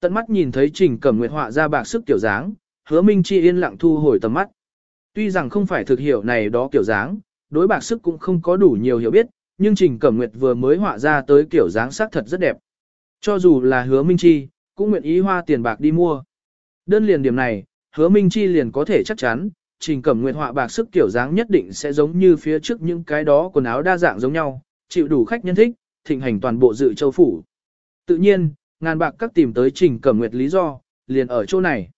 Tận mắt nhìn thấy Trình Cẩm Nguyệt họa ra bạc sức kiểu dáng, hứa Minh Chi yên lặng thu hồi tầm mắt. Tuy rằng không phải thực hiểu này đó kiểu dáng, đối bạc sức cũng không có đủ nhiều hiểu biết, nhưng Trình Cẩm Nguyệt vừa mới họa ra tới kiểu dáng sắc thật rất đẹp. Cho dù là hứa Minh Chi, cũng nguyện ý hoa tiền bạc đi mua. Đơn liền điểm này, hứa Minh Chi liền có thể chắc chắn, Trình Cẩm Nguyệt họa bạc sức kiểu dáng nhất định sẽ giống như phía trước những cái đó quần áo đa dạng giống nhau, chịu đủ khách nhân thích, thịnh hành toàn bộ dự châu phủ. Tự nhiên, ngàn bạc các tìm tới Trình Cẩm Nguyệt lý do, liền ở chỗ này.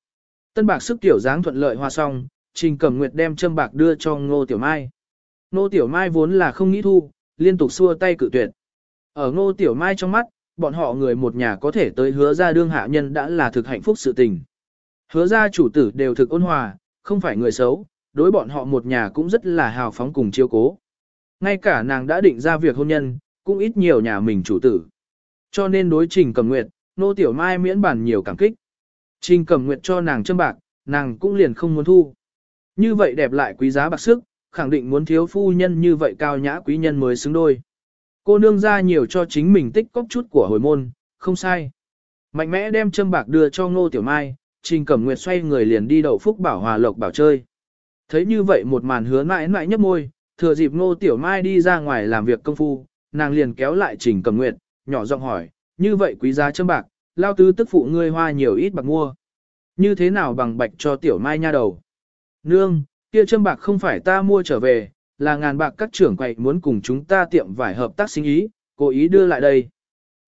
Tân bạc sức tiểu dáng thuận lợi hoa xong, Trình Cẩm Nguyệt đem châm bạc đưa cho Ngô Tiểu Mai. Ngô Tiểu Mai vốn là không nghĩ thu, liên tục xua tay cự tuyệt. Ở Ngô Tiểu Mai trong mắt, bọn họ người một nhà có thể tới hứa ra đương hạ nhân đã là thực hạnh phúc sự tình. Hứa ra chủ tử đều thực ôn hòa, không phải người xấu, đối bọn họ một nhà cũng rất là hào phóng cùng chiêu cố. Ngay cả nàng đã định ra việc hôn nhân, cũng ít nhiều nhà mình chủ tử. Cho nên đối trình cầm nguyệt, nô tiểu mai miễn bản nhiều cảm kích. Trình cầm nguyệt cho nàng châm bạc, nàng cũng liền không muốn thu. Như vậy đẹp lại quý giá bạc sức, khẳng định muốn thiếu phu nhân như vậy cao nhã quý nhân mới xứng đôi. Cô nương ra nhiều cho chính mình tích cóp chút của hồi môn, không sai. Mạnh mẽ đem châm bạc đưa cho ngô tiểu mai, trình cẩm nguyệt xoay người liền đi đậu phúc bảo hòa lộc bảo chơi. Thấy như vậy một màn hứa mãi mãi nhấp môi, thừa dịp ngô tiểu mai đi ra ngoài làm việc công phu, nàng liền kéo lại trình cẩm nguyệt, nhỏ giọng hỏi, như vậy quý giá châm bạc, lao tứ tức phụ ngươi hoa nhiều ít bạc mua. Như thế nào bằng bạch cho tiểu mai nha đầu? Nương, kia châm bạc không phải ta mua trở về, là ngàn bạc các trưởng quầy muốn cùng chúng ta tiệm vải hợp tác sinh ý, cố ý đưa lại đây.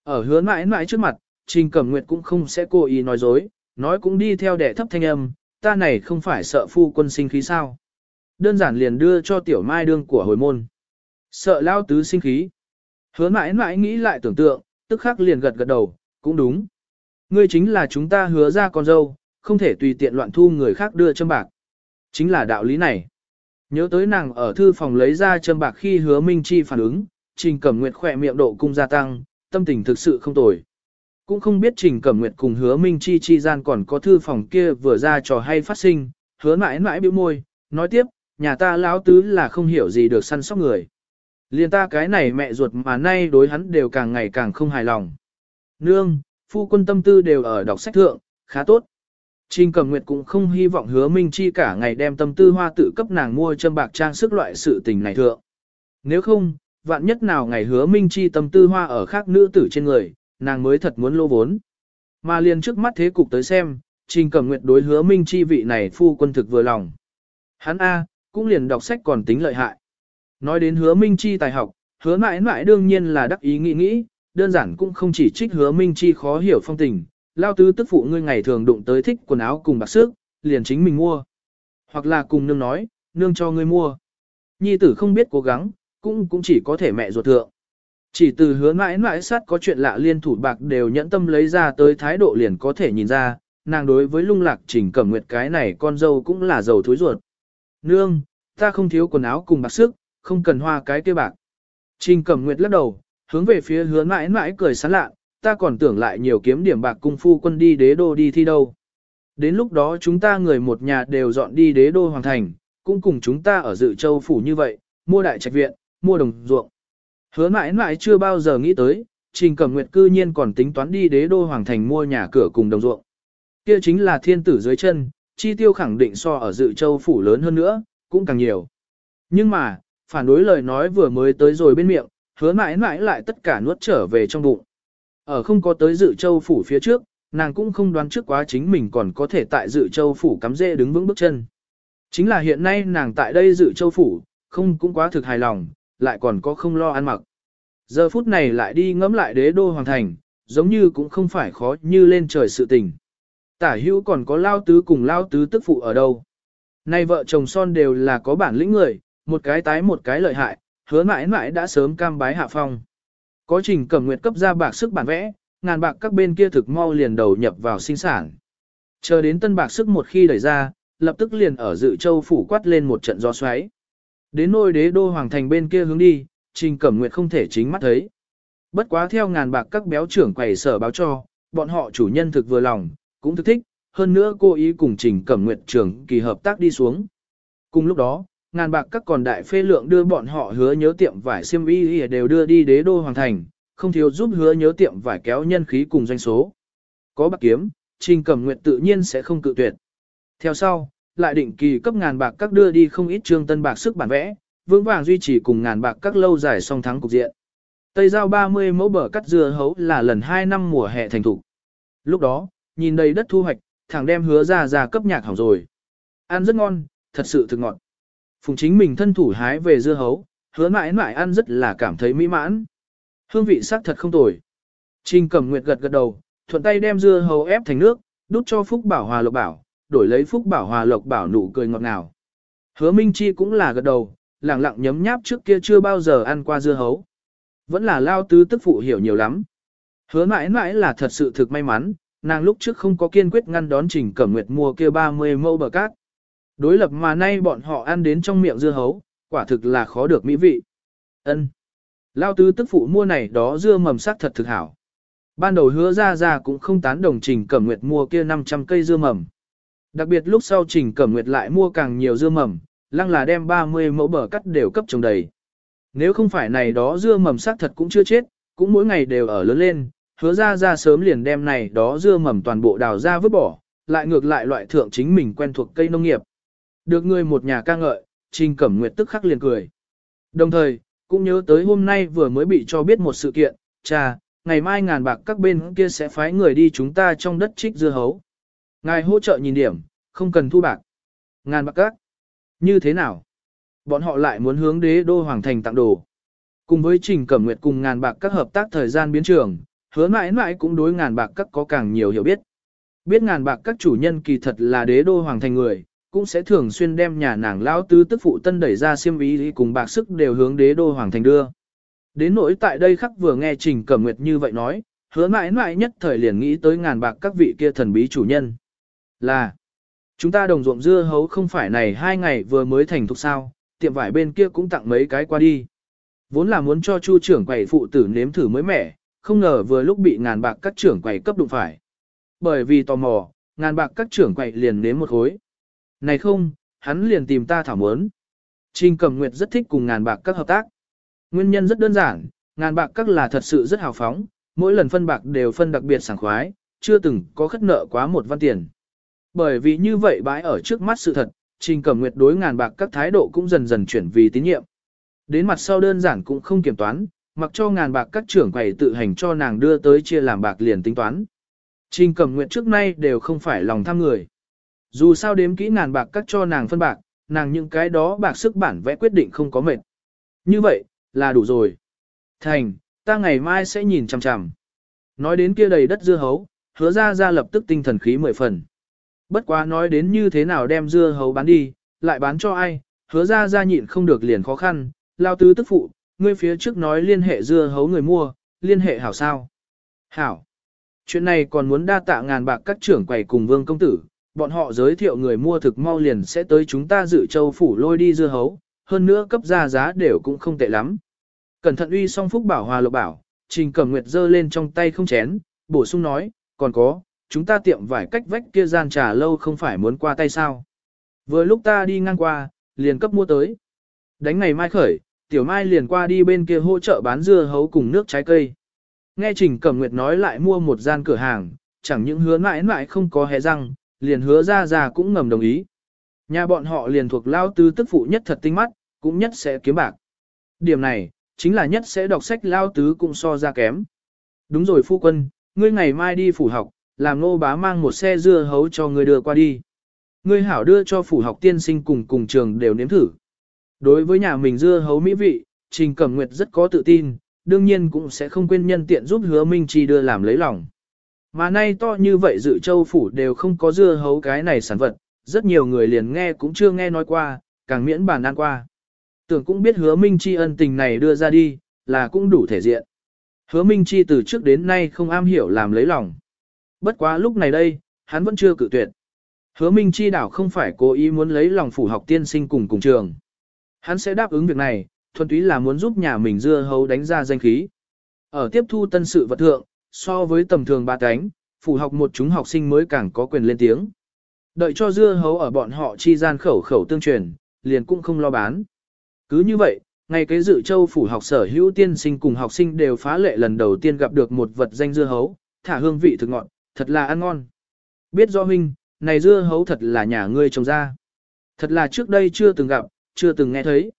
Ở hứa mãi mãi trước mặt, Trình Cẩm Nguyệt cũng không sẽ cố ý nói dối, nói cũng đi theo đẻ thấp thanh âm, ta này không phải sợ phu quân sinh khí sao. Đơn giản liền đưa cho tiểu mai đương của hồi môn. Sợ lao tứ sinh khí. Hứa mãi mãi nghĩ lại tưởng tượng, tức khắc liền gật gật đầu, cũng đúng. Ngươi chính là chúng ta hứa ra con dâu, không thể tùy tiện loạn thu người khác đưa châm bạc. Chính là đạo lý này. Nhớ tới nàng ở thư phòng lấy ra châm bạc khi hứa Minh Chi phản ứng, Trình Cẩm Nguyệt khỏe miệng độ cung gia tăng, tâm tình thực sự không tồi. Cũng không biết Trình Cẩm Nguyệt cùng hứa Minh Chi chi gian còn có thư phòng kia vừa ra trò hay phát sinh, hứa mãi mãi biểu môi, nói tiếp, nhà ta lão tứ là không hiểu gì được săn sóc người. Liên ta cái này mẹ ruột mà nay đối hắn đều càng ngày càng không hài lòng. Nương, phu quân tâm tư đều ở đọc sách thượng, khá tốt. Trình Cẩm Nguyệt cũng không hy vọng hứa Minh Chi cả ngày đem tâm tư hoa tự cấp nàng mua châm bạc trang sức loại sự tình này thượng. Nếu không, vạn nhất nào ngày hứa Minh Chi tâm tư hoa ở khác nữ tử trên người, nàng mới thật muốn lô vốn. Mà liền trước mắt thế cục tới xem, Trình Cẩm Nguyệt đối hứa Minh Chi vị này phu quân thực vừa lòng. Hắn A, cũng liền đọc sách còn tính lợi hại. Nói đến hứa Minh Chi tài học, hứa mãi mãi đương nhiên là đắc ý nghĩ nghĩ, đơn giản cũng không chỉ trích hứa Minh Chi khó hiểu phong tình, lao tứ tức phụ ngươi ngày thường đụng tới thích quần áo cùng bạc sức, liền chính mình mua. Hoặc là cùng nương nói, nương cho ngươi mua. Nhi tử không biết cố gắng, cũng cũng chỉ có thể mẹ ruột thượng. Chỉ từ hứa mãi mãi sát có chuyện lạ liên thủ bạc đều nhẫn tâm lấy ra tới thái độ liền có thể nhìn ra, nàng đối với lung lạc trình cẩm nguyệt cái này con dâu cũng là giàu thối ruột. Nương, ta không thiếu quần áo cùng bạc sức, không cần hoa cái kia bạc. Trình cẩm nguyệt lắc đầu, hướng về phía hứa mãi mãi cười sán lạ, ta còn tưởng lại nhiều kiếm điểm bạc cung phu quân đi đế đô đi thi đâu. Đến lúc đó chúng ta người một nhà đều dọn đi đế đô hoàng thành, cũng cùng chúng ta ở dự châu phủ như vậy, mua đại trạch viện, mua đồng ruộng. Hứa mãi mãi chưa bao giờ nghĩ tới, Trình Cẩm Nguyệt cư nhiên còn tính toán đi đế đô hoàng thành mua nhà cửa cùng đồng ruộng. Kia chính là thiên tử dưới chân, chi tiêu khẳng định so ở dự châu phủ lớn hơn nữa, cũng càng nhiều. Nhưng mà, phản đối lời nói vừa mới tới rồi bên miệng, hứa mãi mãi lại tất cả nuốt trở về trong bụng. Ở không có tới dự châu phủ phía trước, nàng cũng không đoán trước quá chính mình còn có thể tại dự châu phủ cắm dê đứng vững bước chân. Chính là hiện nay nàng tại đây dự châu phủ, không cũng quá thực hài lòng, lại còn có không lo ăn mặc. Giờ phút này lại đi ngẫm lại đế đô hoàng thành, giống như cũng không phải khó như lên trời sự tình. Tả hữu còn có lao tứ cùng lao tứ tức phụ ở đâu. Nay vợ chồng son đều là có bản lĩnh người, một cái tái một cái lợi hại, hứa mãi mãi đã sớm cam bái hạ phong. Có trình cẩm nguyệt cấp ra bạc sức bản vẽ, ngàn bạc các bên kia thực mau liền đầu nhập vào sinh sản. Chờ đến tân bạc sức một khi đẩy ra, lập tức liền ở dự châu phủ quát lên một trận gió xoáy. Đến nôi đế đô hoàng thành bên kia hướng đi, trình cẩm nguyệt không thể chính mắt thấy. Bất quá theo ngàn bạc các béo trưởng quầy sở báo cho, bọn họ chủ nhân thực vừa lòng, cũng thực thích, hơn nữa cô ý cùng trình cẩm nguyệt trưởng kỳ hợp tác đi xuống. Cùng lúc đó, ngàn bạc các còn đại phê lượng đưa bọn họ hứa nhớ tiệm vải xiêm y đều đưa đi đế đô hoàng thành, không thiếu giúp hứa nhớ tiệm vải kéo nhân khí cùng doanh số. Có bạc kiếm, Trình Cẩm Nguyệt tự nhiên sẽ không cự tuyệt. Theo sau, lại định kỳ cấp ngàn bạc các đưa đi không ít trương tân bạc sức bản vẽ, vững vàng duy trì cùng ngàn bạc các lâu dài song thắng cục diện. Tây giao 30 mẫu bờ cắt dưa hấu là lần 2 năm mùa hè thành thủ. Lúc đó, nhìn đầy đất thu hoạch, thằng đem hứa ra ra cấp nhạc hỏng rồi. Ăn rất ngon, thật sự thực ngọt. Phùng chính mình thân thủ hái về dưa hấu, hứa mãi mãi ăn rất là cảm thấy mỹ mãn. Hương vị sắc thật không tồi. Trình Cẩm Nguyệt gật gật đầu, thuận tay đem dưa hấu ép thành nước, đút cho Phúc Bảo Hòa Lộc Bảo, đổi lấy Phúc Bảo Hòa Lộc Bảo nụ cười ngọt ngào. Hứa Minh Chi cũng là gật đầu, lặng lặng nhấm nháp trước kia chưa bao giờ ăn qua dưa hấu. Vẫn là lao tứ tức phụ hiểu nhiều lắm. Hứa mãi mãi là thật sự thực may mắn, nàng lúc trước không có kiên quyết ngăn đón Trình Cẩm Nguyệt mua kia 30 mẫu bờ cát. Đối lập mà nay bọn họ ăn đến trong miệng dưa hấu, quả thực là khó được mỹ vị. Ân. Lao tứ tức phụ mua này đó dưa mầm sắc thật thực hảo. Ban đầu hứa ra ra cũng không tán đồng Trình Cẩm Nguyệt mua kia 500 cây dưa mầm. Đặc biệt lúc sau Trình Cẩm Nguyệt lại mua càng nhiều dưa mầm, lăng là đem 30 mẫu bờ cắt đều cấp trồng đầy. Nếu không phải này đó dưa mầm sắc thật cũng chưa chết, cũng mỗi ngày đều ở lớn lên, hứa ra ra sớm liền đem này đó dưa mầm toàn bộ đào ra vứt bỏ, lại ngược lại loại thượng chính mình quen thuộc cây nông nghiệp. Được người một nhà ca ngợi, Trình Cẩm Nguyệt tức khắc liền cười. Đồng thời, cũng nhớ tới hôm nay vừa mới bị cho biết một sự kiện, cha, ngày mai ngàn bạc các bên kia sẽ phái người đi chúng ta trong đất trích dưa hấu. Ngài hỗ trợ nhìn điểm, không cần thu bạc. Ngàn bạc các. Như thế nào? Bọn họ lại muốn hướng đế đô hoàng thành tặng đồ. Cùng với Trình Cẩm Nguyệt cùng ngàn bạc các hợp tác thời gian biến trường, hứa mãi mãi cũng đối ngàn bạc các có càng nhiều hiểu biết. Biết ngàn bạc các chủ nhân kỳ thật là đế đô hoàng thành người, cũng sẽ thường xuyên đem nhà nàng lão tứ tức phụ tân đẩy ra xiêm ý cùng bạc sức đều hướng đế đô hoàng thành đưa. Đến nỗi tại đây khắc vừa nghe Trình Cẩm Nguyệt như vậy nói, hứa mãi mãi nhất thời liền nghĩ tới ngàn bạc các vị kia thần bí chủ nhân. Là, chúng ta đồng ruộng dưa hấu không phải này hai ngày vừa mới thành thục sao, tiệm vải bên kia cũng tặng mấy cái qua đi. Vốn là muốn cho chu trưởng quầy phụ tử nếm thử mới mẻ, không ngờ vừa lúc bị ngàn bạc các trưởng quầy cấp đụng phải. Bởi vì tò mò, ngàn bạc các trưởng quầy liền nếm một khối. Này không, hắn liền tìm ta thảo mớn. Trình Cẩm Nguyệt rất thích cùng ngàn bạc các hợp tác. Nguyên nhân rất đơn giản, ngàn bạc các là thật sự rất hào phóng, mỗi lần phân bạc đều phân đặc biệt sảng khoái, chưa từng có khất nợ quá một văn tiền. Bởi vì như vậy bãi ở trước mắt sự thật, Trình Cẩm Nguyệt đối ngàn bạc các thái độ cũng dần dần chuyển vì tín nhiệm. Đến mặt sau đơn giản cũng không kiểm toán, mặc cho ngàn bạc các trưởng quầy tự hành cho nàng đưa tới chia làm bạc liền tính toán. Trình Cẩm Nguyệt trước nay đều không phải lòng tham người. Dù sao đếm kỹ ngàn bạc cắt cho nàng phân bạc, nàng những cái đó bạc sức bản vẽ quyết định không có mệt. Như vậy, là đủ rồi. Thành, ta ngày mai sẽ nhìn chằm chằm. Nói đến kia đầy đất dưa hấu, hứa ra ra lập tức tinh thần khí mười phần. Bất quá nói đến như thế nào đem dưa hấu bán đi, lại bán cho ai, hứa ra ra nhịn không được liền khó khăn, lao tứ tức phụ, ngươi phía trước nói liên hệ dưa hấu người mua, liên hệ hảo sao. Hảo. Chuyện này còn muốn đa tạ ngàn bạc các trưởng quầy cùng vương công tử, bọn họ giới thiệu người mua thực mau liền sẽ tới chúng ta dự châu phủ lôi đi dưa hấu, hơn nữa cấp ra giá đều cũng không tệ lắm. Cẩn thận uy song phúc bảo hòa lộc bảo, trình cẩm nguyệt giơ lên trong tay không chén, bổ sung nói, còn có, chúng ta tiệm vải cách vách kia gian trà lâu không phải muốn qua tay sao. Vừa lúc ta đi ngang qua, liền cấp mua tới. Đánh ngày mai khởi, tiểu mai liền qua đi bên kia hỗ trợ bán dưa hấu cùng nước trái cây. Nghe Trình Cẩm Nguyệt nói lại mua một gian cửa hàng, chẳng những hứa mãi mãi không có hé răng, liền hứa ra ra cũng ngầm đồng ý. Nhà bọn họ liền thuộc lao tư tức phụ nhất thật tinh mắt, cũng nhất sẽ kiếm bạc. Điểm này, chính là nhất sẽ đọc sách lao tứ cũng so ra kém. Đúng rồi phu quân, ngươi ngày mai đi phủ học, làm nô bá mang một xe dưa hấu cho ngươi đưa qua đi. Ngươi hảo đưa cho phủ học tiên sinh cùng cùng trường đều nếm thử. Đối với nhà mình dưa hấu mỹ vị, Trình Cẩm Nguyệt rất có tự tin, đương nhiên cũng sẽ không quên nhân tiện giúp hứa Minh Chi đưa làm lấy lòng. Mà nay to như vậy dự châu phủ đều không có dưa hấu cái này sản vật, rất nhiều người liền nghe cũng chưa nghe nói qua, càng miễn bàn ăn qua. Tưởng cũng biết hứa Minh Chi ân tình này đưa ra đi, là cũng đủ thể diện. Hứa Minh Chi từ trước đến nay không am hiểu làm lấy lòng. Bất quá lúc này đây, hắn vẫn chưa cự tuyệt. Hứa Minh Chi đảo không phải cố ý muốn lấy lòng phủ học tiên sinh cùng cùng trường. Hắn sẽ đáp ứng việc này, thuần túy là muốn giúp nhà mình dưa hấu đánh ra danh khí. Ở tiếp thu tân sự vật thượng, so với tầm thường ba cánh, phủ học một chúng học sinh mới càng có quyền lên tiếng. Đợi cho dưa hấu ở bọn họ chi gian khẩu khẩu tương truyền, liền cũng không lo bán. Cứ như vậy, ngay kế dự châu phủ học sở hữu tiên sinh cùng học sinh đều phá lệ lần đầu tiên gặp được một vật danh dưa hấu, thả hương vị thực ngọt, thật là ăn ngon. Biết do huynh, này dưa hấu thật là nhà ngươi trồng ra. Thật là trước đây chưa từng gặp, chưa từng nghe thấy.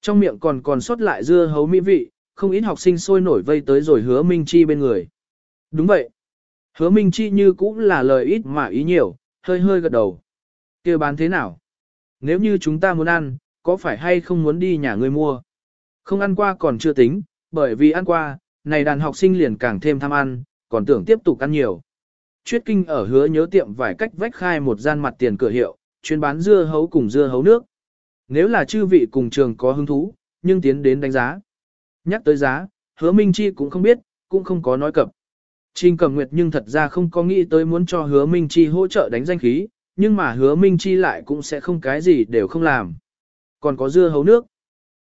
Trong miệng còn còn sót lại dưa hấu mỹ vị, không ít học sinh sôi nổi vây tới rồi hứa Minh Chi bên người. Đúng vậy. Hứa Minh Chi như cũng là lời ít mà ý nhiều, hơi hơi gật đầu. kia bán thế nào? Nếu như chúng ta muốn ăn, có phải hay không muốn đi nhà ngươi mua? Không ăn qua còn chưa tính, bởi vì ăn qua, này đàn học sinh liền càng thêm tham ăn, còn tưởng tiếp tục ăn nhiều. Chuyết kinh ở hứa nhớ tiệm vài cách vách khai một gian mặt tiền cửa hiệu, chuyên bán dưa hấu cùng dưa hấu nước. Nếu là chư vị cùng trường có hứng thú, nhưng tiến đến đánh giá. Nhắc tới giá, hứa Minh Chi cũng không biết, cũng không có nói cập. Trình Cẩm Nguyệt nhưng thật ra không có nghĩ tới muốn cho hứa Minh Chi hỗ trợ đánh danh khí, nhưng mà hứa Minh Chi lại cũng sẽ không cái gì đều không làm. Còn có dưa hấu nước,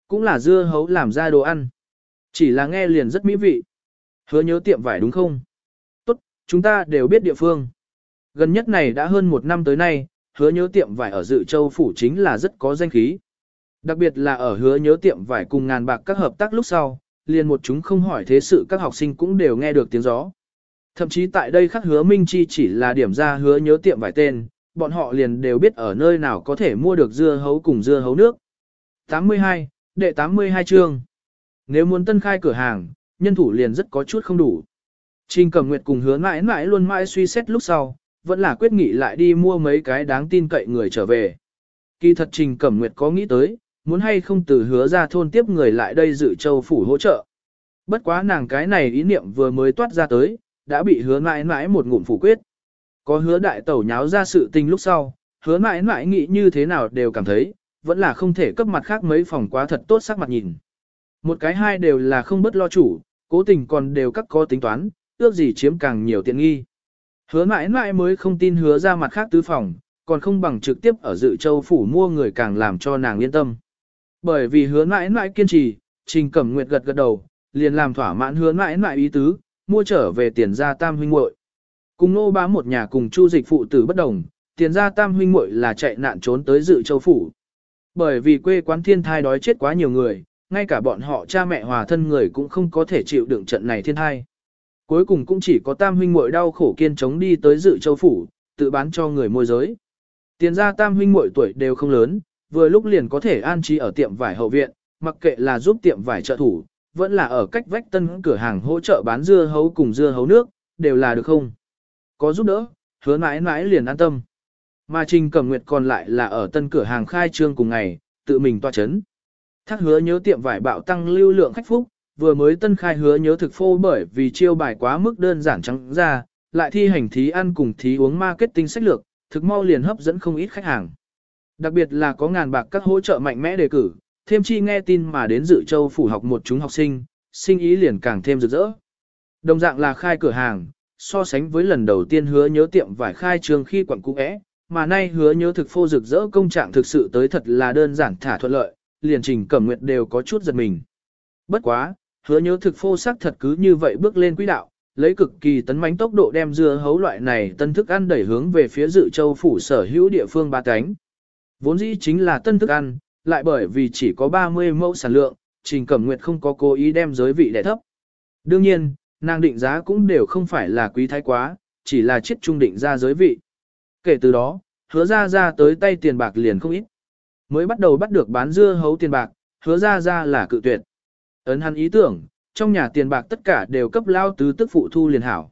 cũng là dưa hấu làm ra đồ ăn. Chỉ là nghe liền rất mỹ vị. Hứa nhớ tiệm vải đúng không? Tốt, chúng ta đều biết địa phương. Gần nhất này đã hơn một năm tới nay, hứa nhớ tiệm vải ở dự châu phủ chính là rất có danh khí. Đặc biệt là ở hứa nhớ tiệm vải cùng ngàn bạc các hợp tác lúc sau, liền một chúng không hỏi thế sự các học sinh cũng đều nghe được tiếng gió. Thậm chí tại đây khắc hứa Minh Chi chỉ là điểm ra hứa nhớ tiệm vài tên, bọn họ liền đều biết ở nơi nào có thể mua được dưa hấu cùng dưa hấu nước. 82, đệ 82 chương. Nếu muốn tân khai cửa hàng, nhân thủ liền rất có chút không đủ. Trình Cẩm Nguyệt cùng hứa mãi mãi luôn mãi suy xét lúc sau, vẫn là quyết nghị lại đi mua mấy cái đáng tin cậy người trở về. Kỳ thật Trình Cẩm Nguyệt có nghĩ tới, muốn hay không từ hứa ra thôn tiếp người lại đây dự châu phủ hỗ trợ. Bất quá nàng cái này ý niệm vừa mới toát ra tới, đã bị hứa mãi mãi một ngụm phủ quyết. Có hứa đại tẩu nháo ra sự tình lúc sau, hứa mãi mãi nghĩ như thế nào đều cảm thấy, vẫn là không thể cấp mặt khác mấy phòng quá thật tốt sắc mặt nhìn. Một cái hai đều là không bất lo chủ, cố tình còn đều các có tính toán, ước gì chiếm càng nhiều tiện nghi. Hứa mãi mãi mới không tin hứa ra mặt khác tứ phòng, còn không bằng trực tiếp ở dự châu phủ mua người càng làm cho nàng yên tâm. Bởi vì hứa mãi mãi kiên trì, trình cẩm nguyệt gật gật đầu, liền làm thỏa mãn hứa mãi mãi ý tứ, mua trở về tiền gia tam huynh muội. Cùng nô bá một nhà cùng chu dịch phụ tử bất đồng, tiền gia tam huynh muội là chạy nạn trốn tới dự châu phủ. Bởi vì quê quán thiên thai đói chết quá nhiều người, ngay cả bọn họ cha mẹ hòa thân người cũng không có thể chịu đựng trận này thiên thai. Cuối cùng cũng chỉ có tam huynh muội đau khổ kiên chống đi tới dự châu phủ, tự bán cho người môi giới. Tiền gia tam huynh muội tuổi đều không lớn, vừa lúc liền có thể an trí ở tiệm vải hậu viện, mặc kệ là giúp tiệm vải trợ thủ, vẫn là ở cách vách tân cửa hàng hỗ trợ bán dưa hấu cùng dưa hấu nước, đều là được không? Có giúp đỡ, hứa mãi mãi liền an tâm. Mà Trình Cẩm Nguyệt còn lại là ở tân cửa hàng khai trương cùng ngày, tự mình toa chấn. Thác hứa nhớ tiệm vải bạo tăng lưu lượng khách phúc, vừa mới tân khai hứa nhớ thực phô bởi vì chiêu bài quá mức đơn giản trắng ra, lại thi hành thí ăn cùng thí uống marketing sách lược, thực mau liền hấp dẫn không ít khách hàng. Đặc biệt là có ngàn bạc các hỗ trợ mạnh mẽ đề cử, thêm chi nghe tin mà đến dự châu phủ học một chúng học sinh, sinh ý liền càng thêm rực rỡ. Đồng dạng là khai cửa hàng, so sánh với lần đầu tiên hứa nhớ tiệm vải khai trường khi quận cũ é, mà nay hứa nhớ thực phô rực rỡ công trạng thực sự tới thật là đơn giản thả thuận lợi, liền trình cẩm nguyện đều có chút giật mình. Bất quá, hứa nhớ thực phô sắc thật cứ như vậy bước lên quỹ đạo, lấy cực kỳ tấn mãnh tốc độ đem dưa hấu loại này tân thức ăn đẩy hướng về phía dự châu phủ sở hữu địa phương ba cánh. Vốn dĩ chính là tân thức ăn, lại bởi vì chỉ có 30 mẫu sản lượng, Trình Cẩm Nguyệt không có cố ý đem giới vị đẻ thấp. Đương nhiên, nàng định giá cũng đều không phải là quý thái quá, chỉ là chiết trung định ra giới vị. Kể từ đó, hứa ra ra tới tay tiền bạc liền không ít. Mới bắt đầu bắt được bán dưa hấu tiền bạc, hứa ra ra là cự tuyệt. Ấn hắn ý tưởng, trong nhà tiền bạc tất cả đều cấp lao tứ tức phụ thu liền hảo.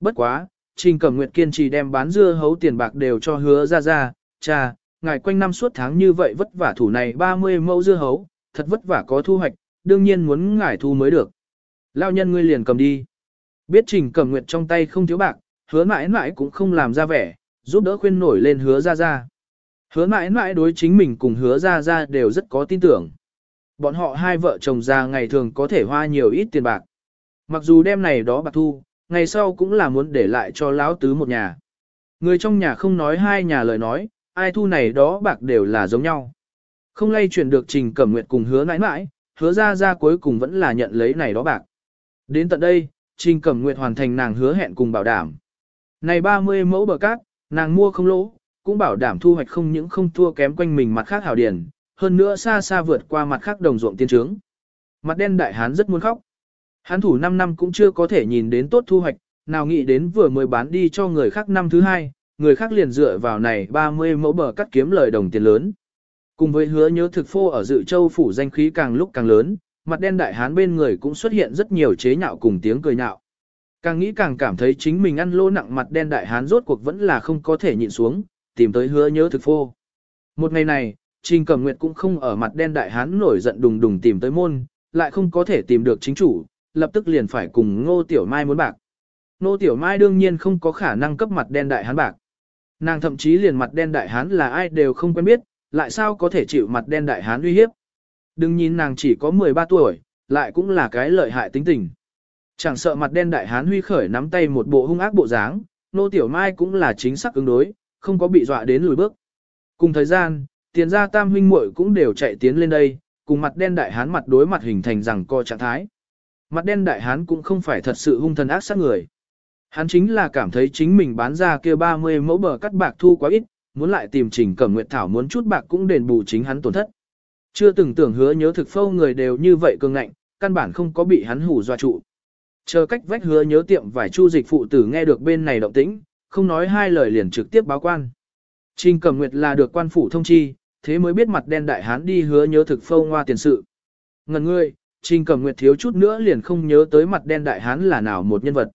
Bất quá, Trình Cẩm Nguyệt kiên trì đem bán dưa hấu tiền bạc đều cho hứa ra ra, cha, ngài quanh năm suốt tháng như vậy vất vả thủ này 30 mẫu dưa hấu, thật vất vả có thu hoạch, đương nhiên muốn ngài thu mới được. Lao nhân ngươi liền cầm đi. Biết Trình cầm Nguyệt trong tay không thiếu bạc, hứa mãi mãi cũng không làm ra vẻ, giúp đỡ khuyên nổi lên hứa ra ra. Hứa mãi mãi đối chính mình cùng hứa ra ra đều rất có tin tưởng. Bọn họ hai vợ chồng già ngày thường có thể hoa nhiều ít tiền bạc. Mặc dù đêm này đó bạc thu, ngày sau cũng là muốn để lại cho lão tứ một nhà. Người trong nhà không nói hai nhà lời nói, ai thu này đó bạc đều là giống nhau. Không lay chuyển được trình cẩm nguyệt cùng hứa nãi nãi, hứa ra ra cuối cùng vẫn là nhận lấy này đó bạc. Đến tận đây, trình cẩm nguyệt hoàn thành nàng hứa hẹn cùng bảo đảm. Này 30 mẫu bờ cát, nàng mua không lỗ, cũng bảo đảm thu hoạch không những không thua kém quanh mình mặt khác hảo điển, hơn nữa xa xa vượt qua mặt khác đồng ruộng tiên trướng. Mặt đen đại hán rất muốn khóc. Hán thủ 5 năm cũng chưa có thể nhìn đến tốt thu hoạch, nào nghĩ đến vừa mới bán đi cho người khác năm thứ hai, người khác liền dựa vào này 30 mẫu bờ cắt kiếm lời đồng tiền lớn. Cùng với hứa nhớ thực phô ở dự châu phủ danh khí càng lúc càng lớn, mặt đen đại hán bên người cũng xuất hiện rất nhiều chế nhạo cùng tiếng cười nhạo. Càng nghĩ càng cảm thấy chính mình ăn lô nặng mặt đen đại hán rốt cuộc vẫn là không có thể nhịn xuống, tìm tới hứa nhớ thực phô. Một ngày này, Trình Cẩm Nguyệt cũng không ở mặt đen đại hán nổi giận đùng đùng tìm tới môn, lại không có thể tìm được chính chủ, lập tức liền phải cùng Ngô Tiểu Mai muốn bạc. Ngô Tiểu Mai đương nhiên không có khả năng cấp mặt đen đại hán bạc. Nàng thậm chí liền mặt đen đại hán là ai đều không quen biết, lại sao có thể chịu mặt đen đại hán uy hiếp. Đừng nhìn nàng chỉ có 13 tuổi, lại cũng là cái lợi hại tính tình. Chẳng sợ mặt đen đại hán huy khởi nắm tay một bộ hung ác bộ dáng, nô tiểu mai cũng là chính xác ứng đối, không có bị dọa đến lùi bước. Cùng thời gian, tiền gia tam huynh muội cũng đều chạy tiến lên đây, cùng mặt đen đại hán mặt đối mặt hình thành rằng co trạng thái. Mặt đen đại hán cũng không phải thật sự hung thần ác sát người. Hắn chính là cảm thấy chính mình bán ra kia 30 mẫu bờ cắt bạc thu quá ít, muốn lại tìm trình cẩm nguyệt thảo muốn chút bạc cũng đền bù chính hắn tổn thất. Chưa từng tưởng hứa nhớ thực phâu người đều như vậy cường ngạnh, căn bản không có bị hắn hù dọa trụ. Chờ cách vách hứa nhớ tiệm vài chu dịch phụ tử nghe được bên này động tĩnh, không nói hai lời liền trực tiếp báo quan. Trình Cẩm Nguyệt là được quan phủ thông chi, thế mới biết mặt đen đại hán đi hứa nhớ thực phâu ngoa tiền sự. Ngần ngươi, Trình Cẩm Nguyệt thiếu chút nữa liền không nhớ tới mặt đen đại hán là nào một nhân vật.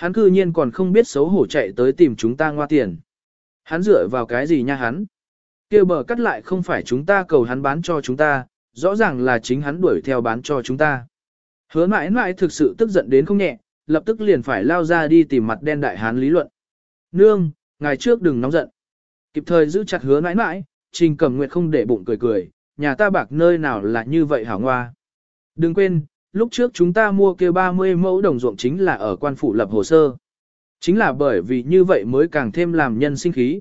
Hắn cư nhiên còn không biết xấu hổ chạy tới tìm chúng ta ngoa tiền. Hắn dựa vào cái gì nha hắn? kia bờ cắt lại không phải chúng ta cầu hắn bán cho chúng ta, rõ ràng là chính hắn đuổi theo bán cho chúng ta. Hứa mãi mãi thực sự tức giận đến không nhẹ, lập tức liền phải lao ra đi tìm mặt đen đại hán lý luận. Nương, ngày trước đừng nóng giận. Kịp thời giữ chặt hứa mãi mãi, trình cầm nguyệt không để bụng cười cười, nhà ta bạc nơi nào là như vậy hảo ngoa. Đừng quên, lúc trước chúng ta mua kia 30 mẫu đồng ruộng chính là ở quan phủ lập hồ sơ. Chính là bởi vì như vậy mới càng thêm làm nhân sinh khí.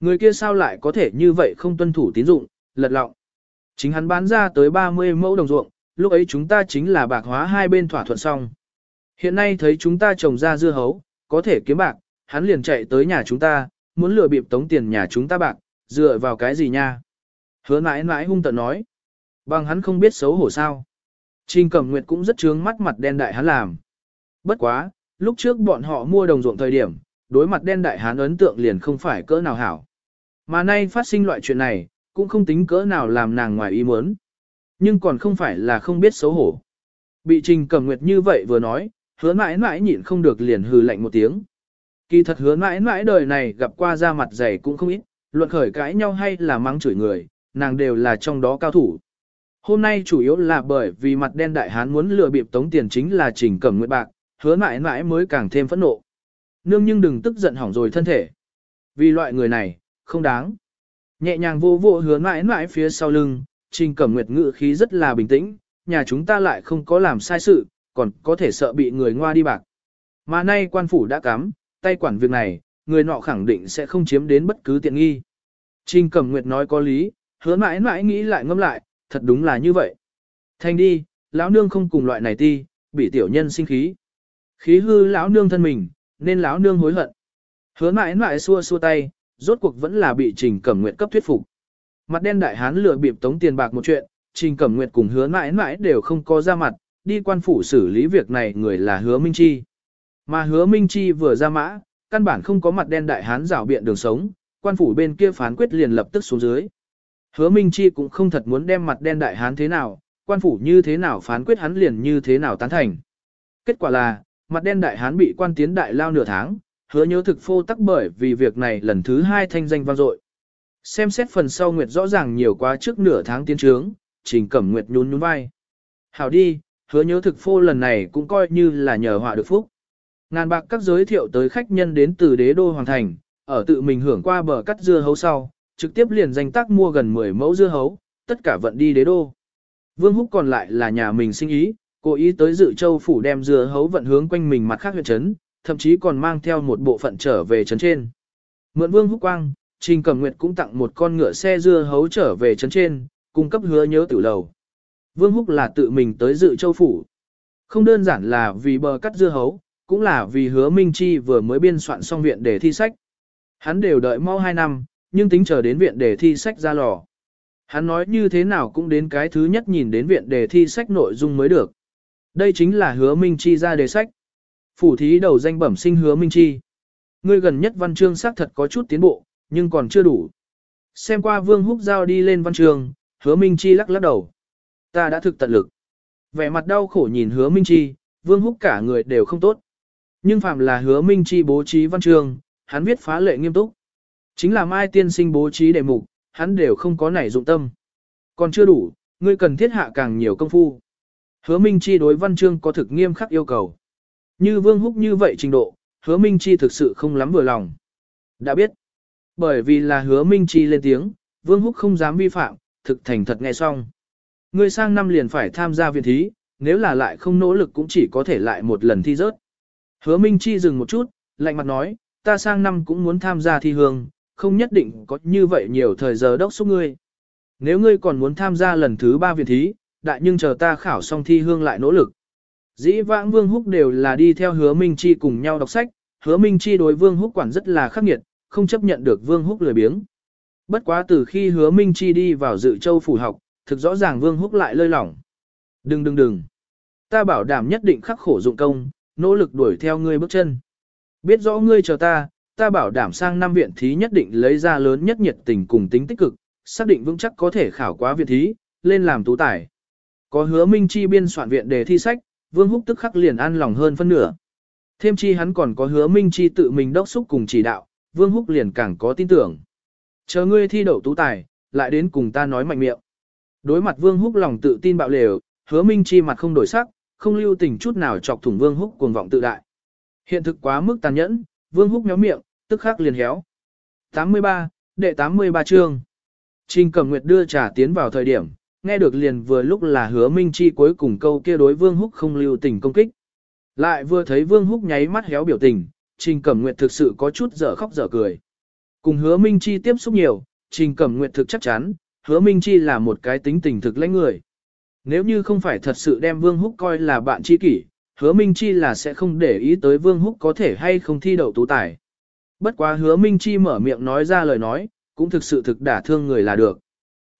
Người kia sao lại có thể như vậy không tuân thủ tín dụng, lật lọng. Chính hắn bán ra tới 30 mẫu đồng ruộng, lúc ấy chúng ta chính là bạc hóa hai bên thỏa thuận xong. Hiện nay thấy chúng ta trồng ra dưa hấu, có thể kiếm bạc, hắn liền chạy tới nhà chúng ta, muốn lừa bịp tống tiền nhà chúng ta bạc, dựa vào cái gì nha? Hứa mãi mãi hung tận nói. Bằng hắn không biết xấu hổ sao. Trình Cẩm Nguyệt cũng rất trướng mắt mặt đen đại hán làm. Bất quá, lúc trước bọn họ mua đồng ruộng thời điểm, đối mặt đen đại hán ấn tượng liền không phải cỡ nào hảo. Mà nay phát sinh loại chuyện này, cũng không tính cỡ nào làm nàng ngoài ý muốn. Nhưng còn không phải là không biết xấu hổ. Bị Trình Cẩm Nguyệt như vậy vừa nói, hứa mãi mãi nhịn không được liền hừ lạnh một tiếng. Kỳ thật hứa mãi mãi đời này gặp qua ra mặt dày cũng không ít, luận khởi cãi nhau hay là mắng chửi người, nàng đều là trong đó cao thủ. Hôm nay chủ yếu là bởi vì mặt đen đại hán muốn lừa bịp tống tiền chính là Trình Cẩm Nguyệt bạc, hứa mãi mãi mới càng thêm phẫn nộ. Nương nhưng đừng tức giận hỏng rồi thân thể. Vì loại người này, không đáng. Nhẹ nhàng vô vô hứa mãi mãi phía sau lưng, Trình Cẩm Nguyệt ngự khí rất là bình tĩnh, nhà chúng ta lại không có làm sai sự, còn có thể sợ bị người ngoa đi bạc. Mà nay quan phủ đã cắm, tay quản việc này, người nọ khẳng định sẽ không chiếm đến bất cứ tiện nghi. Trình Cẩm Nguyệt nói có lý, hứa mãi mãi nghĩ lại ngâm lại, thật đúng là như vậy. Thanh đi, lão nương không cùng loại này ti, bị tiểu nhân sinh khí. Khí hư lão nương thân mình, nên lão nương hối hận. Hứa mãi mãi xua xua tay, rốt cuộc vẫn là bị Trình Cẩm Nguyệt cấp thuyết phục. Mặt đen đại hán lừa bịp tống tiền bạc một chuyện, Trình Cẩm Nguyệt cùng hứa mãi mãi đều không có ra mặt, đi quan phủ xử lý việc này người là hứa Minh Chi. Mà hứa Minh Chi vừa ra mã, căn bản không có mặt đen đại hán rảo biện đường sống, quan phủ bên kia phán quyết liền lập tức xuống dưới. Hứa Minh Chi cũng không thật muốn đem mặt đen đại hán thế nào, quan phủ như thế nào phán quyết hắn liền như thế nào tán thành. Kết quả là, mặt đen đại hán bị quan tiến đại lao nửa tháng, hứa nhớ thực phô tắc bởi vì việc này lần thứ hai thanh danh vang dội. Xem xét phần sau Nguyệt rõ ràng nhiều quá trước nửa tháng tiến trướng, trình cẩm Nguyệt nhún nhún vai. Hảo đi, hứa nhớ thực phô lần này cũng coi như là nhờ họa được phúc. Ngàn bạc các giới thiệu tới khách nhân đến từ đế đô hoàng thành, ở tự mình hưởng qua bờ cắt dưa hấu sau, trực tiếp liền danh tác mua gần 10 mẫu dưa hấu, tất cả vận đi đế đô. Vương Húc còn lại là nhà mình sinh ý, cố ý tới dự châu phủ đem dưa hấu vận hướng quanh mình mặt khác huyện trấn, thậm chí còn mang theo một bộ phận trở về trấn trên. Mượn Vương Húc Quang, Trình Cẩm Nguyệt cũng tặng một con ngựa xe dưa hấu trở về trấn trên, cung cấp hứa nhớ tử lầu. Vương Húc là tự mình tới dự châu phủ. Không đơn giản là vì bờ cắt dưa hấu, cũng là vì hứa Minh Chi vừa mới biên soạn xong viện để thi sách. Hắn đều đợi mau 2 năm, nhưng tính chờ đến viện để thi sách ra lò. Hắn nói như thế nào cũng đến cái thứ nhất nhìn đến viện đề thi sách nội dung mới được. Đây chính là hứa Minh Chi ra đề sách. Phủ thí đầu danh bẩm sinh hứa Minh Chi. Ngươi gần nhất văn chương xác thật có chút tiến bộ, nhưng còn chưa đủ. Xem qua Vương Húc giao đi lên văn chương, hứa Minh Chi lắc lắc đầu. Ta đã thực tận lực. Vẻ mặt đau khổ nhìn hứa Minh Chi, Vương Húc cả người đều không tốt. Nhưng phạm là hứa Minh Chi bố trí văn chương, hắn viết phá lệ nghiêm túc. Chính là Mai tiên sinh bố trí đề mục, hắn đều không có nảy dụng tâm. Còn chưa đủ, ngươi cần thiết hạ càng nhiều công phu. Hứa Minh Chi đối văn chương có thực nghiêm khắc yêu cầu. Như Vương Húc như vậy trình độ, hứa Minh Chi thực sự không lắm vừa lòng. Đã biết, bởi vì là hứa Minh Chi lên tiếng, Vương Húc không dám vi phạm, thực thành thật nghe xong. Ngươi sang năm liền phải tham gia viện thí, nếu là lại không nỗ lực cũng chỉ có thể lại một lần thi rớt. Hứa Minh Chi dừng một chút, lạnh mặt nói, ta sang năm cũng muốn tham gia thi hương, không nhất định có như vậy nhiều thời giờ đốc xúc ngươi. Nếu ngươi còn muốn tham gia lần thứ ba viện thí, đại nhưng chờ ta khảo xong thi hương lại nỗ lực. Dĩ vãng Vương Húc đều là đi theo hứa Minh Chi cùng nhau đọc sách, hứa Minh Chi đối Vương Húc quản rất là khắc nghiệt, không chấp nhận được Vương Húc lười biếng. Bất quá từ khi hứa Minh Chi đi vào dự châu phủ học, thực rõ ràng Vương Húc lại lơi lỏng. Đừng đừng đừng. Ta bảo đảm nhất định khắc khổ dụng công, nỗ lực đuổi theo ngươi bước chân. Biết rõ ngươi chờ ta, ta bảo đảm sang năm viện thí nhất định lấy ra lớn nhất nhiệt tình cùng tính tích cực, xác định vững chắc có thể khảo quá viện thí, lên làm tú tài. Có hứa Minh Chi biên soạn viện đề thi sách, Vương Húc tức khắc liền an lòng hơn phân nửa. Thêm chi hắn còn có hứa Minh Chi tự mình đốc xúc cùng chỉ đạo, Vương Húc liền càng có tin tưởng. Chờ ngươi thi đậu tú tài, lại đến cùng ta nói mạnh miệng. Đối mặt Vương Húc lòng tự tin bạo lều, hứa Minh Chi mặt không đổi sắc, không lưu tình chút nào chọc thủng Vương Húc cuồng vọng tự đại. Hiện thực quá mức tàn nhẫn, Vương Húc méo miệng, tức khắc liền héo. 83, đệ 83 chương. Trình Cẩm Nguyệt đưa trà tiến vào thời điểm, nghe được liền vừa lúc là hứa Minh Chi cuối cùng câu kia đối Vương Húc không lưu tình công kích. Lại vừa thấy Vương Húc nháy mắt héo biểu tình, Trình Cẩm Nguyệt thực sự có chút dở khóc dở cười. Cùng hứa Minh Chi tiếp xúc nhiều, Trình Cẩm Nguyệt thực chắc chắn, hứa Minh Chi là một cái tính tình thực lãnh người. Nếu như không phải thật sự đem Vương Húc coi là bạn tri kỷ, hứa Minh Chi là sẽ không để ý tới Vương Húc có thể hay không thi đậu tú tài. Bất quá hứa Minh Chi mở miệng nói ra lời nói, cũng thực sự thực đả thương người là được.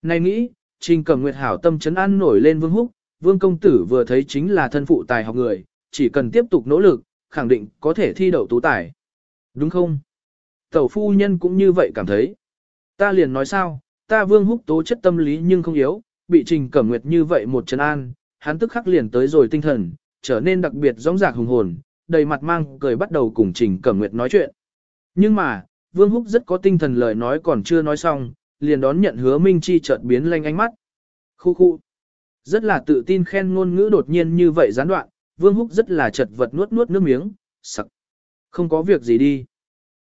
Này nghĩ, Trình Cẩm Nguyệt hảo tâm chấn an nổi lên Vương Húc, Vương công tử vừa thấy chính là thân phụ tài học người, chỉ cần tiếp tục nỗ lực, khẳng định có thể thi đậu tú tài. Đúng không? Tẩu phu nhân cũng như vậy cảm thấy. Ta liền nói sao, ta Vương Húc tố chất tâm lý nhưng không yếu, bị Trình Cẩm Nguyệt như vậy một chấn an, hắn tức khắc liền tới rồi tinh thần, trở nên đặc biệt rõ rạc hùng hồn, đầy mặt mang cười bắt đầu cùng Trình Cẩm Nguyệt nói chuyện. Nhưng mà, Vương Húc rất có tinh thần lời nói còn chưa nói xong, liền đón nhận hứa Minh Chi chợt biến lanh ánh mắt. Khu khu. Rất là tự tin khen ngôn ngữ đột nhiên như vậy gián đoạn, Vương Húc rất là chật vật nuốt nuốt nước miếng, sặc. Không có việc gì đi.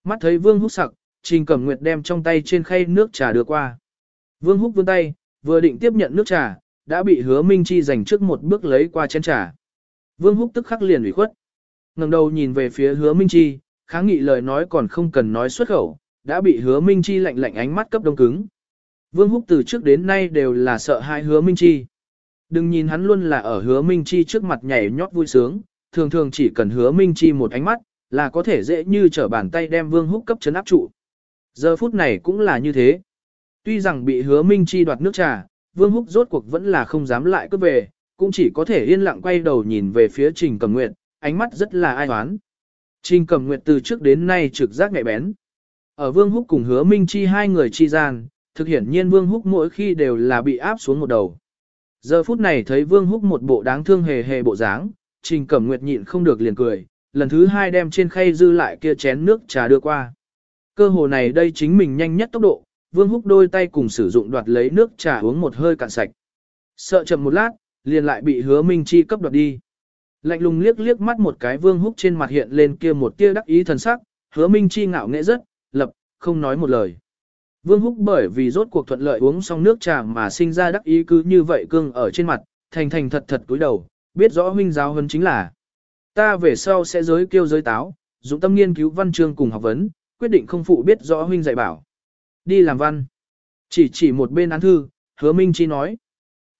Mắt thấy Vương Húc sặc, Trình Cẩm Nguyệt đem trong tay trên khay nước trà đưa qua. Vương Húc vươn tay, vừa định tiếp nhận nước trà, đã bị hứa Minh Chi giành trước một bước lấy qua chén trà. Vương Húc tức khắc liền ủy khuất. ngẩng đầu nhìn về phía hứa Minh Chi, kháng nghị lời nói còn không cần nói xuất khẩu, đã bị hứa Minh Chi lạnh lạnh ánh mắt cấp đông cứng. Vương Húc từ trước đến nay đều là sợ hai hứa Minh Chi. Đừng nhìn hắn luôn là ở hứa Minh Chi trước mặt nhảy nhót vui sướng, thường thường chỉ cần hứa Minh Chi một ánh mắt, là có thể dễ như trở bàn tay đem Vương Húc cấp chấn áp trụ. Giờ phút này cũng là như thế. Tuy rằng bị hứa Minh Chi đoạt nước trà, Vương Húc rốt cuộc vẫn là không dám lại cướp về, cũng chỉ có thể yên lặng quay đầu nhìn về phía Trình Cẩm Nguyệt, ánh mắt rất là ai oán. Trình Cẩm Nguyệt từ trước đến nay trực giác nhạy bén. Ở Vương Húc cùng hứa Minh Chi hai người chi gian, thực hiển nhiên Vương Húc mỗi khi đều là bị áp xuống một đầu. Giờ phút này thấy Vương Húc một bộ đáng thương hề hề bộ dáng, Trình Cẩm Nguyệt nhịn không được liền cười, lần thứ hai đem trên khay dư lại kia chén nước trà đưa qua. Cơ hồ này đây chính mình nhanh nhất tốc độ, Vương Húc đôi tay cùng sử dụng đoạt lấy nước trà uống một hơi cạn sạch. Sợ chậm một lát, liền lại bị Hứa Minh Chi cấp đoạt đi. Lạnh lùng liếc liếc mắt một cái Vương Húc trên mặt hiện lên kia một tia đắc ý thần sắc, Hứa Minh Chi ngạo nghễ rất, lập, không nói một lời. Vương Húc bởi vì rốt cuộc thuận lợi uống xong nước trà mà sinh ra đắc ý cứ như vậy cương ở trên mặt, thành thành thật thật cúi đầu, biết rõ huynh giáo hơn chính là. Ta về sau sẽ giới kêu giới táo, dụng tâm nghiên cứu văn chương cùng học vấn, quyết định không phụ biết rõ huynh dạy bảo. Đi làm văn. Chỉ chỉ một bên án thư, hứa Minh Chi nói.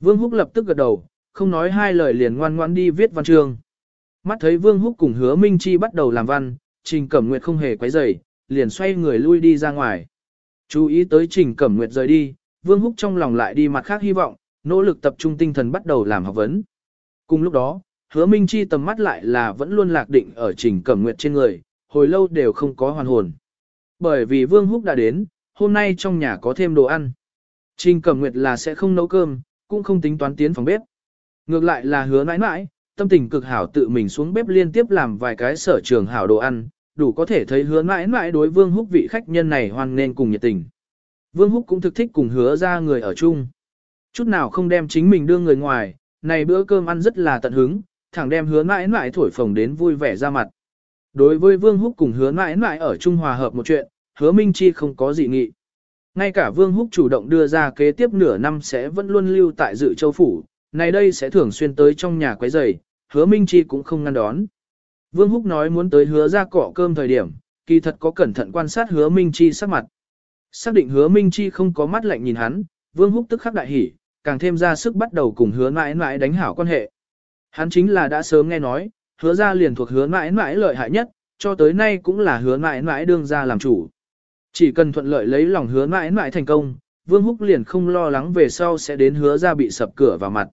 Vương Húc lập tức gật đầu, không nói hai lời liền ngoan ngoãn đi viết văn chương. Mắt thấy Vương Húc cùng hứa Minh Chi bắt đầu làm văn, Trình Cẩm Nguyệt không hề quấy rầy, liền xoay người lui đi ra ngoài. Chú ý tới Trình Cẩm Nguyệt rời đi, Vương Húc trong lòng lại đi mặt khác hy vọng, nỗ lực tập trung tinh thần bắt đầu làm học vấn. Cùng lúc đó, hứa Minh Chi tầm mắt lại là vẫn luôn lạc định ở Trình Cẩm Nguyệt trên người, hồi lâu đều không có hoàn hồn. Bởi vì Vương Húc đã đến, hôm nay trong nhà có thêm đồ ăn. Trình Cẩm Nguyệt là sẽ không nấu cơm, cũng không tính toán tiến phòng bếp. Ngược lại là hứa mãi mãi, tâm tình cực hảo tự mình xuống bếp liên tiếp làm vài cái sở trường hảo đồ ăn, đủ có thể thấy hứa mãi mãi đối Vương Húc vị khách nhân này hoan nên cùng nhiệt tình. Vương Húc cũng thực thích cùng hứa ra người ở chung. Chút nào không đem chính mình đưa người ngoài, này bữa cơm ăn rất là tận hứng, thẳng đem hứa mãi mãi thổi phồng đến vui vẻ ra mặt. Đối với Vương Húc cùng hứa mãi mãi ở Trung Hòa hợp một chuyện, hứa Minh Chi không có gì nghị. Ngay cả Vương Húc chủ động đưa ra kế tiếp nửa năm sẽ vẫn luôn lưu tại dự châu phủ, này đây sẽ thường xuyên tới trong nhà quấy rầy, hứa Minh Chi cũng không ngăn đón. Vương Húc nói muốn tới hứa ra cọ cơm thời điểm, kỳ thật có cẩn thận quan sát hứa Minh Chi sắc mặt. Xác định hứa Minh Chi không có mắt lạnh nhìn hắn, Vương Húc tức khắc đại hỉ, càng thêm ra sức bắt đầu cùng hứa mãi mãi đánh hảo quan hệ. Hắn chính là đã sớm nghe nói, hứa ra liền thuộc hứa mãi mãi lợi hại nhất, cho tới nay cũng là hứa mãi mãi đương ra làm chủ. Chỉ cần thuận lợi lấy lòng hứa mãi mãi thành công, Vương Húc liền không lo lắng về sau sẽ đến hứa ra bị sập cửa vào mặt.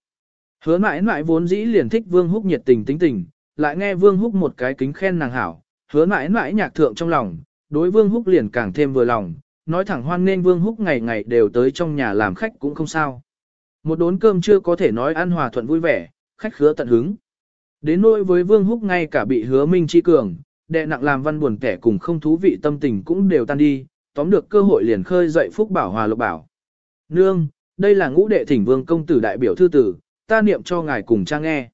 Hứa mãi mãi vốn dĩ liền thích Vương Húc nhiệt tình tính tình, lại nghe Vương Húc một cái kính khen nàng hảo, hứa mãi mãi nhạc thượng trong lòng, đối Vương Húc liền càng thêm vừa lòng, nói thẳng hoan nên Vương Húc ngày ngày đều tới trong nhà làm khách cũng không sao. Một đốn cơm chưa có thể nói ăn hòa thuận vui vẻ, khách khứa tận hứng. Đến nỗi với Vương Húc ngay cả bị hứa minh chi cường, đệ nặng làm văn buồn kẻ cùng không thú vị tâm tình cũng đều tan đi, tóm được cơ hội liền khơi dậy Phúc Bảo Hòa Lộc Bảo. Nương, đây là ngũ đệ thỉnh vương công tử đại biểu thư tử, ta niệm cho ngài cùng cha nghe.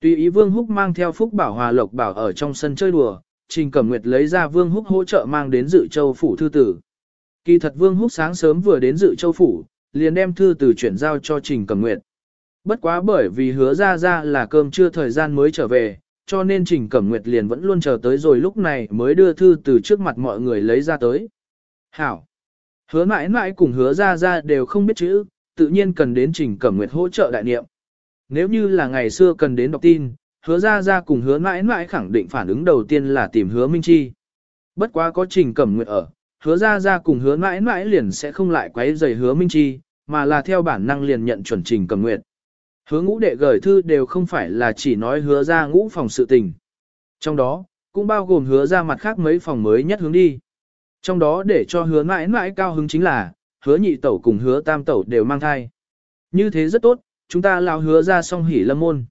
Tùy ý Vương Húc mang theo Phúc Bảo Hòa Lộc Bảo ở trong sân chơi đùa, Trình Cẩm Nguyệt lấy ra Vương Húc hỗ trợ mang đến dự châu phủ thư tử. Kỳ thật Vương Húc sáng sớm vừa đến dự châu phủ, liền đem thư tử chuyển giao cho Trình Cẩm Nguyệt. Bất quá bởi vì hứa ra ra là cơm chưa thời gian mới trở về, cho nên Trình Cẩm Nguyệt liền vẫn luôn chờ tới rồi lúc này mới đưa thư từ trước mặt mọi người lấy ra tới. Hảo! Hứa mãi mãi cùng hứa ra ra đều không biết chữ, tự nhiên cần đến Trình Cẩm Nguyệt hỗ trợ đại niệm. Nếu như là ngày xưa cần đến đọc tin, hứa ra ra cùng hứa mãi mãi khẳng định phản ứng đầu tiên là tìm hứa Minh Chi. Bất quá có Trình Cẩm nguyện ở, hứa ra ra cùng hứa mãi mãi liền sẽ không lại quấy rầy hứa Minh Chi, mà là theo bản năng liền nhận chuẩn Trình Cẩm nguyện. Hứa ngũ đệ gửi thư đều không phải là chỉ nói hứa ra ngũ phòng sự tình. Trong đó, cũng bao gồm hứa ra mặt khác mấy phòng mới nhất hướng đi. Trong đó để cho hứa mãi mãi cao hứng chính là, hứa nhị tẩu cùng hứa tam tẩu đều mang thai. Như thế rất tốt, chúng ta lao hứa ra xong hỉ lâm môn.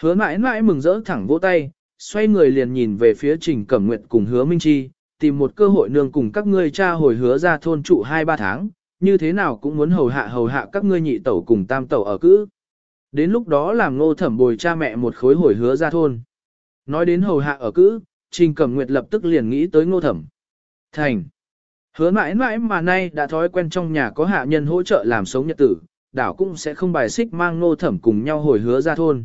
Hứa mãi mãi mừng rỡ thẳng vỗ tay, xoay người liền nhìn về phía trình cẩm nguyện cùng hứa minh chi, tìm một cơ hội nương cùng các ngươi cha hồi hứa ra thôn trụ 2-3 tháng, như thế nào cũng muốn hầu hạ hầu hạ các ngươi nhị tẩu cùng tam tẩu ở cữ. Đến lúc đó làm ngô thẩm bồi cha mẹ một khối hồi hứa ra thôn. Nói đến hầu hạ ở cữ, Trình Cẩm Nguyệt lập tức liền nghĩ tới ngô thẩm. Thành. Hứa mãi mãi mà nay đã thói quen trong nhà có hạ nhân hỗ trợ làm sống nhật tử, đảo cũng sẽ không bài xích mang nô thẩm cùng nhau hồi hứa ra thôn.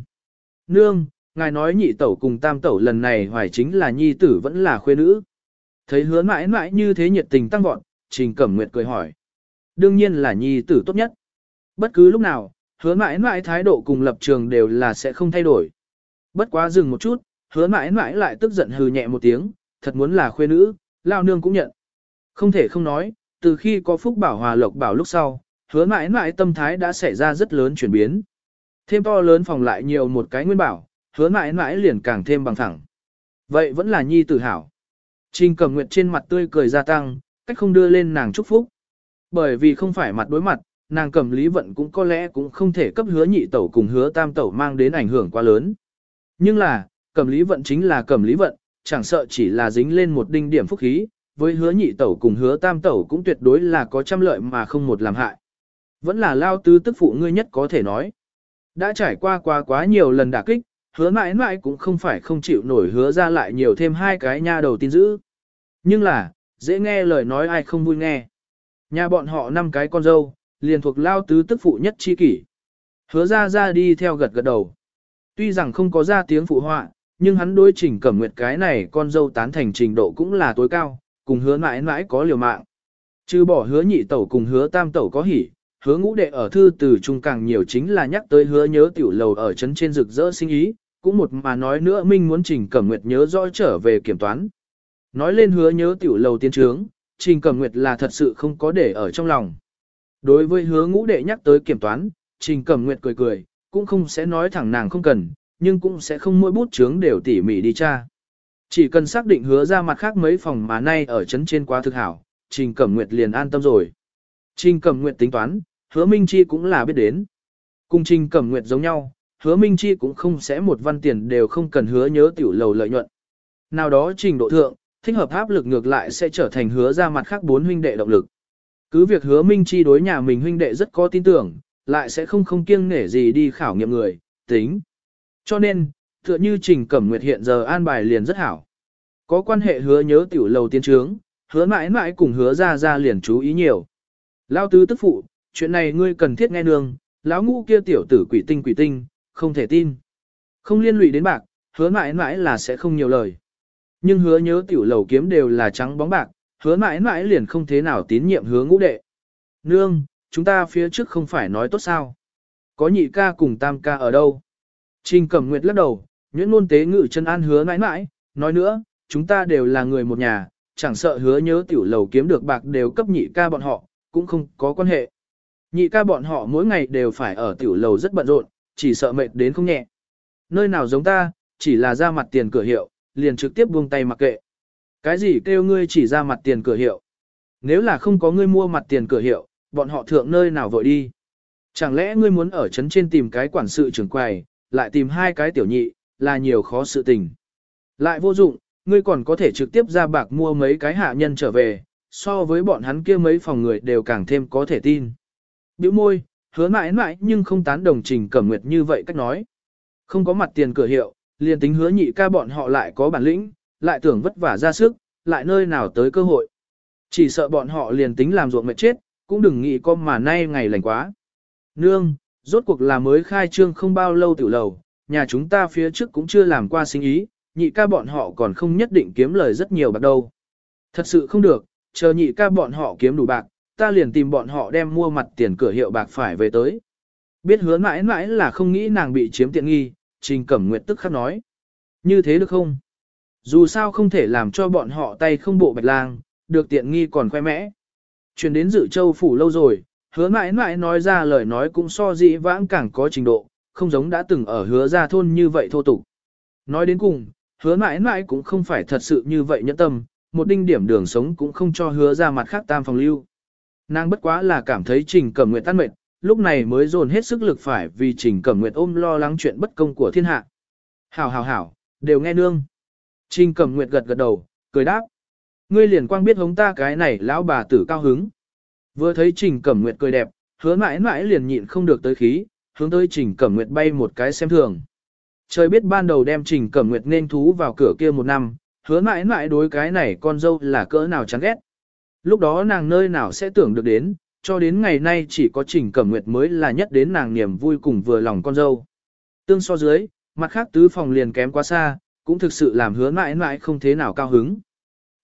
Nương, ngài nói nhị tẩu cùng tam tẩu lần này hoài chính là nhi tử vẫn là khuê nữ. Thấy hứa mãi mãi như thế nhiệt tình tăng vọt, Trình Cẩm Nguyệt cười hỏi. Đương nhiên là nhi tử tốt nhất. Bất cứ lúc nào, hứa mãi mãi thái độ cùng lập trường đều là sẽ không thay đổi. Bất quá dừng một chút, hứa mãi mãi lại tức giận hừ nhẹ một tiếng, thật muốn là khuê nữ, lao nương cũng nhận. Không thể không nói, từ khi có phúc bảo hòa lộc bảo lúc sau, hứa mãi mãi tâm thái đã xảy ra rất lớn chuyển biến. Thêm to lớn phòng lại nhiều một cái nguyên bảo, hứa mãi mãi liền càng thêm bằng thẳng. Vậy vẫn là nhi tử hảo. Trình cầm nguyệt trên mặt tươi cười gia tăng, cách không đưa lên nàng chúc phúc. Bởi vì không phải mặt đối mặt, nàng cầm lý vận cũng có lẽ cũng không thể cấp hứa nhị tẩu cùng hứa tam tẩu mang đến ảnh hưởng quá lớn. Nhưng là, cầm lý vận chính là cầm lý vận, chẳng sợ chỉ là dính lên một đinh điểm phúc khí, với hứa nhị tẩu cùng hứa tam tẩu cũng tuyệt đối là có trăm lợi mà không một làm hại. Vẫn là lao tứ tức phụ ngươi nhất có thể nói. Đã trải qua quá quá nhiều lần đả kích, hứa mãi mãi cũng không phải không chịu nổi hứa ra lại nhiều thêm hai cái nha đầu tin dữ. Nhưng là, dễ nghe lời nói ai không vui nghe. Nhà bọn họ năm cái con dâu, liền thuộc lao tứ tức phụ nhất chi kỷ. Hứa ra ra đi theo gật gật đầu. Tuy rằng không có ra tiếng phụ họa, nhưng hắn đối trình cẩm nguyệt cái này con dâu tán thành trình độ cũng là tối cao, cùng hứa mãi mãi có liều mạng. Chứ bỏ hứa nhị tẩu cùng hứa tam tẩu có hỉ, hứa ngũ đệ ở thư từ trung càng nhiều chính là nhắc tới hứa nhớ tiểu lầu ở trấn trên rực rỡ sinh ý, cũng một mà nói nữa Minh muốn trình cẩm nguyệt nhớ rõ trở về kiểm toán. Nói lên hứa nhớ tiểu lầu tiên trướng, trình cẩm nguyệt là thật sự không có để ở trong lòng. Đối với hứa ngũ đệ nhắc tới kiểm toán, Trình Cẩm Nguyệt cười cười, cũng không sẽ nói thẳng nàng không cần, nhưng cũng sẽ không mỗi bút chướng đều tỉ mỉ đi tra. Chỉ cần xác định hứa ra mặt khác mấy phòng mà nay ở trấn trên quá thực hảo, Trình Cẩm Nguyệt liền an tâm rồi. Trình Cẩm Nguyệt tính toán, hứa Minh Chi cũng là biết đến. Cùng Trình Cẩm Nguyệt giống nhau, hứa Minh Chi cũng không sẽ một văn tiền đều không cần hứa nhớ tiểu lầu lợi nhuận. Nào đó trình độ thượng, thích hợp áp lực ngược lại sẽ trở thành hứa ra mặt khác bốn huynh đệ động lực. Cứ việc hứa Minh Chi đối nhà mình huynh đệ rất có tin tưởng, lại sẽ không không kiêng nể gì đi khảo nghiệm người, tính. Cho nên, tựa như Trình Cẩm Nguyệt hiện giờ an bài liền rất hảo. Có quan hệ hứa nhớ tiểu lầu tiến trướng, hứa mãi mãi cùng hứa ra ra liền chú ý nhiều. Lao tứ tức phụ, chuyện này ngươi cần thiết nghe nương, lão ngũ kia tiểu tử quỷ tinh quỷ tinh, không thể tin. Không liên lụy đến bạc, hứa mãi mãi là sẽ không nhiều lời. Nhưng hứa nhớ tiểu lầu kiếm đều là trắng bóng bạc, hứa mãi mãi liền không thế nào tín nhiệm hứa ngũ đệ. Nương, chúng ta phía trước không phải nói tốt sao. Có nhị ca cùng tam ca ở đâu? Trình cẩm nguyệt lắc đầu, nhuyễn ngôn tế ngự chân an hứa mãi mãi, nói nữa, chúng ta đều là người một nhà, chẳng sợ hứa nhớ tiểu lầu kiếm được bạc đều cấp nhị ca bọn họ, cũng không có quan hệ. Nhị ca bọn họ mỗi ngày đều phải ở tiểu lầu rất bận rộn, chỉ sợ mệt đến không nhẹ. Nơi nào giống ta, chỉ là ra mặt tiền cửa hiệu, liền trực tiếp buông tay mặc kệ. Cái gì kêu ngươi chỉ ra mặt tiền cửa hiệu? Nếu là không có ngươi mua mặt tiền cửa hiệu, bọn họ thượng nơi nào vội đi? Chẳng lẽ ngươi muốn ở trấn trên tìm cái quản sự trưởng quầy, lại tìm hai cái tiểu nhị, là nhiều khó sự tình. Lại vô dụng, ngươi còn có thể trực tiếp ra bạc mua mấy cái hạ nhân trở về, so với bọn hắn kia mấy phòng người đều càng thêm có thể tin. Biểu môi, hứa mãi mãi nhưng không tán đồng trình cẩm nguyệt như vậy cách nói. Không có mặt tiền cửa hiệu, liền tính hứa nhị ca bọn họ lại có bản lĩnh, lại tưởng vất vả ra sức, lại nơi nào tới cơ hội. Chỉ sợ bọn họ liền tính làm ruộng mệt chết, cũng đừng nghĩ con mà nay ngày lành quá. Nương, rốt cuộc là mới khai trương không bao lâu tiểu lầu, nhà chúng ta phía trước cũng chưa làm qua sinh ý, nhị ca bọn họ còn không nhất định kiếm lời rất nhiều bạc đâu. Thật sự không được, chờ nhị ca bọn họ kiếm đủ bạc, ta liền tìm bọn họ đem mua mặt tiền cửa hiệu bạc phải về tới. Biết hứa mãi mãi là không nghĩ nàng bị chiếm tiện nghi, Trình Cẩm Nguyệt tức khắc nói. Như thế được không? Dù sao không thể làm cho bọn họ tay không bộ bạch lang, được tiện nghi còn khoe mẽ. Chuyển đến dự châu phủ lâu rồi, hứa mãi mãi nói ra lời nói cũng so dĩ vãng càng có trình độ, không giống đã từng ở hứa ra thôn như vậy thô tục. Nói đến cùng, hứa mãi mãi cũng không phải thật sự như vậy nhẫn tâm, một đinh điểm đường sống cũng không cho hứa ra mặt khác tam phòng lưu. Nàng bất quá là cảm thấy Trình Cẩm Nguyệt tan mệt, lúc này mới dồn hết sức lực phải vì Trình Cẩm Nguyệt ôm lo lắng chuyện bất công của thiên hạ. Hảo hảo hảo, đều nghe nương. Trình Cẩm Nguyệt gật gật đầu, cười đáp. Ngươi liền quang biết hống ta cái này lão bà tử cao hứng. Vừa thấy Trình Cẩm Nguyệt cười đẹp, hứa mãi mãi liền nhịn không được tới khí, hướng tới Trình Cẩm Nguyệt bay một cái xem thường. Trời biết ban đầu đem Trình Cẩm Nguyệt nên thú vào cửa kia một năm, hứa mãi mãi đối cái này con dâu là cỡ nào chán ghét. Lúc đó nàng nơi nào sẽ tưởng được đến, cho đến ngày nay chỉ có Trình Cẩm Nguyệt mới là nhất đến nàng niềm vui cùng vừa lòng con dâu. Tương so dưới, mặt khác tứ phòng liền kém quá xa, cũng thực sự làm hứa mãi mãi không thế nào cao hứng.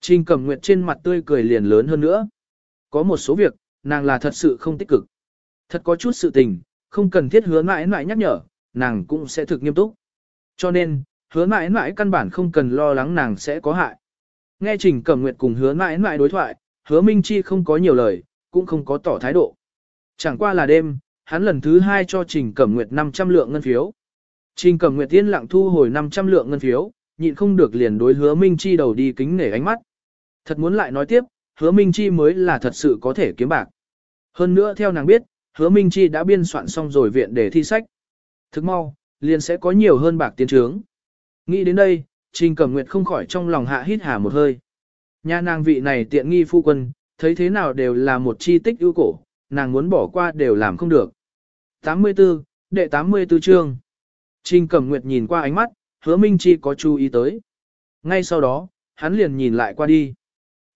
Trình Cẩm Nguyệt trên mặt tươi cười liền lớn hơn nữa. Có một số việc, nàng là thật sự không tích cực. Thật có chút sự tình, không cần thiết hứa mãi mãi nhắc nhở, nàng cũng sẽ thực nghiêm túc. Cho nên, hứa mãi mãi căn bản không cần lo lắng nàng sẽ có hại. Nghe Trình Cẩm Nguyệt cùng hứa mãi mãi đối thoại, hứa Minh Chi không có nhiều lời, cũng không có tỏ thái độ. Chẳng qua là đêm, hắn lần thứ hai cho Trình Cẩm Nguyệt 500 lượng ngân phiếu. Trình Cẩm Nguyệt tiên lặng thu hồi 500 lượng ngân phiếu, nhịn không được liền đối hứa Minh Chi đầu đi kính nể ánh mắt. Thật muốn lại nói tiếp, hứa Minh Chi mới là thật sự có thể kiếm bạc. Hơn nữa theo nàng biết, hứa Minh Chi đã biên soạn xong rồi viện để thi sách. Thức mau, liền sẽ có nhiều hơn bạc tiến trướng. Nghĩ đến đây, Trình Cẩm Nguyệt không khỏi trong lòng hạ hít hà một hơi. Nhà nàng vị này tiện nghi phu quân, thấy thế nào đều là một chi tích ưu cổ, nàng muốn bỏ qua đều làm không được. 84, đệ 84 chương. Trình Cẩm Nguyệt nhìn qua ánh mắt, hứa Minh Chi có chú ý tới. Ngay sau đó, hắn liền nhìn lại qua đi.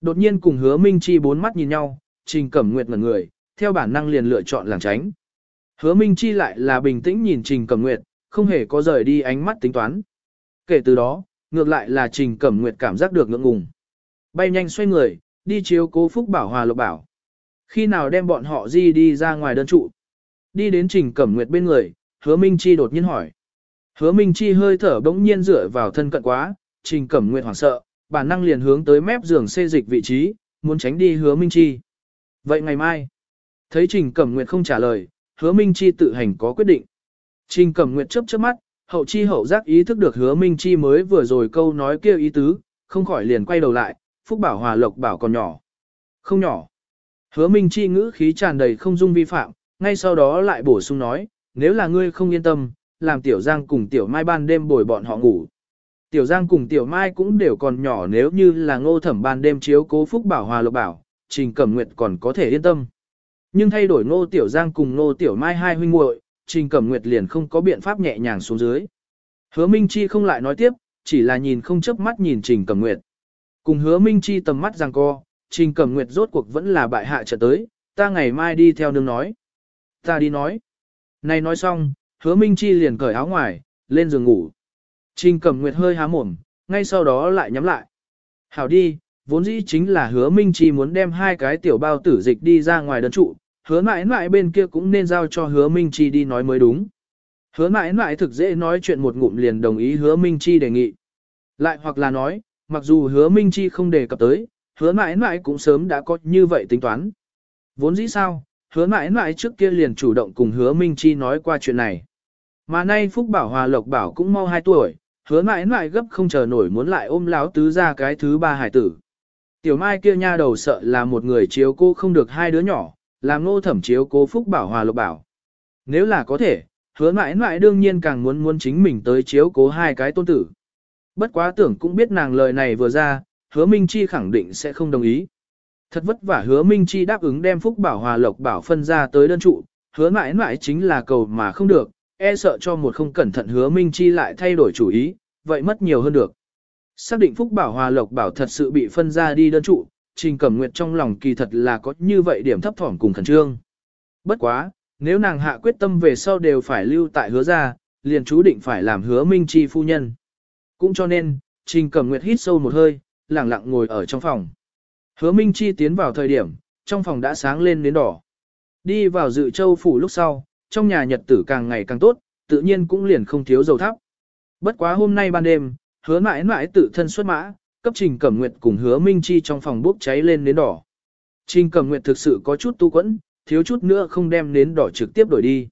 Đột nhiên cùng hứa Minh Chi bốn mắt nhìn nhau, Trình Cẩm Nguyệt ngẩn người, theo bản năng liền lựa chọn làng tránh. Hứa Minh Chi lại là bình tĩnh nhìn Trình Cẩm Nguyệt, không hề có rời đi ánh mắt tính toán. Kể từ đó, ngược lại là Trình Cẩm Nguyệt cảm giác được ngượng ngùng. Bay nhanh xoay người, đi chiếu cố Phúc Bảo Hòa Lộc Bảo. Khi nào đem bọn họ di đi ra ngoài đơn trụ. Đi đến Trình Cẩm Nguyệt bên người, Hứa Minh Chi đột nhiên hỏi. Hứa Minh Chi hơi thở bỗng nhiên dựa vào thân cận quá, Trình Cẩm Nguyệt hoảng sợ, bản năng liền hướng tới mép giường xê dịch vị trí, muốn tránh đi Hứa Minh Chi. Vậy ngày mai, thấy Trình Cẩm Nguyệt không trả lời, Hứa Minh Chi tự hành có quyết định. Trình Cẩm Nguyệt chớp chớp mắt, hậu chi hậu giác ý thức được hứa Minh Chi mới vừa rồi câu nói kia ý tứ, không khỏi liền quay đầu lại, Phúc Bảo Hòa Lộc bảo còn nhỏ. Không nhỏ. Hứa Minh Chi ngữ khí tràn đầy không dung vi phạm, ngay sau đó lại bổ sung nói, nếu là ngươi không yên tâm, làm Tiểu Giang cùng Tiểu Mai ban đêm bồi bọn họ ngủ. Tiểu Giang cùng Tiểu Mai cũng đều còn nhỏ nếu như là ngô thẩm ban đêm chiếu cố Phúc Bảo Hòa Lộc bảo, Trình Cẩm Nguyệt còn có thể yên tâm. Nhưng thay đổi ngô Tiểu Giang cùng ngô Tiểu Mai hai huynh muội, Trình Cẩm Nguyệt liền không có biện pháp nhẹ nhàng xuống dưới. Hứa Minh Chi không lại nói tiếp, chỉ là nhìn không chớp mắt nhìn Trình Cẩm Nguyệt. Cùng Hứa Minh Chi tầm mắt giằng co, Trình Cẩm Nguyệt rốt cuộc vẫn là bại hạ trở tới, ta ngày mai đi theo nương nói. Ta đi nói. Này nói xong, Hứa Minh Chi liền cởi áo ngoài, lên giường ngủ. Trình Cẩm Nguyệt hơi há mồm, ngay sau đó lại nhắm lại. Hảo đi, vốn dĩ chính là Hứa Minh Chi muốn đem hai cái tiểu bao tử dịch đi ra ngoài đơn trụ, hứa mãi mãi bên kia cũng nên giao cho hứa Minh Chi đi nói mới đúng. Hứa mãi mãi thực dễ nói chuyện một ngụm liền đồng ý hứa Minh Chi đề nghị. Lại hoặc là nói, mặc dù hứa Minh Chi không đề cập tới, hứa mãi mãi cũng sớm đã có như vậy tính toán. Vốn dĩ sao, hứa mãi mãi trước kia liền chủ động cùng hứa Minh Chi nói qua chuyện này. Mà nay Phúc Bảo Hòa Lộc Bảo cũng mau 2 tuổi, hứa mãi mãi gấp không chờ nổi muốn lại ôm láo tứ ra cái thứ ba hải tử. Tiểu Mai kia nha đầu sợ là một người chiếu cô không được hai đứa nhỏ, làm ngô thẩm chiếu cố phúc bảo hòa lộc bảo. Nếu là có thể, hứa mãi mãi đương nhiên càng muốn muốn chính mình tới chiếu cố hai cái tôn tử. Bất quá tưởng cũng biết nàng lời này vừa ra, hứa Minh Chi khẳng định sẽ không đồng ý. Thật vất vả hứa Minh Chi đáp ứng đem phúc bảo hòa lộc bảo phân ra tới đơn trụ, hứa mãi mãi chính là cầu mà không được, e sợ cho một không cẩn thận hứa Minh Chi lại thay đổi chủ ý, vậy mất nhiều hơn được. Xác định phúc bảo hòa lộc bảo thật sự bị phân ra đi đơn trụ, Trình Cẩm Nguyệt trong lòng kỳ thật là có như vậy điểm thấp thỏm cùng khẩn trương. Bất quá, nếu nàng hạ quyết tâm về sau đều phải lưu tại hứa ra, liền chú định phải làm hứa minh chi phu nhân. Cũng cho nên, Trình Cẩm Nguyệt hít sâu một hơi, lặng lặng ngồi ở trong phòng. Hứa minh chi tiến vào thời điểm, trong phòng đã sáng lên đến đỏ. Đi vào dự châu phủ lúc sau, trong nhà nhật tử càng ngày càng tốt, tự nhiên cũng liền không thiếu dầu thắp. Bất quá hôm nay ban đêm, hứa mãi mãi tự thân xuất mã, cấp Trình Cẩm Nguyệt cùng hứa Minh Chi trong phòng bốc cháy lên nến đỏ. Trình Cẩm Nguyệt thực sự có chút tu quẫn, thiếu chút nữa không đem nến đỏ trực tiếp đổi đi.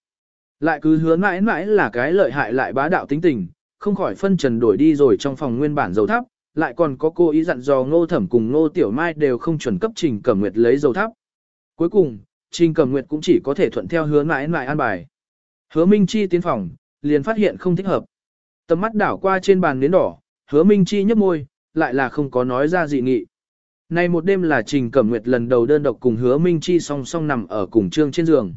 Lại cứ hứa mãi mãi là cái lợi hại lại bá đạo tính tình, không khỏi phân trần đổi đi rồi trong phòng nguyên bản dầu thắp, lại còn có cô ý dặn dò ngô thẩm cùng ngô tiểu mai đều không chuẩn cấp Trình Cẩm Nguyệt lấy dầu thắp. Cuối cùng, Trình Cẩm Nguyệt cũng chỉ có thể thuận theo hứa mãi mãi an bài. Hứa Minh Chi tiến phòng, liền phát hiện không thích hợp. Tầm mắt đảo qua trên bàn nến đỏ, hứa Minh Chi nhấp môi, lại là không có nói ra dị nghị. Nay một đêm là Trình Cẩm Nguyệt lần đầu đơn độc cùng hứa Minh Chi song song nằm ở cùng trương trên giường.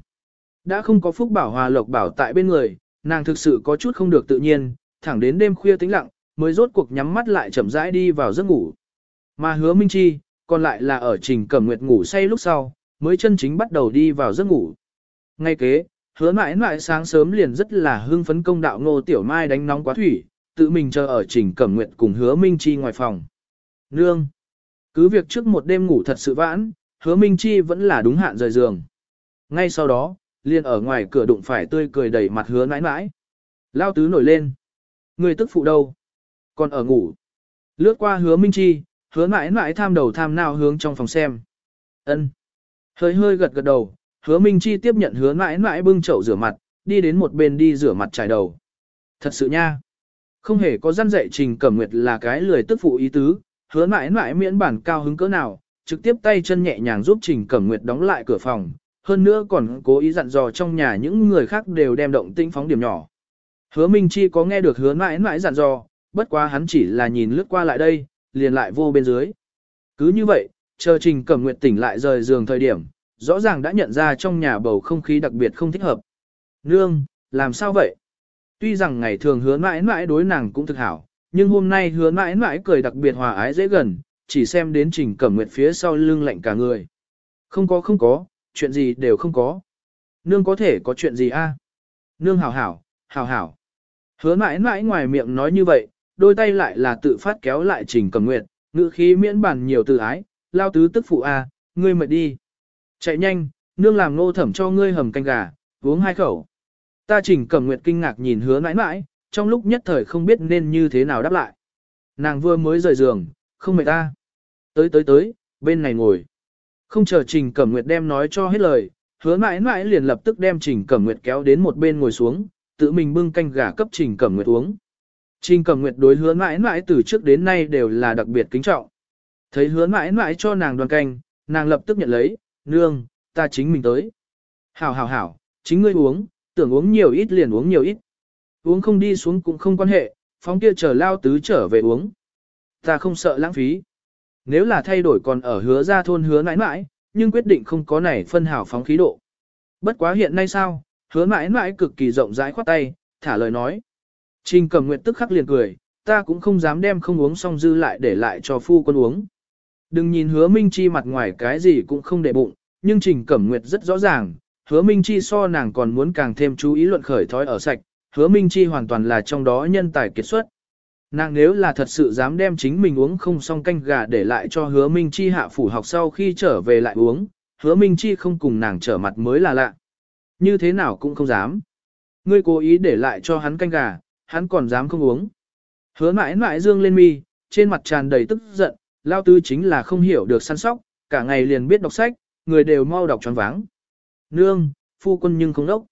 Đã không có phúc bảo hòa lộc bảo tại bên người, nàng thực sự có chút không được tự nhiên, thẳng đến đêm khuya tĩnh lặng, mới rốt cuộc nhắm mắt lại chậm rãi đi vào giấc ngủ. Mà hứa Minh Chi, còn lại là ở Trình Cẩm Nguyệt ngủ say lúc sau, mới chân chính bắt đầu đi vào giấc ngủ. Ngay kế, hứa mãi mãi sáng sớm liền rất là hưng phấn công đạo ngô tiểu mai đánh nóng quá thủy, tự mình chờ ở Trình Cẩm Nguyệt cùng Hứa Minh Chi ngoài phòng. Nương! Cứ việc trước một đêm ngủ thật sự vãn, Hứa Minh Chi vẫn là đúng hạn rời giường. Ngay sau đó, liền ở ngoài cửa đụng phải tươi cười đẩy mặt hứa nãi nãi. Lao tứ nổi lên. Người tức phụ đâu? Còn ở ngủ. Lướt qua hứa Minh Chi, hứa nãi nãi tham đầu tham nào hướng trong phòng xem. ân Hơi hơi gật gật đầu, hứa Minh Chi tiếp nhận hứa nãi nãi bưng chậu rửa mặt, đi đến một bên đi rửa mặt trải đầu. Thật sự nha. Không hề có gian dạy Trình Cẩm Nguyệt là cái lười tức phụ ý tứ, hứa mãi mãi miễn bản cao hứng cỡ nào, trực tiếp tay chân nhẹ nhàng giúp Trình Cẩm Nguyệt đóng lại cửa phòng, hơn nữa còn cố ý dặn dò trong nhà những người khác đều đem động tinh phóng điểm nhỏ. Hứa Minh Chi có nghe được hứa mãi mãi dặn dò, bất quá hắn chỉ là nhìn lướt qua lại đây, liền lại vô bên dưới. Cứ như vậy, chờ Trình Cẩm Nguyệt tỉnh lại rời giường thời điểm, rõ ràng đã nhận ra trong nhà bầu không khí đặc biệt không thích hợp. Nương, làm sao vậy? Tuy rằng ngày thường hứa mãi mãi đối nàng cũng thực hảo, nhưng hôm nay hứa mãi mãi cười đặc biệt hòa ái dễ gần, chỉ xem đến trình cẩm nguyệt phía sau lưng lạnh cả người. Không có không có, chuyện gì đều không có. Nương có thể có chuyện gì a? Nương hảo hảo, hảo hảo. Hứa mãi mãi ngoài miệng nói như vậy, đôi tay lại là tự phát kéo lại trình cẩm nguyệt, ngữ khí miễn bản nhiều từ ái, lao tứ tức phụ a, ngươi mệt đi. Chạy nhanh, nương làm nô thẩm cho ngươi hầm canh gà, uống hai khẩu. Ta Trình Cẩm Nguyệt kinh ngạc nhìn hứa mãi mãi, trong lúc nhất thời không biết nên như thế nào đáp lại. Nàng vừa mới rời giường, không mệt ta. Tới tới tới, bên này ngồi. Không chờ Trình Cẩm Nguyệt đem nói cho hết lời, hứa mãi mãi liền lập tức đem Trình Cẩm Nguyệt kéo đến một bên ngồi xuống, tự mình bưng canh gà cấp Trình Cẩm Nguyệt uống. Trình Cẩm Nguyệt đối hứa mãi mãi từ trước đến nay đều là đặc biệt kính trọng. Thấy hứa mãi mãi cho nàng đoàn canh, nàng lập tức nhận lấy, nương, ta chính mình tới. Hảo hảo hảo, chính ngươi uống, tưởng uống nhiều ít liền uống nhiều ít. Uống không đi xuống cũng không quan hệ, phóng kia chờ lao tứ trở về uống. Ta không sợ lãng phí. Nếu là thay đổi còn ở hứa ra thôn hứa mãi mãi, nhưng quyết định không có này phân hảo phóng khí độ. Bất quá hiện nay sao, hứa mãi mãi cực kỳ rộng rãi khoát tay, thả lời nói. Trình cầm nguyện tức khắc liền cười, ta cũng không dám đem không uống xong dư lại để lại cho phu quân uống. Đừng nhìn hứa Minh Chi mặt ngoài cái gì cũng không để bụng, nhưng Trình Cẩm Nguyệt rất rõ ràng, hứa Minh Chi so nàng còn muốn càng thêm chú ý luận khởi thói ở sạch, hứa Minh Chi hoàn toàn là trong đó nhân tài kiệt xuất. Nàng nếu là thật sự dám đem chính mình uống không xong canh gà để lại cho hứa Minh Chi hạ phủ học sau khi trở về lại uống, hứa Minh Chi không cùng nàng trở mặt mới là lạ. Như thế nào cũng không dám. Ngươi cố ý để lại cho hắn canh gà, hắn còn dám không uống. Hứa mãi mãi dương lên mi, trên mặt tràn đầy tức giận, lao tư chính là không hiểu được săn sóc, cả ngày liền biết đọc sách, người đều mau đọc tròn váng. Nương, phu quân nhưng không đốc.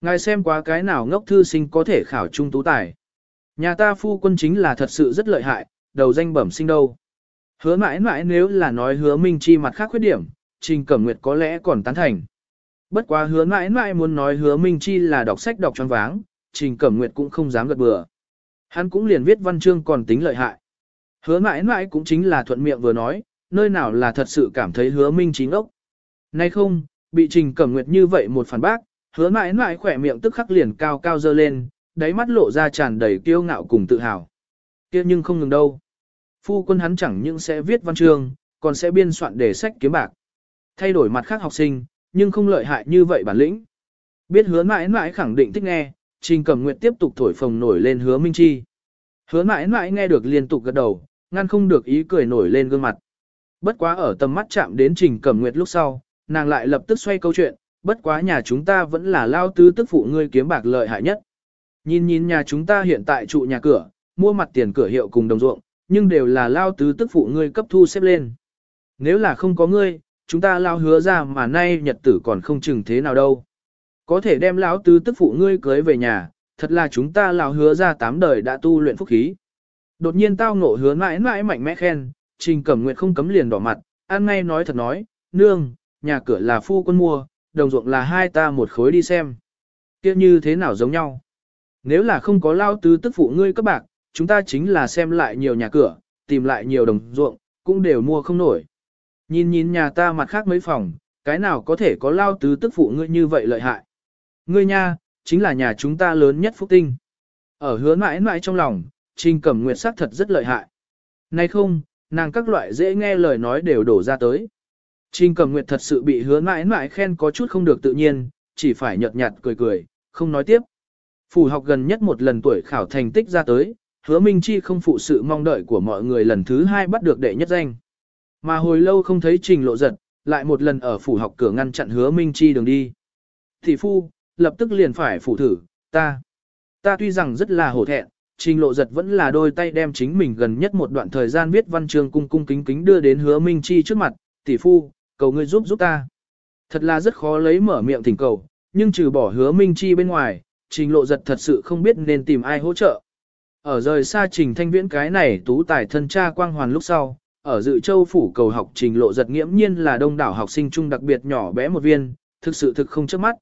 Ngài xem quá cái nào ngốc thư sinh có thể khảo trung tú tài. Nhà ta phu quân chính là thật sự rất lợi hại, đầu danh bẩm sinh đâu. Hứa mãi mãi nếu là nói hứa minh chi mặt khác khuyết điểm, Trình Cẩm Nguyệt có lẽ còn tán thành. Bất quá hứa mãi mãi muốn nói hứa minh chi là đọc sách đọc tròn váng, Trình Cẩm Nguyệt cũng không dám gật bừa. Hắn cũng liền viết văn chương còn tính lợi hại. Hứa mãi mãi cũng chính là thuận miệng vừa nói, nơi nào là thật sự cảm thấy hứa minh chính ốc. Nay không, bị Trình Cẩm Nguyệt như vậy một phản bác, hứa mãi mãi khỏe miệng tức khắc liền cao cao dơ lên, đáy mắt lộ ra tràn đầy kiêu ngạo cùng tự hào. kia nhưng không ngừng đâu. Phu quân hắn chẳng những sẽ viết văn chương, còn sẽ biên soạn đề sách kiếm bạc. Thay đổi mặt khác học sinh, nhưng không lợi hại như vậy bản lĩnh. Biết hứa mãi mãi khẳng định thích nghe, Trình Cẩm Nguyệt tiếp tục thổi phồng nổi lên hứa Minh Chi. Hứa mãi mãi nghe được liên tục gật đầu, ngăn không được ý cười nổi lên gương mặt. Bất quá ở tầm mắt chạm đến Trình Cẩm Nguyệt lúc sau, nàng lại lập tức xoay câu chuyện, bất quá nhà chúng ta vẫn là lao tứ tức phụ ngươi kiếm bạc lợi hại nhất. Nhìn nhìn nhà chúng ta hiện tại trụ nhà cửa, mua mặt tiền cửa hiệu cùng đồng ruộng, nhưng đều là lao tứ tức phụ ngươi cấp thu xếp lên. Nếu là không có ngươi, chúng ta lao hứa ra mà nay nhật tử còn không chừng thế nào đâu. Có thể đem lão tứ tức phụ ngươi cưới về nhà, thật là chúng ta lao hứa ra tám đời đã tu luyện phúc khí. Đột nhiên tao ngộ hứa mãi mãi mạnh mẽ khen, trình cẩm nguyện không cấm liền đỏ mặt, ăn ngay nói thật nói, nương, nhà cửa là phu quân mua, đồng ruộng là hai ta một khối đi xem. kia như thế nào giống nhau? Nếu là không có lao tứ tức phụ ngươi các bạc, chúng ta chính là xem lại nhiều nhà cửa, tìm lại nhiều đồng ruộng, cũng đều mua không nổi. Nhìn nhìn nhà ta mặt khác mấy phòng, cái nào có thể có lao tứ tức phụ ngươi như vậy lợi hại. Ngươi nha, chính là nhà chúng ta lớn nhất phúc tinh. Ở hứa mãi mãi trong lòng, Trình Cẩm Nguyệt sắc thật rất lợi hại. Nay không, nàng các loại dễ nghe lời nói đều đổ ra tới. Trình Cẩm Nguyệt thật sự bị hứa mãi mãi khen có chút không được tự nhiên, chỉ phải nhợt nhạt cười cười, không nói tiếp. Phủ học gần nhất một lần tuổi khảo thành tích ra tới, hứa Minh Chi không phụ sự mong đợi của mọi người lần thứ hai bắt được đệ nhất danh. Mà hồi lâu không thấy trình lộ giật, lại một lần ở phủ học cửa ngăn chặn hứa Minh Chi đường đi. Thị phu, lập tức liền phải phủ thử, ta. Ta tuy rằng rất là hổ thẹn, trình lộ giật vẫn là đôi tay đem chính mình gần nhất một đoạn thời gian viết văn chương cung cung kính kính đưa đến hứa Minh Chi trước mặt, tỷ phu, cầu ngươi giúp giúp ta. Thật là rất khó lấy mở miệng thỉnh cầu, nhưng trừ bỏ hứa Minh Chi bên ngoài, trình lộ giật thật sự không biết nên tìm ai hỗ trợ. Ở rời xa trình thanh viễn cái này tú tài thân cha quang hoàn lúc sau, ở dự châu phủ cầu học trình lộ giật nghiễm nhiên là đông đảo học sinh trung đặc biệt nhỏ bé một viên, thực sự thực không trước mắt.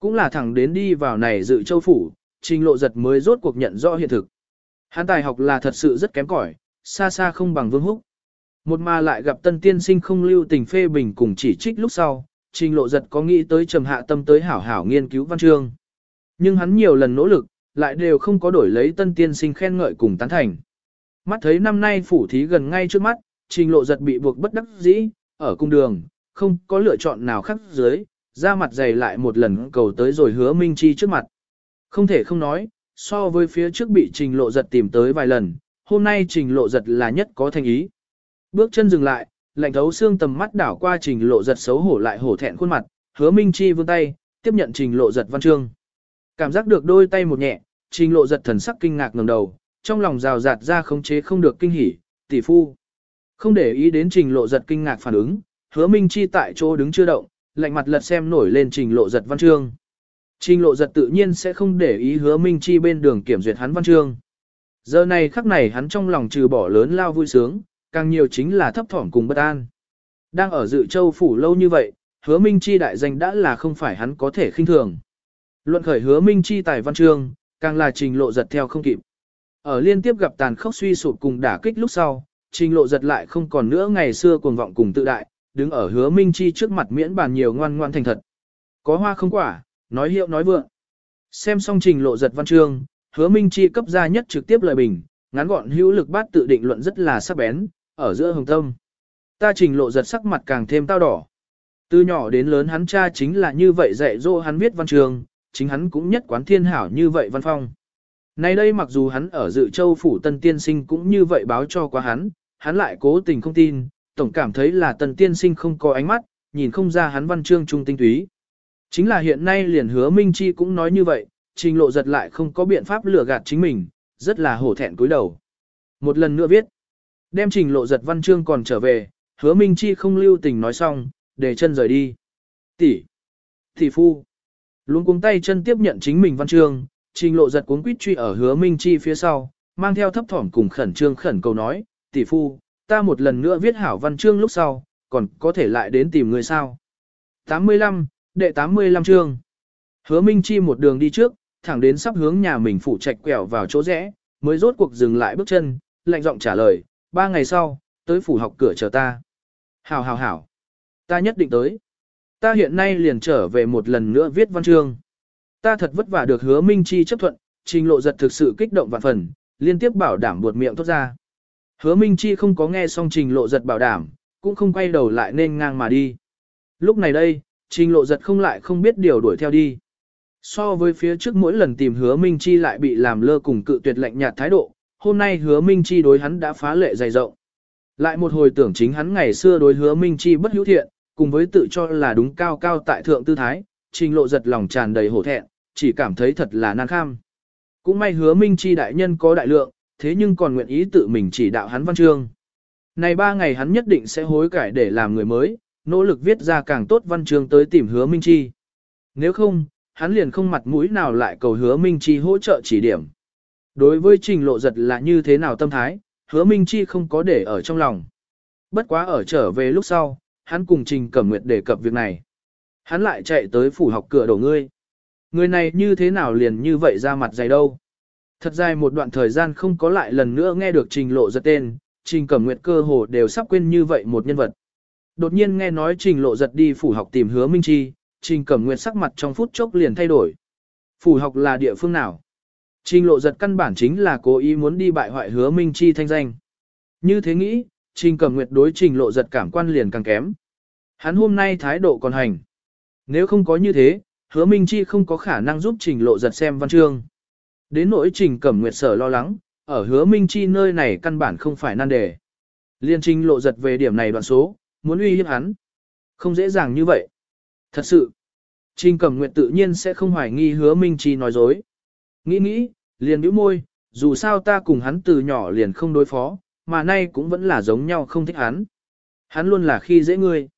Cũng là thẳng đến đi vào này dự châu phủ, trình lộ giật mới rốt cuộc nhận rõ hiện thực. Hắn tài học là thật sự rất kém cỏi, xa xa không bằng vương húc. Một mà lại gặp tân tiên sinh không lưu tình phê bình cùng chỉ trích lúc sau, trình lộ giật có nghĩ tới trầm hạ tâm tới hảo hảo nghiên cứu văn chương. Nhưng hắn nhiều lần nỗ lực, lại đều không có đổi lấy tân tiên sinh khen ngợi cùng tán thành. Mắt thấy năm nay phủ thí gần ngay trước mắt, trình lộ giật bị buộc bất đắc dĩ, ở cung đường, không có lựa chọn nào khác dưới, ra mặt dày lại một lần cầu tới rồi hứa Minh Chi trước mặt. Không thể không nói, so với phía trước bị trình lộ giật tìm tới vài lần, hôm nay trình lộ giật là nhất có thành ý. Bước chân dừng lại, lạnh thấu xương tầm mắt đảo qua trình lộ giật xấu hổ lại hổ thẹn khuôn mặt, hứa Minh Chi vươn tay, tiếp nhận trình lộ giật văn chương. Cảm giác được đôi tay một nhẹ, trình lộ giật thần sắc kinh ngạc ngẩng đầu, trong lòng rào rạt ra khống chế không được kinh hỉ, tỷ phu. Không để ý đến trình lộ giật kinh ngạc phản ứng, hứa Minh Chi tại chỗ đứng chưa động, lạnh mặt lật xem nổi lên trình lộ giật văn chương. Trình lộ giật tự nhiên sẽ không để ý hứa Minh Chi bên đường kiểm duyệt hắn văn chương. Giờ này khắc này hắn trong lòng trừ bỏ lớn lao vui sướng, càng nhiều chính là thấp thỏm cùng bất an. Đang ở dự châu phủ lâu như vậy, hứa Minh Chi đại danh đã là không phải hắn có thể khinh thường. Luận khởi hứa Minh Chi tài văn chương, càng là trình lộ giật theo không kịp. Ở liên tiếp gặp tàn khốc suy sụp cùng đả kích lúc sau, trình lộ giật lại không còn nữa ngày xưa cuồng vọng cùng tự đại, đứng ở hứa Minh Chi trước mặt miễn bàn nhiều ngoan ngoan thành thật. Có hoa không quả, nói hiệu nói vượng. Xem xong trình lộ giật văn chương, hứa Minh Chi cấp ra nhất trực tiếp lời bình, ngắn gọn hữu lực bát tự định luận rất là sắc bén, ở giữa hồng tâm. Ta trình lộ giật sắc mặt càng thêm tao đỏ. Từ nhỏ đến lớn hắn cha chính là như vậy dạy dỗ hắn viết văn trường, chính hắn cũng nhất quán thiên hảo như vậy văn phong. Nay đây mặc dù hắn ở dự châu phủ tân tiên sinh cũng như vậy báo cho qua hắn, hắn lại cố tình không tin, tổng cảm thấy là tân tiên sinh không có ánh mắt, nhìn không ra hắn văn chương trung tinh túy. Chính là hiện nay liền hứa Minh Chi cũng nói như vậy, trình lộ giật lại không có biện pháp lừa gạt chính mình, rất là hổ thẹn cúi đầu. Một lần nữa viết, đem trình lộ giật văn chương còn trở về, hứa Minh Chi không lưu tình nói xong, để chân rời đi. Tỷ, tỷ phu, luôn cuống tay chân tiếp nhận chính mình văn chương, trình lộ giật cuống quýt truy ở hứa Minh Chi phía sau, mang theo thấp thỏm cùng khẩn trương khẩn cầu nói, tỷ phu, ta một lần nữa viết hảo văn chương lúc sau, còn có thể lại đến tìm người sao. 85, đệ 85 chương. Hứa Minh Chi một đường đi trước, thẳng đến sắp hướng nhà mình phụ trạch quẹo vào chỗ rẽ, mới rốt cuộc dừng lại bước chân, lạnh giọng trả lời, ba ngày sau, tới phủ học cửa chờ ta. Hảo hảo hảo, ta nhất định tới. Ta hiện nay liền trở về một lần nữa viết văn chương. Ta thật vất vả được hứa Minh Chi chấp thuận, trình lộ giật thực sự kích động vạn phần, liên tiếp bảo đảm buột miệng thốt ra. Hứa Minh Chi không có nghe xong trình lộ giật bảo đảm, cũng không quay đầu lại nên ngang mà đi. Lúc này đây, trình lộ giật không lại không biết điều đuổi theo đi. So với phía trước mỗi lần tìm hứa Minh Chi lại bị làm lơ cùng cự tuyệt lạnh nhạt thái độ, hôm nay hứa Minh Chi đối hắn đã phá lệ dày rộng. Lại một hồi tưởng chính hắn ngày xưa đối hứa Minh Chi bất hữu thiện, cùng với tự cho là đúng cao cao tại thượng tư thái, trình lộ giật lòng tràn đầy hổ thẹn, chỉ cảm thấy thật là nan kham. Cũng may hứa Minh Chi đại nhân có đại lượng, thế nhưng còn nguyện ý tự mình chỉ đạo hắn văn chương. Này ba ngày hắn nhất định sẽ hối cải để làm người mới, nỗ lực viết ra càng tốt văn chương tới tìm hứa Minh Chi. Nếu không, hắn liền không mặt mũi nào lại cầu hứa Minh Chi hỗ trợ chỉ điểm. Đối với trình lộ giật là như thế nào tâm thái, hứa Minh Chi không có để ở trong lòng. Bất quá ở trở về lúc sau, hắn cùng trình cẩm nguyệt đề cập việc này. Hắn lại chạy tới phủ học cửa đổ ngươi. Người này như thế nào liền như vậy ra mặt dày đâu. Thật dài một đoạn thời gian không có lại lần nữa nghe được trình lộ giật tên, trình cẩm nguyệt cơ hồ đều sắp quên như vậy một nhân vật. Đột nhiên nghe nói trình lộ giật đi phủ học tìm hứa Minh Chi, trình cẩm nguyệt sắc mặt trong phút chốc liền thay đổi. Phủ học là địa phương nào? Trình lộ giật căn bản chính là cố ý muốn đi bại hoại hứa Minh Chi thanh danh. Như thế nghĩ, trình cẩm nguyệt đối trình lộ giật cảm quan liền càng kém. Hắn hôm nay thái độ còn hành. Nếu không có như thế, hứa Minh Chi không có khả năng giúp trình lộ giật xem văn chương. Đến nỗi trình cẩm nguyệt sở lo lắng, ở hứa Minh Chi nơi này căn bản không phải nan đề. Liên trình lộ giật về điểm này đoạn số, muốn uy hiếp hắn. Không dễ dàng như vậy. Thật sự, trình cẩm nguyệt tự nhiên sẽ không hoài nghi hứa Minh Chi nói dối. Nghĩ nghĩ, liền bĩu môi, dù sao ta cùng hắn từ nhỏ liền không đối phó, mà nay cũng vẫn là giống nhau không thích hắn. Hắn luôn là khi dễ ngươi.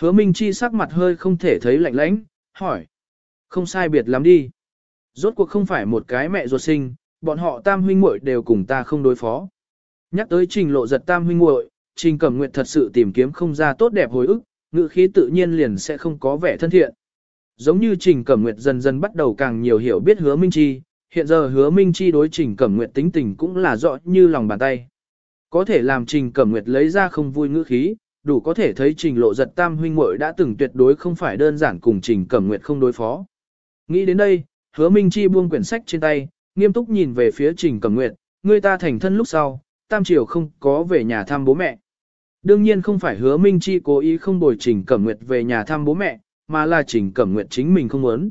Hứa Minh Chi sắc mặt hơi không thể thấy lạnh lãnh, hỏi. Không sai biệt lắm đi. Rốt cuộc không phải một cái mẹ ruột sinh, bọn họ tam huynh muội đều cùng ta không đối phó. Nhắc tới trình lộ giật tam huynh muội, trình cẩm nguyện thật sự tìm kiếm không ra tốt đẹp hồi ức, ngữ khí tự nhiên liền sẽ không có vẻ thân thiện. Giống như trình cẩm nguyệt dần dần bắt đầu càng nhiều hiểu biết hứa Minh Chi, hiện giờ hứa Minh Chi đối trình cẩm nguyệt tính tình cũng là rõ như lòng bàn tay. Có thể làm trình cẩm nguyệt lấy ra không vui ngữ khí, đủ có thể thấy trình lộ giật tam huynh muội đã từng tuyệt đối không phải đơn giản cùng trình cẩm nguyệt không đối phó. Nghĩ đến đây, hứa Minh Chi buông quyển sách trên tay, nghiêm túc nhìn về phía trình cẩm nguyệt, người ta thành thân lúc sau, tam triều không có về nhà thăm bố mẹ. Đương nhiên không phải hứa Minh Chi cố ý không bồi trình cẩm nguyệt về nhà thăm bố mẹ, mà là trình cẩm nguyệt chính mình không muốn.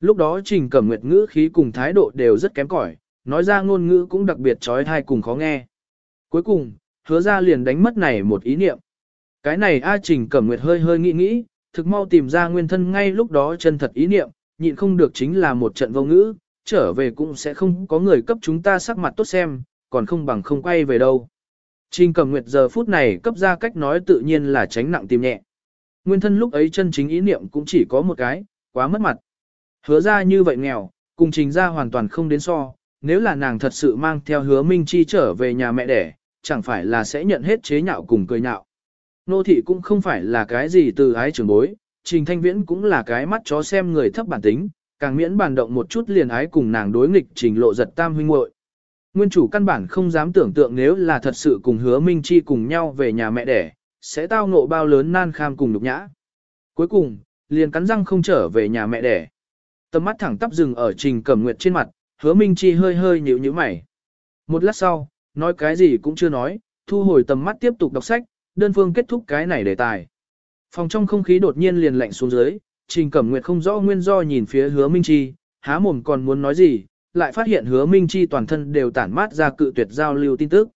Lúc đó trình cẩm nguyệt ngữ khí cùng thái độ đều rất kém cỏi, nói ra ngôn ngữ cũng đặc biệt trói thai cùng khó nghe. Cuối cùng, hứa ra liền đánh mất này một ý niệm. Cái này A Trình Cẩm Nguyệt hơi hơi nghĩ nghĩ, thực mau tìm ra nguyên thân ngay lúc đó chân thật ý niệm, nhịn không được chính là một trận vô ngữ, trở về cũng sẽ không có người cấp chúng ta sắc mặt tốt xem, còn không bằng không quay về đâu. Trình Cẩm Nguyệt giờ phút này cấp ra cách nói tự nhiên là tránh nặng tìm nhẹ. Nguyên thân lúc ấy chân chính ý niệm cũng chỉ có một cái, quá mất mặt. Hứa ra như vậy nghèo, cùng trình ra hoàn toàn không đến so, nếu là nàng thật sự mang theo hứa Minh Chi trở về nhà mẹ đẻ, chẳng phải là sẽ nhận hết chế nhạo cùng cười nhạo. Nô thị cũng không phải là cái gì từ ái trưởng bối, trình thanh viễn cũng là cái mắt chó xem người thấp bản tính, càng miễn bàn động một chút liền ái cùng nàng đối nghịch trình lộ giật tam huynh muội. Nguyên chủ căn bản không dám tưởng tượng nếu là thật sự cùng hứa Minh Chi cùng nhau về nhà mẹ đẻ, sẽ tao ngộ bao lớn nan kham cùng nhục nhã. Cuối cùng, liền cắn răng không trở về nhà mẹ đẻ. Tầm mắt thẳng tắp dừng ở Trình Cẩm Nguyệt trên mặt, hứa Minh Chi hơi hơi nhíu nhíu mày. Một lát sau, nói cái gì cũng chưa nói, thu hồi tầm mắt tiếp tục đọc sách, đơn phương kết thúc cái này đề tài. Phòng trong không khí đột nhiên liền lạnh xuống dưới, Trình Cẩm Nguyệt không rõ nguyên do nhìn phía hứa Minh Chi, há mồm còn muốn nói gì, lại phát hiện hứa Minh Chi toàn thân đều tản mát ra cự tuyệt giao lưu tin tức.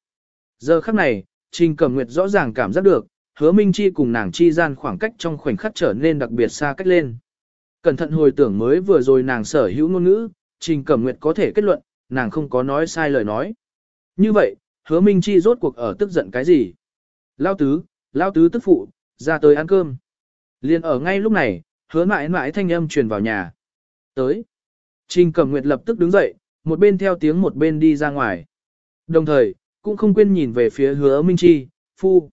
Giờ khắc này, Trình Cẩm Nguyệt rõ ràng cảm giác được, hứa Minh Chi cùng nàng chi gian khoảng cách trong khoảnh khắc trở nên đặc biệt xa cách lên. Cẩn thận hồi tưởng mới vừa rồi nàng sở hữu ngôn ngữ, Trình Cẩm Nguyệt có thể kết luận, nàng không có nói sai lời nói. Như vậy, hứa Minh Chi rốt cuộc ở tức giận cái gì? Lao tứ, lao tứ tức phụ, ra tới ăn cơm. Liên ở ngay lúc này, hứa mãi mãi thanh âm truyền vào nhà. Tới. Trình Cẩm Nguyệt lập tức đứng dậy, một bên theo tiếng một bên đi ra ngoài. Đồng thời, cũng không quên nhìn về phía hứa Minh Chi, phu.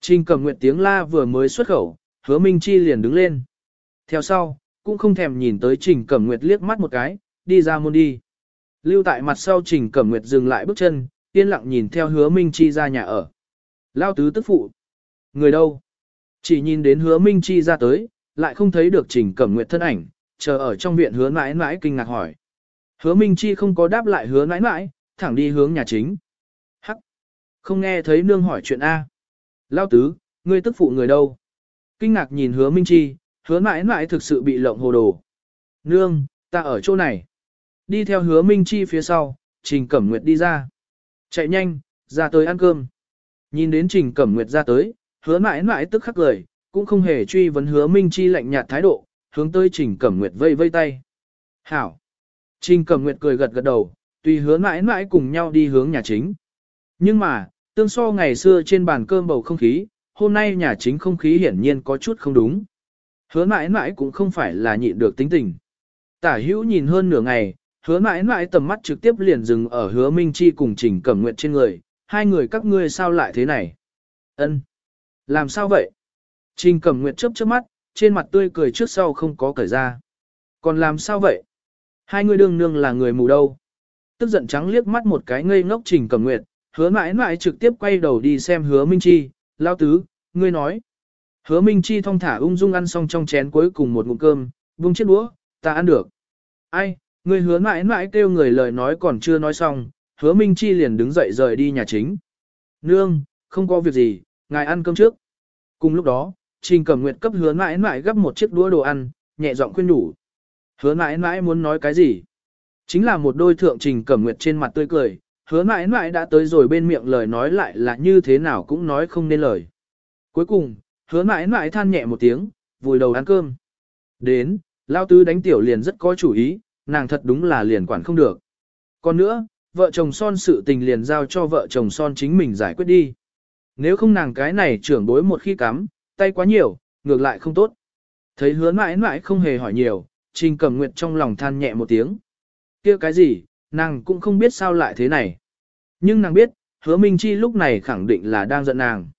Trình Cẩm Nguyệt tiếng la vừa mới xuất khẩu, hứa Minh Chi liền đứng lên. Theo sau, cũng không thèm nhìn tới Trình Cẩm Nguyệt liếc mắt một cái, đi ra môn đi. Lưu tại mặt sau Trình Cẩm Nguyệt dừng lại bước chân, yên lặng nhìn theo hứa Minh Chi ra nhà ở. Lao tứ tức phụ. Người đâu? Chỉ nhìn đến hứa Minh Chi ra tới, lại không thấy được Trình Cẩm Nguyệt thân ảnh, chờ ở trong viện hứa mãi mãi kinh ngạc hỏi. Hứa Minh Chi không có đáp lại hứa mãi mãi, thẳng đi hướng nhà chính. Hắc! Không nghe thấy nương hỏi chuyện A. Lao tứ, ngươi tức phụ người đâu? Kinh ngạc nhìn hứa Minh Chi, hứa mãi mãi thực sự bị lộng hồ đồ. Nương, ta ở chỗ này. Đi theo hứa Minh Chi phía sau, Trình Cẩm Nguyệt đi ra. Chạy nhanh, ra tới ăn cơm. Nhìn đến Trình Cẩm Nguyệt ra tới, hứa mãi mãi tức khắc cười, cũng không hề truy vấn hứa Minh Chi lạnh nhạt thái độ, hướng tới Trình Cẩm Nguyệt vây vây tay. Hảo! Trình Cẩm Nguyệt cười gật gật đầu, tùy hứa mãi mãi cùng nhau đi hướng nhà chính. Nhưng mà, tương so ngày xưa trên bàn cơm bầu không khí, hôm nay nhà chính không khí hiển nhiên có chút không đúng. Hứa mãi mãi cũng không phải là nhịn được tính tình. Tả hữu nhìn hơn nửa ngày, hứa mãi mãi tầm mắt trực tiếp liền dừng ở hứa Minh Chi cùng Trình Cẩm Nguyệt trên người, hai người các ngươi sao lại thế này? Ân, Làm sao vậy? Trình Cẩm Nguyệt chớp chớp mắt, trên mặt tươi cười trước sau không có cởi ra. Còn làm sao vậy? Hai người đương nương là người mù đâu? Tức giận trắng liếc mắt một cái ngây ngốc Trình Cẩm Nguyệt, hứa mãi mãi trực tiếp quay đầu đi xem hứa Minh Chi, lao tứ, ngươi nói. Hứa Minh Chi thong thả ung dung ăn xong trong chén cuối cùng một ngụm cơm, vung chiếc đũa, ta ăn được. Ai, người hứa mãi mãi kêu người lời nói còn chưa nói xong, hứa Minh Chi liền đứng dậy rời đi nhà chính. Nương, không có việc gì, ngài ăn cơm trước. Cùng lúc đó, Trình Cẩm Nguyệt cấp hứa mãi mãi gấp một chiếc đũa đồ ăn, nhẹ giọng khuyên nhủ. Hứa mãi mãi muốn nói cái gì? Chính là một đôi thượng Trình Cẩm Nguyệt trên mặt tươi cười, hứa mãi mãi đã tới rồi bên miệng lời nói lại là như thế nào cũng nói không nên lời. Cuối cùng, hứa mãi mãi than nhẹ một tiếng, vùi đầu ăn cơm. Đến, lao tứ đánh tiểu liền rất có chủ ý, nàng thật đúng là liền quản không được. Còn nữa, vợ chồng son sự tình liền giao cho vợ chồng son chính mình giải quyết đi. Nếu không nàng cái này trưởng bối một khi cắm, tay quá nhiều, ngược lại không tốt. Thấy hứa mãi mãi không hề hỏi nhiều, Trình Cẩm Nguyệt trong lòng than nhẹ một tiếng. kia cái gì, nàng cũng không biết sao lại thế này. Nhưng nàng biết, hứa Minh Chi lúc này khẳng định là đang giận nàng.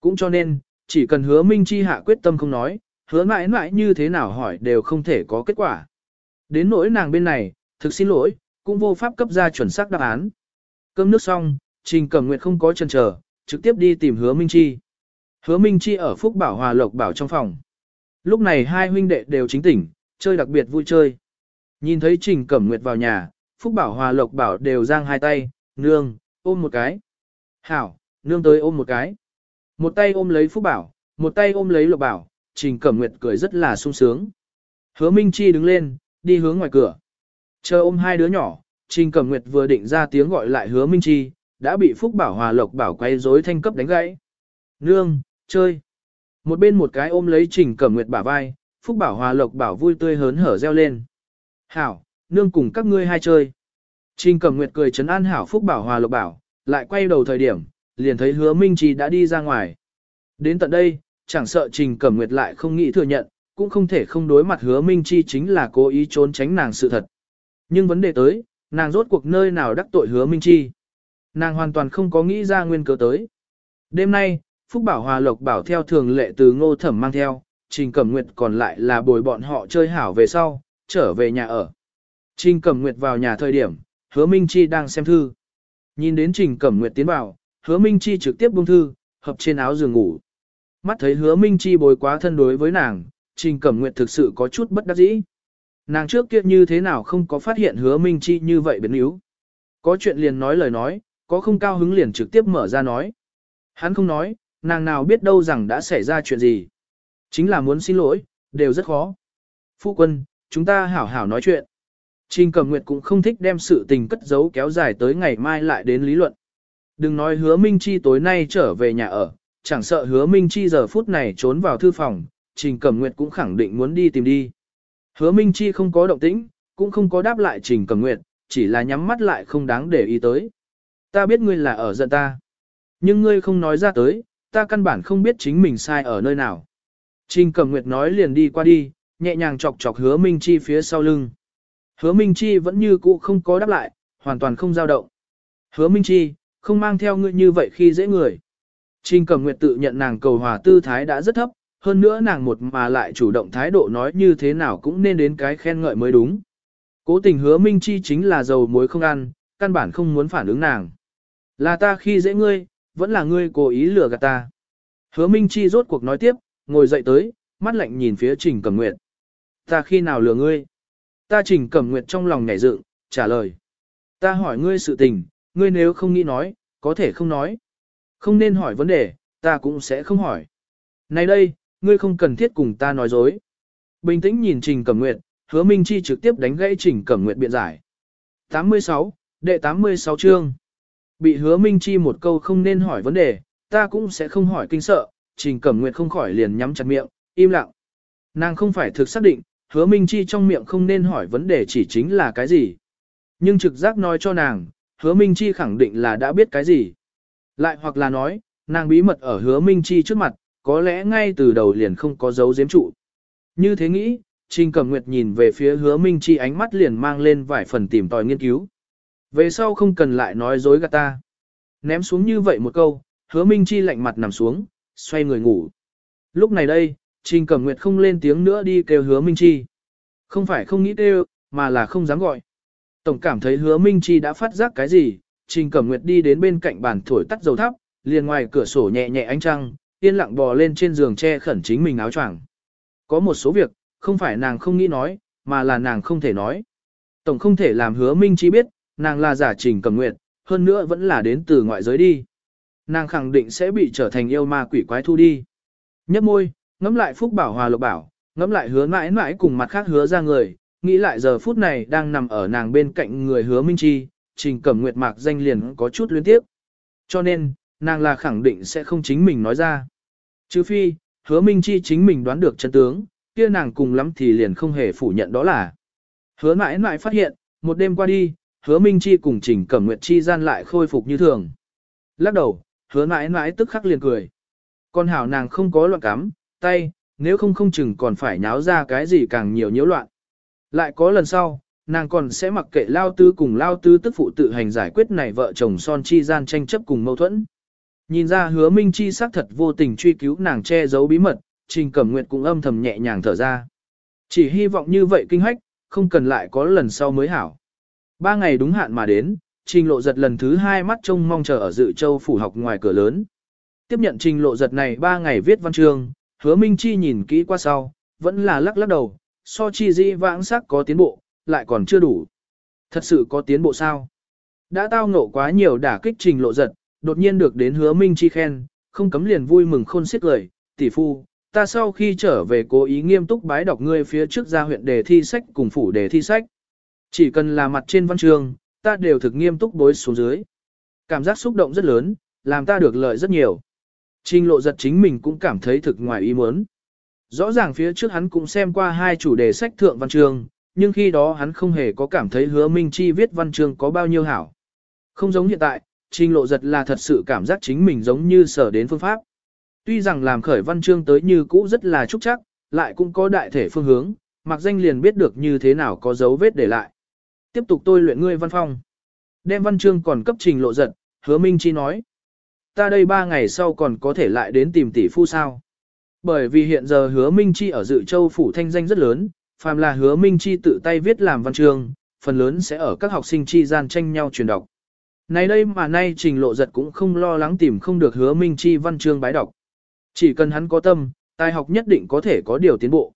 Cũng cho nên, chỉ cần hứa Minh Chi hạ quyết tâm không nói, hứa mãi mãi như thế nào hỏi đều không thể có kết quả. Đến nỗi nàng bên này, thực xin lỗi, cũng vô pháp cấp ra chuẩn xác đáp án. Cơm nước xong, Trình Cẩm Nguyệt không có chần chờ, trực tiếp đi tìm Hứa Minh Chi. Hứa Minh Chi ở Phúc Bảo Hòa Lộc Bảo trong phòng. Lúc này hai huynh đệ đều chính tỉnh, chơi đặc biệt vui chơi. Nhìn thấy Trình Cẩm Nguyệt vào nhà, Phúc Bảo Hòa Lộc Bảo đều giang hai tay, nương, ôm một cái. Hảo, nương tới ôm một cái. Một tay ôm lấy Phúc Bảo, một tay ôm lấy Lộc Bảo, Trình Cẩm Nguyệt cười rất là sung sướng. Hứa Minh Chi đứng lên, đi hướng ngoài cửa. Chờ ôm hai đứa nhỏ, Trình Cẩm Nguyệt vừa định ra tiếng gọi lại hứa Minh Chi, đã bị Phúc Bảo Hòa Lộc Bảo quay rối thanh cấp đánh gãy. Nương, chơi. Một bên một cái ôm lấy Trình Cẩm Nguyệt bả vai, Phúc Bảo Hòa Lộc Bảo vui tươi hớn hở reo lên. Hảo, nương cùng các ngươi hai chơi. Trình Cẩm Nguyệt cười trấn an Hảo Phúc Bảo Hòa Lộc Bảo, lại quay đầu thời điểm, liền thấy hứa Minh Chi đã đi ra ngoài. Đến tận đây, chẳng sợ Trình Cẩm Nguyệt lại không nghĩ thừa nhận, cũng không thể không đối mặt hứa Minh Chi chính là cố ý trốn tránh nàng sự thật. Nhưng vấn đề tới, nàng rốt cuộc nơi nào đắc tội hứa Minh Chi. Nàng hoàn toàn không có nghĩ ra nguyên cớ tới. Đêm nay, Phúc Bảo Hòa Lộc Bảo theo thường lệ từ ngô thẩm mang theo, Trình Cẩm Nguyệt còn lại là bồi bọn họ chơi hảo về sau, trở về nhà ở. Trình Cẩm Nguyệt vào nhà thời điểm, hứa Minh Chi đang xem thư. Nhìn đến Trình Cẩm Nguyệt tiến vào, hứa Minh Chi trực tiếp buông thư, hợp trên áo giường ngủ. Mắt thấy hứa Minh Chi bồi quá thân đối với nàng, Trình Cẩm Nguyệt thực sự có chút bất đắc dĩ. Nàng trước kia như thế nào không có phát hiện hứa Minh Chi như vậy biến yếu. Có chuyện liền nói lời nói, có không cao hứng liền trực tiếp mở ra nói. Hắn không nói, nàng nào biết đâu rằng đã xảy ra chuyện gì. Chính là muốn xin lỗi, đều rất khó. Phu quân, chúng ta hảo hảo nói chuyện. Trình Cẩm Nguyệt cũng không thích đem sự tình cất giấu kéo dài tới ngày mai lại đến lý luận. Đừng nói hứa Minh Chi tối nay trở về nhà ở, chẳng sợ hứa Minh Chi giờ phút này trốn vào thư phòng, Trình Cẩm Nguyệt cũng khẳng định muốn đi tìm đi. Hứa Minh Chi không có động tĩnh, cũng không có đáp lại Trình Cẩm Nguyệt, chỉ là nhắm mắt lại không đáng để ý tới. Ta biết ngươi là ở giận ta. Nhưng ngươi không nói ra tới, ta căn bản không biết chính mình sai ở nơi nào. Trình Cẩm Nguyệt nói liền đi qua đi, nhẹ nhàng chọc chọc hứa Minh Chi phía sau lưng. Hứa Minh Chi vẫn như cũ không có đáp lại, hoàn toàn không dao động. Hứa Minh Chi, không mang theo ngươi như vậy khi dễ người. Trình Cẩm Nguyệt tự nhận nàng cầu hòa tư thái đã rất thấp, hơn nữa nàng một mà lại chủ động thái độ nói như thế nào cũng nên đến cái khen ngợi mới đúng. Cố tình hứa Minh Chi chính là dầu muối không ăn, căn bản không muốn phản ứng nàng. Là ta khi dễ ngươi, vẫn là ngươi cố ý lừa gạt ta. Hứa Minh Chi rốt cuộc nói tiếp, ngồi dậy tới, mắt lạnh nhìn phía Trình Cẩm Nguyệt. Ta khi nào lừa ngươi? Ta Trình Cẩm Nguyệt trong lòng nhảy dựng, trả lời. Ta hỏi ngươi sự tình, ngươi nếu không nghĩ nói, có thể không nói. Không nên hỏi vấn đề, ta cũng sẽ không hỏi. Này đây, ngươi không cần thiết cùng ta nói dối. Bình tĩnh nhìn Trình Cẩm Nguyệt, hứa Minh Chi trực tiếp đánh gãy Trình Cẩm Nguyệt biện giải. 86, đệ 86 chương. Bị hứa Minh Chi một câu không nên hỏi vấn đề, ta cũng sẽ không hỏi kinh sợ, Trình Cẩm Nguyệt không khỏi liền nhắm chặt miệng, im lặng. Nàng không phải thực xác định, hứa Minh Chi trong miệng không nên hỏi vấn đề chỉ chính là cái gì. Nhưng trực giác nói cho nàng, hứa Minh Chi khẳng định là đã biết cái gì. Lại hoặc là nói, nàng bí mật ở hứa Minh Chi trước mặt, có lẽ ngay từ đầu liền không có dấu giếm trụ. Như thế nghĩ, Trình Cẩm Nguyệt nhìn về phía hứa Minh Chi ánh mắt liền mang lên vài phần tìm tòi nghiên cứu. Về sau không cần lại nói dối gạt ta. Ném xuống như vậy một câu, hứa Minh Chi lạnh mặt nằm xuống, xoay người ngủ. Lúc này đây, Trình Cẩm Nguyệt không lên tiếng nữa đi kêu hứa Minh Chi. Không phải không nghĩ kêu, mà là không dám gọi. Tổng cảm thấy hứa Minh Chi đã phát giác cái gì, Trình Cẩm Nguyệt đi đến bên cạnh bàn thổi tắt dầu thắp, liền ngoài cửa sổ nhẹ nhẹ ánh trăng, yên lặng bò lên trên giường che khẩn chính mình áo choàng. Có một số việc, không phải nàng không nghĩ nói, mà là nàng không thể nói. Tổng không thể làm hứa Minh Chi biết, nàng là giả Trình Cẩm Nguyệt, hơn nữa vẫn là đến từ ngoại giới đi. Nàng khẳng định sẽ bị trở thành yêu ma quỷ quái thu đi. Nhấp môi, ngắm lại Phúc Bảo Hòa Lộc Bảo, ngắm lại hứa mãi mãi cùng mặt khác hứa ra người, nghĩ lại giờ phút này đang nằm ở nàng bên cạnh người hứa Minh Chi, Trình Cẩm Nguyệt mạc danh liền có chút luyến tiếp. Cho nên, nàng là khẳng định sẽ không chính mình nói ra. Chứ phi, hứa Minh Chi chính mình đoán được chân tướng, kia nàng cùng lắm thì liền không hề phủ nhận đó là. Hứa mãi mãi phát hiện, một đêm qua đi, hứa Minh Chi cùng Trình Cẩm Nguyệt Chi gian lại khôi phục như thường. Lắc đầu, hứa mãi mãi tức khắc liền cười. Con hảo nàng không có loạn cắm, tay, nếu không không chừng còn phải nháo ra cái gì càng nhiều nhiễu loạn. Lại có lần sau, nàng còn sẽ mặc kệ lao tư cùng lao tư tức phụ tự hành giải quyết này vợ chồng son chi gian tranh chấp cùng mâu thuẫn. Nhìn ra hứa minh chi xác thật vô tình truy cứu nàng che giấu bí mật, trình cẩm nguyệt cũng âm thầm nhẹ nhàng thở ra. Chỉ hy vọng như vậy kinh hách, không cần lại có lần sau mới hảo. Ba ngày đúng hạn mà đến, trình lộ giật lần thứ hai mắt trông mong chờ ở dự châu phủ học ngoài cửa lớn. Tiếp nhận trình lộ giật này ba ngày viết văn chương, hứa minh chi nhìn kỹ qua sau, vẫn là lắc lắc đầu, so chi di vãng sắc có tiến bộ, lại còn chưa đủ. Thật sự có tiến bộ sao? Đã tao ngộ quá nhiều đả kích trình lộ giật, đột nhiên được đến hứa minh chi khen, không cấm liền vui mừng khôn xiết lời, tỷ phu, ta sau khi trở về cố ý nghiêm túc bái đọc ngươi phía trước ra huyện đề thi sách cùng phủ đề thi sách. Chỉ cần là mặt trên văn trường, ta đều thực nghiêm túc bối xuống dưới. Cảm giác xúc động rất lớn, làm ta được lợi rất nhiều. Trình lộ giật chính mình cũng cảm thấy thực ngoài ý muốn. Rõ ràng phía trước hắn cũng xem qua hai chủ đề sách thượng văn chương, nhưng khi đó hắn không hề có cảm thấy hứa Minh Chi viết văn chương có bao nhiêu hảo. Không giống hiện tại, trình lộ giật là thật sự cảm giác chính mình giống như sở đến phương pháp. Tuy rằng làm khởi văn chương tới như cũ rất là trúc chắc, lại cũng có đại thể phương hướng, mặc danh liền biết được như thế nào có dấu vết để lại. Tiếp tục tôi luyện ngươi văn phong. Đem văn chương còn cấp trình lộ giật, hứa Minh Chi nói. Ta đây ba ngày sau còn có thể lại đến tìm tỷ phu sao. Bởi vì hiện giờ hứa Minh Chi ở dự châu phủ thanh danh rất lớn, phàm là hứa Minh Chi tự tay viết làm văn chương, phần lớn sẽ ở các học sinh chi gian tranh nhau truyền đọc. Này đây mà nay trình lộ giật cũng không lo lắng tìm không được hứa Minh Chi văn chương bái đọc. Chỉ cần hắn có tâm, tài học nhất định có thể có điều tiến bộ.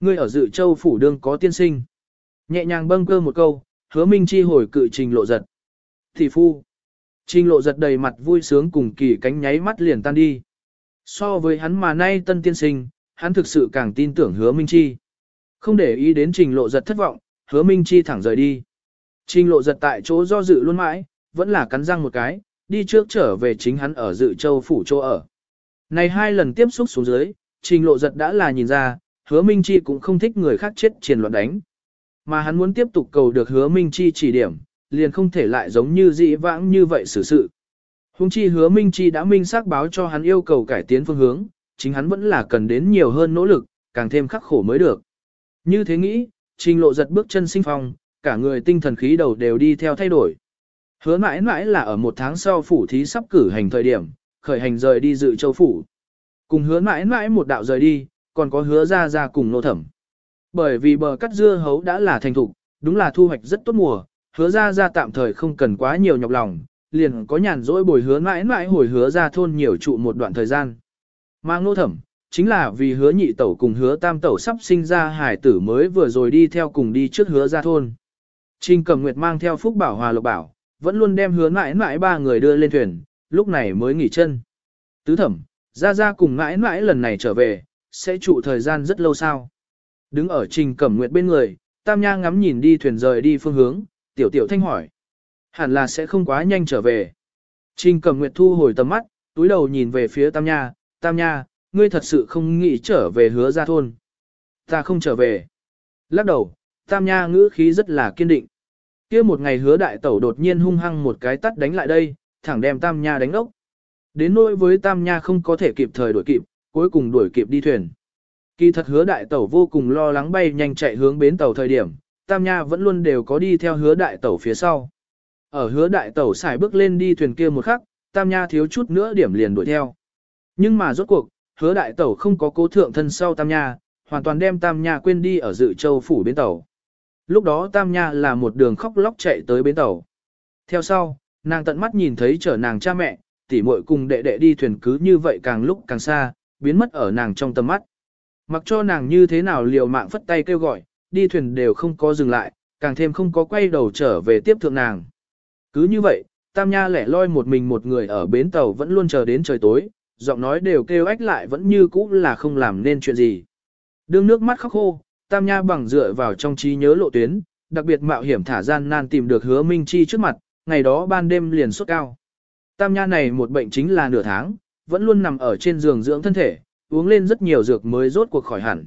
Ngươi ở dự châu phủ đương có tiên sinh. Nhẹ nhàng bâng cơ một câu, hứa Minh Chi hồi cự trình lộ giật. Thị phu. Trình lộ giật đầy mặt vui sướng cùng kỳ cánh nháy mắt liền tan đi. So với hắn mà nay tân tiên sinh, hắn thực sự càng tin tưởng hứa Minh Chi. Không để ý đến trình lộ giật thất vọng, hứa Minh Chi thẳng rời đi. Trình lộ giật tại chỗ do dự luôn mãi, vẫn là cắn răng một cái, đi trước trở về chính hắn ở dự châu phủ chỗ ở. Này hai lần tiếp xúc xuống dưới, trình lộ giật đã là nhìn ra, hứa Minh Chi cũng không thích người khác chết triền loạn đánh. Mà hắn muốn tiếp tục cầu được hứa Minh Chi chỉ điểm, liền không thể lại giống như dị vãng như vậy xử sự. Hùng chi hứa Minh Chi đã minh xác báo cho hắn yêu cầu cải tiến phương hướng, chính hắn vẫn là cần đến nhiều hơn nỗ lực, càng thêm khắc khổ mới được. Như thế nghĩ, trình lộ giật bước chân sinh phong, cả người tinh thần khí đầu đều đi theo thay đổi. Hứa mãi mãi là ở một tháng sau phủ thí sắp cử hành thời điểm, khởi hành rời đi dự châu phủ. Cùng hứa mãi mãi một đạo rời đi, còn có hứa ra ra cùng nô thẩm. Bởi vì bờ cắt dưa hấu đã là thành thục, đúng là thu hoạch rất tốt mùa, hứa ra ra tạm thời không cần quá nhiều nhọc lòng, liền có nhàn rỗi bồi hứa mãi mãi hồi hứa ra thôn nhiều trụ một đoạn thời gian. Mà nô thẩm, chính là vì hứa nhị tẩu cùng hứa tam tẩu sắp sinh ra hải tử mới vừa rồi đi theo cùng đi trước hứa ra thôn. Trình cầm nguyệt mang theo phúc bảo hòa lộc bảo, vẫn luôn đem hứa mãi mãi ba người đưa lên thuyền, lúc này mới nghỉ chân. Tứ thẩm, ra ra cùng mãi mãi lần này trở về, sẽ trụ thời gian rất lâu sao. Đứng ở trình cẩm nguyệt bên người, tam nha ngắm nhìn đi thuyền rời đi phương hướng, tiểu tiểu thanh hỏi. Hẳn là sẽ không quá nhanh trở về. Trình cẩm nguyệt thu hồi tầm mắt, túi đầu nhìn về phía tam nha, tam nha, ngươi thật sự không nghĩ trở về hứa ra thôn. Ta không trở về. Lắc đầu, tam nha ngữ khí rất là kiên định kia một ngày hứa đại tẩu đột nhiên hung hăng một cái tắt đánh lại đây, thẳng đem tam nha đánh ốc. Đến nỗi với tam nha không có thể kịp thời đuổi kịp, cuối cùng đuổi kịp đi thuyền. Kỳ thật hứa đại tẩu vô cùng lo lắng bay nhanh chạy hướng bến tàu thời điểm, tam nha vẫn luôn đều có đi theo hứa đại tẩu phía sau. Ở hứa đại tẩu xài bước lên đi thuyền kia một khắc, tam nha thiếu chút nữa điểm liền đuổi theo. Nhưng mà rốt cuộc, hứa đại tẩu không có cố thượng thân sau tam nha, hoàn toàn đem tam nha quên đi ở dự châu phủ bến tàu. Lúc đó Tam Nha là một đường khóc lóc chạy tới bến tàu. Theo sau, nàng tận mắt nhìn thấy chở nàng cha mẹ, tỉ muội cùng đệ đệ đi thuyền cứ như vậy càng lúc càng xa, biến mất ở nàng trong tầm mắt. Mặc cho nàng như thế nào liều mạng phất tay kêu gọi, đi thuyền đều không có dừng lại, càng thêm không có quay đầu trở về tiếp thượng nàng. Cứ như vậy, Tam Nha lẻ loi một mình một người ở bến tàu vẫn luôn chờ đến trời tối, giọng nói đều kêu ách lại vẫn như cũ là không làm nên chuyện gì. Đương nước mắt khóc khô, Tam Nha bằng dựa vào trong trí nhớ lộ tuyến, đặc biệt mạo hiểm thả gian nan tìm được hứa Minh Chi trước mặt, ngày đó ban đêm liền sốt cao. Tam Nha này một bệnh chính là nửa tháng, vẫn luôn nằm ở trên giường dưỡng thân thể, uống lên rất nhiều dược mới rốt cuộc khỏi hẳn.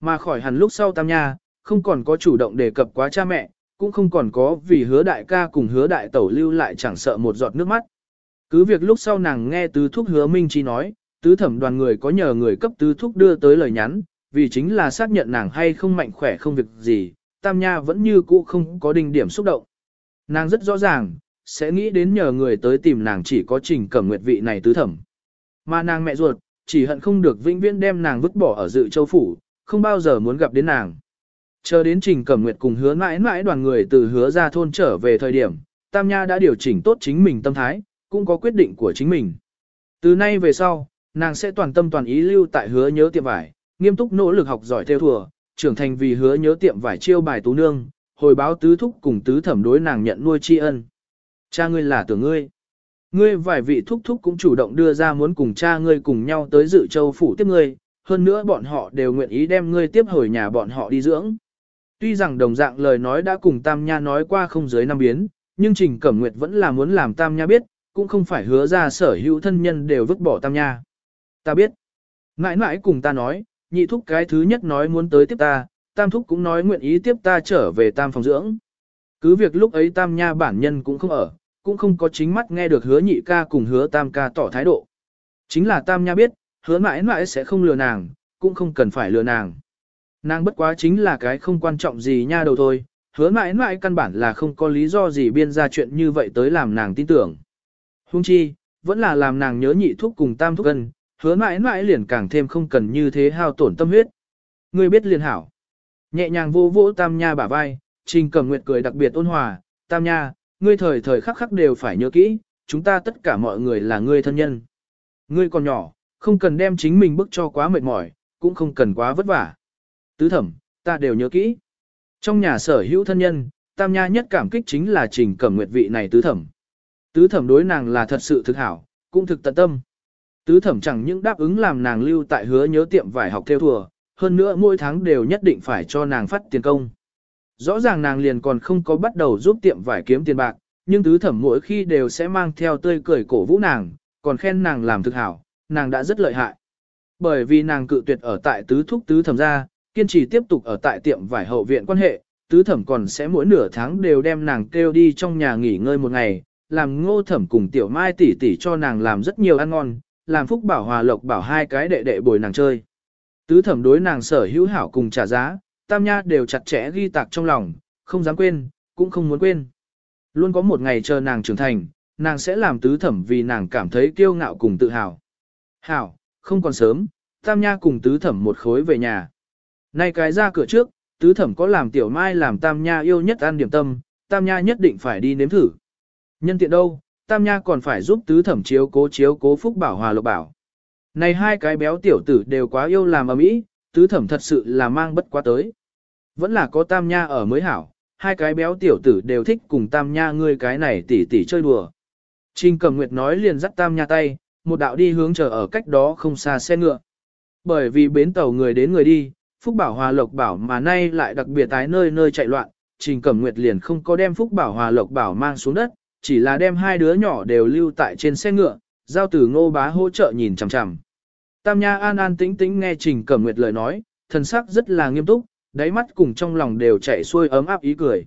Mà khỏi hẳn lúc sau Tam Nha, không còn có chủ động đề cập quá cha mẹ, cũng không còn có vì hứa đại ca cùng hứa đại tẩu lưu lại chẳng sợ một giọt nước mắt. Cứ việc lúc sau nàng nghe tứ thúc hứa Minh Chi nói, tứ thẩm đoàn người có nhờ người cấp tứ thúc đưa tới lời nhắn, vì chính là xác nhận nàng hay không mạnh khỏe không việc gì, Tam Nha vẫn như cũ không có đinh điểm xúc động. Nàng rất rõ ràng, sẽ nghĩ đến nhờ người tới tìm nàng chỉ có trình cẩm nguyệt vị này tứ thẩm. Mà nàng mẹ ruột, chỉ hận không được vĩnh viễn đem nàng vứt bỏ ở dự châu phủ, không bao giờ muốn gặp đến nàng. Chờ đến trình cẩm nguyệt cùng hứa mãi mãi đoàn người từ hứa ra thôn trở về thời điểm, Tam Nha đã điều chỉnh tốt chính mình tâm thái, cũng có quyết định của chính mình. Từ nay về sau, nàng sẽ toàn tâm toàn ý lưu tại hứa nhớ tiệm vải, nghiêm túc nỗ lực học giỏi theo thùa, trưởng thành vì hứa nhớ tiệm vải chiêu bài tú nương, hồi báo tứ thúc cùng tứ thẩm đối nàng nhận nuôi tri ân. Cha ngươi là tưởng ngươi. Ngươi vài vị thúc thúc cũng chủ động đưa ra muốn cùng cha ngươi cùng nhau tới dự châu phủ tiếp ngươi, hơn nữa bọn họ đều nguyện ý đem ngươi tiếp hồi nhà bọn họ đi dưỡng. Tuy rằng đồng dạng lời nói đã cùng Tam Nha nói qua không dưới năm biến, nhưng Trình Cẩm Nguyệt vẫn là muốn làm Tam Nha biết, cũng không phải hứa ra sở hữu thân nhân đều vứt bỏ Tam Nha. Ta biết. Mãi mãi cùng ta nói, nhị thúc cái thứ nhất nói muốn tới tiếp ta, tam thúc cũng nói nguyện ý tiếp ta trở về tam phòng dưỡng. Cứ việc lúc ấy tam nha bản nhân cũng không ở, cũng không có chính mắt nghe được hứa nhị ca cùng hứa tam ca tỏ thái độ. Chính là tam nha biết, hứa mãi mãi sẽ không lừa nàng, cũng không cần phải lừa nàng. Nàng bất quá chính là cái không quan trọng gì nha đầu thôi, hứa mãi mãi căn bản là không có lý do gì biên ra chuyện như vậy tới làm nàng tin tưởng. Hung chi, vẫn là làm nàng nhớ nhị thuốc cùng tam thuốc gần. hứa mãi mãi liền càng thêm không cần như thế hao tổn tâm huyết. Ngươi biết liền hảo. Nhẹ nhàng vô vỗ tam nha bả vai, trình cầm nguyệt cười đặc biệt ôn hòa, tam nha, ngươi thời thời khắc khắc đều phải nhớ kỹ, chúng ta tất cả mọi người là ngươi thân nhân. Ngươi còn nhỏ, không cần đem chính mình bức cho quá mệt mỏi, cũng không cần quá vất vả. Tứ thẩm, ta đều nhớ kỹ. Trong nhà sở hữu thân nhân, tam nha nhất cảm kích chính là trình cẩm nguyệt vị này tứ thẩm. Tứ thẩm đối nàng là thật sự thực hảo, cũng thực tận tâm. Tứ thẩm chẳng những đáp ứng làm nàng lưu tại hứa nhớ tiệm vải học theo thùa, hơn nữa mỗi tháng đều nhất định phải cho nàng phát tiền công. Rõ ràng nàng liền còn không có bắt đầu giúp tiệm vải kiếm tiền bạc, nhưng tứ thẩm mỗi khi đều sẽ mang theo tươi cười cổ vũ nàng, còn khen nàng làm thực hảo, nàng đã rất lợi hại. Bởi vì nàng cự tuyệt ở tại tứ thúc tứ thẩm ra, kiên trì tiếp tục ở tại tiệm vải hậu viện quan hệ, tứ thẩm còn sẽ mỗi nửa tháng đều đem nàng kêu đi trong nhà nghỉ ngơi một ngày, làm ngô thẩm cùng tiểu mai tỷ tỷ cho nàng làm rất nhiều ăn ngon, làm phúc bảo hòa lộc bảo hai cái đệ đệ bồi nàng chơi. Tứ thẩm đối nàng sở hữu hảo cùng trả giá, tam nha đều chặt chẽ ghi tạc trong lòng, không dám quên, cũng không muốn quên. Luôn có một ngày chờ nàng trưởng thành, nàng sẽ làm tứ thẩm vì nàng cảm thấy kiêu ngạo cùng tự hào. Hảo, không còn sớm, tam nha cùng tứ thẩm một khối về nhà. Nay cái ra cửa trước, tứ thẩm có làm tiểu mai làm tam nha yêu nhất ăn điểm tâm, tam nha nhất định phải đi nếm thử. Nhân tiện đâu, tam nha còn phải giúp tứ thẩm chiếu cố chiếu cố phúc bảo hòa lộc bảo. Này hai cái béo tiểu tử đều quá yêu làm ở mỹ, tứ thẩm thật sự là mang bất quá tới. Vẫn là có tam nha ở mới hảo, hai cái béo tiểu tử đều thích cùng tam nha ngươi cái này tỉ tỉ chơi đùa. Trình cầm nguyệt nói liền dắt tam nha tay, một đạo đi hướng chờ ở cách đó không xa xe ngựa. Bởi vì bến tàu người đến người đi, Phúc Bảo Hòa Lộc Bảo mà nay lại đặc biệt tái nơi nơi chạy loạn, Trình Cẩm Nguyệt liền không có đem Phúc Bảo Hòa Lộc Bảo mang xuống đất, chỉ là đem hai đứa nhỏ đều lưu tại trên xe ngựa, giao tử ngô bá hỗ trợ nhìn chằm chằm. Tam Nha an an tĩnh tĩnh nghe Trình Cẩm Nguyệt lời nói, thần sắc rất là nghiêm túc, đáy mắt cùng trong lòng đều chạy xuôi ấm áp ý cười.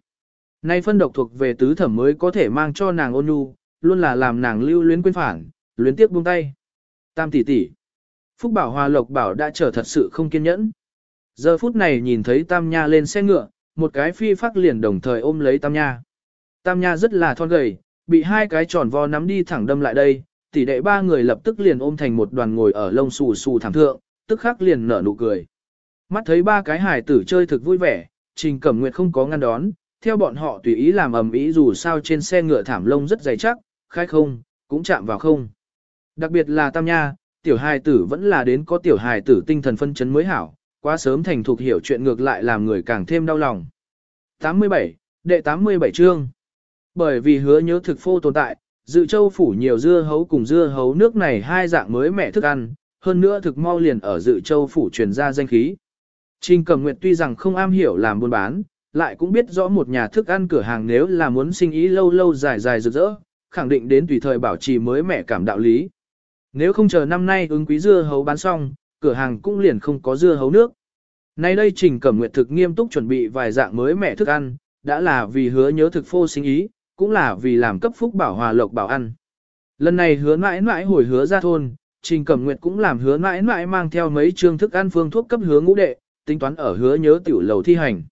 Nay phân độc thuộc về tứ thẩm mới có thể mang cho nàng ôn nhu, luôn là làm nàng lưu luyến quên phản, luyến tiếc buông tay. Tam tỷ tỷ. Phúc Bảo Hòa Lộc Bảo đã trở thật sự không kiên nhẫn. Giờ phút này nhìn thấy Tam Nha lên xe ngựa, một cái phi phát liền đồng thời ôm lấy Tam Nha. Tam Nha rất là thon gầy, bị hai cái tròn vo nắm đi thẳng đâm lại đây, tỷ đệ ba người lập tức liền ôm thành một đoàn ngồi ở lông xù xù thẳng thượng, tức khắc liền nở nụ cười. Mắt thấy ba cái hài tử chơi thực vui vẻ, Trình Cẩm Nguyệt không có ngăn đón, theo bọn họ tùy ý làm ầm ĩ dù sao trên xe ngựa thảm lông rất dày chắc, khai không, cũng chạm vào không. Đặc biệt là Tam Nha, tiểu hài tử vẫn là đến có tiểu hài tử tinh thần phân chấn mới hảo, quá sớm thành thục hiểu chuyện ngược lại làm người càng thêm đau lòng. 87, đệ 87 chương. Bởi vì hứa nhớ thực phô tồn tại, dự châu phủ nhiều dưa hấu cùng dưa hấu nước này hai dạng mới mẻ thức ăn, hơn nữa thực mau liền ở dự châu phủ truyền ra danh khí. Trình Cẩm Nguyệt tuy rằng không am hiểu làm buôn bán, lại cũng biết rõ một nhà thức ăn cửa hàng nếu là muốn sinh ý lâu lâu dài dài rực rỡ, khẳng định đến tùy thời bảo trì mới mẻ cảm đạo lý. Nếu không chờ năm nay ứng quý dưa hấu bán xong, cửa hàng cũng liền không có dưa hấu nước. Nay đây Trình Cẩm Nguyệt thực nghiêm túc chuẩn bị vài dạng mới mẻ thức ăn, đã là vì hứa nhớ thực phô sinh ý, cũng là vì làm cấp phúc bảo hòa lộc bảo ăn. Lần này hứa mãi mãi hồi hứa ra thôn, Trình Cẩm Nguyệt cũng làm hứa mãi mãi mang theo mấy chương thức ăn phương thuốc cấp hứa ngũ đệ, tính toán ở hứa nhớ tiểu lầu thi hành.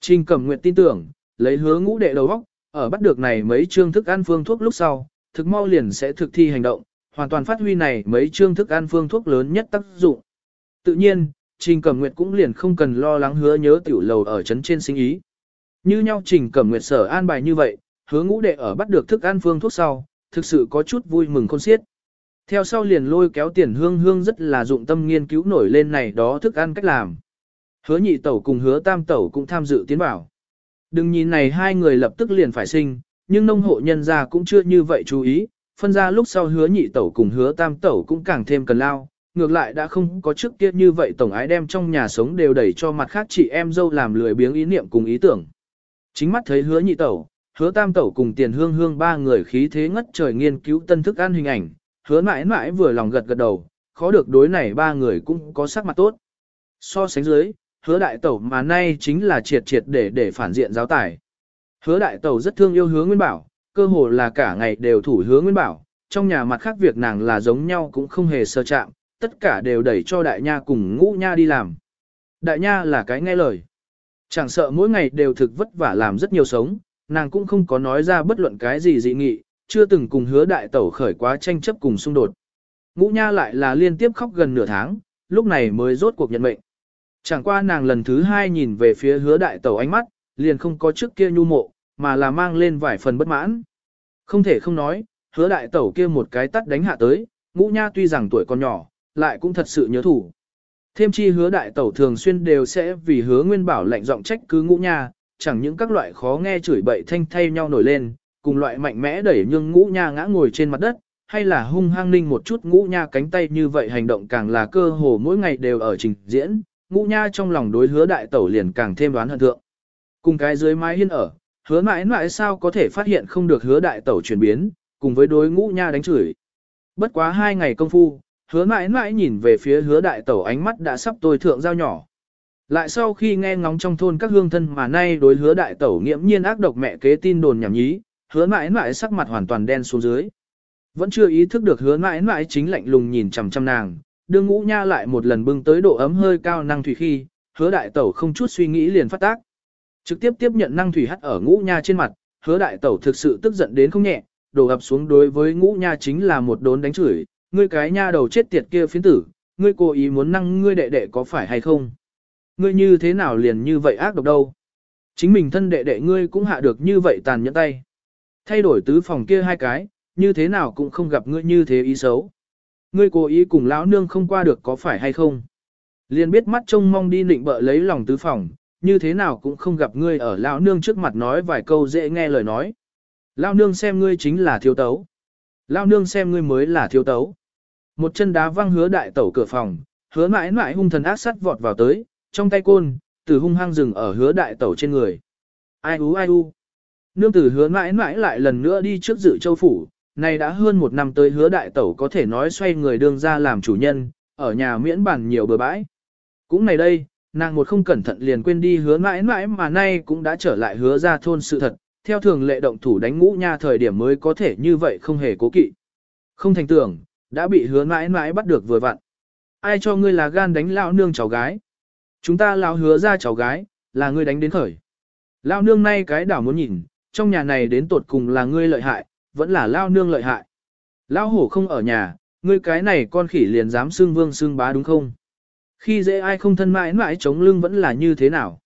Trình Cẩm Nguyệt tin tưởng, lấy hứa ngũ đệ đầu góc, ở bắt được này mấy chương thức ăn phương thuốc lúc sau, thực mau liền sẽ thực thi hành động, hoàn toàn phát huy này mấy chương thức ăn phương thuốc lớn nhất tác dụng. Tự nhiên, Trình Cẩm Nguyệt cũng liền không cần lo lắng hứa nhớ tiểu lầu ở trấn trên sinh ý. Như nhau Trình Cẩm Nguyệt sở an bài như vậy, hứa ngũ đệ ở bắt được thức ăn phương thuốc sau, thực sự có chút vui mừng khôn xiết. Theo sau liền lôi kéo tiền hương hương rất là dụng tâm nghiên cứu nổi lên này đó thức ăn cách làm. Hứa nhị tẩu cùng hứa tam tẩu cũng tham dự tiến bảo. Đừng nhìn này hai người lập tức liền phải sinh, nhưng nông hộ nhân gia cũng chưa như vậy chú ý, phân ra lúc sau hứa nhị tẩu cùng hứa tam tẩu cũng càng thêm cần lao, ngược lại đã không có trước kia như vậy tổng ái đem trong nhà sống đều đẩy cho mặt khác chị em dâu làm lười biếng ý niệm cùng ý tưởng. Chính mắt thấy hứa nhị tẩu, hứa tam tẩu cùng tiền hương hương ba người khí thế ngất trời nghiên cứu tân thức ăn hình ảnh, hứa mãi mãi vừa lòng gật gật đầu, khó được đối này ba người cũng có sắc mặt tốt. So sánh dưới, hứa đại tẩu mà nay chính là triệt triệt để để phản diện giáo tài. Hứa đại tẩu rất thương yêu hứa nguyên bảo, cơ hồ là cả ngày đều thủ hứa nguyên bảo, trong nhà mặt khác việc nàng là giống nhau cũng không hề sơ chạm, tất cả đều đẩy cho đại nha cùng ngũ nha đi làm. Đại nha là cái nghe lời. Chẳng sợ mỗi ngày đều thực vất vả làm rất nhiều sống, nàng cũng không có nói ra bất luận cái gì dị nghị, chưa từng cùng hứa đại tẩu khởi quá tranh chấp cùng xung đột. Ngũ nha lại là liên tiếp khóc gần nửa tháng, lúc này mới rốt cuộc nhận mệnh. Chẳng qua nàng lần thứ hai nhìn về phía hứa đại tẩu ánh mắt, liền không có trước kia nhu mộ, mà là mang lên vài phần bất mãn. Không thể không nói, hứa đại tẩu kia một cái tắt đánh hạ tới, ngũ nha tuy rằng tuổi còn nhỏ, lại cũng thật sự nhớ thủ. Thêm chi hứa đại tẩu thường xuyên đều sẽ vì hứa nguyên bảo lệnh giọng trách cứ ngũ nha, chẳng những các loại khó nghe chửi bậy thanh thay nhau nổi lên, cùng loại mạnh mẽ đẩy nhưng ngũ nha ngã ngồi trên mặt đất, hay là hung hăng ninh một chút ngũ nha cánh tay như vậy hành động càng là cơ hồ mỗi ngày đều ở trình diễn, ngũ nha trong lòng đối hứa đại tẩu liền càng thêm đoán hận thượng. Cùng cái dưới mái hiên ở, hứa mãi mãi sao có thể phát hiện không được hứa đại tẩu chuyển biến, cùng với đối ngũ nha đánh chửi. Bất quá hai ngày công phu, hứa mãi mãi nhìn về phía hứa đại tẩu ánh mắt đã sắp tôi thượng giao nhỏ. Lại sau khi nghe ngóng trong thôn các hương thân mà nay đối hứa đại tẩu nghiễm nhiên ác độc mẹ kế tin đồn nhảm nhí, hứa mãi mãi sắc mặt hoàn toàn đen xuống dưới. Vẫn chưa ý thức được hứa mãi mãi chính lạnh lùng nhìn chằm chằm nàng, đưa ngũ nha lại một lần bưng tới độ ấm hơi cao năng thủy khi, hứa đại tẩu không chút suy nghĩ liền phát tác. Trực tiếp tiếp nhận năng thủy hắt ở ngũ nha trên mặt, hứa đại tẩu thực sự tức giận đến không nhẹ, đổ ập xuống đối với ngũ nha chính là một đốn đánh chửi, ngươi cái nha đầu chết tiệt kia phiến tử, ngươi cố ý muốn năng ngươi đệ đệ có phải hay không? Ngươi như thế nào liền như vậy ác độc đâu? Chính mình thân đệ đệ ngươi cũng hạ được như vậy tàn nhẫn tay. Thay đổi tứ phòng kia hai cái, như thế nào cũng không gặp ngươi như thế ý xấu. Ngươi cố ý cùng lão nương không qua được có phải hay không? Liền biết mắt trông mong đi nịnh bợ lấy lòng tứ phòng, như thế nào cũng không gặp ngươi ở lão nương trước mặt nói vài câu dễ nghe lời nói. Lão nương xem ngươi chính là thiếu tấu. Lão nương xem ngươi mới là thiếu tấu. Một chân đá văng hứa đại tẩu cửa phòng, hứa mãi mãi hung thần ác sắt vọt vào tới, trong tay côn, từ hung hăng rừng ở hứa đại tẩu trên người. Ai u ai u. Nương tử hứa mãi mãi lại lần nữa đi trước dự châu phủ, này đã hơn một năm tới hứa đại tẩu có thể nói xoay người đương ra làm chủ nhân, ở nhà miễn bản nhiều bừa bãi. Cũng này đây, nàng một không cẩn thận liền quên đi hứa mãi mãi mà nay cũng đã trở lại hứa ra thôn sự thật, theo thường lệ động thủ đánh ngũ nha thời điểm mới có thể như vậy không hề cố kỵ. Không thành tưởng, đã bị hứa mãi mãi bắt được vừa vặn. Ai cho ngươi là gan đánh lão nương cháu gái? Chúng ta lão hứa ra cháu gái, là ngươi đánh đến khởi. Lão nương nay cái đảo muốn nhìn, trong nhà này đến tột cùng là ngươi lợi hại, vẫn là lão nương lợi hại. Lão hổ không ở nhà, ngươi cái này con khỉ liền dám xưng vương xưng bá đúng không? Khi dễ ai không thân mãi mãi chống lưng vẫn là như thế nào?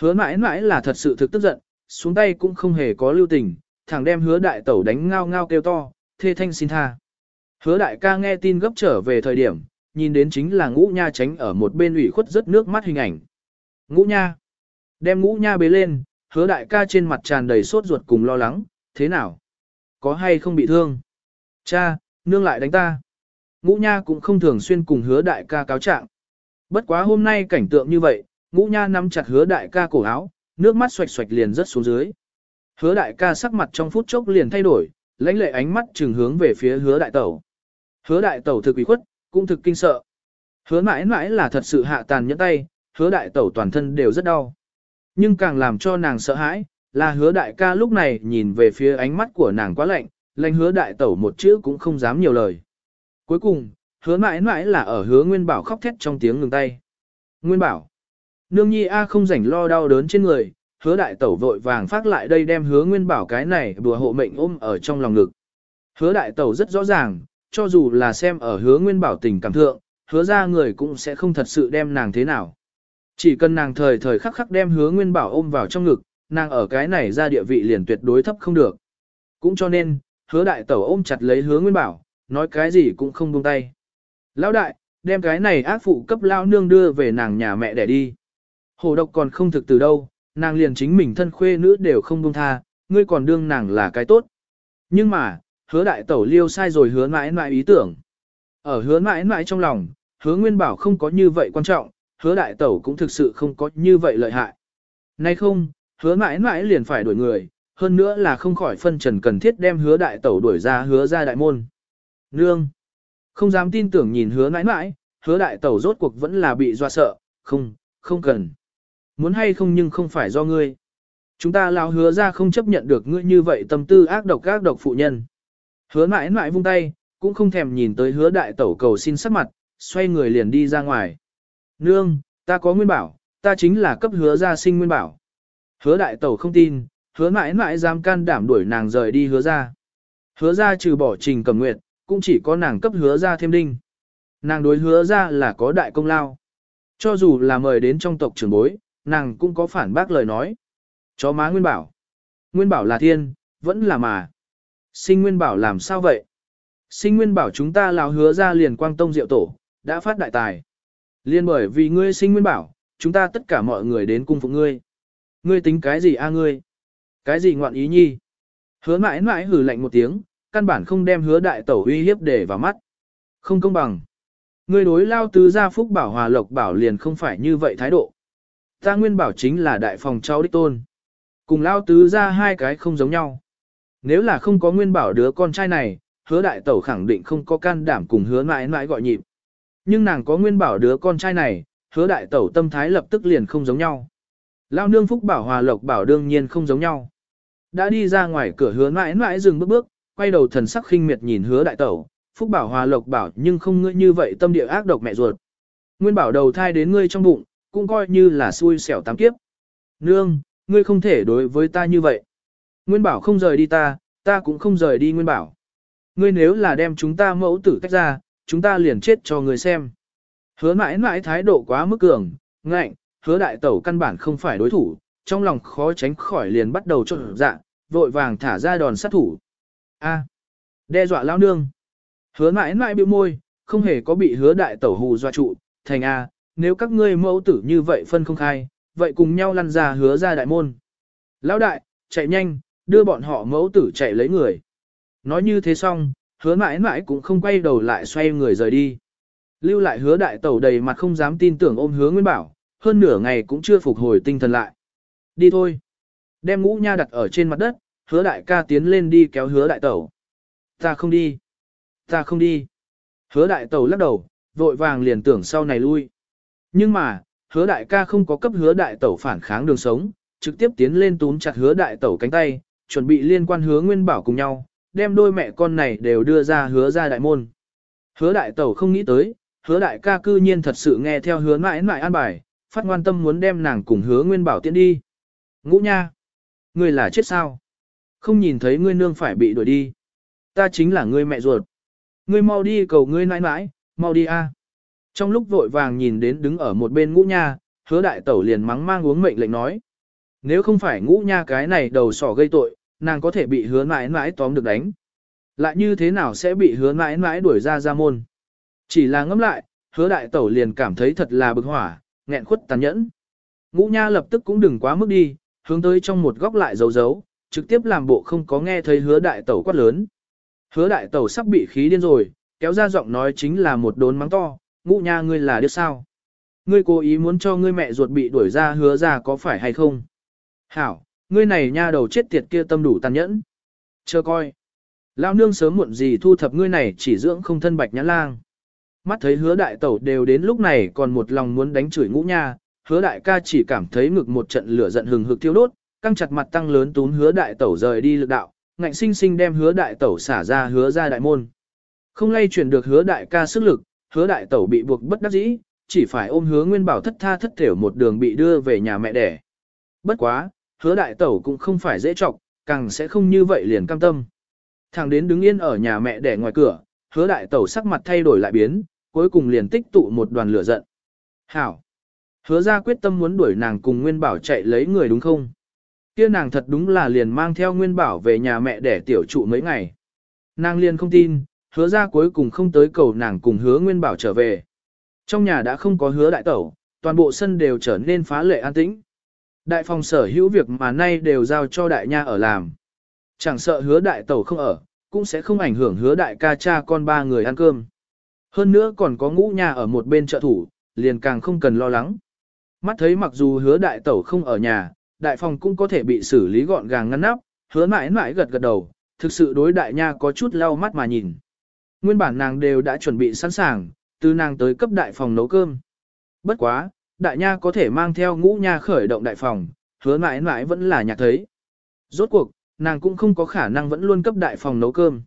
Hứa mãi mãi là thật sự thực tức giận, xuống tay cũng không hề có lưu tình, thẳng đem hứa đại tẩu đánh ngao ngao kêu to, thê thanh xin tha. Hứa đại ca nghe tin gấp trở về thời điểm, nhìn đến chính là ngũ nha tránh ở một bên ủy khuất rất nước mắt hình ảnh. Ngũ nha. Đem ngũ nha bế lên, hứa đại ca trên mặt tràn đầy sốt ruột cùng lo lắng, thế nào? Có hay không bị thương? Cha, nương lại đánh ta. Ngũ nha cũng không thường xuyên cùng hứa đại ca cáo trạng. Bất quá hôm nay cảnh tượng như vậy, ngũ nha nắm chặt hứa đại ca cổ áo, nước mắt xoạch xoạch liền rớt xuống dưới. Hứa đại ca sắc mặt trong phút chốc liền thay đổi, lãnh lệ ánh mắt trừng hướng về phía hứa đại tẩu. Hứa đại tẩu thực ủy khuất, cũng thực kinh sợ. Hứa mãi mãi là thật sự hạ tàn nhẫn tay, hứa đại tẩu toàn thân đều rất đau. Nhưng càng làm cho nàng sợ hãi, là hứa đại ca lúc này nhìn về phía ánh mắt của nàng quá lạnh, lạnh hứa đại tẩu một chữ cũng không dám nhiều lời. Cuối cùng, hứa mãi mãi là ở hứa Nguyên Bảo khóc thét trong tiếng ngừng tay. Nguyên Bảo, nương nhi A không rảnh lo đau đớn trên người, hứa đại tẩu vội vàng phát lại đây đem hứa Nguyên Bảo cái này đùa hộ mệnh ôm ở trong lòng ngực. Hứa đại tẩu rất rõ ràng, cho dù là xem ở hứa nguyên bảo tình cảm thượng, hứa ra người cũng sẽ không thật sự đem nàng thế nào. Chỉ cần nàng thời thời khắc khắc đem hứa nguyên bảo ôm vào trong ngực, nàng ở cái này ra địa vị liền tuyệt đối thấp không được. Cũng cho nên, hứa đại tẩu ôm chặt lấy hứa nguyên bảo, nói cái gì cũng không buông tay. Lão đại, đem cái này ác phụ cấp lao nương đưa về nàng nhà mẹ để đi. Hồ độc còn không thực từ đâu, nàng liền chính mình thân khuê nữ đều không buông tha, ngươi còn đương nàng là cái tốt. Nhưng mà, hứa đại tẩu liêu sai rồi hứa mãi mãi ý tưởng. Ở hứa mãi mãi trong lòng, hứa nguyên bảo không có như vậy quan trọng, hứa đại tẩu cũng thực sự không có như vậy lợi hại. Nay không, hứa mãi mãi liền phải đuổi người, hơn nữa là không khỏi phân trần cần thiết đem hứa đại tẩu đuổi ra hứa ra đại môn. Nương! Không dám tin tưởng nhìn hứa mãi mãi, hứa đại tẩu rốt cuộc vẫn là bị doa sợ, không, không cần. Muốn hay không nhưng không phải do ngươi. Chúng ta lao hứa ra không chấp nhận được ngươi như vậy tâm tư ác độc ác độc phụ nhân. Hứa mãi mãi vung tay, cũng không thèm nhìn tới hứa đại tẩu cầu xin sắc mặt, xoay người liền đi ra ngoài. Nương, ta có nguyên bảo, ta chính là cấp hứa gia sinh nguyên bảo. Hứa đại tẩu không tin, hứa mãi mãi dám can đảm đuổi nàng rời đi hứa ra. Hứa ra trừ bỏ trình cầm nguyệt, cũng chỉ có nàng cấp hứa ra thêm đinh. Nàng đối hứa ra là có đại công lao. Cho dù là mời đến trong tộc trưởng bối, nàng cũng có phản bác lời nói. Chó má nguyên bảo. Nguyên bảo là thiên, vẫn là mà. Sinh nguyên bảo làm sao vậy? Sinh nguyên bảo chúng ta lão hứa ra liền quang tông diệu tổ, đã phát đại tài. Liên bởi vì ngươi sinh nguyên bảo, chúng ta tất cả mọi người đến cung phục ngươi. Ngươi tính cái gì a à ngươi? Cái gì ngoạn ý nhi? Hứa mãi mãi hử lạnh một tiếng, căn bản không đem hứa đại tẩu uy hiếp để vào mắt. Không công bằng. Ngươi đối lao tứ gia phúc bảo hòa lộc bảo liền không phải như vậy thái độ. Ta nguyên bảo chính là đại phòng cháu đích tôn. Cùng lao tứ ra hai cái không giống nhau. Nếu là không có nguyên bảo đứa con trai này, hứa đại tẩu khẳng định không có can đảm cùng hứa mãi mãi gọi nhịp. Nhưng nàng có nguyên bảo đứa con trai này, hứa đại tẩu tâm thái lập tức liền không giống nhau. Lao nương phúc bảo hòa lộc bảo đương nhiên không giống nhau. Đã đi ra ngoài cửa hứa mãi mãi dừng bước bước, quay đầu thần sắc khinh miệt nhìn hứa đại tẩu, phúc bảo hòa lộc bảo nhưng không ngươi như vậy tâm địa ác độc mẹ ruột. Nguyên bảo đầu thai đến ngươi trong bụng, cũng coi như là xui xẻo tám kiếp. Nương, ngươi không thể đối với ta như vậy. Nguyên bảo không rời đi ta, ta cũng không rời đi nguyên bảo. Ngươi nếu là đem chúng ta mẫu tử tách ra, chúng ta liền chết cho ngươi xem. Hứa mãi mãi thái độ quá mức cường, ngạnh, hứa đại tẩu căn bản không phải đối thủ, trong lòng khó tránh khỏi liền bắt đầu trộn dạ, vội vàng thả ra đòn sát thủ. A. đe dọa lao nương. Hứa mãi mãi biểu môi, không hề có bị hứa đại tẩu hù dọa trụ, thành A, nếu các ngươi mẫu tử như vậy phân không khai, vậy cùng nhau lăn ra hứa ra đại môn. Lão đại, chạy nhanh, đưa bọn họ mẫu tử chạy lấy người. Nói như thế xong, hứa mãi mãi cũng không quay đầu lại xoay người rời đi. Lưu lại hứa đại tẩu đầy mặt không dám tin tưởng ôm hứa nguyên bảo, hơn nửa ngày cũng chưa phục hồi tinh thần lại. Đi thôi. Đem ngũ nha đặt ở trên mặt đất, hứa đại ca tiến lên đi kéo hứa đại tẩu. Ta không đi. Ta không đi. Hứa đại tẩu lắc đầu, vội vàng liền tưởng sau này lui. Nhưng mà, hứa đại ca không có cấp hứa đại tẩu phản kháng đường sống, trực tiếp tiến lên túm chặt hứa đại tẩu cánh tay, chuẩn bị liên quan hứa nguyên bảo cùng nhau, đem đôi mẹ con này đều đưa ra hứa ra đại môn. Hứa đại tẩu không nghĩ tới, hứa đại ca cư nhiên thật sự nghe theo hứa mãi mãi an bài, phát ngoan tâm muốn đem nàng cùng hứa nguyên bảo tiễn đi. Ngũ nha! Ngươi là chết sao? Không nhìn thấy ngươi nương phải bị đuổi đi. Ta chính là ngươi mẹ ruột. Ngươi mau đi cầu ngươi nãi nãi, mau đi a. Trong lúc vội vàng nhìn đến đứng ở một bên ngũ nha, hứa đại tẩu liền mắng mang uống mệnh lệnh nói. Nếu không phải ngũ nha cái này đầu sỏ gây tội, nàng có thể bị hứa mãi mãi tóm được đánh. Lại như thế nào sẽ bị hứa mãi mãi đuổi ra ra môn. Chỉ là ngẫm lại, hứa đại tẩu liền cảm thấy thật là bực hỏa, nghẹn khuất tàn nhẫn. Ngũ nha lập tức cũng đừng quá mức đi, hướng tới trong một góc lại giấu giấu, trực tiếp làm bộ không có nghe thấy hứa đại tẩu quát lớn. Hứa đại tẩu sắp bị khí điên rồi, kéo ra giọng nói chính là một đốn mắng to, ngũ nha ngươi là đứa sao? Ngươi cố ý muốn cho ngươi mẹ ruột bị đuổi ra hứa ra có phải hay không? Hảo, ngươi này nha đầu chết tiệt kia tâm đủ tàn nhẫn. Chờ coi. Lao nương sớm muộn gì thu thập ngươi này chỉ dưỡng không thân bạch nhã lang. Mắt thấy hứa đại tẩu đều đến lúc này còn một lòng muốn đánh chửi ngũ nha, hứa đại ca chỉ cảm thấy ngực một trận lửa giận hừng hực thiêu đốt, căng chặt mặt tăng lớn tún hứa đại tẩu rời đi lực đạo, ngạnh sinh sinh đem hứa đại tẩu xả ra hứa ra đại môn. Không lay chuyển được hứa đại ca sức lực, hứa đại tẩu bị buộc bất đắc dĩ, chỉ phải ôm hứa nguyên bảo thất tha thất thểu một đường bị đưa về nhà mẹ đẻ. Bất quá, hứa đại tẩu cũng không phải dễ chọc, càng sẽ không như vậy liền cam tâm. Thằng đến đứng yên ở nhà mẹ đẻ ngoài cửa, hứa đại tẩu sắc mặt thay đổi lại biến, cuối cùng liền tích tụ một đoàn lửa giận. Hảo! Hứa ra quyết tâm muốn đuổi nàng cùng Nguyên Bảo chạy lấy người đúng không? Kia nàng thật đúng là liền mang theo Nguyên Bảo về nhà mẹ để tiểu trụ mấy ngày. Nàng liền không tin, hứa ra cuối cùng không tới cầu nàng cùng hứa Nguyên Bảo trở về. Trong nhà đã không có hứa đại tẩu, toàn bộ sân đều trở nên phá lệ an tĩnh. Đại phòng sở hữu việc mà nay đều giao cho đại nha ở làm. Chẳng sợ hứa đại tẩu không ở, cũng sẽ không ảnh hưởng hứa đại ca cha con ba người ăn cơm. Hơn nữa còn có ngũ nha ở một bên trợ thủ, liền càng không cần lo lắng. Mắt thấy mặc dù hứa đại tẩu không ở nhà, đại phòng cũng có thể bị xử lý gọn gàng ngăn nắp, hứa mãi mãi gật gật đầu, thực sự đối đại nha có chút lau mắt mà nhìn. Nguyên bản nàng đều đã chuẩn bị sẵn sàng, từ nàng tới cấp đại phòng nấu cơm. Bất quá, đại nha có thể mang theo ngũ nha khởi động đại phòng, hứa mãi mãi vẫn là nhạc thấy. Rốt cuộc, nàng cũng không có khả năng vẫn luôn cấp đại phòng nấu cơm.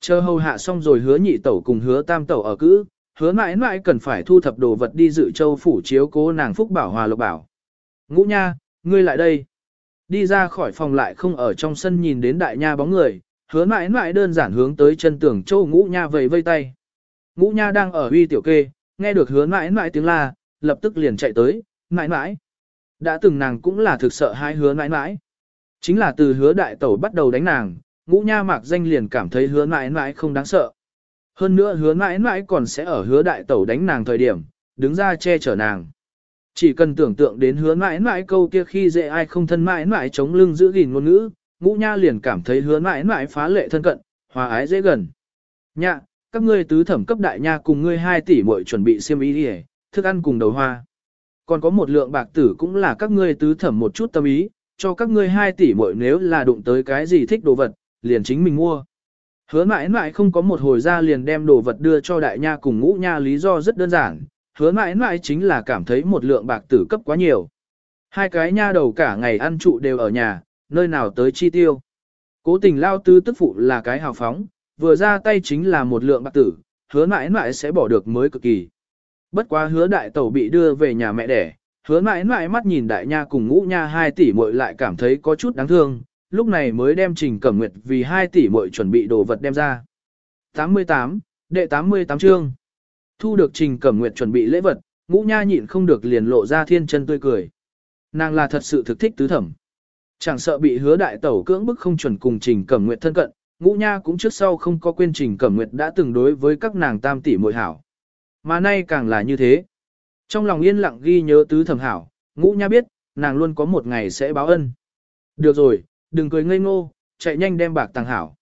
Chờ hầu hạ xong rồi hứa nhị tẩu cùng hứa tam tẩu ở cữ, hứa mãi mãi cần phải thu thập đồ vật đi dự châu phủ chiếu cố nàng phúc bảo hòa lộc bảo. Ngũ nha, ngươi lại đây. Đi ra khỏi phòng lại không ở trong sân nhìn đến đại nha bóng người, hứa mãi mãi đơn giản hướng tới chân tường châu ngũ nha vầy vây tay. Ngũ nha đang ở uy tiểu kê, nghe được hứa mãi mãi tiếng la, lập tức liền chạy tới, mãi mãi. Đã từng nàng cũng là thực sợ hai hứa mãi mãi. Chính là từ hứa đại tẩu bắt đầu đánh nàng, ngũ nha mạc danh liền cảm thấy hứa mãi mãi không đáng sợ. Hơn nữa hứa mãi mãi còn sẽ ở hứa đại tẩu đánh nàng thời điểm, đứng ra che chở nàng. Chỉ cần tưởng tượng đến hứa mãi mãi câu kia khi dễ ai không thân mãi mãi chống lưng giữ gìn ngôn ngữ, ngũ nha liền cảm thấy hứa mãi mãi phá lệ thân cận, hòa ái dễ gần. Nhạ, các ngươi tứ thẩm cấp đại nha cùng ngươi hai tỷ muội chuẩn bị xiêm y đi thức ăn cùng đầu hoa. Còn có một lượng bạc tử cũng là các ngươi tứ thẩm một chút tâm ý, cho các ngươi hai tỷ mỗi nếu là đụng tới cái gì thích đồ vật, liền chính mình mua. Hứa mãi mãi không có một hồi ra liền đem đồ vật đưa cho đại nha cùng ngũ nha lý do rất đơn giản, hứa mãi mãi chính là cảm thấy một lượng bạc tử cấp quá nhiều. Hai cái nha đầu cả ngày ăn trụ đều ở nhà, nơi nào tới chi tiêu. Cố tình lao tư tức phụ là cái hào phóng, vừa ra tay chính là một lượng bạc tử, hứa mãi mãi sẽ bỏ được mới cực kỳ. Bất quá hứa đại tẩu bị đưa về nhà mẹ đẻ, hứa mãi mãi mắt nhìn đại nha cùng ngũ nha hai tỷ muội lại cảm thấy có chút đáng thương, lúc này mới đem trình cẩm nguyệt vì hai tỷ muội chuẩn bị đồ vật đem ra. 88, đệ 88 chương. Thu được trình cẩm nguyệt chuẩn bị lễ vật, ngũ nha nhịn không được liền lộ ra thiên chân tươi cười. Nàng là thật sự thực thích tứ thẩm. Chẳng sợ bị hứa đại tẩu cưỡng bức không chuẩn cùng trình cẩm nguyệt thân cận, ngũ nha cũng trước sau không có quên trình cẩm nguyệt đã từng đối với các nàng tam tỷ muội hảo. Mà nay càng là như thế. Trong lòng yên lặng ghi nhớ tứ thẩm hảo, ngũ nha biết, nàng luôn có một ngày sẽ báo ân. Được rồi, đừng cười ngây ngô, chạy nhanh đem bạc tàng hảo.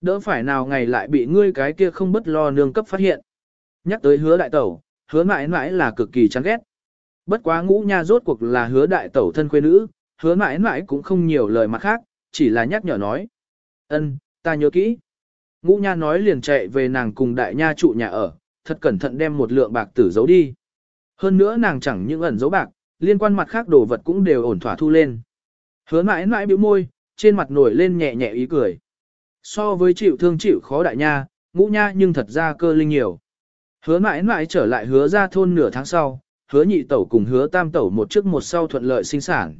Đỡ phải nào ngày lại bị ngươi cái kia không bất lo nương cấp phát hiện. Nhắc tới hứa đại tẩu, hứa mãi mãi là cực kỳ chán ghét. Bất quá ngũ nha rốt cuộc là hứa đại tẩu thân quê nữ, hứa mãi mãi cũng không nhiều lời mặt khác, chỉ là nhắc nhở nói. ân ta nhớ kỹ. Ngũ nha nói liền chạy về nàng cùng đại nha trụ nhà ở, thật cẩn thận đem một lượng bạc tử giấu đi. Hơn nữa nàng chẳng những ẩn giấu bạc, liên quan mặt khác đồ vật cũng đều ổn thỏa thu lên. Hứa mãi mãi bĩu môi, trên mặt nổi lên nhẹ nhẹ ý cười. So với chịu thương chịu khó đại nha, ngũ nha nhưng thật ra cơ linh nhiều. Hứa mãi mãi trở lại hứa ra thôn nửa tháng sau, hứa nhị tẩu cùng hứa tam tẩu một trước một sau thuận lợi sinh sản.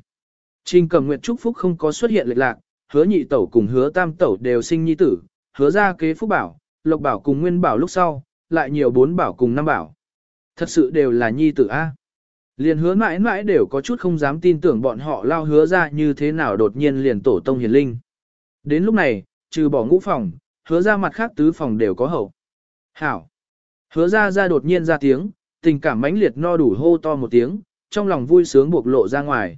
Trình cầm nguyệt chúc phúc không có xuất hiện lệch lạc, hứa nhị tẩu cùng hứa tam tẩu đều sinh nhi tử, hứa ra kế phúc bảo, lộc bảo cùng nguyên bảo lúc sau, lại nhiều bốn bảo cùng năm bảo. Thật sự đều là nhi tử A. Liền hứa mãi mãi đều có chút không dám tin tưởng bọn họ lao hứa ra như thế nào đột nhiên liền tổ tông hiền linh. Đến lúc này, trừ bỏ ngũ phòng, hứa ra mặt khác tứ phòng đều có hậu. Hảo. Hứa ra ra đột nhiên ra tiếng, tình cảm mãnh liệt no đủ hô to một tiếng, trong lòng vui sướng buộc lộ ra ngoài.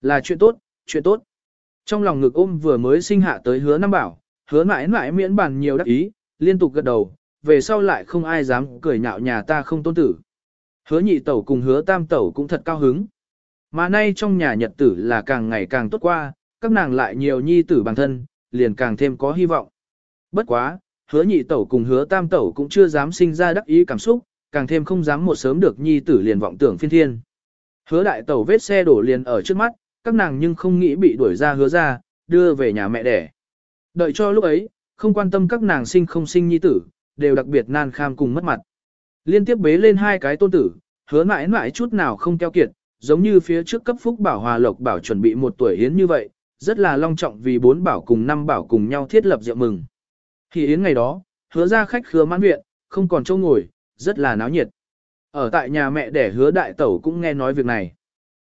Là chuyện tốt, chuyện tốt. Trong lòng ngực ôm vừa mới sinh hạ tới hứa năm bảo, hứa mãi mãi miễn bàn nhiều đắc ý, liên tục gật đầu, về sau lại không ai dám cười nhạo nhà ta không tôn tử. Hứa nhị tẩu cùng hứa tam tẩu cũng thật cao hứng. Mà nay trong nhà nhật tử là càng ngày càng tốt qua, các nàng lại nhiều nhi tử bằng thân, liền càng thêm có hy vọng. Bất quá, hứa nhị tẩu cùng hứa tam tẩu cũng chưa dám sinh ra đắc ý cảm xúc, càng thêm không dám một sớm được nhi tử liền vọng tưởng phiên thiên. Hứa đại tẩu vết xe đổ liền ở trước mắt, các nàng nhưng không nghĩ bị đuổi ra hứa ra, đưa về nhà mẹ đẻ. Đợi cho lúc ấy, không quan tâm các nàng sinh không sinh nhi tử, đều đặc biệt nan kham cùng mất mặt. Liên tiếp bế lên hai cái tôn tử, hứa mãi mãi chút nào không keo kiệt, giống như phía trước cấp phúc bảo hòa lộc bảo chuẩn bị một tuổi hiến như vậy, rất là long trọng vì bốn bảo cùng năm bảo cùng nhau thiết lập rượu mừng. Khi yến ngày đó, hứa ra khách khứa mãn viện, không còn chỗ ngồi, rất là náo nhiệt. Ở tại nhà mẹ để hứa đại tẩu cũng nghe nói việc này.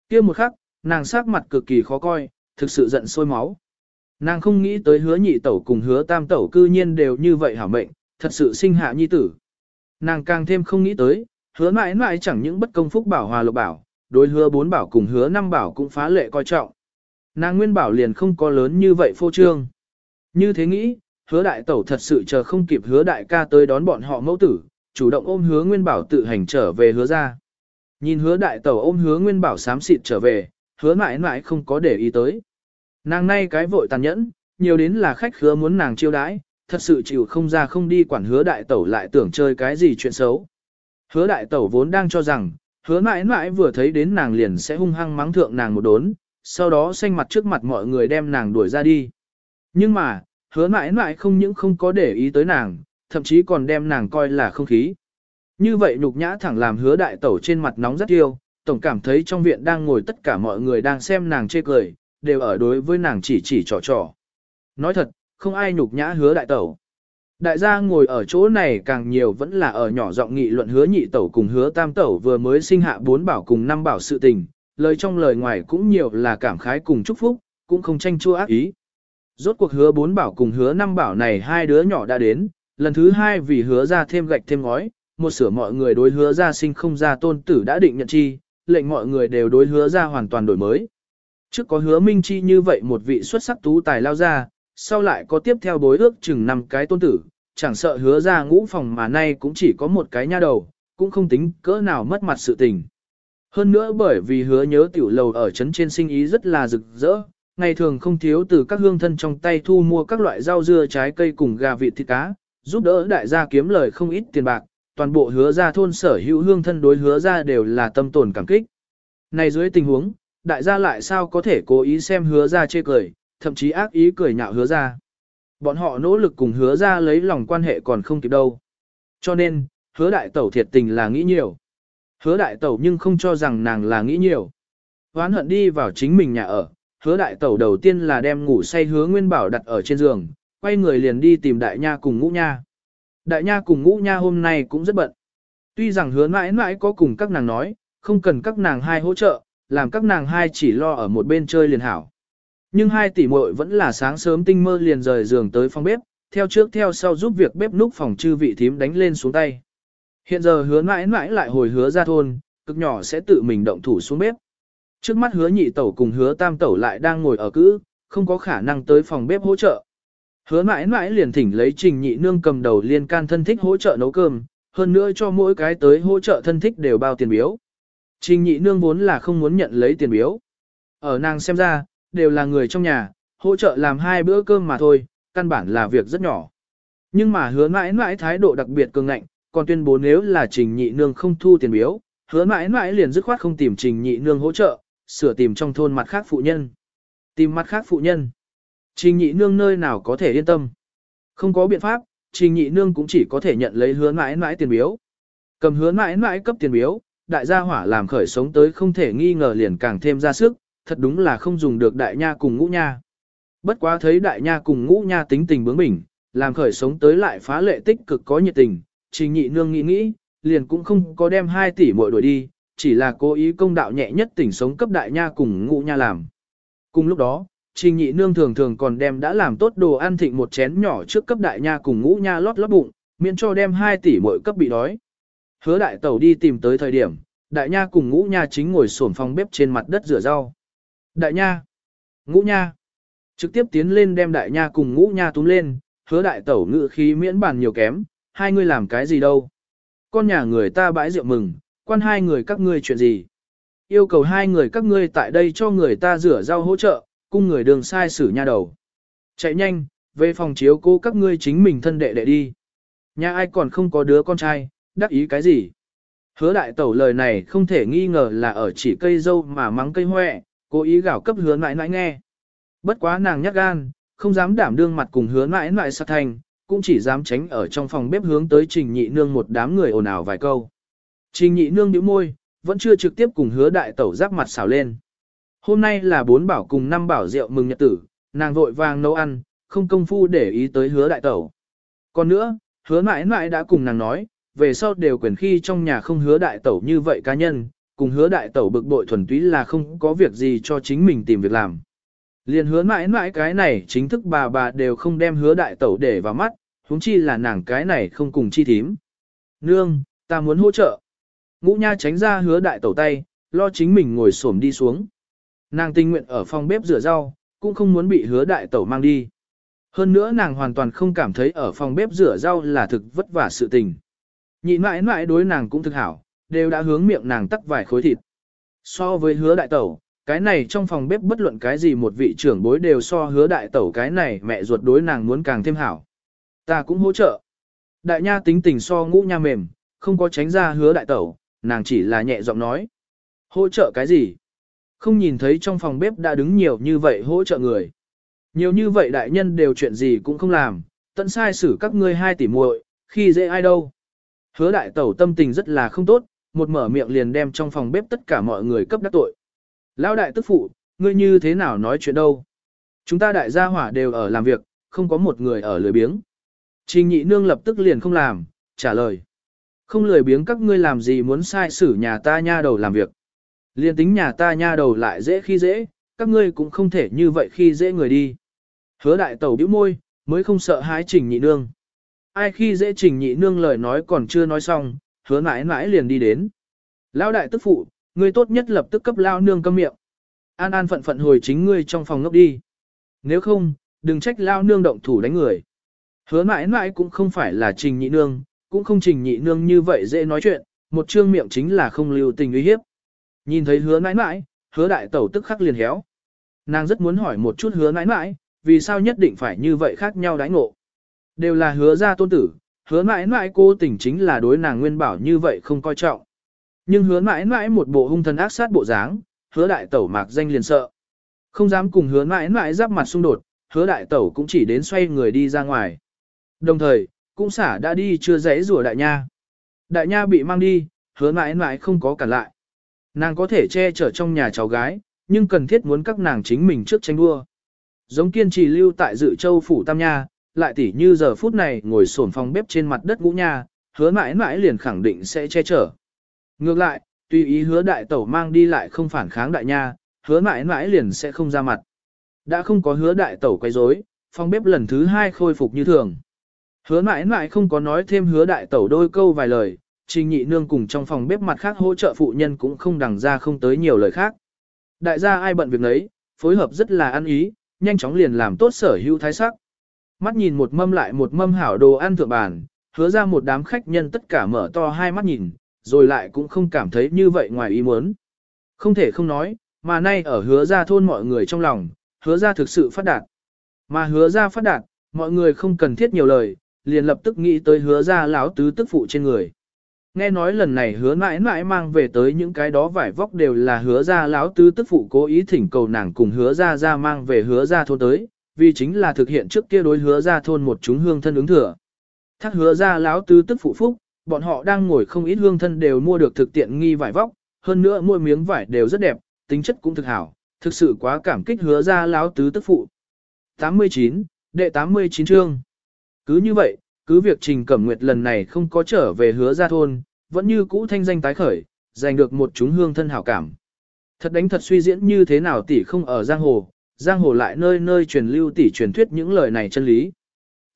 kia một khắc, nàng sắc mặt cực kỳ khó coi, thực sự giận sôi máu. Nàng không nghĩ tới hứa nhị tẩu cùng hứa tam tẩu cư nhiên đều như vậy hả mệnh, thật sự sinh hạ nhi tử. Nàng càng thêm không nghĩ tới, hứa mãi mãi chẳng những bất công phúc bảo hòa lộc bảo, đối hứa bốn bảo cùng hứa năm bảo cũng phá lệ coi trọng. Nàng nguyên bảo liền không có lớn như vậy phô trương. Như thế nghĩ, hứa đại tẩu thật sự chờ không kịp hứa đại ca tới đón bọn họ mẫu tử, chủ động ôm hứa nguyên bảo tự hành trở về hứa ra. Nhìn hứa đại tẩu ôm hứa nguyên bảo sám xịt trở về, hứa mãi mãi không có để ý tới. Nàng nay cái vội tàn nhẫn, nhiều đến là khách khứa muốn nàng chiêu đãi, thật sự chịu không ra không đi quản hứa đại tẩu lại tưởng chơi cái gì chuyện xấu. Hứa đại tẩu vốn đang cho rằng, hứa mãi mãi vừa thấy đến nàng liền sẽ hung hăng mắng thượng nàng một đốn, sau đó xanh mặt trước mặt mọi người đem nàng đuổi ra đi. Nhưng mà, hứa mãi mãi không những không có để ý tới nàng, thậm chí còn đem nàng coi là không khí. Như vậy nhục nhã thẳng làm hứa đại tẩu trên mặt nóng rất yêu tổng cảm thấy trong viện đang ngồi tất cả mọi người đang xem nàng chê cười, đều ở đối với nàng chỉ chỉ trò trò. Nói thật, không ai nhục nhã hứa đại tẩu. Đại gia ngồi ở chỗ này càng nhiều vẫn là ở nhỏ giọng nghị luận hứa nhị tẩu cùng hứa tam tẩu vừa mới sinh hạ bốn bảo cùng năm bảo sự tình, lời trong lời ngoài cũng nhiều là cảm khái cùng chúc phúc, cũng không tranh chua ác ý. Rốt cuộc hứa bốn bảo cùng hứa năm bảo này hai đứa nhỏ đã đến, lần thứ hai vì hứa ra thêm gạch thêm ngói, một sửa mọi người đối hứa ra sinh không ra tôn tử đã định nhận chi, lệnh mọi người đều đối hứa ra hoàn toàn đổi mới. Trước có hứa minh chi như vậy một vị xuất sắc tú tài lao ra, sau lại có tiếp theo bối ước chừng năm cái tôn tử, chẳng sợ hứa ra ngũ phòng mà nay cũng chỉ có một cái nha đầu, cũng không tính cỡ nào mất mặt sự tình. Hơn nữa bởi vì hứa nhớ tiểu lầu ở trấn trên sinh ý rất là rực rỡ, ngày thường không thiếu từ các hương thân trong tay thu mua các loại rau dưa trái cây cùng gà vịt thịt cá, giúp đỡ đại gia kiếm lời không ít tiền bạc, toàn bộ hứa ra thôn sở hữu hương thân đối hứa ra đều là tâm tồn cảm kích. Này dưới tình huống, đại gia lại sao có thể cố ý xem hứa ra chê cười, thậm chí ác ý cười nhạo hứa ra. Bọn họ nỗ lực cùng hứa ra lấy lòng quan hệ còn không kịp đâu. Cho nên, hứa đại tẩu thiệt tình là nghĩ nhiều. Hứa đại tẩu nhưng không cho rằng nàng là nghĩ nhiều. Hoán hận đi vào chính mình nhà ở, hứa đại tẩu đầu tiên là đem ngủ say hứa nguyên bảo đặt ở trên giường, quay người liền đi tìm đại nha cùng ngũ nha. Đại nha cùng ngũ nha hôm nay cũng rất bận. Tuy rằng hứa mãi mãi có cùng các nàng nói, không cần các nàng hai hỗ trợ, làm các nàng hai chỉ lo ở một bên chơi liền hảo. Nhưng hai tỷ muội vẫn là sáng sớm tinh mơ liền rời giường tới phòng bếp, theo trước theo sau giúp việc bếp núc phòng chư vị thím đánh lên xuống tay. Hiện giờ hứa mãi mãi lại hồi hứa ra thôn, cực nhỏ sẽ tự mình động thủ xuống bếp. Trước mắt hứa nhị tẩu cùng hứa tam tẩu lại đang ngồi ở cữ, không có khả năng tới phòng bếp hỗ trợ. Hứa mãi mãi liền thỉnh lấy trình nhị nương cầm đầu liên can thân thích hỗ trợ nấu cơm, hơn nữa cho mỗi cái tới hỗ trợ thân thích đều bao tiền biếu. Trình nhị nương vốn là không muốn nhận lấy tiền biếu. Ở nàng xem ra, đều là người trong nhà, hỗ trợ làm hai bữa cơm mà thôi, căn bản là việc rất nhỏ. Nhưng mà hứa mãi mãi thái độ đặc biệt cường ngạnh, còn tuyên bố nếu là trình nhị nương không thu tiền biếu, hứa mãi mãi liền dứt khoát không tìm trình nhị nương hỗ trợ, sửa tìm trong thôn mặt khác phụ nhân. Tìm mặt khác phụ nhân. Trình nhị nương nơi nào có thể yên tâm. Không có biện pháp, trình nhị nương cũng chỉ có thể nhận lấy hứa mãi mãi tiền biếu. Cầm hứa mãi mãi cấp tiền biếu, đại gia hỏa làm khởi sống tới không thể nghi ngờ liền càng thêm ra sức, thật đúng là không dùng được đại nha cùng ngũ nha. Bất quá thấy đại nha cùng ngũ nha tính tình bướng bỉnh, làm khởi sống tới lại phá lệ tích cực có nhiệt tình, trình nhị nương nghĩ nghĩ, liền cũng không có đem 2 tỷ muội đuổi đi, chỉ là cố ý công đạo nhẹ nhất tỉnh sống cấp đại nha cùng ngũ nha làm. Cùng lúc đó, trình nhị nương thường thường còn đem đã làm tốt đồ ăn thịnh một chén nhỏ trước cấp đại nha cùng ngũ nha lót lót bụng, miễn cho đem 2 tỷ muội cấp bị đói. Hứa đại tẩu đi tìm tới thời điểm, đại nha cùng ngũ nha chính ngồi xổm phòng bếp trên mặt đất rửa rau. Đại nha, ngũ nha, trực tiếp tiến lên đem đại nha cùng ngũ nha túm lên, hứa đại tẩu ngự khí miễn bàn nhiều kém, hai người làm cái gì đâu. Con nhà người ta bãi rượu mừng, quan hai người các ngươi chuyện gì. Yêu cầu hai người các ngươi tại đây cho người ta rửa rau hỗ trợ, cung người đường sai xử nha đầu. Chạy nhanh, về phòng chiếu cô các ngươi chính mình thân đệ đệ đi. Nhà ai còn không có đứa con trai, đắc ý cái gì. Hứa đại tẩu lời này không thể nghi ngờ là ở chỉ cây dâu mà mắng cây hoẹ, cố ý gào cấp hứa mãi mãi nghe. Bất quá nàng nhát gan, không dám đảm đương mặt cùng hứa mãi mãi sát thành, cũng chỉ dám tránh ở trong phòng bếp hướng tới trình nhị nương một đám người ồn ào vài câu. Trình nhị nương nhíu môi, vẫn chưa trực tiếp cùng hứa đại tẩu giáp mặt xảo lên. Hôm nay là bốn bảo cùng năm bảo rượu mừng nhật tử, nàng vội vàng nấu ăn, không công phu để ý tới hứa đại tẩu. Còn nữa, hứa mãi mãi đã cùng nàng nói, về sau đều quyền khi trong nhà không hứa đại tẩu như vậy cá nhân, cùng hứa đại tẩu bực bội thuần túy là không có việc gì cho chính mình tìm việc làm. Liền hứa mãi mãi cái này chính thức bà bà đều không đem hứa đại tẩu để vào mắt, huống chi là nàng cái này không cùng chi thím. Nương, ta muốn hỗ trợ. Ngũ nha tránh ra hứa đại tẩu tay, lo chính mình ngồi xổm đi xuống. Nàng tình nguyện ở phòng bếp rửa rau, cũng không muốn bị hứa đại tẩu mang đi. Hơn nữa nàng hoàn toàn không cảm thấy ở phòng bếp rửa rau là thực vất vả sự tình. nhị mãi mãi đối nàng cũng thực hảo, đều đã hướng miệng nàng tắc vài khối thịt. So với hứa đại tẩu, cái này trong phòng bếp bất luận cái gì một vị trưởng bối đều so hứa đại tẩu cái này mẹ ruột đối nàng muốn càng thêm hảo. Ta cũng hỗ trợ. Đại nha tính tình so ngũ nha mềm, không có tránh ra hứa đại tẩu, nàng chỉ là nhẹ giọng nói. Hỗ trợ cái gì? Không nhìn thấy trong phòng bếp đã đứng nhiều như vậy hỗ trợ người. Nhiều như vậy đại nhân đều chuyện gì cũng không làm, tận sai xử các ngươi hai tỷ muội, khi dễ ai đâu. Hứa đại tẩu tâm tình rất là không tốt, một mở miệng liền đem trong phòng bếp tất cả mọi người cấp đắc tội. Lão đại tức phụ, ngươi như thế nào nói chuyện đâu? Chúng ta đại gia hỏa đều ở làm việc, không có một người ở lười biếng. Trình nhị nương lập tức liền không làm, trả lời. Không lười biếng các ngươi làm gì muốn sai xử nhà ta nha đầu làm việc. Liên tính nhà ta nha đầu lại dễ khi dễ, các ngươi cũng không thể như vậy khi dễ người đi. Hứa đại tẩu bĩu môi, mới không sợ hái trình nhị nương. Ai khi dễ trình nhị nương lời nói còn chưa nói xong, hứa mãi mãi liền đi đến. Lão đại tức phụ, ngươi tốt nhất lập tức cấp lao nương câm miệng. An an phận phận hồi chính ngươi trong phòng ngốc đi. Nếu không, đừng trách lao nương động thủ đánh người. Hứa mãi mãi cũng không phải là trình nhị nương, cũng không trình nhị nương như vậy dễ nói chuyện, một trương miệng chính là không lưu tình uy hiếp. Nhìn thấy hứa mãi mãi, hứa đại tẩu tức khắc liền héo. Nàng rất muốn hỏi một chút hứa mãi mãi, vì sao nhất định phải như vậy khác nhau đánh ngộ. Đều là hứa ra tôn tử, hứa mãi mãi cô tình chính là đối nàng nguyên bảo như vậy không coi trọng. Nhưng hứa mãi mãi một bộ hung thần ác sát bộ dáng, hứa đại tẩu mạc danh liền sợ. Không dám cùng hứa mãi mãi giáp mặt xung đột, hứa đại tẩu cũng chỉ đến xoay người đi ra ngoài. Đồng thời, cũng xả đã đi chưa dãy rùa đại nha. Đại nha bị mang đi, hứa mãi mãi không có cản lại. Nàng có thể che chở trong nhà cháu gái, nhưng cần thiết muốn các nàng chính mình trước tranh đua. Giống kiên trì lưu tại dự châu phủ tam nha, lại tỉ như giờ phút này ngồi sổn phòng bếp trên mặt đất ngũ nha, hứa mãi mãi liền khẳng định sẽ che chở. Ngược lại, tùy ý hứa đại tẩu mang đi lại không phản kháng đại nha, hứa mãi mãi liền sẽ không ra mặt. Đã không có hứa đại tẩu quay rối, phòng bếp lần thứ hai khôi phục như thường. Hứa mãi mãi không có nói thêm hứa đại tẩu đôi câu vài lời, trình nhị nương cùng trong phòng bếp mặt khác hỗ trợ phụ nhân cũng không đằng ra không tới nhiều lời khác. Đại gia ai bận việc nấy, phối hợp rất là ăn ý, nhanh chóng liền làm tốt sở hữu thái sắc. Mắt nhìn một mâm lại một mâm hảo đồ ăn thượng bàn, hứa ra một đám khách nhân tất cả mở to hai mắt nhìn, rồi lại cũng không cảm thấy như vậy ngoài ý muốn. Không thể không nói, mà nay ở hứa ra thôn mọi người trong lòng, hứa ra thực sự phát đạt. Mà hứa ra phát đạt, mọi người không cần thiết nhiều lời, liền lập tức nghĩ tới hứa ra láo tứ tức phụ trên người. Nghe nói lần này hứa mãi mãi mang về tới những cái đó vải vóc đều là hứa ra láo tứ tức phụ cố ý thỉnh cầu nàng cùng hứa ra ra mang về hứa ra thôn tới, vì chính là thực hiện trước kia đối hứa ra thôn một chúng hương thân ứng thừa. Thác hứa ra láo tứ tức phụ phúc, bọn họ đang ngồi không ít hương thân đều mua được thực tiện nghi vải vóc, hơn nữa mua miếng vải đều rất đẹp, tính chất cũng thực hảo, thực sự quá cảm kích hứa ra láo tứ tức phụ. 89, đệ 89 chương. Cứ như vậy, cứ việc Trình Cẩm Nguyệt lần này không có trở về hứa ra thôn, vẫn như cũ thanh danh tái khởi, giành được một chúng hương thân hảo cảm. Thật đánh thật suy diễn như thế nào tỷ không ở giang hồ, giang hồ lại nơi nơi truyền lưu tỷ truyền thuyết những lời này chân lý.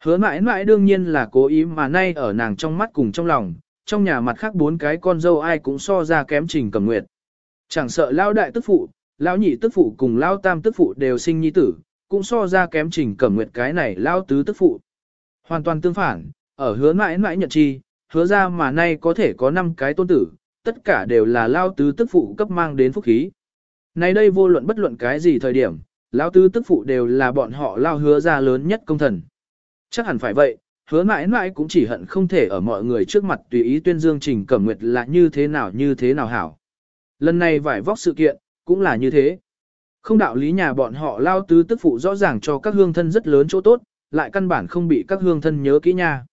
Hứa mãi mãi đương nhiên là cố ý mà nay ở nàng trong mắt cùng trong lòng, trong nhà mặt khác bốn cái con dâu ai cũng so ra kém Trình Cẩm Nguyệt. Chẳng sợ lao đại tức phụ, lão nhị tức phụ cùng lao tam tức phụ đều sinh nhi tử, cũng so ra kém Trình Cẩm Nguyệt cái này lao tứ tức phụ. Hoàn toàn tương phản, ở hứa mãi mãi nhận chi, hứa ra mà nay có thể có 5 cái tôn tử, tất cả đều là lao tứ tức phụ cấp mang đến phúc khí. Nay đây vô luận bất luận cái gì thời điểm, Lão tứ tức phụ đều là bọn họ lao hứa ra lớn nhất công thần. Chắc hẳn phải vậy, hứa mãi mãi cũng chỉ hận không thể ở mọi người trước mặt tùy ý tuyên dương trình cẩm nguyệt là như thế nào như thế nào hảo. Lần này vải vóc sự kiện, cũng là như thế. Không đạo lý nhà bọn họ lao tứ tức phụ rõ ràng cho các hương thân rất lớn chỗ tốt, lại căn bản không bị các hương thân nhớ kỹ nha.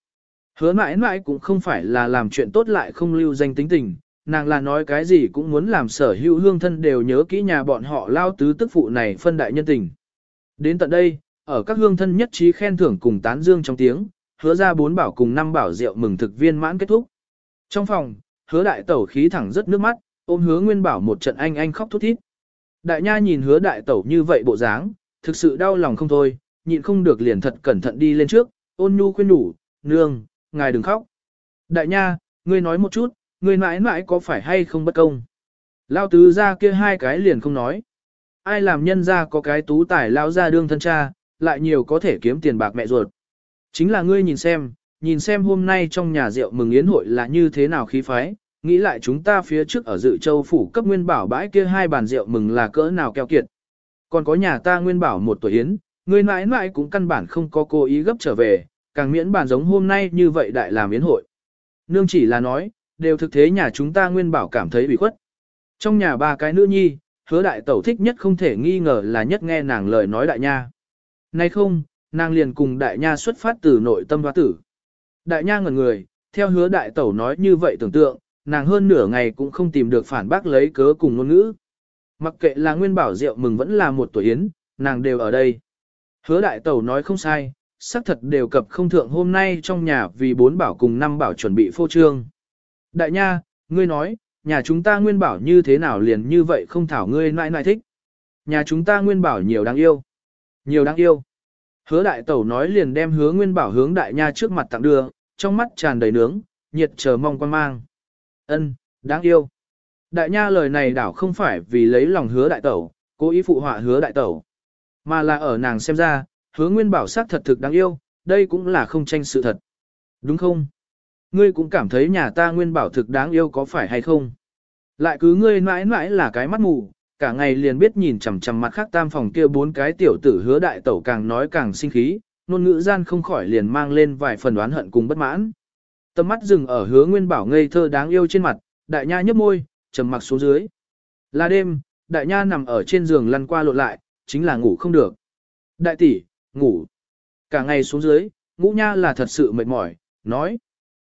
Hứa mãi mãi cũng không phải là làm chuyện tốt lại không lưu danh tính tình, nàng là nói cái gì cũng muốn làm sở hữu hương thân đều nhớ kỹ nhà bọn họ lao tứ tức phụ này phân đại nhân tình. Đến tận đây, ở các hương thân nhất trí khen thưởng cùng tán dương trong tiếng, hứa ra bốn bảo cùng năm bảo rượu mừng thực viên mãn kết thúc. Trong phòng, hứa đại tẩu khí thẳng rất nước mắt, ôm hứa nguyên bảo một trận anh anh khóc thút thít. Đại nha nhìn hứa đại tẩu như vậy bộ dáng, thực sự đau lòng không thôi, nhịn không được liền thật cẩn thận đi lên trước, ôn nhu khuyên nhủ, nương, ngài đừng khóc. Đại nha, ngươi nói một chút, Người mãi mãi có phải hay không bất công. Lao tứ ra kia hai cái liền không nói. Ai làm nhân ra có cái tú tài lao ra đương thân cha, lại nhiều có thể kiếm tiền bạc mẹ ruột. Chính là ngươi nhìn xem, nhìn xem hôm nay trong nhà rượu mừng yến hội là như thế nào khí phái, nghĩ lại chúng ta phía trước ở dự châu phủ cấp nguyên bảo bãi kia hai bàn rượu mừng là cỡ nào keo kiệt. Còn có nhà ta nguyên bảo một tuổi yến, người mãi mãi cũng căn bản không có cố ý gấp trở về, càng miễn bản giống hôm nay như vậy đại làm yến hội. Nương chỉ là nói, đều thực thế nhà chúng ta nguyên bảo cảm thấy bị khuất. Trong nhà ba cái nữ nhi, hứa đại tẩu thích nhất không thể nghi ngờ là nhất nghe nàng lời nói đại nha. Nay không, nàng liền cùng đại nha xuất phát từ nội tâm hoa tử. Đại nha ngẩn người, theo hứa đại tẩu nói như vậy tưởng tượng, nàng hơn nửa ngày cũng không tìm được phản bác lấy cớ cùng ngôn ngữ. Mặc kệ là nguyên bảo rượu mừng vẫn là một tuổi yến, nàng đều ở đây. Hứa đại tẩu nói không sai, xác thật đều cập không thượng hôm nay trong nhà vì bốn bảo cùng năm bảo chuẩn bị phô trương. Đại nha, ngươi nói, nhà chúng ta nguyên bảo như thế nào liền như vậy không thảo ngươi nãi nãi thích. Nhà chúng ta nguyên bảo nhiều đáng yêu. Nhiều đáng yêu. Hứa đại tẩu nói liền đem hứa nguyên bảo hướng đại nha trước mặt tặng đưa, trong mắt tràn đầy nướng, nhiệt chờ mong quan mang. Ân, đáng yêu. Đại nha lời này đảo không phải vì lấy lòng hứa đại tẩu, cố ý phụ họa hứa đại tẩu. Mà là ở nàng xem ra, hứa nguyên bảo sắc thật thực đáng yêu, đây cũng là không tranh sự thật. Đúng không? Ngươi cũng cảm thấy nhà ta nguyên bảo thực đáng yêu có phải hay không? Lại cứ ngươi mãi mãi là cái mắt mù, cả ngày liền biết nhìn chằm chằm mặt khác tam phòng kia bốn cái tiểu tử hứa đại tẩu càng nói càng sinh khí, nôn ngữ gian không khỏi liền mang lên vài phần oán hận cùng bất mãn. Tầm mắt dừng ở hứa nguyên bảo ngây thơ đáng yêu trên mặt, đại nha nhấp môi, trầm mặc xuống dưới. Là đêm, đại nha nằm ở trên giường lăn qua lộn lại, chính là ngủ không được. Đại tỷ, ngủ. Cả ngày xuống dưới, ngũ nha là thật sự mệt mỏi, nói.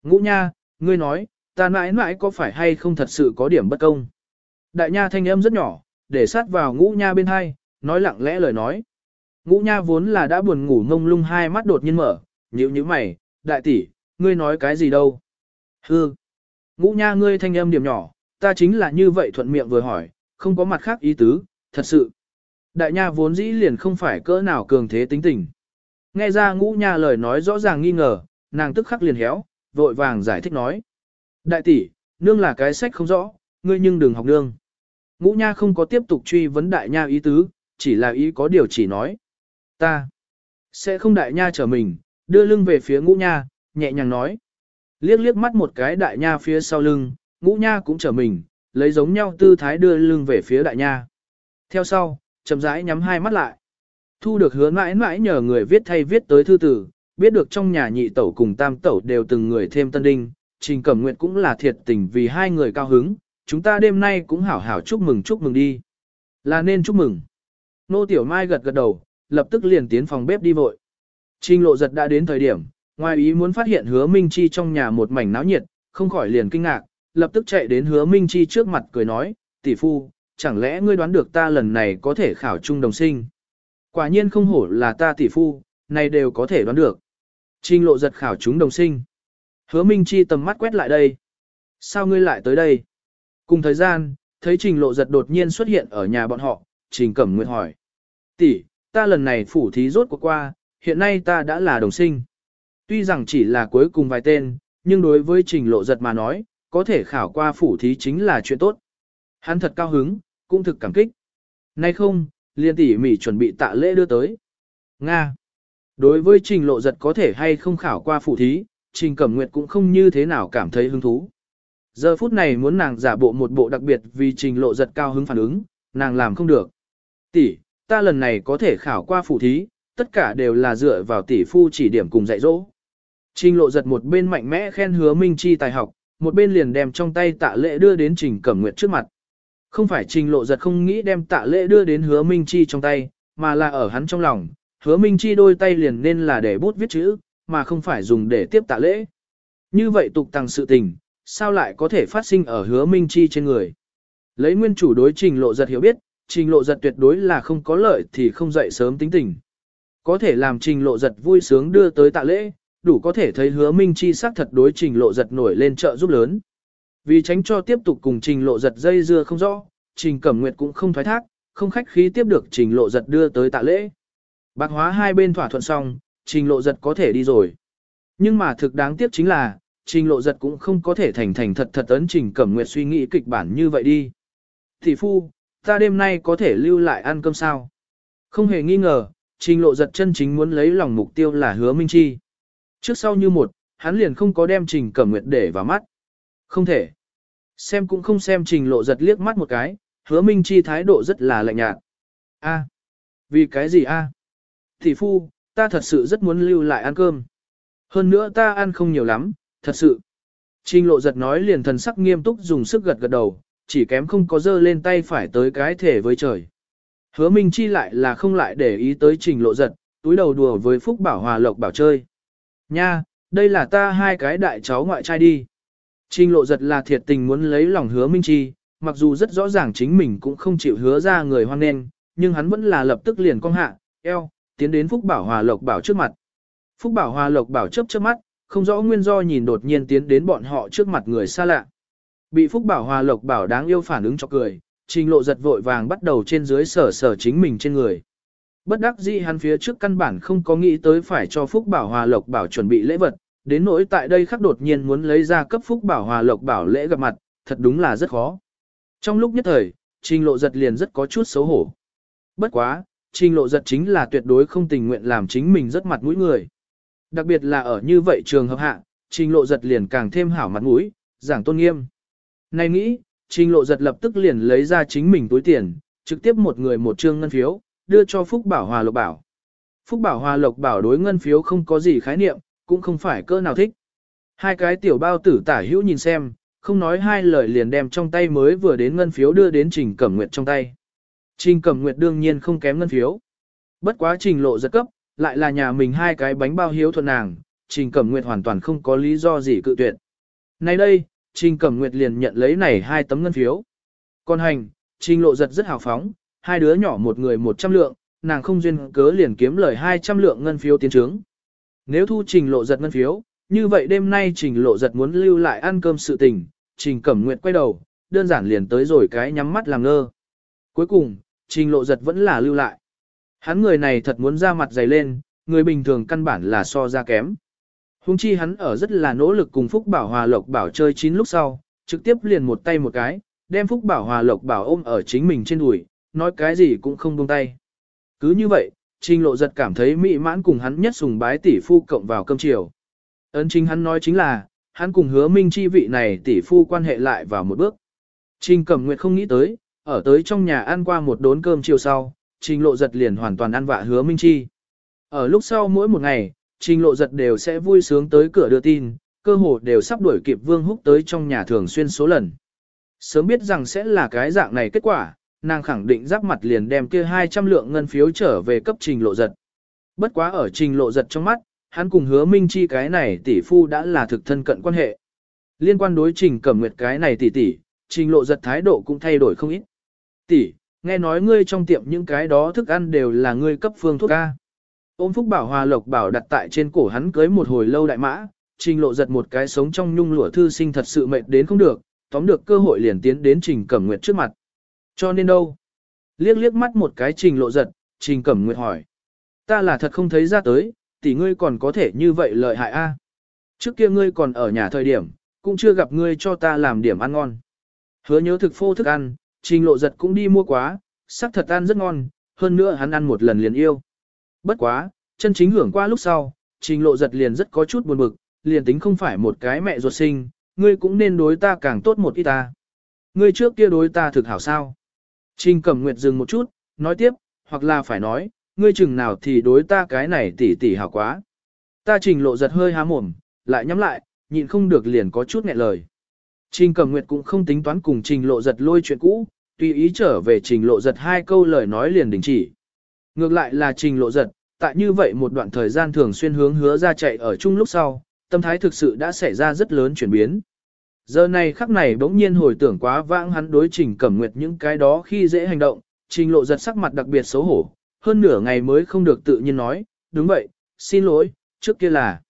Ngũ nha, ngươi nói, ta mãi mãi có phải hay không thật sự có điểm bất công. Đại nha thanh âm rất nhỏ, để sát vào ngũ nha bên hai, nói lặng lẽ lời nói. Ngũ nha vốn là đã buồn ngủ ngông lung hai mắt đột nhiên mở, nhíu nhíu mày, đại tỷ, ngươi nói cái gì đâu? Hư. Ngũ nha ngươi thanh âm điểm nhỏ, ta chính là như vậy thuận miệng vừa hỏi, không có mặt khác ý tứ, thật sự. Đại nha vốn dĩ liền không phải cỡ nào cường thế tính tình. Nghe ra ngũ nha lời nói rõ ràng nghi ngờ, nàng tức khắc liền héo, vội vàng giải thích nói. Đại tỷ, nương là cái sách không rõ, ngươi nhưng đừng học nương. Ngũ nha không có tiếp tục truy vấn đại nha ý tứ, chỉ là ý có điều chỉ nói. Ta sẽ không đại nha trở mình, đưa lưng về phía ngũ nha, nhẹ nhàng nói. Liếc liếc mắt một cái đại nha phía sau lưng, ngũ nha cũng trở mình, lấy giống nhau tư thái đưa lưng về phía đại nha. Theo sau, chậm rãi nhắm hai mắt lại. Thu được hứa mãi mãi nhờ người viết thay viết tới thư tử, biết được trong nhà nhị tẩu cùng tam tẩu đều từng người thêm tân đinh, trình cẩm nguyện cũng là thiệt tình vì hai người cao hứng, chúng ta đêm nay cũng hảo hảo chúc mừng chúc mừng đi. Là nên chúc mừng. Nô Tiểu Mai gật gật đầu, lập tức liền tiến phòng bếp đi vội. Trình lộ giật đã đến thời điểm, ngoài ý muốn phát hiện hứa Minh Chi trong nhà một mảnh náo nhiệt, không khỏi liền kinh ngạc, lập tức chạy đến hứa Minh Chi trước mặt cười nói, tỷ phu, chẳng lẽ ngươi đoán được ta lần này có thể khảo trung đồng sinh? Quả nhiên không hổ là ta tỷ phu, này đều có thể đoán được. Trình lộ giật khảo chúng đồng sinh. Hứa Minh Chi tầm mắt quét lại đây. Sao ngươi lại tới đây? Cùng thời gian, thấy trình lộ giật đột nhiên xuất hiện ở nhà bọn họ, trình cẩm nguyện hỏi. tỷ, ta lần này phủ thí rốt cuộc qua, hiện nay ta đã là đồng sinh. Tuy rằng chỉ là cuối cùng vài tên, nhưng đối với trình lộ giật mà nói, có thể khảo qua phủ thí chính là chuyện tốt. Hắn thật cao hứng, cũng thực cảm kích. Nay không, liên tỉ mỉ chuẩn bị tạ lễ đưa tới. Nga. Đối với trình lộ giật có thể hay không khảo qua phụ thí, trình cẩm nguyệt cũng không như thế nào cảm thấy hứng thú. Giờ phút này muốn nàng giả bộ một bộ đặc biệt vì trình lộ giật cao hứng phản ứng, nàng làm không được. Tỷ, ta lần này có thể khảo qua phụ thí, tất cả đều là dựa vào tỷ phu chỉ điểm cùng dạy dỗ. Trình lộ giật một bên mạnh mẽ khen hứa Minh Chi tài học, một bên liền đem trong tay tạ lễ đưa đến trình cẩm nguyệt trước mặt. Không phải trình lộ giật không nghĩ đem tạ lễ đưa đến hứa Minh Chi trong tay, mà là ở hắn trong lòng, hứa Minh Chi đôi tay liền nên là để bút viết chữ, mà không phải dùng để tiếp tạ lễ. Như vậy tục tăng sự tình, sao lại có thể phát sinh ở hứa Minh Chi trên người. Lấy nguyên chủ đối trình lộ giật hiểu biết, trình lộ giật tuyệt đối là không có lợi thì không dậy sớm tính tình. Có thể làm trình lộ giật vui sướng đưa tới tạ lễ, đủ có thể thấy hứa Minh Chi xác thật đối trình lộ giật nổi lên trợ giúp lớn. Vì tránh cho tiếp tục cùng trình lộ giật dây dưa không rõ, trình cẩm nguyệt cũng không thoái thác, không khách khí tiếp được trình lộ giật đưa tới tạ lễ. Bạc hóa hai bên thỏa thuận xong, trình lộ giật có thể đi rồi. Nhưng mà thực đáng tiếc chính là, trình lộ giật cũng không có thể thành thành thật thật ấn trình cẩm nguyệt suy nghĩ kịch bản như vậy đi. Thị phu, ta đêm nay có thể lưu lại ăn cơm sao? Không hề nghi ngờ, trình lộ giật chân chính muốn lấy lòng mục tiêu là hứa minh chi. Trước sau như một, hắn liền không có đem trình cẩm nguyệt để vào mắt. Không thể. Xem cũng không xem trình lộ giật liếc mắt một cái, hứa minh chi thái độ rất là lạnh nhạt. A. Vì cái gì a? Thị phu, ta thật sự rất muốn lưu lại ăn cơm. Hơn nữa ta ăn không nhiều lắm, thật sự. Trình lộ giật nói liền thần sắc nghiêm túc dùng sức gật gật đầu, chỉ kém không có dơ lên tay phải tới cái thể với trời. Hứa Minh Chi lại là không lại để ý tới trình lộ giật, túi đầu đùa với Phúc Bảo Hòa Lộc bảo chơi. Nha, đây là ta hai cái đại cháu ngoại trai đi. Trình lộ giật là thiệt tình muốn lấy lòng hứa Minh Chi, mặc dù rất rõ ràng chính mình cũng không chịu hứa ra người hoan nên, nhưng hắn vẫn là lập tức liền cong hạ, eo, tiến đến Phúc Bảo Hòa Lộc Bảo trước mặt. Phúc Bảo Hòa Lộc Bảo chớp chớp mắt, không rõ nguyên do nhìn đột nhiên tiến đến bọn họ trước mặt người xa lạ. Bị Phúc Bảo Hòa Lộc Bảo đáng yêu phản ứng cho cười, trình lộ giật vội vàng bắt đầu trên dưới sở sở chính mình trên người. Bất đắc dĩ hắn phía trước căn bản không có nghĩ tới phải cho Phúc Bảo Hòa Lộc Bảo chuẩn bị lễ vật, đến nỗi tại đây khắc đột nhiên muốn lấy ra cấp Phúc Bảo Hòa Lộc Bảo lễ gặp mặt, thật đúng là rất khó. Trong lúc nhất thời, trình lộ giật liền rất có chút xấu hổ. Bất quá, trình lộ giật chính là tuyệt đối không tình nguyện làm chính mình rất mặt mũi người. Đặc biệt là ở như vậy trường hợp hạ, trình lộ giật liền càng thêm hảo mặt mũi, giảng tôn nghiêm. Này nghĩ, trình lộ giật lập tức liền lấy ra chính mình túi tiền, trực tiếp một người một trương ngân phiếu, đưa cho Phúc Bảo Hòa Lộc Bảo. Phúc Bảo Hòa Lộc Bảo đối ngân phiếu không có gì khái niệm, cũng không phải cơ nào thích. Hai cái tiểu bao tử tả hữu nhìn xem, không nói hai lời liền đem trong tay mới vừa đến ngân phiếu đưa đến Trình Cẩm Nguyệt trong tay. Trình Cẩm Nguyệt đương nhiên không kém ngân phiếu. Bất quá trình lộ giật cấp, lại là nhà mình hai cái bánh bao hiếu thuận nàng, Trình Cẩm Nguyệt hoàn toàn không có lý do gì cự tuyệt. Nay đây, Trình Cẩm Nguyệt liền nhận lấy này hai tấm ngân phiếu. Còn hành, Trình lộ giật rất hào phóng, hai đứa nhỏ một người một trăm lượng, nàng không duyên cớ liền kiếm lời hai trăm lượng ngân phiếu tiến trướng. Nếu thu Trình lộ giật ngân phiếu, như vậy đêm nay Trình lộ giật muốn lưu lại ăn cơm sự tình, Trình Cẩm Nguyệt quay đầu, đơn giản liền tới rồi cái nhắm mắt làm ngơ. Cuối cùng, Trình lộ giật vẫn là lưu lại. Hắn người này thật muốn ra mặt dày lên, người bình thường căn bản là so ra kém. Hùng chi hắn ở rất là nỗ lực cùng Phúc Bảo Hòa Lộc Bảo chơi chín lúc sau, trực tiếp liền một tay một cái, đem Phúc Bảo Hòa Lộc Bảo ôm ở chính mình trên đùi, nói cái gì cũng không buông tay. Cứ như vậy, Trình Lộ giật cảm thấy mỹ mãn cùng hắn nhất sùng bái tỷ phu cộng vào cơm chiều. Ấn chính hắn nói chính là, hắn cùng hứa minh chi vị này tỷ phu quan hệ lại vào một bước. Trình Cẩm Nguyệt không nghĩ tới, ở tới trong nhà ăn qua một đốn cơm chiều sau, Trình Lộ giật liền hoàn toàn ăn vạ hứa minh chi. Ở lúc sau mỗi một ngày, Trình Lộ giật đều sẽ vui sướng tới cửa đưa tin, cơ hồ đều sắp đuổi kịp Vương Húc tới trong nhà thường xuyên số lần. Sớm biết rằng sẽ là cái dạng này kết quả, nàng khẳng định giáp mặt liền đem kia 200 lượng ngân phiếu trở về cấp Trình Lộ giật. Bất quá ở Trình Lộ giật trong mắt, hắn cùng hứa minh chi cái này tỷ phu đã là thực thân cận quan hệ. Liên quan đối trình cẩm nguyệt cái này tỷ tỷ, trình lộ giật thái độ cũng thay đổi không ít. Tỷ, nghe nói ngươi trong tiệm những cái đó thức ăn đều là ngươi cấp phương thuốc ca. Ôm phúc bảo hòa lộc bảo đặt tại trên cổ hắn cưới một hồi lâu đại mã, trình lộ giật một cái sống trong nhung lụa thư sinh thật sự mệt đến không được, tóm được cơ hội liền tiến đến trình cẩm nguyệt trước mặt. Cho nên đâu? Liếc liếc mắt một cái trình lộ giật, trình cẩm nguyệt hỏi. Ta là thật không thấy ra tới, tỷ ngươi còn có thể như vậy lợi hại a? Trước kia ngươi còn ở nhà thời điểm, cũng chưa gặp ngươi cho ta làm điểm ăn ngon. Hứa nhớ thực phô thức ăn, trình lộ giật cũng đi mua quá, sắc thật ăn rất ngon, hơn nữa hắn ăn một lần liền yêu. Bất quá, chân chính hưởng qua lúc sau, trình lộ giật liền rất có chút buồn bực, liền tính không phải một cái mẹ ruột sinh, ngươi cũng nên đối ta càng tốt một ít ta. Ngươi trước kia đối ta thực hảo sao. Trình cẩm nguyệt dừng một chút, nói tiếp, hoặc là phải nói, ngươi chừng nào thì đối ta cái này tỉ tỉ hảo quá. Ta trình lộ giật hơi há mồm, lại nhắm lại, nhịn không được liền có chút nghẹn lời. Trình Cẩm nguyệt cũng không tính toán cùng trình lộ giật lôi chuyện cũ, tùy ý trở về trình lộ giật hai câu lời nói liền đình chỉ. Ngược lại là trình lộ giật, tại như vậy một đoạn thời gian thường xuyên hướng hứa ra chạy ở chung lúc sau, tâm thái thực sự đã xảy ra rất lớn chuyển biến. Giờ này khắc này bỗng nhiên hồi tưởng quá vãng hắn đối trình cẩm nguyệt những cái đó khi dễ hành động, trình lộ giật sắc mặt đặc biệt xấu hổ, hơn nửa ngày mới không được tự nhiên nói, đúng vậy, xin lỗi, trước kia là,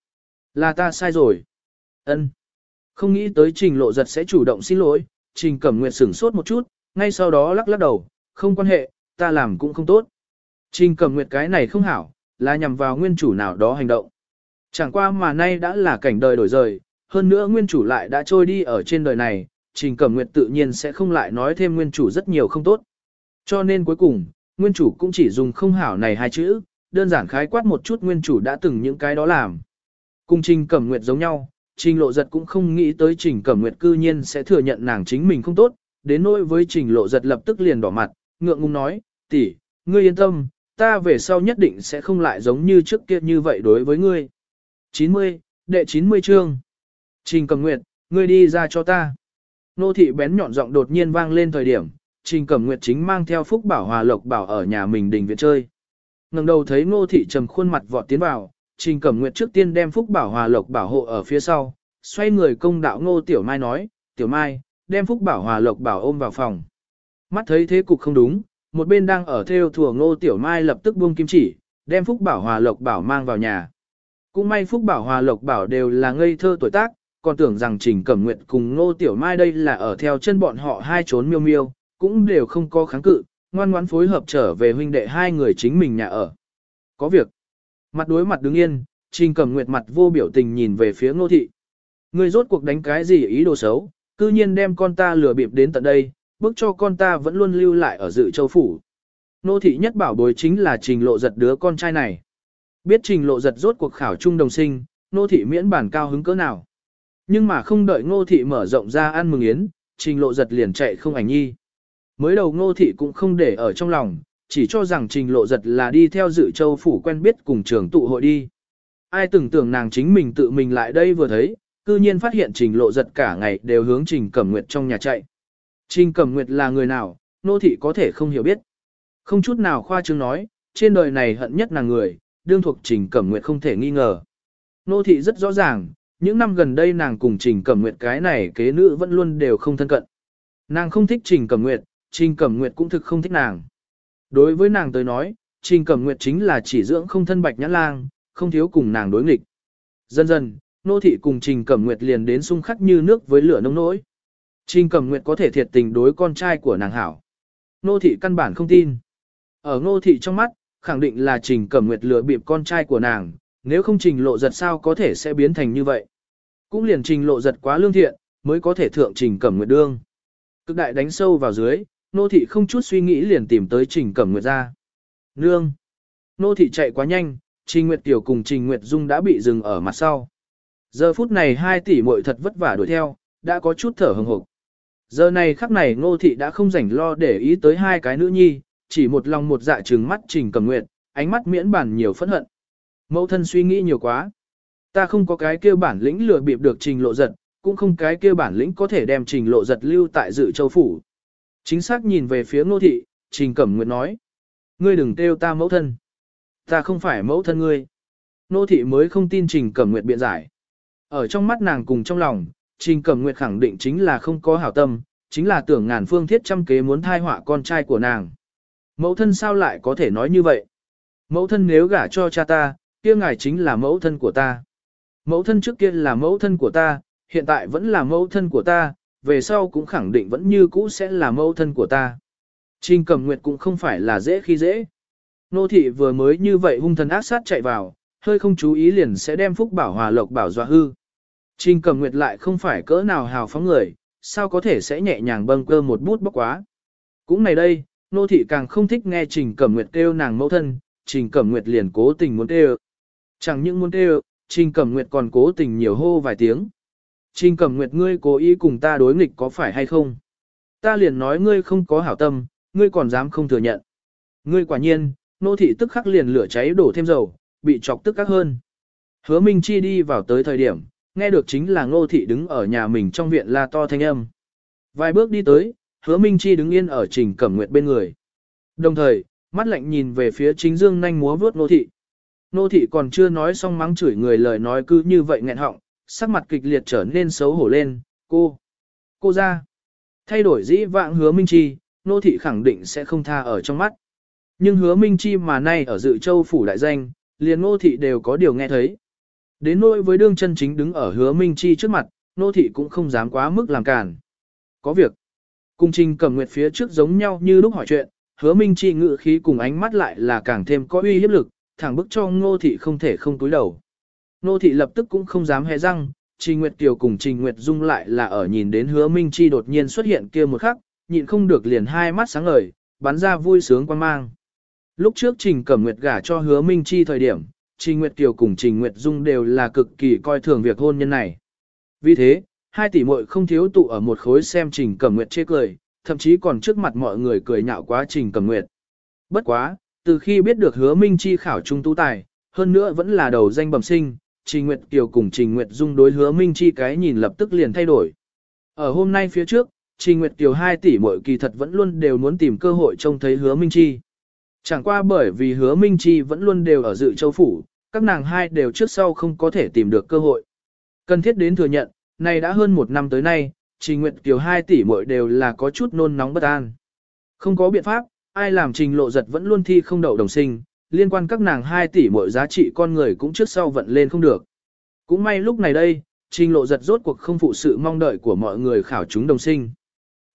là ta sai rồi. ân không nghĩ tới trình lộ giật sẽ chủ động xin lỗi, trình cẩm nguyệt sửng sốt một chút, ngay sau đó lắc lắc đầu, không quan hệ, ta làm cũng không tốt. Trình cẩm nguyệt cái này không hảo, là nhằm vào nguyên chủ nào đó hành động. Chẳng qua mà nay đã là cảnh đời đổi rời, hơn nữa nguyên chủ lại đã trôi đi ở trên đời này, trình cẩm nguyệt tự nhiên sẽ không lại nói thêm nguyên chủ rất nhiều không tốt. Cho nên cuối cùng, nguyên chủ cũng chỉ dùng không hảo này hai chữ, đơn giản khái quát một chút nguyên chủ đã từng những cái đó làm. Cùng Trình Cẩm Nguyệt giống nhau, Trình Lộ Giật cũng không nghĩ tới Trình Cẩm Nguyệt cư nhiên sẽ thừa nhận nàng chính mình không tốt, đến nỗi với Trình Lộ Giật lập tức liền đỏ mặt, ngượng ngùng nói, tỷ, ngươi yên tâm, ta về sau nhất định sẽ không lại giống như trước kia như vậy đối với ngươi. 90, đệ 90 chương. Trình Cẩm Nguyệt, ngươi đi ra cho ta. Nô thị bén nhọn giọng đột nhiên vang lên thời điểm, Trình Cẩm Nguyệt chính mang theo Phúc Bảo Hòa Lộc Bảo ở nhà mình đình viện chơi. Ngẩng đầu thấy Ngô thị trầm khuôn mặt vọt tiến vào, Trình Cẩm Nguyệt trước tiên đem Phúc Bảo Hòa Lộc bảo hộ ở phía sau, xoay người công đạo Ngô Tiểu Mai nói, Tiểu Mai, đem Phúc Bảo Hòa Lộc bảo ôm vào phòng. Mắt thấy thế cục không đúng, một bên đang ở theo thùa Ngô Tiểu Mai lập tức buông kim chỉ, đem Phúc Bảo Hòa Lộc bảo mang vào nhà. Cũng may Phúc Bảo Hòa Lộc bảo đều là ngây thơ tuổi tác, còn tưởng rằng Trình Cẩm Nguyệt cùng Ngô Tiểu Mai đây là ở theo chân bọn họ hai trốn miêu miêu, cũng đều không có kháng cự, ngoan ngoãn phối hợp trở về huynh đệ hai người chính mình nhà ở. Có việc. Mặt đối mặt đứng yên, Trình Cẩm Nguyệt mặt vô biểu tình nhìn về phía Ngô Thị. Người rốt cuộc đánh cái gì ý đồ xấu, cư nhiên đem con ta lừa bịp đến tận đây, bức cho con ta vẫn luôn lưu lại ở dự châu phủ. Nô thị nhất bảo bối chính là trình lộ giật đứa con trai này. Biết trình lộ giật rốt cuộc khảo trung đồng sinh, nô thị miễn bản cao hứng cỡ nào. Nhưng mà không đợi ngô thị mở rộng ra ăn mừng yến, trình lộ giật liền chạy không ảnh nhi. Mới đầu ngô thị cũng không để ở trong lòng, chỉ cho rằng trình lộ giật là đi theo dự châu phủ quen biết cùng trường tụ hội đi. Ai từng tưởng nàng chính mình tự mình lại đây vừa thấy, cư nhiên phát hiện trình lộ giật cả ngày đều hướng trình cẩm nguyệt trong nhà chạy. Trình cẩm nguyệt là người nào, nô thị có thể không hiểu biết. Không chút nào khoa trương nói, trên đời này hận nhất là người, đương thuộc trình cẩm nguyệt không thể nghi ngờ. Nô thị rất rõ ràng, những năm gần đây nàng cùng trình cẩm nguyệt cái này kế nữ vẫn luôn đều không thân cận. Nàng không thích trình cẩm nguyệt, trình cẩm nguyệt cũng thực không thích nàng. Đối với nàng tới nói, trình cẩm nguyệt chính là chỉ dưỡng không thân bạch nhãn lang, không thiếu cùng nàng đối nghịch. Dần dần, nô thị cùng Trình Cẩm Nguyệt liền đến xung khắc như nước với lửa nông nỗi. Trình Cẩm Nguyệt có thể thiệt tình đối con trai của nàng hảo. Nô thị căn bản không tin. Ở nô thị trong mắt, khẳng định là Trình Cẩm Nguyệt lừa bịp con trai của nàng, nếu không Trình lộ giật sao có thể sẽ biến thành như vậy. Cũng liền Trình lộ giật quá lương thiện, mới có thể thượng Trình Cẩm Nguyệt đương. Cực đại đánh sâu vào dưới, nô thị không chút suy nghĩ liền tìm tới Trình Cẩm Nguyệt ra. Nương! Nô thị chạy quá nhanh, Trình Nguyệt Tiểu cùng Trình Nguyệt Dung đã bị dừng ở mặt sau. Giờ phút này hai tỷ muội thật vất vả đuổi theo, đã có chút thở hừng hực. Giờ này khắc này ngô thị đã không rảnh lo để ý tới hai cái nữ nhi, chỉ một lòng một dạ trừng mắt trình Cẩm nguyệt, ánh mắt miễn bản nhiều phẫn hận. Mẫu thân suy nghĩ nhiều quá. Ta không có cái kêu bản lĩnh lừa bịp được trình lộ giật, cũng không cái kêu bản lĩnh có thể đem trình lộ giật lưu tại dự châu phủ. Chính xác nhìn về phía ngô thị, trình cẩm nguyệt nói. Ngươi đừng kêu ta mẫu thân. Ta không phải mẫu thân ngươi. Nô thị mới không tin trình cẩm nguyệt biện giải. Ở trong mắt nàng cùng trong lòng, Trình Cẩm Nguyệt khẳng định chính là không có hảo tâm, chính là tưởng ngàn phương thiết trăm kế muốn thai họa con trai của nàng. Mẫu thân sao lại có thể nói như vậy? Mẫu thân nếu gả cho cha ta, kia ngài chính là mẫu thân của ta. Mẫu thân trước kia là mẫu thân của ta, hiện tại vẫn là mẫu thân của ta, về sau cũng khẳng định vẫn như cũ sẽ là mẫu thân của ta. Trình Cẩm Nguyệt cũng không phải là dễ khi dễ. Nô thị vừa mới như vậy hung thần ác sát chạy vào, hơi không chú ý liền sẽ đem Phúc Bảo Hòa Lộc Bảo dọa hư. Trình cầm nguyệt lại không phải cỡ nào hào phóng người, sao có thể sẽ nhẹ nhàng bâng cơ một bút bóc quá. Cũng này đây, nô thị càng không thích nghe trình cẩm nguyệt kêu nàng mẫu thân, trình cẩm nguyệt liền cố tình muốn kêu. Chẳng những muốn kêu, trình cẩm nguyệt còn cố tình nhiều hô vài tiếng. Trình cẩm nguyệt ngươi cố ý cùng ta đối nghịch có phải hay không? Ta liền nói ngươi không có hảo tâm, ngươi còn dám không thừa nhận. Ngươi quả nhiên, nô thị tức khắc liền lửa cháy đổ thêm dầu, bị chọc tức các hơn. Hứa Minh Chi đi vào tới thời điểm, nghe được chính là ngô thị đứng ở nhà mình trong viện la to thanh âm. Vài bước đi tới, hứa Minh Chi đứng yên ở trình cẩm nguyệt bên người. Đồng thời, mắt lạnh nhìn về phía chính dương nhanh múa vướt ngô thị. Ngô thị còn chưa nói xong mắng chửi người lời nói cứ như vậy nghẹn họng, sắc mặt kịch liệt trở nên xấu hổ lên, cô, cô ra. Thay đổi dĩ vãng hứa Minh Chi, Ngô thị khẳng định sẽ không tha ở trong mắt. Nhưng hứa Minh Chi mà nay ở dự châu phủ đại danh, liền ngô thị đều có điều nghe thấy. Đến nỗi với đương chân chính đứng ở hứa Minh Chi trước mặt, nô thị cũng không dám quá mức làm cản. Có việc. Cung trình cầm nguyệt phía trước giống nhau như lúc hỏi chuyện, hứa Minh Chi ngự khí cùng ánh mắt lại là càng thêm có uy hiếp lực, thẳng bức cho ngô thị không thể không túi đầu. Nô thị lập tức cũng không dám hé răng, Trình Nguyệt Kiều cùng Trình Nguyệt Dung lại là ở nhìn đến hứa Minh Chi đột nhiên xuất hiện kia một khắc, nhịn không được liền hai mắt sáng ngời, bắn ra vui sướng quan mang. Lúc trước Trình Cẩm Nguyệt gả cho hứa Minh Chi thời điểm, Trình Nguyệt Kiều cùng Trình Nguyệt Dung đều là cực kỳ coi thường việc hôn nhân này. Vì thế, hai tỷ muội không thiếu tụ ở một khối xem Trình Cẩm Nguyệt chê cười, thậm chí còn trước mặt mọi người cười nhạo quá Trình Cẩm Nguyệt. Bất quá, từ khi biết được hứa Minh Chi khảo trung tú tài, hơn nữa vẫn là đầu danh bẩm sinh, Trình Nguyệt Kiều cùng Trình Nguyệt Dung đối hứa Minh Chi cái nhìn lập tức liền thay đổi. Ở hôm nay phía trước, Trình Nguyệt Kiều hai tỷ muội kỳ thật vẫn luôn đều muốn tìm cơ hội trông thấy hứa Minh Chi. Chẳng qua bởi vì hứa Minh Chi vẫn luôn đều ở dự châu phủ, các nàng hai đều trước sau không có thể tìm được cơ hội. Cần thiết đến thừa nhận, này đã hơn một năm tới nay, Trình Nguyệt Kiều hai tỷ muội đều là có chút nôn nóng bất an. Không có biện pháp, ai làm Trình Lộ Giật vẫn luôn thi không đậu đồng sinh, liên quan các nàng hai tỷ muội giá trị con người cũng trước sau vận lên không được. Cũng may lúc này đây, Trình Lộ Giật rốt cuộc không phụ sự mong đợi của mọi người khảo chúng đồng sinh.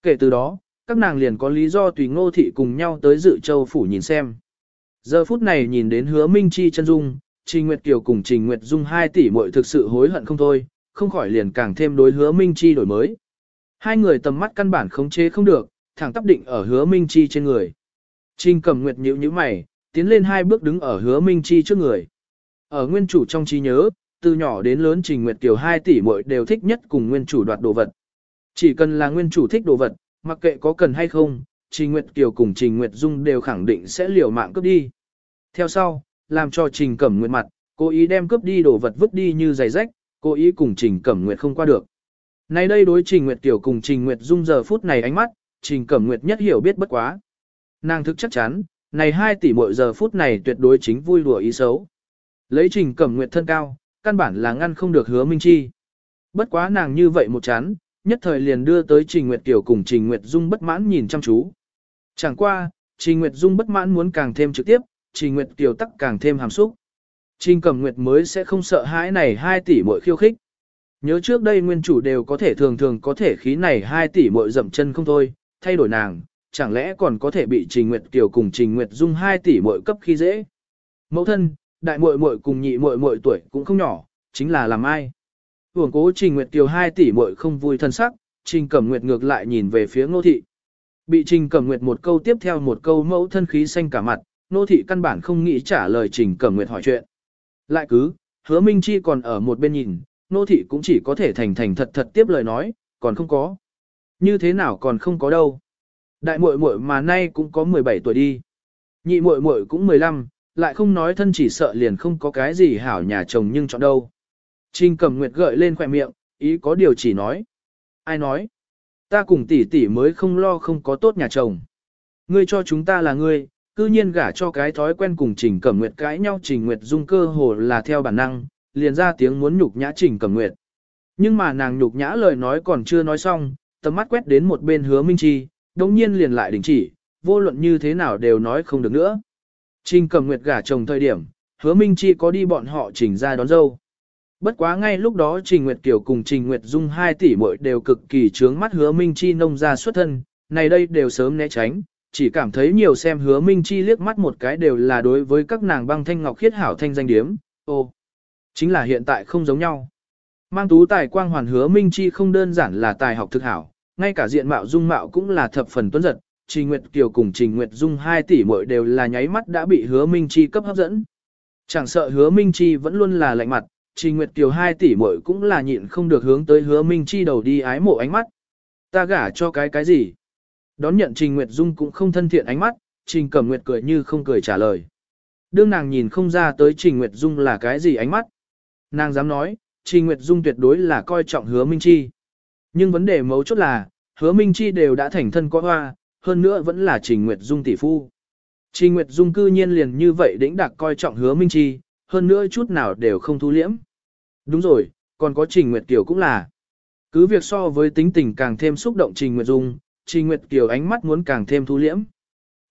Kể từ đó, các nàng liền có lý do tùy ngô thị cùng nhau tới dự châu phủ nhìn xem. Giờ phút này nhìn đến hứa Minh Chi chân dung, Trình Nguyệt Kiều cùng Trình Nguyệt Dung hai tỷ muội thực sự hối hận không thôi, không khỏi liền càng thêm đối hứa Minh Chi đổi mới. Hai người tầm mắt căn bản khống chế không được, thẳng tắp định ở hứa Minh Chi trên người. Trình Cẩm Nguyệt nhíu nhíu mày, tiến lên hai bước đứng ở hứa Minh Chi trước người. Ở nguyên chủ trong trí nhớ, từ nhỏ đến lớn Trình Nguyệt Kiều hai tỷ muội đều thích nhất cùng nguyên chủ đoạt đồ vật. Chỉ cần là nguyên chủ thích đồ vật, mặc kệ có cần hay không, Trình Nguyệt Kiều cùng Trình Nguyệt Dung đều khẳng định sẽ liều mạng cướp đi. Theo sau, làm cho Trình Cẩm Nguyệt mặt, cố ý đem cướp đi đồ vật vứt đi như giày rách, cố ý cùng Trình Cẩm Nguyệt không qua được. Nay đây đối Trình Nguyệt Kiều cùng Trình Nguyệt Dung giờ phút này ánh mắt, Trình Cẩm Nguyệt nhất hiểu biết bất quá. Nàng thức chắc chắn, này hai tỷ mỗi giờ phút này tuyệt đối chính vui đùa ý xấu. Lấy Trình Cẩm Nguyệt thân cao, căn bản là ngăn không được hứa Minh Chi. Bất quá nàng như vậy một chán, nhất thời liền đưa tới Trình Nguyệt tiểu cùng Trình Nguyệt Dung bất mãn nhìn chăm chú. Chẳng qua, Trình Nguyệt Dung bất mãn muốn càng thêm trực tiếp, Trình Nguyệt tiểu tắc càng thêm hàm xúc. Trình Cẩm Nguyệt mới sẽ không sợ hãi này hai tỷ mỗi khiêu khích. Nhớ trước đây nguyên chủ đều có thể thường thường có thể khí này hai tỷ mỗi dậm chân không thôi, thay đổi nàng, chẳng lẽ còn có thể bị Trình Nguyệt Kiều cùng Trình Nguyệt Dung 2 tỷ mỗi cấp khi dễ. Mẫu thân, đại muội muội cùng nhị muội muội tuổi cũng không nhỏ, chính là làm ai. Hưởng cố Trình Nguyệt Kiều 2 tỷ muội không vui thân sắc, Trình Cẩm Nguyệt ngược lại nhìn về phía Ngô Thị. Bị Trình Cẩm Nguyệt một câu tiếp theo một câu mẫu thân khí xanh cả mặt, Ngô Thị căn bản không nghĩ trả lời Trình Cẩm Nguyệt hỏi chuyện. Lại cứ, hứa Minh Chi còn ở một bên nhìn, Ngô Thị cũng chỉ có thể thành thành thật thật tiếp lời nói, còn không có. Như thế nào còn không có đâu. Đại muội muội mà nay cũng có 17 tuổi đi. Nhị muội muội cũng 15, lại không nói thân chỉ sợ liền không có cái gì hảo nhà chồng nhưng chọn đâu. Trình Cẩm Nguyệt gợi lên khỏe miệng, ý có điều chỉ nói. Ai nói? Ta cùng tỷ tỷ mới không lo không có tốt nhà chồng. Ngươi cho chúng ta là ngươi, cư nhiên gả cho cái thói quen cùng Trình Cẩm Nguyệt cãi nhau Trình Nguyệt dung cơ hồ là theo bản năng, liền ra tiếng muốn nhục nhã Trình Cẩm Nguyệt. Nhưng mà nàng nhục nhã lời nói còn chưa nói xong, tầm mắt quét đến một bên hứa Minh Chi, đồng nhiên liền lại đình chỉ, vô luận như thế nào đều nói không được nữa. Trình Cầm Nguyệt gả chồng thời điểm, hứa Minh Chi có đi bọn họ trình ra đón dâu. Bất quá ngay lúc đó Trình Nguyệt Kiều cùng Trình Nguyệt Dung hai tỷ muội đều cực kỳ trướng mắt hứa Minh Chi nông ra xuất thân, này đây đều sớm né tránh, chỉ cảm thấy nhiều xem hứa Minh Chi liếc mắt một cái đều là đối với các nàng băng thanh ngọc khiết hảo thanh danh điếm, ô, chính là hiện tại không giống nhau. Mang tú tài quang hoàn hứa Minh Chi không đơn giản là tài học thực hảo, ngay cả diện mạo dung mạo cũng là thập phần tuấn giật, Trình Nguyệt Kiều cùng Trình Nguyệt Dung hai tỷ muội đều là nháy mắt đã bị hứa Minh Chi cấp hấp dẫn. Chẳng sợ hứa Minh Chi vẫn luôn là lạnh mặt, Trình Nguyệt Kiều hai tỷ muội cũng là nhịn không được hướng tới hứa Minh Chi đầu đi ái mộ ánh mắt. Ta gả cho cái cái gì? Đón nhận Trình Nguyệt Dung cũng không thân thiện ánh mắt, Trình Cẩm Nguyệt cười như không cười trả lời. Đương nàng nhìn không ra tới Trình Nguyệt Dung là cái gì ánh mắt. Nàng dám nói, Trình Nguyệt Dung tuyệt đối là coi trọng hứa Minh Chi. Nhưng vấn đề mấu chốt là, hứa Minh Chi đều đã thành thân có hoa, hơn nữa vẫn là Trình Nguyệt Dung tỷ phu. Trình Nguyệt Dung cư nhiên liền như vậy đĩnh đặc coi trọng hứa Minh Chi, hơn nữa chút nào đều không thu liễm. Đúng rồi, còn có Trình Nguyệt Kiều cũng là. Cứ việc so với tính tình càng thêm xúc động Trình Nguyệt Dung, Trình Nguyệt Kiều ánh mắt muốn càng thêm thu liễm.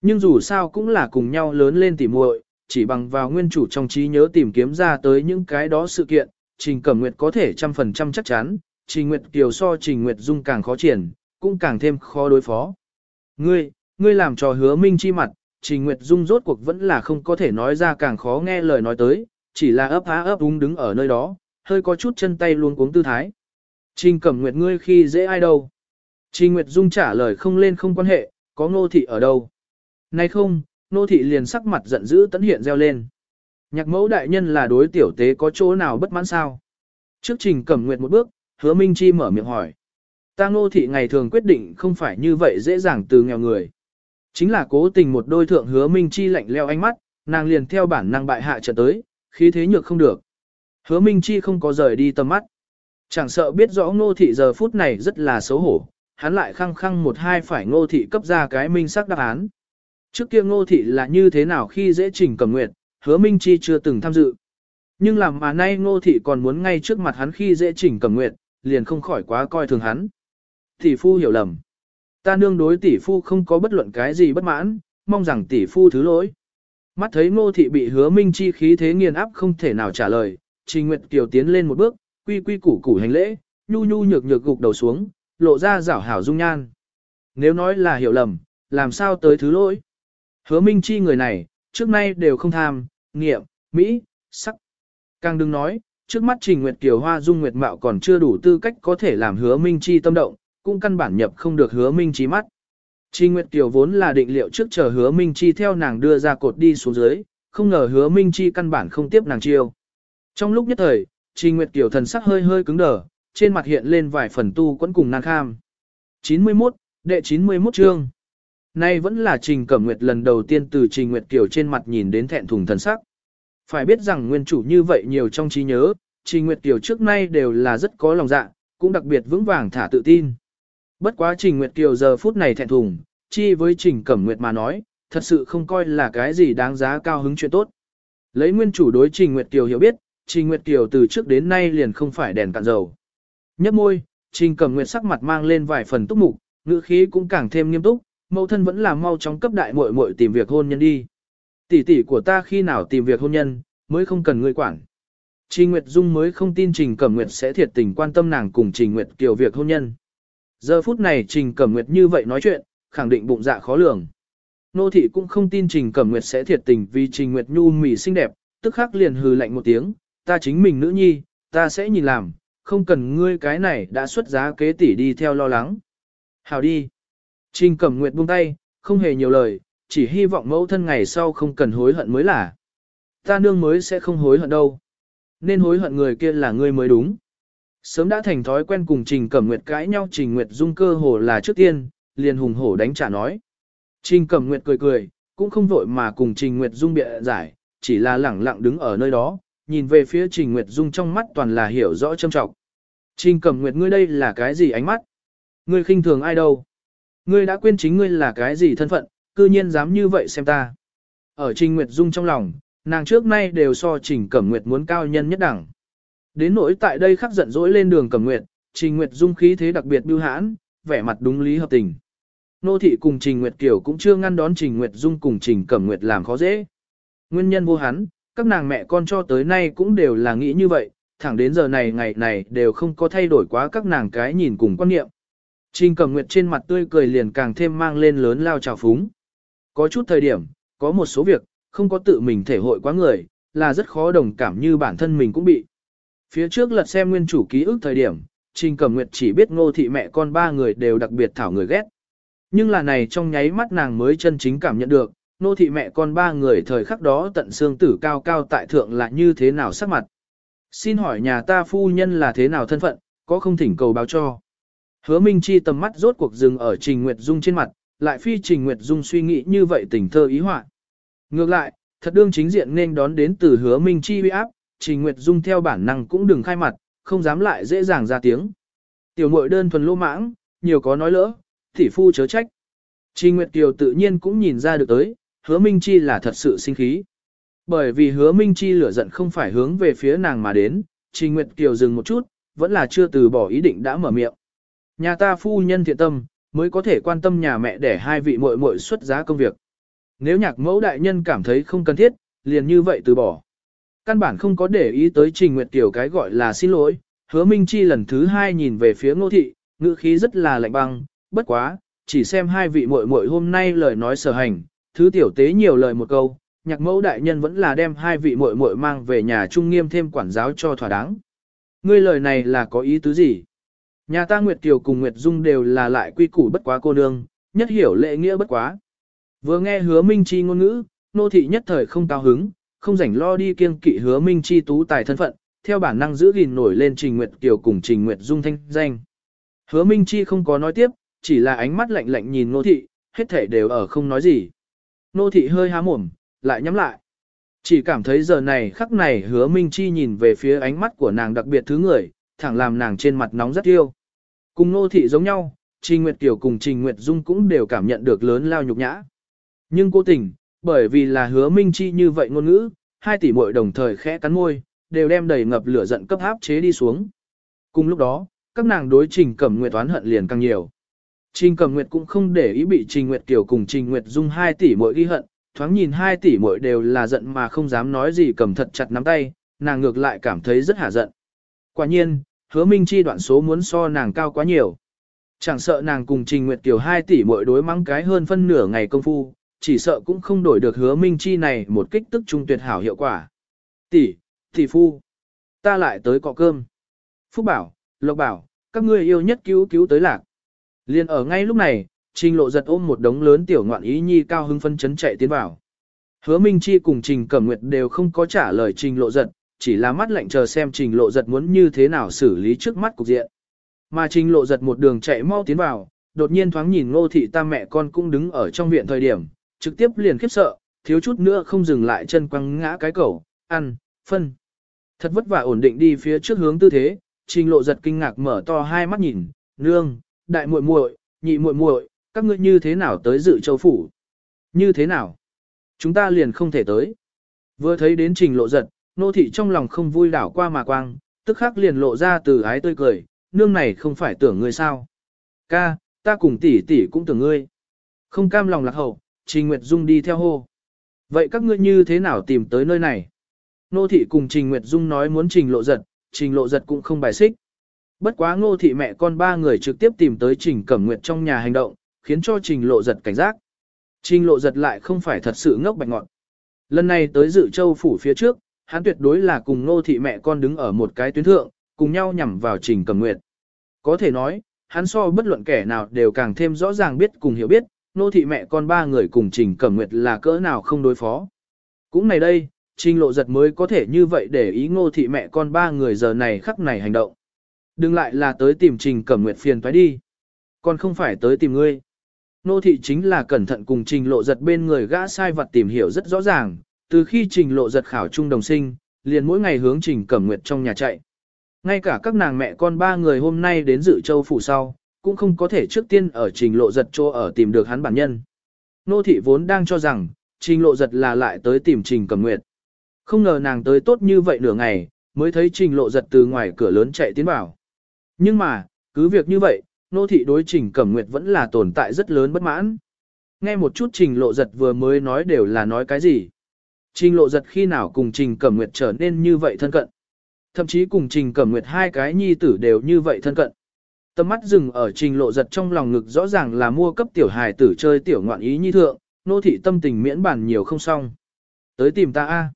Nhưng dù sao cũng là cùng nhau lớn lên tỉ muội, chỉ bằng vào nguyên chủ trong trí nhớ tìm kiếm ra tới những cái đó sự kiện, Trình Cẩm Nguyệt có thể trăm phần trăm chắc chắn, Trình Nguyệt Kiều so Trình Nguyệt Dung càng khó triển, cũng càng thêm khó đối phó. Ngươi, ngươi làm trò hứa minh chi mặt, Trình Nguyệt Dung rốt cuộc vẫn là không có thể nói ra càng khó nghe lời nói tới, chỉ là ấp há ấp úng đứng ở nơi đó, hơi có chút chân tay luôn cuống tư thái. Trình Cẩm Nguyệt ngươi khi dễ ai đâu? Trình Nguyệt Dung trả lời không lên không quan hệ, có nô thị ở đâu? Nay không, nô thị liền sắc mặt giận dữ tấn hiện reo lên. Nhạc mẫu đại nhân là đối tiểu tế có chỗ nào bất mãn sao? Trước Trình Cẩm Nguyệt một bước, hứa Minh Chi mở miệng hỏi. Ta Ngô thị ngày thường quyết định không phải như vậy dễ dàng từ nghèo người. Chính là cố tình một đôi thượng hứa Minh Chi lạnh leo ánh mắt, nàng liền theo bản năng bại hạ trận tới, khí thế nhược không được. Hứa Minh Chi không có rời đi tầm mắt. Chẳng sợ biết rõ ngô thị giờ phút này rất là xấu hổ, hắn lại khăng khăng một hai phải ngô thị cấp ra cái minh sắc đáp án. Trước kia ngô thị là như thế nào khi dễ trình cầm nguyệt, hứa Minh Chi chưa từng tham dự. Nhưng làm mà nay ngô thị còn muốn ngay trước mặt hắn khi dễ chỉnh cầm nguyệt, liền không khỏi quá coi thường hắn. Tỷ phu hiểu lầm. Ta nương đối tỷ phu không có bất luận cái gì bất mãn, mong rằng tỷ phu thứ lỗi. Mắt thấy ngô thị bị hứa minh chi khí thế nghiền áp không thể nào trả lời, trình nguyệt kiều tiến lên một bước, quy quy củ củ hành lễ, nhu nhu nhược nhược gục đầu xuống, lộ ra rảo hảo dung nhan. Nếu nói là hiểu lầm, làm sao tới thứ lỗi? Hứa minh chi người này, trước nay đều không tham, nghiệm, mỹ, sắc. Càng đừng nói, trước mắt Trình Nguyệt Kiều Hoa Dung Nguyệt Mạo còn chưa đủ tư cách có thể làm hứa Minh Chi tâm động, cũng căn bản nhập không được hứa Minh Chi mắt. Trình Nguyệt Kiều vốn là định liệu trước chờ hứa Minh Chi theo nàng đưa ra cột đi xuống dưới, không ngờ hứa Minh Chi căn bản không tiếp nàng chiêu. Trong lúc nhất thời, Trình Nguyệt Kiều thần sắc hơi hơi cứng đờ, trên mặt hiện lên vài phần tu quẫn cùng nàng kham. 91, đệ 91 chương. Nay vẫn là Trình Cẩm Nguyệt lần đầu tiên từ Trình Nguyệt Kiều trên mặt nhìn đến thẹn thùng thần sắc. Phải biết rằng nguyên chủ như vậy nhiều trong trí nhớ, Trình Nguyệt Kiều trước nay đều là rất có lòng dạ, cũng đặc biệt vững vàng thả tự tin. Bất quá Trình Nguyệt Kiều giờ phút này thẹn thùng, chi với Trình Cẩm Nguyệt mà nói, thật sự không coi là cái gì đáng giá cao hứng chuyện tốt. Lấy nguyên chủ đối Trình Nguyệt Kiều hiểu biết, Trình Nguyệt Kiều từ trước đến nay liền không phải đèn cạn dầu. Nhấp môi, Trình Cẩm Nguyệt sắc mặt mang lên vài phần túc mục, ngữ khí cũng càng thêm nghiêm túc, mẫu thân vẫn là mau chóng cấp đại muội muội tìm việc hôn nhân đi. Tỷ tỷ của ta khi nào tìm việc hôn nhân, mới không cần ngươi quản. Trình Nguyệt Dung mới không tin Trình Cẩm Nguyệt sẽ thiệt tình quan tâm nàng cùng Trình Nguyệt Kiều việc hôn nhân. Giờ phút này Trình Cẩm Nguyệt như vậy nói chuyện, khẳng định bụng dạ khó lường. Nô thị cũng không tin Trình Cẩm Nguyệt sẽ thiệt tình vì Trình Nguyệt Nhu mỉ xinh đẹp, tức khắc liền hừ lạnh một tiếng, ta chính mình nữ nhi, ta sẽ nhìn làm, không cần ngươi cái này đã xuất giá kế tỷ đi theo lo lắng. Hào đi. Trình Cẩm Nguyệt buông tay, không hề nhiều lời, chỉ hy vọng mẫu thân ngày sau không cần hối hận mới là. Ta nương mới sẽ không hối hận đâu. Nên hối hận người kia là ngươi mới đúng. Sớm đã thành thói quen cùng Trình Cẩm Nguyệt cãi nhau Trình Nguyệt dung cơ hồ là trước tiên, liền hùng hổ đánh trả nói. Trình Cẩm Nguyệt cười cười, cũng không vội mà cùng Trình Nguyệt dung bịa giải, chỉ là lẳng lặng đứng ở nơi đó, nhìn về phía Trình Nguyệt dung trong mắt toàn là hiểu rõ châm trọng. Trình Cẩm Nguyệt ngươi đây là cái gì ánh mắt? Ngươi khinh thường ai đâu? Ngươi đã quên chính ngươi là cái gì thân phận, cư nhiên dám như vậy xem ta. Ở Trình Nguyệt Dung trong lòng, nàng trước nay đều so Trình Cẩm Nguyệt muốn cao nhân nhất đẳng. Đến nỗi tại đây khắc giận dỗi lên đường Cẩm Nguyệt, Trình Nguyệt Dung khí thế đặc biệt bưu hãn, vẻ mặt đúng lý hợp tình. Nô thị cùng Trình Nguyệt Kiều cũng chưa ngăn đón Trình Nguyệt Dung cùng Trình Cẩm Nguyệt làm khó dễ. Nguyên nhân vô hắn, các nàng mẹ con cho tới nay cũng đều là nghĩ như vậy, thẳng đến giờ này ngày này đều không có thay đổi quá các nàng cái nhìn cùng quan niệm. Trình Cẩm Nguyệt trên mặt tươi cười liền càng thêm mang lên lớn lao trào phúng. Có chút thời điểm, có một số việc, không có tự mình thể hội quá người, là rất khó đồng cảm như bản thân mình cũng bị. Phía trước lật xem nguyên chủ ký ức thời điểm, Trình Cẩm Nguyệt chỉ biết ngô thị mẹ con ba người đều đặc biệt thảo người ghét. Nhưng là này trong nháy mắt nàng mới chân chính cảm nhận được, nô thị mẹ con ba người thời khắc đó tận xương tử cao cao tại thượng là như thế nào sắc mặt. Xin hỏi nhà ta phu nhân là thế nào thân phận, có không thỉnh cầu báo cho. Hứa Minh Chi tầm mắt rốt cuộc dừng ở Trình Nguyệt Dung trên mặt, lại phi Trình Nguyệt Dung suy nghĩ như vậy tình thơ ý họa. Ngược lại, thật đương chính diện nên đón đến từ Hứa Minh Chi uy áp, Trình Nguyệt Dung theo bản năng cũng đừng khai mặt, không dám lại dễ dàng ra tiếng. Tiểu muội đơn thuần lô mãng, nhiều có nói lỡ, thị phu chớ trách. Trình Nguyệt Kiều tự nhiên cũng nhìn ra được tới, Hứa Minh Chi là thật sự sinh khí. Bởi vì Hứa Minh Chi lửa giận không phải hướng về phía nàng mà đến, Trình Nguyệt Kiều dừng một chút, vẫn là chưa từ bỏ ý định đã mở miệng. Nhà ta phu nhân thiện tâm, mới có thể quan tâm nhà mẹ để hai vị muội muội xuất giá công việc. Nếu nhạc mẫu đại nhân cảm thấy không cần thiết, liền như vậy từ bỏ. Căn bản không có để ý tới Trình Nguyệt tiểu cái gọi là xin lỗi, hứa Minh Chi lần thứ hai nhìn về phía ngô thị, ngữ khí rất là lạnh băng, bất quá, chỉ xem hai vị muội muội hôm nay lời nói sở hành, thứ tiểu tế nhiều lời một câu, nhạc mẫu đại nhân vẫn là đem hai vị muội muội mang về nhà trung nghiêm thêm quản giáo cho thỏa đáng. Ngươi lời này là có ý tứ gì? Nhà ta Nguyệt Kiều cùng Nguyệt Dung đều là lại quy củ bất quá cô nương, nhất hiểu lệ nghĩa bất quá. Vừa nghe hứa Minh Chi ngôn ngữ, nô thị nhất thời không cao hứng, không rảnh lo đi kiêng kỵ hứa Minh Chi tú tài thân phận, theo bản năng giữ gìn nổi lên Trình Nguyệt Kiều cùng Trình Nguyệt Dung thanh danh. Hứa Minh Chi không có nói tiếp, chỉ là ánh mắt lạnh lạnh nhìn nô thị, hết thể đều ở không nói gì. Nô thị hơi há mồm, lại nhắm lại. Chỉ cảm thấy giờ này khắc này hứa Minh Chi nhìn về phía ánh mắt của nàng đặc biệt thứ người, thẳng làm nàng trên mặt nóng rất tiêu. Cùng nô thị giống nhau, Trình Nguyệt Kiều cùng Trình Nguyệt Dung cũng đều cảm nhận được lớn lao nhục nhã. Nhưng cố tình, bởi vì là hứa minh chi như vậy ngôn ngữ, hai tỷ muội đồng thời khẽ cắn môi, đều đem đầy ngập lửa giận cấp áp chế đi xuống. Cùng lúc đó, các nàng đối Trình Cẩm Nguyệt toán hận liền càng nhiều. Trình Cẩm Nguyệt cũng không để ý bị Trình Nguyệt Kiều cùng Trình Nguyệt Dung hai tỷ muội ghi hận, thoáng nhìn hai tỷ muội đều là giận mà không dám nói gì cầm thật chặt nắm tay, nàng ngược lại cảm thấy rất hả giận. Quả nhiên, hứa minh chi đoạn số muốn so nàng cao quá nhiều. Chẳng sợ nàng cùng Trình Nguyệt Kiều 2 tỷ mỗi đối mắng cái hơn phân nửa ngày công phu, chỉ sợ cũng không đổi được hứa minh chi này một kích tức trung tuyệt hảo hiệu quả. Tỷ, tỷ phu, ta lại tới cọ cơm. Phúc bảo, Lộc bảo, các ngươi yêu nhất cứu cứu tới lạc. Liên ở ngay lúc này, Trình Lộ giật ôm một đống lớn tiểu ngoạn ý nhi cao hưng phân chấn chạy tiến vào. Hứa Minh Chi cùng Trình Cẩm Nguyệt đều không có trả lời Trình Lộ giật, chỉ là mắt lạnh chờ xem Trình Lộ giật muốn như thế nào xử lý trước mắt cục diện. Mà Trình Lộ giật một đường chạy mau tiến vào, đột nhiên thoáng nhìn Ngô thị tam mẹ con cũng đứng ở trong viện thời điểm, trực tiếp liền khiếp sợ, thiếu chút nữa không dừng lại chân quăng ngã cái cẩu, ăn, phân. Thật vất vả ổn định đi phía trước hướng tư thế, Trình Lộ giật kinh ngạc mở to hai mắt nhìn, nương, đại muội muội, nhị muội muội, các ngươi như thế nào tới dự châu phủ? Như thế nào? Chúng ta liền không thể tới. Vừa thấy đến Trình Lộ giật, nô thị trong lòng không vui đảo qua mà quang, tức khắc liền lộ ra từ ái tươi cười, nương này không phải tưởng ngươi sao? Ca, ta cùng tỷ tỷ cũng tưởng ngươi. Không cam lòng lạc hậu, Trình Nguyệt Dung đi theo hô. Vậy các ngươi như thế nào tìm tới nơi này? Nô thị cùng Trình Nguyệt Dung nói muốn Trình Lộ giật, Trình Lộ giật cũng không bài xích. Bất quá ngô thị mẹ con ba người trực tiếp tìm tới Trình Cẩm Nguyệt trong nhà hành động, khiến cho Trình Lộ giật cảnh giác. Trình Lộ giật lại không phải thật sự ngốc bạch ngọn. Lần này tới dự châu phủ phía trước, hắn tuyệt đối là cùng Nô thị mẹ con đứng ở một cái tuyến thượng, cùng nhau nhằm vào Trình Cẩm Nguyệt. Có thể nói, hắn so bất luận kẻ nào đều càng thêm rõ ràng biết cùng hiểu biết, nô thị mẹ con ba người cùng Trình Cẩm Nguyệt là cỡ nào không đối phó. Cũng này đây, Trình Lộ Giật mới có thể như vậy để ý ngô thị mẹ con ba người giờ này khắc này hành động. Đừng lại là tới tìm Trình Cẩm Nguyệt phiền toái đi. Còn không phải tới tìm ngươi. Nô thị chính là cẩn thận cùng Trình Lộ Giật bên người gã sai vật tìm hiểu rất rõ ràng, từ khi Trình Lộ Giật khảo trung đồng sinh, liền mỗi ngày hướng Trình Cẩm Nguyệt trong nhà chạy. Ngay cả các nàng mẹ con ba người hôm nay đến dự châu phủ sau, cũng không có thể trước tiên ở Trình Lộ Giật chỗ ở tìm được hắn bản nhân. Nô thị vốn đang cho rằng, Trình Lộ Giật là lại tới tìm Trình Cẩm Nguyệt. Không ngờ nàng tới tốt như vậy nửa ngày, mới thấy Trình Lộ Giật từ ngoài cửa lớn chạy tiến vào. Nhưng mà, cứ việc như vậy, nô thị đối Trình Cẩm Nguyệt vẫn là tồn tại rất lớn bất mãn. Nghe một chút Trình Lộ Giật vừa mới nói đều là nói cái gì. Trình Lộ Giật khi nào cùng Trình Cẩm Nguyệt trở nên như vậy thân cận. Thậm chí cùng Trình Cẩm Nguyệt hai cái nhi tử đều như vậy thân cận. Tầm mắt dừng ở Trình Lộ Giật trong lòng ngực rõ ràng là mua cấp tiểu hài tử chơi tiểu ngoạn ý nhi thượng, nô thị tâm tình miễn bản nhiều không xong. Tới tìm ta a.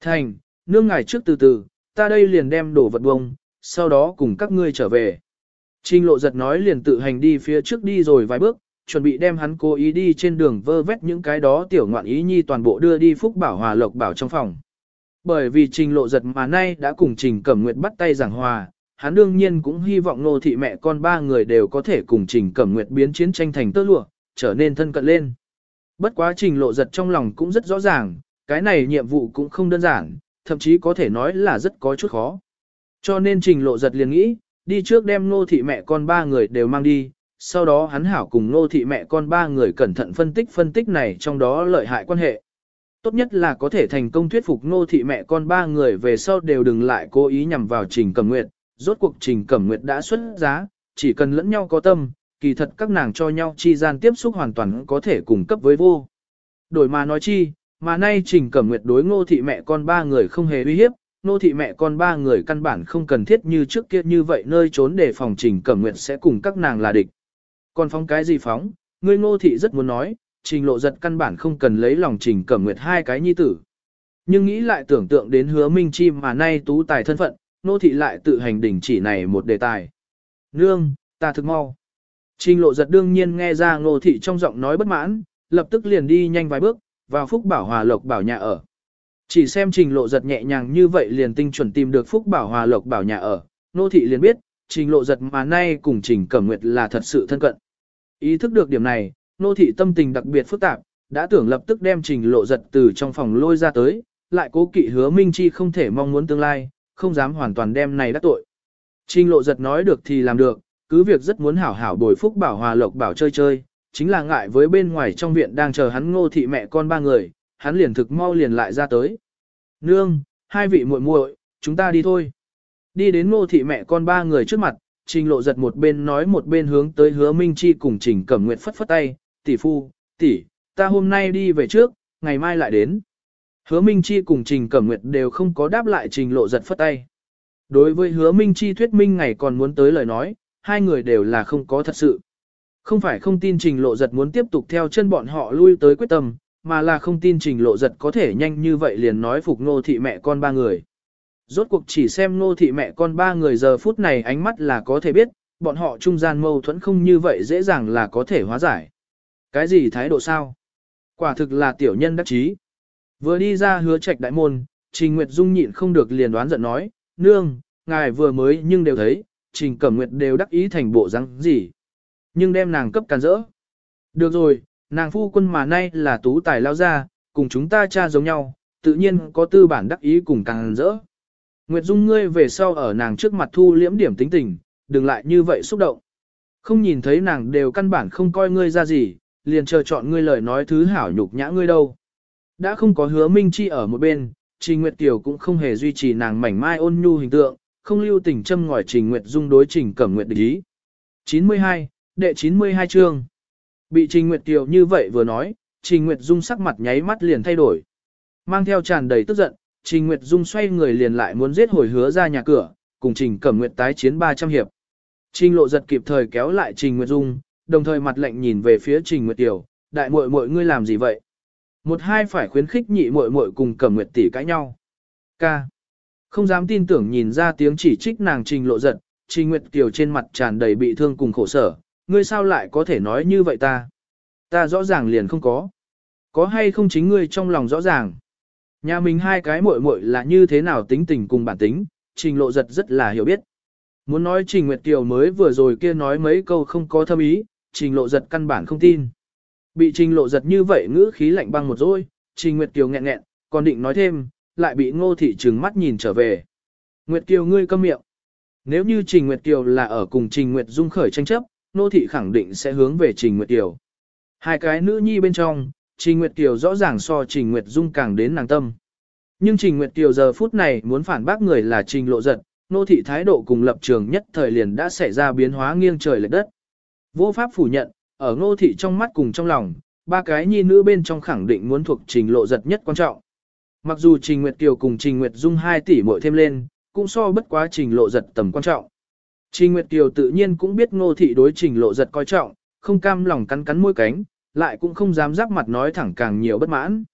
Thành, nương ngài trước từ từ, ta đây liền đem đồ vật bông, sau đó cùng các ngươi trở về. Trình lộ giật nói liền tự hành đi phía trước đi rồi vài bước, chuẩn bị đem hắn cố ý đi trên đường vơ vét những cái đó tiểu ngoạn ý nhi toàn bộ đưa đi Phúc Bảo Hòa Lộc Bảo trong phòng. Bởi vì trình lộ giật mà nay đã cùng trình cẩm nguyệt bắt tay giảng hòa, hắn đương nhiên cũng hy vọng nô thị mẹ con ba người đều có thể cùng trình cẩm nguyệt biến chiến tranh thành tơ lụa, trở nên thân cận lên. Bất quá trình lộ giật trong lòng cũng rất rõ ràng, cái này nhiệm vụ cũng không đơn giản, thậm chí có thể nói là rất có chút khó. Cho nên trình lộ giật liền nghĩ, đi trước đem nô thị mẹ con ba người đều mang đi, sau đó hắn hảo cùng nô thị mẹ con ba người cẩn thận phân tích phân tích này trong đó lợi hại quan hệ. Tốt nhất là có thể thành công thuyết phục nô thị mẹ con ba người về sau đều đừng lại cố ý nhằm vào trình cẩm nguyệt, rốt cuộc trình cẩm nguyệt đã xuất giá, chỉ cần lẫn nhau có tâm, kỳ thật các nàng cho nhau chi gian tiếp xúc hoàn toàn có thể cung cấp với vô. Đổi mà nói chi, mà nay trình cẩm nguyệt đối ngô thị mẹ con ba người không hề uy hiếp, nô thị mẹ con ba người căn bản không cần thiết như trước kia như vậy nơi trốn để phòng trình cẩm nguyệt sẽ cùng các nàng là địch. Còn phóng cái gì phóng, ngươi ngô thị rất muốn nói, trình lộ giật căn bản không cần lấy lòng trình cẩm nguyệt hai cái nhi tử. Nhưng nghĩ lại tưởng tượng đến hứa minh chi mà nay tú tài thân phận, Ngô thị lại tự hành đỉnh chỉ này một đề tài. Nương, ta thực mau. Trình lộ giật đương nhiên nghe ra ngô thị trong giọng nói bất mãn, lập tức liền đi nhanh vài bước, vào phúc bảo hòa lộc bảo nhà ở. Chỉ xem trình lộ giật nhẹ nhàng như vậy liền tinh chuẩn tìm được phúc bảo hòa lộc bảo nhà ở, nô thị liền biết, trình lộ giật mà nay cùng trình cẩm nguyệt là thật sự thân cận. Ý thức được điểm này, nô thị tâm tình đặc biệt phức tạp, đã tưởng lập tức đem trình lộ giật từ trong phòng lôi ra tới, lại cố kỵ hứa Minh Chi không thể mong muốn tương lai, không dám hoàn toàn đem này đắc tội. Trình lộ giật nói được thì làm được, cứ việc rất muốn hảo hảo bồi phúc bảo hòa lộc bảo chơi chơi, chính là ngại với bên ngoài trong viện đang chờ hắn ngô thị mẹ con ba người, hắn liền thực mau liền lại ra tới. Nương, hai vị muội muội, chúng ta đi thôi. Đi đến ngô thị mẹ con ba người trước mặt, trình lộ giật một bên nói một bên hướng tới hứa Minh Chi cùng trình cẩm Nguyệt phất phất tay, tỷ phu, tỷ, ta hôm nay đi về trước, ngày mai lại đến. Hứa Minh Chi cùng trình cẩm Nguyệt đều không có đáp lại trình lộ giật phất tay. Đối với hứa Minh Chi thuyết minh ngày còn muốn tới lời nói, hai người đều là không có thật sự. Không phải không tin trình lộ giật muốn tiếp tục theo chân bọn họ lui tới quyết tâm, mà là không tin trình lộ giật có thể nhanh như vậy liền nói phục Ngô thị mẹ con ba người. Rốt cuộc chỉ xem nô thị mẹ con ba người giờ phút này ánh mắt là có thể biết, bọn họ trung gian mâu thuẫn không như vậy dễ dàng là có thể hóa giải. Cái gì thái độ sao? Quả thực là tiểu nhân đắc chí. Vừa đi ra hứa trạch đại môn, Trình Nguyệt Dung nhịn không được liền đoán giận nói, nương, ngài vừa mới nhưng đều thấy, Trình Cẩm Nguyệt đều đắc ý thành bộ răng gì. Nhưng đem nàng cấp càn rỡ. Được rồi, nàng phu quân mà nay là tú tài lao ra, cùng chúng ta cha giống nhau, tự nhiên có tư bản đắc ý cùng càng rỡ. Nguyệt Dung ngươi về sau ở nàng trước mặt thu liễm điểm tính tình, đừng lại như vậy xúc động. Không nhìn thấy nàng đều căn bản không coi ngươi ra gì, liền chờ chọn ngươi lời nói thứ hảo nhục nhã ngươi đâu. Đã không có hứa minh chi ở một bên, Trình Nguyệt Kiều cũng không hề duy trì nàng mảnh mai ôn nhu hình tượng, không lưu tình châm ngòi Trình Nguyệt Dung đối Trình Cẩm Nguyệt địch ý. 92, đệ 92 chương. Bị Trình Nguyệt Kiều như vậy vừa nói, Trình Nguyệt Dung sắc mặt nháy mắt liền thay đổi. Mang theo tràn đầy tức giận, Trình Nguyệt Dung xoay người liền lại muốn giết hồi hứa ra nhà cửa, cùng Trình Cẩm Nguyệt tái chiến 300 hiệp. Trình Lộ giật kịp thời kéo lại Trình Nguyệt Dung, đồng thời mặt lạnh nhìn về phía Trình Nguyệt Tiểu, đại muội muội ngươi làm gì vậy? Một hai phải khuyến khích nhị muội muội cùng Cẩm Nguyệt tỷ cãi nhau. Ca. Không dám tin tưởng nhìn ra tiếng chỉ trích nàng Trình Lộ giật, Trình Nguyệt Tiểu trên mặt tràn đầy bị thương cùng khổ sở, ngươi sao lại có thể nói như vậy ta? Ta rõ ràng liền không có. Có hay không chính ngươi trong lòng rõ ràng? Nhà mình hai cái muội muội là như thế nào tính tình cùng bản tính, Trình Lộ giật rất là hiểu biết. Muốn nói Trình Nguyệt Kiều mới vừa rồi kia nói mấy câu không có thâm ý, Trình Lộ giật căn bản không tin. Bị Trình Lộ giật như vậy ngữ khí lạnh băng một rồi, Trình Nguyệt Kiều nghẹn nghẹn, còn định nói thêm, lại bị Ngô Thị trừng mắt nhìn trở về. Nguyệt Kiều ngươi câm miệng. Nếu như Trình Nguyệt Kiều là ở cùng Trình Nguyệt Dung khởi tranh chấp, Ngô Thị khẳng định sẽ hướng về Trình Nguyệt Kiều. Hai cái nữ nhi bên trong, Trình Nguyệt Kiều rõ ràng so Trình Nguyệt Dung càng đến nàng tâm. Nhưng Trình Nguyệt Kiều giờ phút này muốn phản bác người là Trình Lộ Giật, nô thị thái độ cùng lập trường nhất thời liền đã xảy ra biến hóa nghiêng trời lệch đất. Vô pháp phủ nhận, ở nô thị trong mắt cùng trong lòng, ba cái nhi nữ bên trong khẳng định muốn thuộc Trình Lộ Giật nhất quan trọng. Mặc dù Trình Nguyệt Kiều cùng Trình Nguyệt Dung 2 tỷ mỗi thêm lên, cũng so bất quá Trình Lộ Giật tầm quan trọng. Trình Nguyệt Kiều tự nhiên cũng biết nô thị đối Trình Lộ Giật coi trọng, không cam lòng cắn cắn môi cánh, lại cũng không dám giáp mặt nói thẳng càng nhiều bất mãn.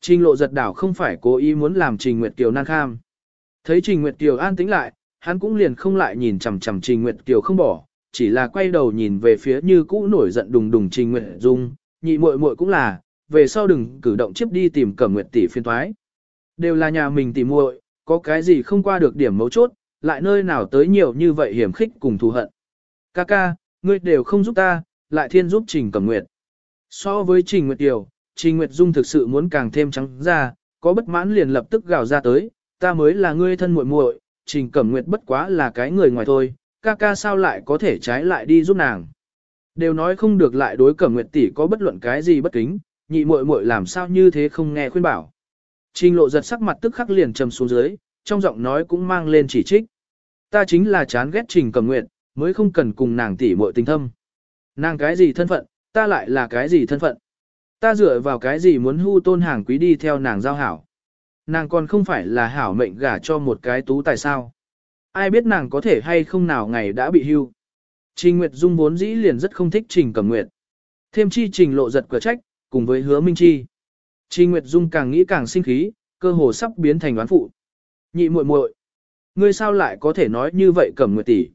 Trình lộ giật đảo không phải cố ý muốn làm Trình Nguyệt Kiều năng kham. Thấy Trình Nguyệt Kiều an tĩnh lại, hắn cũng liền không lại nhìn chằm chằm Trình Nguyệt Kiều không bỏ, chỉ là quay đầu nhìn về phía như cũ nổi giận đùng đùng Trình Nguyệt Dung, nhị muội muội cũng là, về sau đừng cử động chiếc đi tìm Cẩm Nguyệt tỷ phiên toái. Đều là nhà mình tỷ muội, có cái gì không qua được điểm mấu chốt, lại nơi nào tới nhiều như vậy hiểm khích cùng thù hận. Ca ca, ngươi đều không giúp ta, lại thiên giúp Trình Cẩm Nguyệt. So với Trình Nguyệt Tiểu, Trình Nguyệt Dung thực sự muốn càng thêm trắng ra, có bất mãn liền lập tức gào ra tới, ta mới là ngươi thân muội muội, Trình Cẩm Nguyệt bất quá là cái người ngoài thôi, ca ca sao lại có thể trái lại đi giúp nàng. Đều nói không được lại đối Cẩm Nguyệt tỷ có bất luận cái gì bất kính, nhị muội muội làm sao như thế không nghe khuyên bảo. Trình lộ giật sắc mặt tức khắc liền trầm xuống dưới, trong giọng nói cũng mang lên chỉ trích. Ta chính là chán ghét Trình Cẩm Nguyệt, mới không cần cùng nàng tỷ muội tình thâm. Nàng cái gì thân phận, ta lại là cái gì thân phận. Ta dựa vào cái gì muốn hưu tôn hàng quý đi theo nàng giao hảo. Nàng còn không phải là hảo mệnh gả cho một cái tú tại sao. Ai biết nàng có thể hay không nào ngày đã bị hưu. Trình Nguyệt Dung vốn dĩ liền rất không thích Trình Cẩm Nguyệt. Thêm chi Trình lộ giật cửa trách, cùng với hứa Minh Chi. Trình Nguyệt Dung càng nghĩ càng sinh khí, cơ hồ sắp biến thành đoán phụ. Nhị muội muội, ngươi sao lại có thể nói như vậy Cẩm Nguyệt tỷ?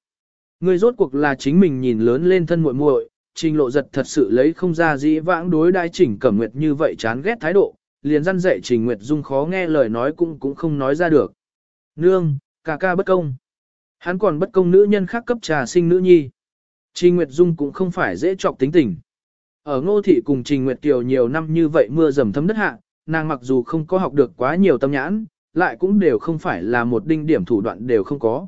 Ngươi rốt cuộc là chính mình nhìn lớn lên thân muội muội, trình lộ giật thật sự lấy không ra dĩ vãng đối đai trình cẩm nguyệt như vậy chán ghét thái độ, liền răn dạy trình nguyệt dung khó nghe lời nói cũng cũng không nói ra được. Nương, ca ca bất công. Hắn còn bất công nữ nhân khác cấp trà sinh nữ nhi. Trình Nguyệt Dung cũng không phải dễ chọc tính tình. Ở ngô thị cùng Trình Nguyệt Kiều nhiều năm như vậy mưa dầm thấm đất hạ, nàng mặc dù không có học được quá nhiều tâm nhãn, lại cũng đều không phải là một đinh điểm thủ đoạn đều không có.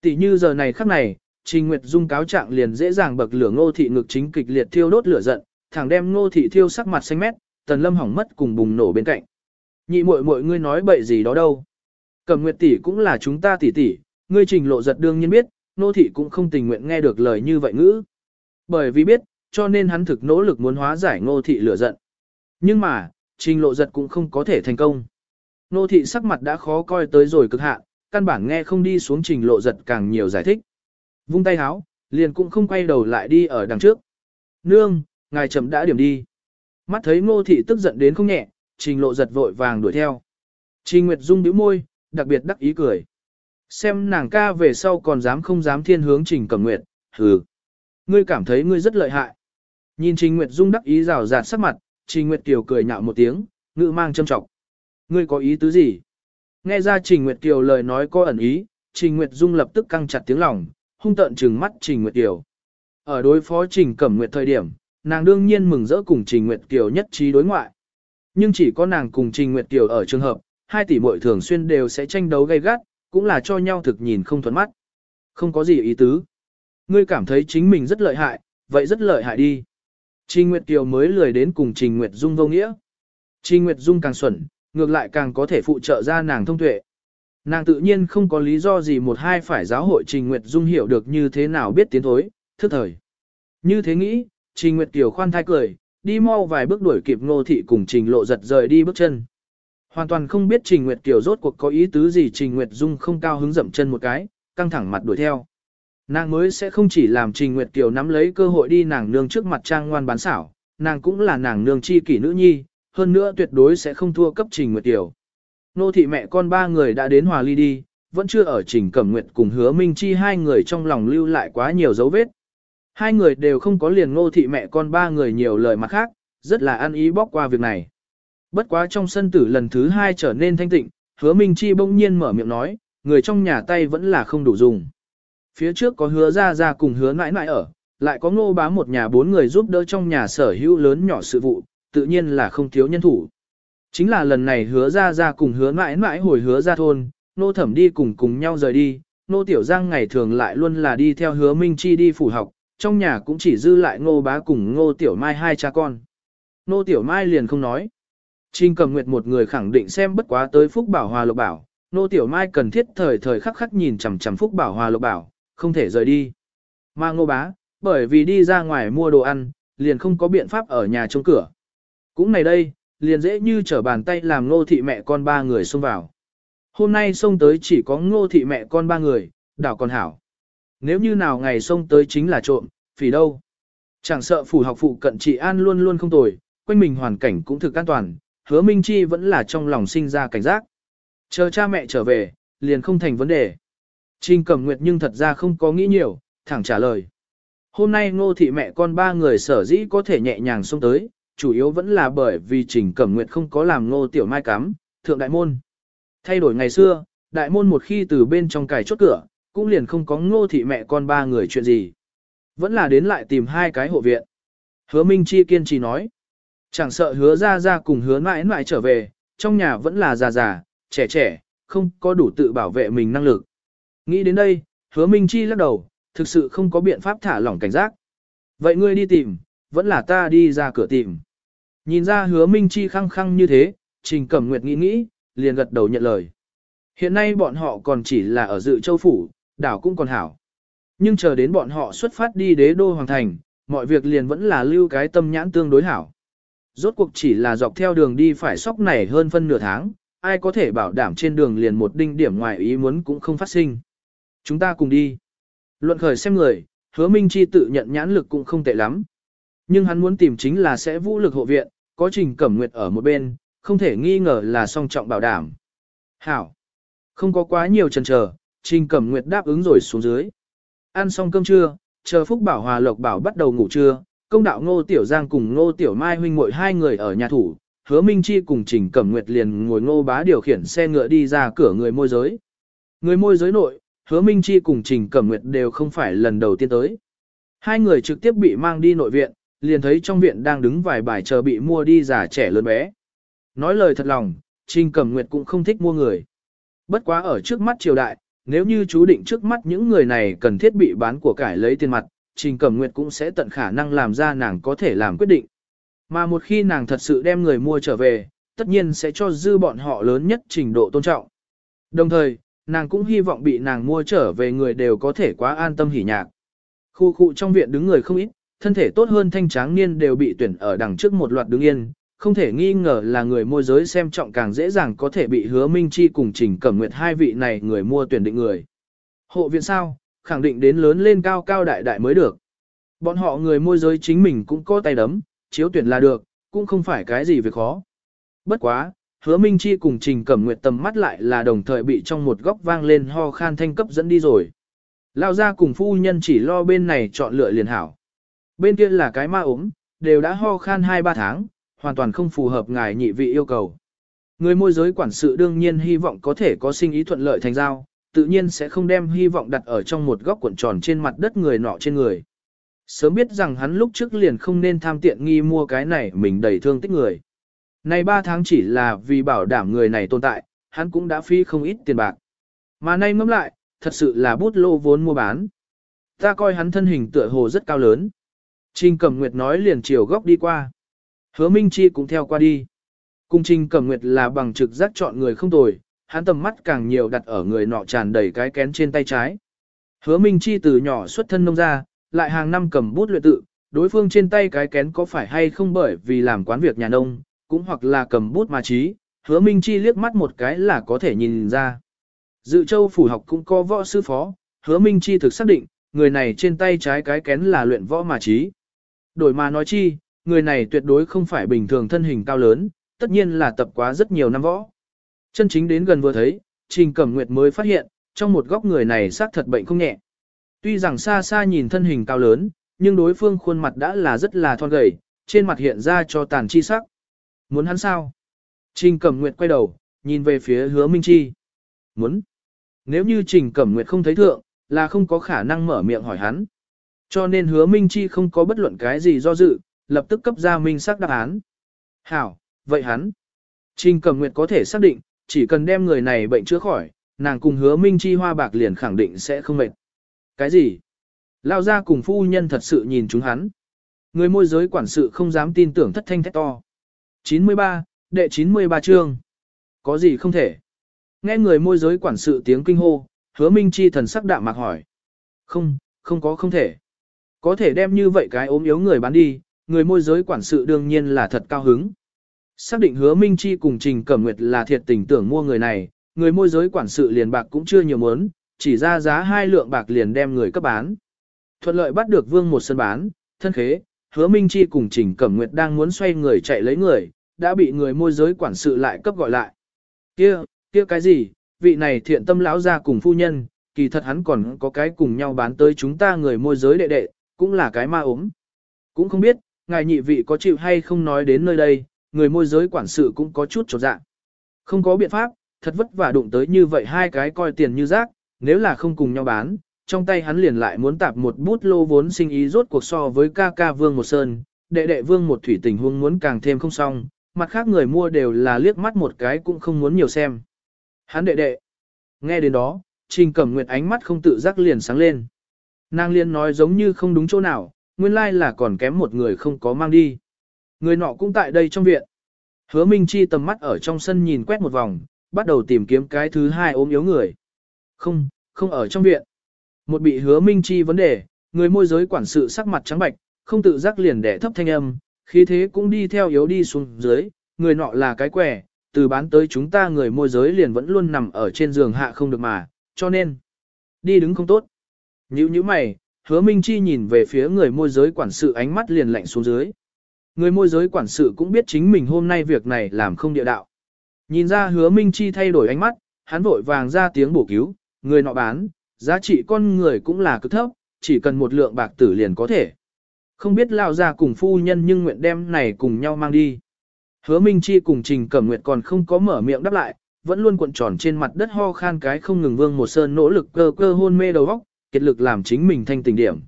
Tỷ như giờ này khắc này, Trình Nguyệt Dung cáo trạng liền dễ dàng bậc lửa Ngô thị ngực chính kịch liệt thiêu đốt lửa giận, thẳng đem Ngô thị thiêu sắc mặt xanh mét, Tần Lâm hỏng mất cùng bùng nổ bên cạnh. Nhị muội muội ngươi nói bậy gì đó đâu? Cẩm Nguyệt tỷ cũng là chúng ta tỷ tỷ, ngươi trình lộ giật đương nhiên biết, Ngô thị cũng không tình nguyện nghe được lời như vậy ngữ. Bởi vì biết, cho nên hắn thực nỗ lực muốn hóa giải Ngô thị lửa giận. Nhưng mà, trình lộ giật cũng không có thể thành công. Ngô thị sắc mặt đã khó coi tới rồi cực hạn, căn bản nghe không đi xuống trình lộ giật càng nhiều giải thích. Vung tay háo, liền cũng không quay đầu lại đi ở đằng trước. Nương, ngài chậm đã điểm đi. Mắt thấy ngô thị tức giận đến không nhẹ, trình lộ giật vội vàng đuổi theo. Trình Nguyệt Dung bĩu môi, đặc biệt đắc ý cười. Xem nàng ca về sau còn dám không dám thiên hướng trình cầm nguyệt, hừ. Ngươi cảm thấy ngươi rất lợi hại. Nhìn Trình Nguyệt Dung đắc ý rào rạt sắc mặt, Trình Nguyệt Kiều cười nhạo một tiếng, ngữ mang châm trọng. Ngươi có ý tứ gì? Nghe ra Trình Nguyệt Kiều lời nói có ẩn ý, Trình Nguyệt Dung lập tức căng chặt tiếng lòng, hung tợn trừng mắt Trình Nguyệt Kiều. Ở đối phó Trình Cẩm Nguyệt thời điểm, nàng đương nhiên mừng rỡ cùng Trình Nguyệt Kiều nhất trí đối ngoại. Nhưng chỉ có nàng cùng Trình Nguyệt Kiều ở trường hợp, hai tỷ muội thường xuyên đều sẽ tranh đấu gay gắt, cũng là cho nhau thực nhìn không thuận mắt. Không có gì ý tứ. Ngươi cảm thấy chính mình rất lợi hại, vậy rất lợi hại đi. Trình Nguyệt Kiều mới lười đến cùng Trình Nguyệt Dung vô nghĩa. Trình Nguyệt Dung càng xuẩn, ngược lại càng có thể phụ trợ ra nàng thông tuệ. Nàng tự nhiên không có lý do gì một hai phải giáo hội Trình Nguyệt Dung hiểu được như thế nào biết tiến thối, thức thời. Như thế nghĩ, Trình Nguyệt Kiều khoan thai cười, đi mau vài bước đuổi kịp Ngô Thị cùng Trình Lộ giật rời đi bước chân. Hoàn toàn không biết Trình Nguyệt Kiều rốt cuộc có ý tứ gì Trình Nguyệt Dung không cao hứng dậm chân một cái, căng thẳng mặt đuổi theo. Nàng mới sẽ không chỉ làm Trình Nguyệt Kiều nắm lấy cơ hội đi nàng nương trước mặt trang ngoan bán xảo, nàng cũng là nàng nương chi kỷ nữ nhi, hơn nữa tuyệt đối sẽ không thua cấp Trình Nguyệt Kiều. Nô thị mẹ con ba người đã đến hòa ly đi, vẫn chưa ở Trình Cẩm Nguyệt cùng Hứa Minh Chi hai người trong lòng lưu lại quá nhiều dấu vết. Hai người đều không có liền ngô thị mẹ con ba người nhiều lời mặt khác, rất là ăn ý bóc qua việc này. Bất quá trong sân tử lần thứ hai trở nên thanh tịnh, hứa Minh Chi bỗng nhiên mở miệng nói, người trong nhà tay vẫn là không đủ dùng. Phía trước có hứa ra ra cùng hứa Nãi Nãi ở, lại có ngô bá một nhà bốn người giúp đỡ trong nhà sở hữu lớn nhỏ sự vụ, tự nhiên là không thiếu nhân thủ. Chính là lần này hứa ra ra cùng hứa mãi mãi hồi hứa ra thôn, nô thẩm đi cùng cùng nhau rời đi, nô tiểu giang ngày thường lại luôn là đi theo hứa Minh Chi đi phủ học, trong nhà cũng chỉ dư lại ngô bá cùng ngô tiểu mai hai cha con. nô tiểu mai liền không nói. Trình cầm nguyệt một người khẳng định xem bất quá tới Phúc Bảo Hòa Lộc Bảo, nô Tiểu Mai cần thiết thời thời khắc khắc nhìn chằm chằm Phúc Bảo Hòa Lộc Bảo, không thể rời đi. Mà Ngô Bá, bởi vì đi ra ngoài mua đồ ăn, liền không có biện pháp ở nhà trông cửa. Cũng này đây, liền dễ như trở bàn tay làm Ngô thị mẹ con ba người xông vào. Hôm nay xông tới chỉ có Ngô thị mẹ con ba người, đảo còn hảo. Nếu như nào ngày xông tới chính là trộm, phỉ đâu. Chẳng sợ phủ học phụ cận chị an luôn luôn không tồi, quanh mình hoàn cảnh cũng thực an toàn, hứa Minh Chi vẫn là trong lòng sinh ra cảnh giác. Chờ cha mẹ trở về, liền không thành vấn đề. Trình Cẩm Nguyệt nhưng thật ra không có nghĩ nhiều, thẳng trả lời. Hôm nay ngô thị mẹ con ba người sở dĩ có thể nhẹ nhàng xông tới, chủ yếu vẫn là bởi vì Trình Cẩm Nguyệt không có làm ngô tiểu mai cắm, thượng đại môn. Thay đổi ngày xưa, đại môn một khi từ bên trong cài chốt cửa, cũng liền không có ngô thị mẹ con ba người chuyện gì. Vẫn là đến lại tìm hai cái hộ viện. Hứa Minh Chi kiên trì nói. Chẳng sợ hứa ra ra cùng hứa mãi mãi trở về, trong nhà vẫn là già già, trẻ trẻ, không có đủ tự bảo vệ mình năng lực. Nghĩ đến đây, hứa Minh Chi lắc đầu, thực sự không có biện pháp thả lỏng cảnh giác. Vậy ngươi đi tìm, vẫn là ta đi ra cửa tìm. Nhìn ra hứa Minh Chi khăng khăng như thế, Trình Cẩm Nguyệt nghĩ nghĩ, liền gật đầu nhận lời. Hiện nay bọn họ còn chỉ là ở dự châu phủ, đảo cũng còn hảo. Nhưng chờ đến bọn họ xuất phát đi đế đô hoàng thành, mọi việc liền vẫn là lưu cái tâm nhãn tương đối hảo. Rốt cuộc chỉ là dọc theo đường đi phải sóc này hơn phân nửa tháng, ai có thể bảo đảm trên đường liền một đinh điểm ngoài ý muốn cũng không phát sinh. Chúng ta cùng đi. Luận khởi xem người, hứa Minh Chi tự nhận nhãn lực cũng không tệ lắm. Nhưng hắn muốn tìm chính là sẽ vũ lực hộ viện, có trình cẩm nguyệt ở một bên, không thể nghi ngờ là song trọng bảo đảm. Hảo. Không có quá nhiều chần chờ, trình cẩm nguyệt đáp ứng rồi xuống dưới. Ăn xong cơm trưa, chờ Phúc Bảo Hòa Lộc Bảo bắt đầu ngủ trưa, công đạo Ngô Tiểu Giang cùng Ngô Tiểu Mai huynh muội hai người ở nhà thủ, Hứa Minh Chi cùng Trình Cẩm Nguyệt liền ngồi Ngô Bá điều khiển xe ngựa đi ra cửa người môi giới. Người môi giới nội, Hứa Minh Chi cùng Trình Cẩm Nguyệt đều không phải lần đầu tiên tới. Hai người trực tiếp bị mang đi nội viện, liền thấy trong viện đang đứng vài bài chờ bị mua đi già trẻ lớn bé. Nói lời thật lòng, Trình Cẩm Nguyệt cũng không thích mua người. Bất quá ở trước mắt triều đại, nếu như chú định trước mắt những người này cần thiết bị bán của cải lấy tiền mặt, Trình Cẩm Nguyệt cũng sẽ tận khả năng làm ra nàng có thể làm quyết định. Mà một khi nàng thật sự đem người mua trở về, tất nhiên sẽ cho dư bọn họ lớn nhất trình độ tôn trọng. Đồng thời, nàng cũng hy vọng bị nàng mua trở về người đều có thể quá an tâm hỉ nhạc. Khu khu trong viện đứng người không ít, thân thể tốt hơn thanh tráng niên đều bị tuyển ở đằng trước một loạt đứng yên, không thể nghi ngờ là người môi giới xem trọng càng dễ dàng có thể bị hứa minh chi cùng trình cẩm nguyệt hai vị này người mua tuyển định người. Hộ viện sao, khẳng định đến lớn lên cao cao đại đại mới được. Bọn họ người môi giới chính mình cũng có tay đấm, chiếu tuyển là được, cũng không phải cái gì việc khó. Bất quá, hứa minh chi cùng trình cẩm nguyệt tầm mắt lại là đồng thời bị trong một góc vang lên ho khan thanh cấp dẫn đi rồi. Lao ra cùng phu nhân chỉ lo bên này chọn lựa liền hảo. Bên kia là cái ma ốm, đều đã ho khan 2-3 tháng, hoàn toàn không phù hợp ngài nhị vị yêu cầu. Người môi giới quản sự đương nhiên hy vọng có thể có sinh ý thuận lợi thành giao, tự nhiên sẽ không đem hy vọng đặt ở trong một góc cuộn tròn trên mặt đất người nọ trên người. Sớm biết rằng hắn lúc trước liền không nên tham tiện nghi mua cái này mình đầy thương tích người. Này 3 tháng chỉ là vì bảo đảm người này tồn tại, hắn cũng đã phí không ít tiền bạc. Mà nay ngẫm lại, thật sự là bút lô vốn mua bán. Ta coi hắn thân hình tựa hồ rất cao lớn. Trình Cẩm Nguyệt nói liền chiều góc đi qua. Hứa Minh Chi cũng theo qua đi. Cung Trình Cẩm Nguyệt là bằng trực giác chọn người không tồi, hắn tầm mắt càng nhiều đặt ở người nọ tràn đầy cái kén trên tay trái. Hứa Minh Chi từ nhỏ xuất thân nông ra, lại hàng năm cầm bút luyện tự, đối phương trên tay cái kén có phải hay không bởi vì làm quán việc nhà nông, cũng hoặc là cầm bút mà trí, hứa Minh Chi liếc mắt một cái là có thể nhìn ra. Dự châu phủ học cũng có võ sư phó, hứa Minh Chi thực xác định, người này trên tay trái cái kén là luyện võ mà trí. Đổi mà nói chi, người này tuyệt đối không phải bình thường thân hình cao lớn, tất nhiên là tập quá rất nhiều năm võ. Chân chính đến gần vừa thấy, Trình Cẩm Nguyệt mới phát hiện, trong một góc người này xác thật bệnh không nhẹ. Tuy rằng xa xa nhìn thân hình cao lớn, nhưng đối phương khuôn mặt đã là rất là thon gầy, trên mặt hiện ra cho tàn chi sắc. Muốn hắn sao? Trình Cẩm Nguyệt quay đầu, nhìn về phía hứa Minh Chi. Muốn. Nếu như Trình Cẩm Nguyệt không thấy thượng, là không có khả năng mở miệng hỏi hắn. Cho nên hứa Minh Chi không có bất luận cái gì do dự, lập tức cấp ra minh xác đáp án. Hảo, vậy hắn. Trình Cẩm Nguyệt có thể xác định, chỉ cần đem người này bệnh chữa khỏi, nàng cùng hứa Minh Chi hoa bạc liền khẳng định sẽ không mệt. Cái gì? Lao ra cùng phu nhân thật sự nhìn chúng hắn. Người môi giới quản sự không dám tin tưởng thất thanh thét to. 93, đệ 93 chương. Có gì không thể? Nghe người môi giới quản sự tiếng kinh hô, hứa Minh Chi thần sắc đạm mạc hỏi. Không, không có không thể. Có thể đem như vậy cái ốm yếu người bán đi, người môi giới quản sự đương nhiên là thật cao hứng. Xác định hứa Minh Chi cùng Trình Cẩm Nguyệt là thiệt tình tưởng mua người này, người môi giới quản sự liền bạc cũng chưa nhiều muốn, chỉ ra giá hai lượng bạc liền đem người cấp bán. Thuận lợi bắt được vương một sân bán, thân khế, hứa Minh Chi cùng Trình Cẩm Nguyệt đang muốn xoay người chạy lấy người, đã bị người môi giới quản sự lại cấp gọi lại. Kia, kia cái gì, vị này thiện tâm lão ra cùng phu nhân, kỳ thật hắn còn có cái cùng nhau bán tới chúng ta người môi giới đệ đệ, cũng là cái ma ốm. Cũng không biết, ngài nhị vị có chịu hay không nói đến nơi đây, người môi giới quản sự cũng có chút trột dạ. Không có biện pháp, thật vất vả đụng tới như vậy hai cái coi tiền như rác, nếu là không cùng nhau bán, trong tay hắn liền lại muốn tạp một bút lô vốn sinh ý rốt cuộc so với ca ca vương một sơn, đệ đệ vương một thủy tình huống muốn càng thêm không xong, mặt khác người mua đều là liếc mắt một cái cũng không muốn nhiều xem. Hắn đệ đệ. Nghe đến đó, Trình Cẩm Nguyệt ánh mắt không tự giác liền sáng lên. Nàng liên nói giống như không đúng chỗ nào, nguyên lai là còn kém một người không có mang đi. Người nọ cũng tại đây trong viện. Hứa Minh Chi tầm mắt ở trong sân nhìn quét một vòng, bắt đầu tìm kiếm cái thứ hai ốm yếu người. Không, không ở trong viện. Một bị hứa Minh Chi vấn đề, người môi giới quản sự sắc mặt trắng bạch, không tự giác liền đẻ thấp thanh âm, khí thế cũng đi theo yếu đi xuống dưới, người nọ là cái quẻ, từ bán tới chúng ta người môi giới liền vẫn luôn nằm ở trên giường hạ không được mà, cho nên, đi đứng không tốt. Nhữ như mày, hứa Minh Chi nhìn về phía người môi giới quản sự ánh mắt liền lạnh xuống dưới. Người môi giới quản sự cũng biết chính mình hôm nay việc này làm không địa đạo. Nhìn ra hứa Minh Chi thay đổi ánh mắt, hắn vội vàng ra tiếng bổ cứu, người nọ bán, giá trị con người cũng là cực thấp, chỉ cần một lượng bạc tử liền có thể. Không biết lao ra cùng phu nhân nhưng nguyện đem này cùng nhau mang đi. Hứa Minh Chi cùng Trình Cẩm Nguyệt còn không có mở miệng đáp lại, vẫn luôn cuộn tròn trên mặt đất ho khan cái không ngừng vương một sơn nỗ lực cơ cơ hôn mê đầu óc, kiệt lực làm chính mình thanh tỉnh điểm.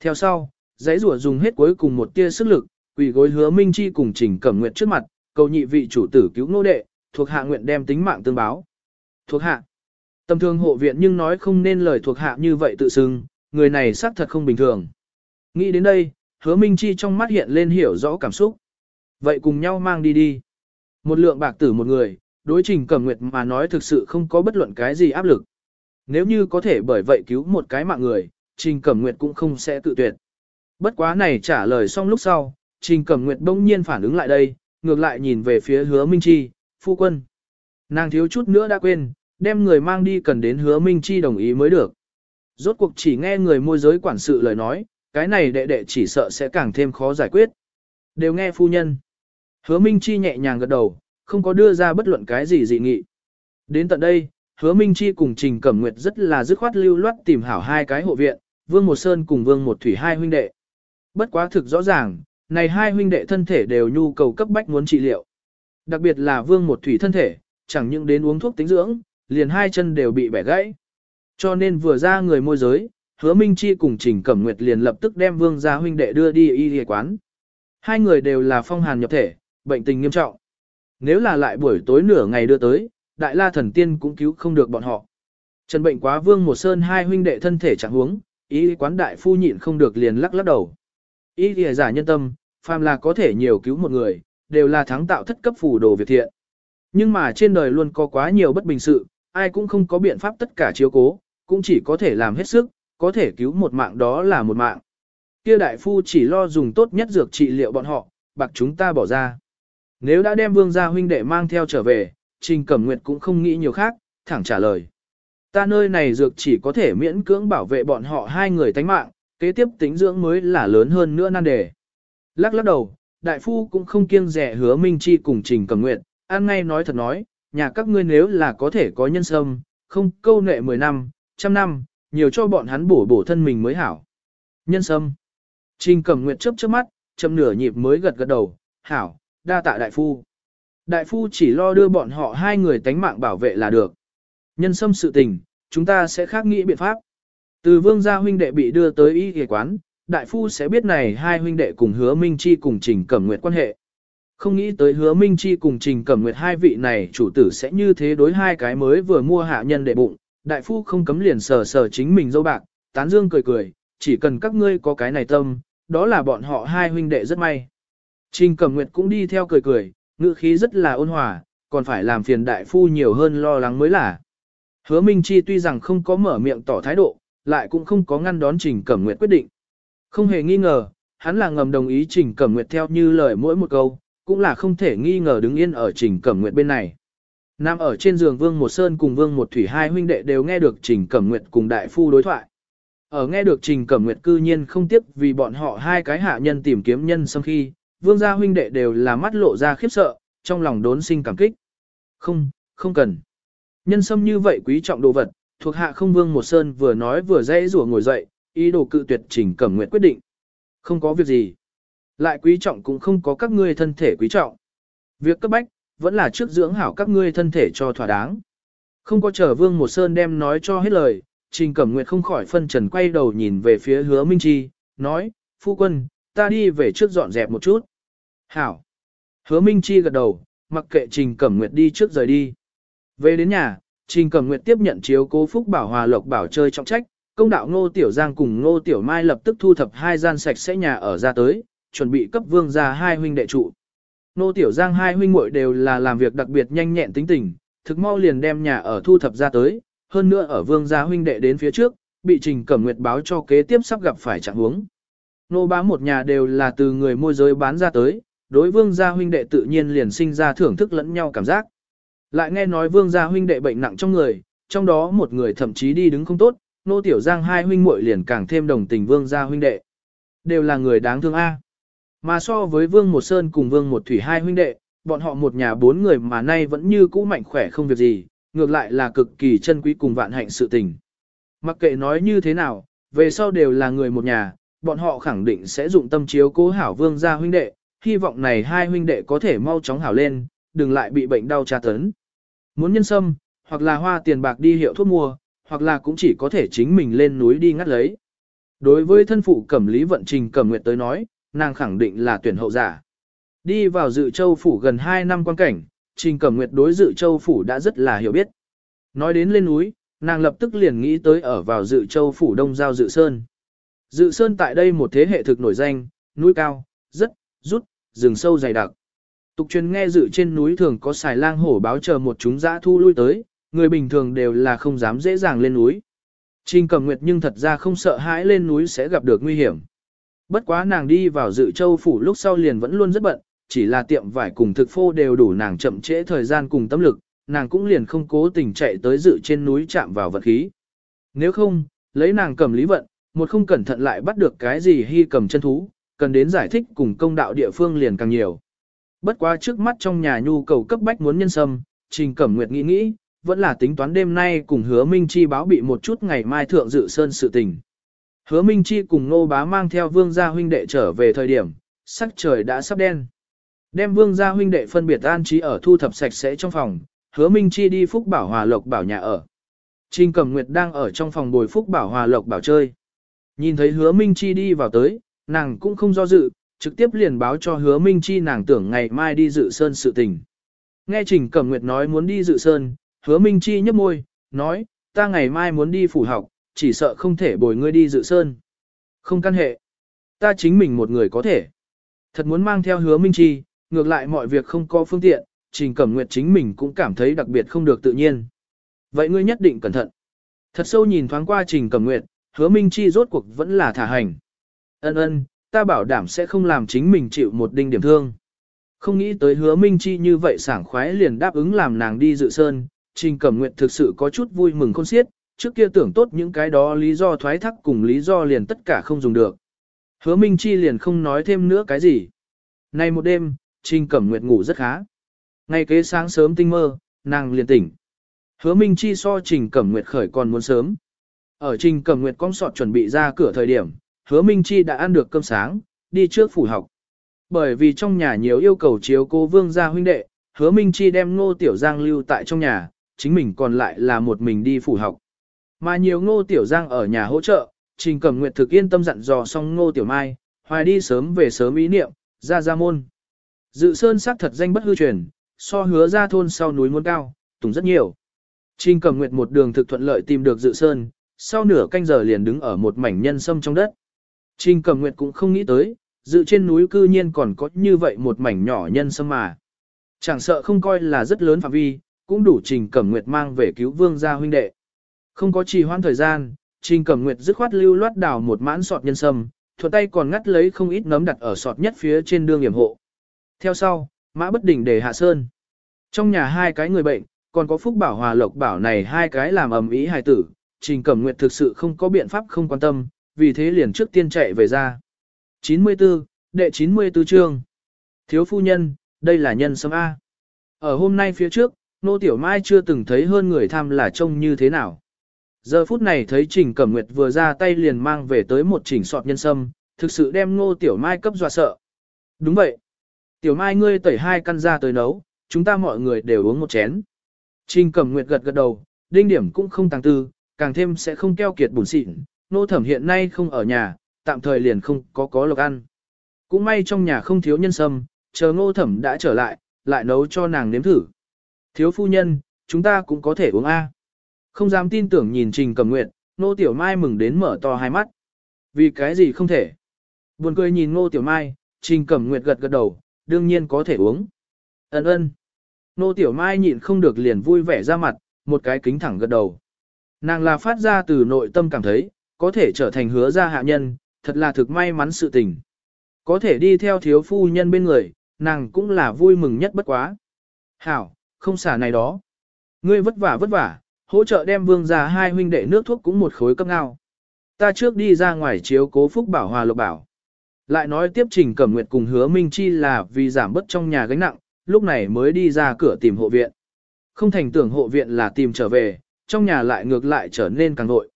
Theo sau, giấy rùa dùng hết cuối cùng một tia sức lực, quỳ gối hứa Minh Chi cùng Trình Cẩm Nguyệt trước mặt, cầu nhị vị chủ tử cứu nô đệ, thuộc hạ nguyện đem tính mạng tương báo. Thuộc hạ. Tầm thường hộ viện nhưng nói không nên lời thuộc hạ như vậy tự xưng, người này xác thật không bình thường. Nghĩ đến đây, hứa Minh Chi trong mắt hiện lên hiểu rõ cảm xúc. Vậy cùng nhau mang đi đi. Một lượng bạc tử một người, đối trình cẩm nguyệt mà nói thực sự không có bất luận cái gì áp lực. Nếu như có thể bởi vậy cứu một cái mạng người, trình cẩm nguyệt cũng không sẽ tự tuyệt. Bất quá này trả lời xong lúc sau, trình cẩm nguyệt bỗng nhiên phản ứng lại đây, ngược lại nhìn về phía hứa Minh Chi, phu quân. Nàng thiếu chút nữa đã quên, đem người mang đi cần đến hứa Minh Chi đồng ý mới được. Rốt cuộc chỉ nghe người môi giới quản sự lời nói, cái này đệ đệ chỉ sợ sẽ càng thêm khó giải quyết. Đều nghe phu nhân. Hứa Minh Chi nhẹ nhàng gật đầu, không có đưa ra bất luận cái gì dị nghị. Đến tận đây, Hứa Minh Chi cùng Trình Cẩm Nguyệt rất là dứt khoát lưu loát tìm hảo hai cái hộ viện, Vương Một Sơn cùng Vương Một Thủy hai huynh đệ. Bất quá thực rõ ràng, này hai huynh đệ thân thể đều nhu cầu cấp bách muốn trị liệu. Đặc biệt là Vương Một Thủy thân thể, chẳng những đến uống thuốc tính dưỡng, liền hai chân đều bị bẻ gãy. Cho nên vừa ra người môi giới, Hứa Minh Chi cùng Trình Cẩm Nguyệt liền lập tức đem Vương gia huynh đệ đưa đi y y quán. Hai người đều là phong hàn nhập thể, bệnh tình nghiêm trọng. Nếu là lại buổi tối nửa ngày đưa tới, Đại La Thần Tiên cũng cứu không được bọn họ. Trần bệnh quá Vương Một Sơn hai huynh đệ thân thể chẳng huống, ý quán đại phu nhịn không được liền lắc lắc đầu. Y y giả nhân tâm, phàm là có thể nhiều cứu một người, đều là thắng tạo thất cấp phù đồ việc thiện. Nhưng mà trên đời luôn có quá nhiều bất bình sự, ai cũng không có biện pháp tất cả chiếu cố, cũng chỉ có thể làm hết sức, có thể cứu một mạng đó là một mạng. Kia đại phu chỉ lo dùng tốt nhất dược trị liệu bọn họ, bạc chúng ta bỏ ra. Nếu đã đem vương gia huynh đệ mang theo trở về, Trình Cẩm Nguyệt cũng không nghĩ nhiều khác, thẳng trả lời. Ta nơi này dược chỉ có thể miễn cưỡng bảo vệ bọn họ hai người tánh mạng, kế tiếp tính dưỡng mới là lớn hơn nữa nan đề. Lắc lắc đầu, đại phu cũng không kiêng rẻ hứa Minh Chi cùng Trình Cẩm Nguyệt, ăn ngay nói thật nói, nhà các ngươi nếu là có thể có nhân sâm, không câu nệ 10 năm, trăm năm, nhiều cho bọn hắn bổ bổ thân mình mới hảo. Nhân sâm. Trình Cẩm Nguyệt chớp chớp mắt, chậm nửa nhịp mới gật gật đầu, hảo, đa tạ đại phu. Đại phu chỉ lo đưa bọn họ hai người tánh mạng bảo vệ là được. Nhân xâm sự tình, chúng ta sẽ khác nghĩ biện pháp. Từ vương gia huynh đệ bị đưa tới y y quán, đại phu sẽ biết này hai huynh đệ cùng hứa Minh Chi cùng Trình Cẩm Nguyệt quan hệ. Không nghĩ tới hứa Minh Chi cùng Trình Cẩm Nguyệt hai vị này chủ tử sẽ như thế đối hai cái mới vừa mua hạ nhân đệ bụng, đại phu không cấm liền sờ sờ chính mình dâu bạc, tán dương cười cười, chỉ cần các ngươi có cái này tâm, đó là bọn họ hai huynh đệ rất may. Trình Cẩm Nguyệt cũng đi theo cười cười, ngữ khí rất là ôn hòa, còn phải làm phiền đại phu nhiều hơn lo lắng mới là. Hứa Minh Chi tuy rằng không có mở miệng tỏ thái độ, lại cũng không có ngăn đón Trình Cẩm Nguyệt quyết định. Không hề nghi ngờ, hắn là ngầm đồng ý Trình Cẩm Nguyệt theo như lời mỗi một câu, cũng là không thể nghi ngờ đứng yên ở Trình Cẩm Nguyệt bên này. Nam ở trên giường Vương Một Sơn cùng Vương Một Thủy hai huynh đệ đều nghe được Trình Cẩm Nguyệt cùng đại phu đối thoại. Ở nghe được Trình Cẩm Nguyệt cư nhiên không tiếc vì bọn họ hai cái hạ nhân tìm kiếm nhân sau khi, Vương gia huynh đệ đều là mắt lộ ra khiếp sợ, trong lòng đốn sinh cảm kích. Không, không cần. Nhân sâm như vậy quý trọng đồ vật, thuộc hạ không Vương Một Sơn vừa nói vừa dãy rủa ngồi dậy, ý đồ cự tuyệt Trình Cẩm Nguyệt quyết định. Không có việc gì. Lại quý trọng cũng không có các ngươi thân thể quý trọng. Việc cấp bách, vẫn là trước dưỡng hảo các ngươi thân thể cho thỏa đáng. Không có chờ Vương Một Sơn đem nói cho hết lời, Trình Cẩm Nguyệt không khỏi phân trần quay đầu nhìn về phía hứa Minh Chi, nói, phu quân, ta đi về trước dọn dẹp một chút. Hảo. Hứa Minh Chi gật đầu, mặc kệ Trình Cẩm Nguyệt đi trước rời đi. Về đến nhà, Trình Cẩm Nguyệt tiếp nhận chiếu cố Phúc Bảo Hòa Lộc Bảo chơi trọng trách, công đạo Ngô Tiểu Giang cùng Ngô Tiểu Mai lập tức thu thập hai gian sạch sẽ nhà ở ra tới, chuẩn bị cấp vương ra hai huynh đệ trụ. Ngô Tiểu Giang hai huynh muội đều là làm việc đặc biệt nhanh nhẹn tính tình, thực mau liền đem nhà ở thu thập ra tới, hơn nữa ở vương gia huynh đệ đến phía trước, bị Trình Cẩm Nguyệt báo cho kế tiếp sắp gặp phải trạng huống. Nô bá một nhà đều là từ người môi giới bán ra tới, đối vương gia huynh đệ tự nhiên liền sinh ra thưởng thức lẫn nhau cảm giác. Lại nghe nói vương gia huynh đệ bệnh nặng trong người, trong đó một người thậm chí đi đứng không tốt, nô tiểu giang hai huynh muội liền càng thêm đồng tình vương gia huynh đệ. Đều là người đáng thương A. Mà so với vương một sơn cùng vương một thủy hai huynh đệ, bọn họ một nhà bốn người mà nay vẫn như cũ mạnh khỏe không việc gì, ngược lại là cực kỳ chân quý cùng vạn hạnh sự tình. Mặc kệ nói như thế nào, về sau đều là người một nhà, bọn họ khẳng định sẽ dụng tâm chiếu cố hảo vương gia huynh đệ, hy vọng này hai huynh đệ có thể mau chóng hảo lên, đừng lại bị bệnh đau tra tấn. Muốn nhân sâm, hoặc là hoa tiền bạc đi hiệu thuốc mua, hoặc là cũng chỉ có thể chính mình lên núi đi ngắt lấy. Đối với thân phụ cẩm lý vận trình cẩm nguyệt tới nói, nàng khẳng định là tuyển hậu giả. Đi vào dự châu phủ gần 2 năm quan cảnh, trình cẩm nguyệt đối dự châu phủ đã rất là hiểu biết. Nói đến lên núi, nàng lập tức liền nghĩ tới ở vào dự châu phủ đông giao dự sơn. Dự sơn tại đây một thế hệ thực nổi danh, núi cao, rất, rút, rừng sâu dày đặc. Tục truyền nghe dự trên núi thường có xài lang hổ báo chờ một chúng dã thu lui tới, người bình thường đều là không dám dễ dàng lên núi. Trình Cầm Nguyệt nhưng thật ra không sợ hãi lên núi sẽ gặp được nguy hiểm. Bất quá nàng đi vào dự châu phủ lúc sau liền vẫn luôn rất bận, chỉ là tiệm vải cùng thực phô đều đủ nàng chậm trễ thời gian cùng tâm lực, nàng cũng liền không cố tình chạy tới dự trên núi chạm vào vật khí. Nếu không, lấy nàng cầm lý vận, một không cẩn thận lại bắt được cái gì hy cầm chân thú, cần đến giải thích cùng công đạo địa phương liền càng nhiều. Bất quá trước mắt trong nhà nhu cầu cấp bách muốn nhân sâm, Trình Cẩm Nguyệt nghĩ nghĩ, vẫn là tính toán đêm nay cùng hứa Minh Chi báo bị một chút ngày mai thượng dự sơn sự tình. Hứa Minh Chi cùng Nô Bá mang theo vương gia huynh đệ trở về thời điểm, sắc trời đã sắp đen. Đem vương gia huynh đệ phân biệt an trí ở thu thập sạch sẽ trong phòng, hứa Minh Chi đi Phúc Bảo Hòa Lộc Bảo nhà ở. Trình Cẩm Nguyệt đang ở trong phòng bồi Phúc Bảo Hòa Lộc Bảo chơi. Nhìn thấy hứa Minh Chi đi vào tới, nàng cũng không do dự, trực tiếp liền báo cho hứa Minh Chi nàng tưởng ngày mai đi dự sơn sự tình. Nghe Trình Cẩm Nguyệt nói muốn đi dự sơn, hứa Minh Chi nhấp môi, nói, ta ngày mai muốn đi phủ học, chỉ sợ không thể bồi ngươi đi dự sơn. Không căn hệ. Ta chính mình một người có thể. Thật muốn mang theo hứa Minh Chi, ngược lại mọi việc không có phương tiện, Trình Cẩm Nguyệt chính mình cũng cảm thấy đặc biệt không được tự nhiên. Vậy ngươi nhất định cẩn thận. Thật sâu nhìn thoáng qua Trình Cẩm Nguyệt, hứa Minh Chi rốt cuộc vẫn là thả hành. Ân ân, ta bảo đảm sẽ không làm chính mình chịu một đinh điểm thương. Không nghĩ tới hứa Minh Chi như vậy sảng khoái liền đáp ứng làm nàng đi dự sơn, Trình Cẩm Nguyệt thực sự có chút vui mừng khôn xiết, trước kia tưởng tốt những cái đó lý do thoái thác cùng lý do liền tất cả không dùng được. Hứa Minh Chi liền không nói thêm nữa cái gì. Nay một đêm, Trình Cẩm Nguyệt ngủ rất khá. Ngay kế sáng sớm tinh mơ, nàng liền tỉnh. Hứa Minh Chi so Trình Cẩm Nguyệt khởi còn muốn sớm. Ở Trình Cẩm Nguyệt cong sọt chuẩn bị ra cửa thời điểm, Hứa Minh Chi đã ăn được cơm sáng, đi trước phủ học. Bởi vì trong nhà nhiều yêu cầu chiếu cô vương gia huynh đệ, Hứa Minh Chi đem Ngô Tiểu Giang lưu tại trong nhà, chính mình còn lại là một mình đi phủ học. Mà nhiều Ngô Tiểu Giang ở nhà hỗ trợ, Trình Cẩm Nguyệt thực yên tâm dặn dò xong Ngô Tiểu Mai, hoài đi sớm về sớm ý niệm, ra ra môn. Dự sơn sắc thật danh bất hư truyền, so hứa ra thôn sau núi muôn cao, tùng rất nhiều. Trình Cẩm Nguyệt một đường thực thuận lợi tìm được dự sơn, sau nửa canh giờ liền đứng ở một mảnh nhân sâm trong đất. Trình Cẩm Nguyệt cũng không nghĩ tới, dự trên núi cư nhiên còn có như vậy một mảnh nhỏ nhân sâm mà. Chẳng sợ không coi là rất lớn phạm vi, cũng đủ Trình Cẩm Nguyệt mang về cứu vương gia huynh đệ. Không có trì hoãn thời gian, Trình Cẩm Nguyệt dứt khoát lưu loát đào một mãn sọt nhân sâm, thuận tay còn ngắt lấy không ít nấm đặt ở sọt nhất phía trên đường hiểm hộ. Theo sau, mã bất đỉnh để hạ sơn. Trong nhà hai cái người bệnh, còn có Phúc Bảo Hòa Lộc Bảo này hai cái làm ầm ý hài tử, Trình Cẩm Nguyệt thực sự không có biện pháp không quan tâm, vì thế liền trước tiên chạy về ra. 94, đệ 94 chương. Thiếu phu nhân, đây là nhân sâm A. Ở hôm nay phía trước, Nô Tiểu Mai chưa từng thấy hơn người tham là trông như thế nào. Giờ phút này thấy Trình Cẩm Nguyệt vừa ra tay liền mang về tới một chỉnh sọt nhân sâm, thực sự đem Nô Tiểu Mai cấp dọa sợ. Đúng vậy. Tiểu Mai ngươi tẩy hai căn ra tới nấu, chúng ta mọi người đều uống một chén. Trình Cẩm Nguyệt gật gật đầu, đinh điểm cũng không tăng tư, càng thêm sẽ không keo kiệt bùn xịn, nô thẩm hiện nay không ở nhà, tạm thời liền không có có lộc ăn. Cũng may trong nhà không thiếu nhân sâm, chờ ngô thẩm đã trở lại, lại nấu cho nàng nếm thử. Thiếu phu nhân, chúng ta cũng có thể uống A. Không dám tin tưởng nhìn Trình Cẩm Nguyệt, nô tiểu mai mừng đến mở to hai mắt. Vì cái gì không thể? Buồn cười nhìn nô tiểu mai, Trình Cẩm Nguyệt gật gật đầu, đương nhiên có thể uống. Ấn ơn. Nô tiểu mai nhịn không được liền vui vẻ ra mặt, một cái kính thẳng gật đầu. Nàng là phát ra từ nội tâm cảm thấy, có thể trở thành hứa gia hạ nhân, thật là thực may mắn sự tình. Có thể đi theo thiếu phu nhân bên người, nàng cũng là vui mừng nhất bất quá. Hảo, không xả này đó. Ngươi vất vả vất vả, hỗ trợ đem vương gia hai huynh đệ nước thuốc cũng một khối cấp ngao. Ta trước đi ra ngoài chiếu cố phúc bảo hòa lộc bảo. Lại nói tiếp trình cẩm nguyệt cùng hứa Minh Chi là vì giảm bớt trong nhà gánh nặng, lúc này mới đi ra cửa tìm hộ viện. Không thành tưởng hộ viện là tìm trở về, trong nhà lại ngược lại trở nên càng nội.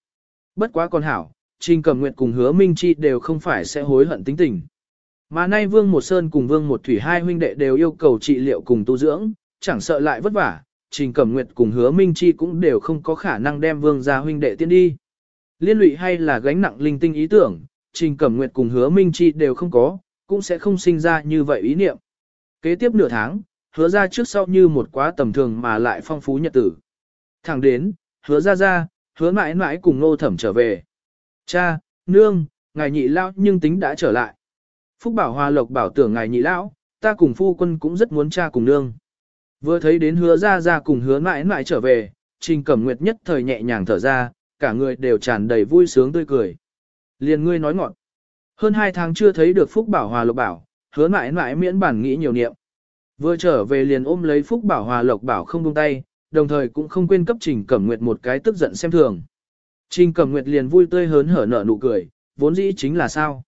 Bất quá con hảo, Trình Cẩm Nguyệt cùng Hứa Minh Chi đều không phải sẽ hối hận tính tình. Mà nay Vương Một Sơn cùng Vương Một Thủy hai huynh đệ đều yêu cầu trị liệu cùng tu dưỡng, chẳng sợ lại vất vả, Trình Cẩm Nguyệt cùng Hứa Minh Chi cũng đều không có khả năng đem Vương gia huynh đệ tiên đi. Liên lụy hay là gánh nặng linh tinh ý tưởng, Trình Cẩm Nguyệt cùng Hứa Minh Chi đều không có, cũng sẽ không sinh ra như vậy ý niệm. Kế tiếp nửa tháng, hứa ra trước sau như một quá tầm thường mà lại phong phú nhật tử. Thẳng đến, hứa ra ra, hứa mãi mãi cùng nô thẩm trở về. Cha, nương, ngài nhị lão nhưng tính đã trở lại. Phúc bảo hòa lộc bảo tưởng ngài nhị lão, ta cùng phu quân cũng rất muốn cha cùng nương. Vừa thấy đến hứa ra ra cùng hứa mãi mãi trở về, Trình Cẩm Nguyệt nhất thời nhẹ nhàng thở ra, cả người đều tràn đầy vui sướng tươi cười. Liền ngươi nói ngọn. Hơn hai tháng chưa thấy được Phúc Bảo Hòa Lộc Bảo, hứa mãi mãi miễn bản nghĩ nhiều niệm. Vừa trở về liền ôm lấy Phúc Bảo Hòa Lộc Bảo không buông tay, đồng thời cũng không quên cấp Trình Cẩm Nguyệt một cái tức giận xem thường. Trình Cẩm Nguyệt liền vui tươi hớn hở nở nụ cười, vốn dĩ chính là sao?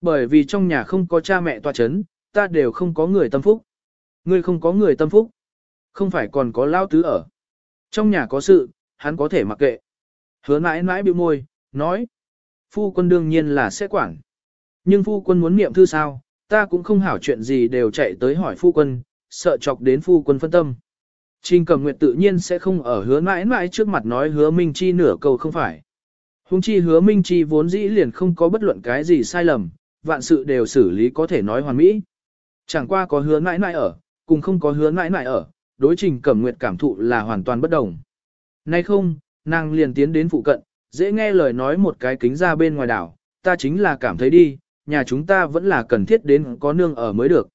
Bởi vì trong nhà không có cha mẹ tòa chấn, ta đều không có người tâm phúc. Ngươi không có người tâm phúc, không phải còn có lao tứ ở. Trong nhà có sự, hắn có thể mặc kệ. Hứa mãi mãi biểu môi, nói. Phu quân đương nhiên là sẽ quản. Nhưng phu quân muốn niệm thư sao, ta cũng không hảo chuyện gì đều chạy tới hỏi phu quân, sợ chọc đến phu quân phân tâm. Trình cầm nguyệt tự nhiên sẽ không ở hứa mãi mãi trước mặt nói hứa Minh Chi nửa câu không phải. Hùng chi hứa Minh Chi vốn dĩ liền không có bất luận cái gì sai lầm, vạn sự đều xử lý có thể nói hoàn mỹ. Chẳng qua có hứa mãi mãi ở, cùng không có hứa mãi mãi ở, đối trình cẩm nguyệt cảm thụ là hoàn toàn bất đồng. Nay không, nàng liền tiến đến phụ cận, dễ nghe lời nói một cái kính ra bên ngoài đảo, ta chính là cảm thấy đi, nhà chúng ta vẫn là cần thiết đến có nương ở mới được.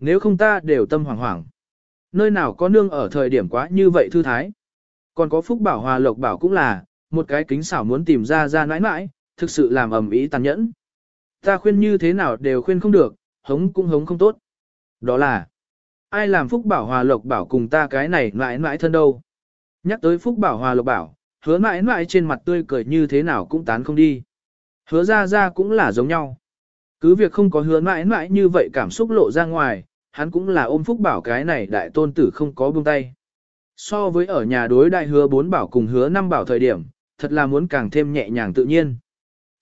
Nếu không ta đều tâm hoảng hoảng. Nơi nào có nương ở thời điểm quá như vậy thư thái. Còn có phúc bảo hòa lộc bảo cũng là, một cái kính xảo muốn tìm ra ra nãi nãi, thực sự làm ầm ý tàn nhẫn. Ta khuyên như thế nào đều khuyên không được, hống cũng hống không tốt. Đó là, ai làm phúc bảo hòa lộc bảo cùng ta cái này nãi nãi thân đâu. Nhắc tới phúc bảo hòa lộc bảo, hứa nãi nãi trên mặt tươi cười như thế nào cũng tán không đi. Hứa ra ra cũng là giống nhau. Cứ việc không có hứa mãi mãi như vậy cảm xúc lộ ra ngoài, hắn cũng là ôm phúc bảo cái này đại tôn tử không có buông tay. So với ở nhà đối đại hứa bốn bảo cùng hứa năm bảo thời điểm, thật là muốn càng thêm nhẹ nhàng tự nhiên.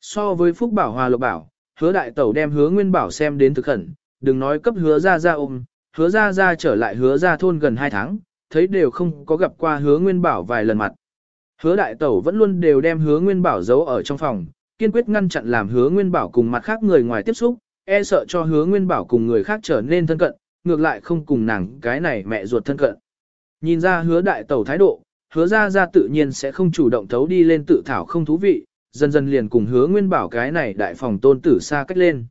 So với phúc bảo hòa lộc bảo, hứa đại tẩu đem hứa nguyên bảo xem đến thực khẩn, đừng nói cấp hứa ra ra ôm, hứa ra ra trở lại hứa ra thôn gần 2 tháng, thấy đều không có gặp qua hứa nguyên bảo vài lần mặt. Hứa đại tẩu vẫn luôn đều đem hứa nguyên bảo giấu ở trong phòng, kiên quyết ngăn chặn làm hứa nguyên bảo cùng mặt khác người ngoài tiếp xúc, e sợ cho hứa nguyên bảo cùng người khác trở nên thân cận, ngược lại không cùng nàng cái này mẹ ruột thân cận. Nhìn ra hứa đại tẩu thái độ, hứa ra ra tự nhiên sẽ không chủ động thấu đi lên tự thảo không thú vị, dần dần liền cùng hứa nguyên bảo cái này đại phòng tôn tử xa cách lên.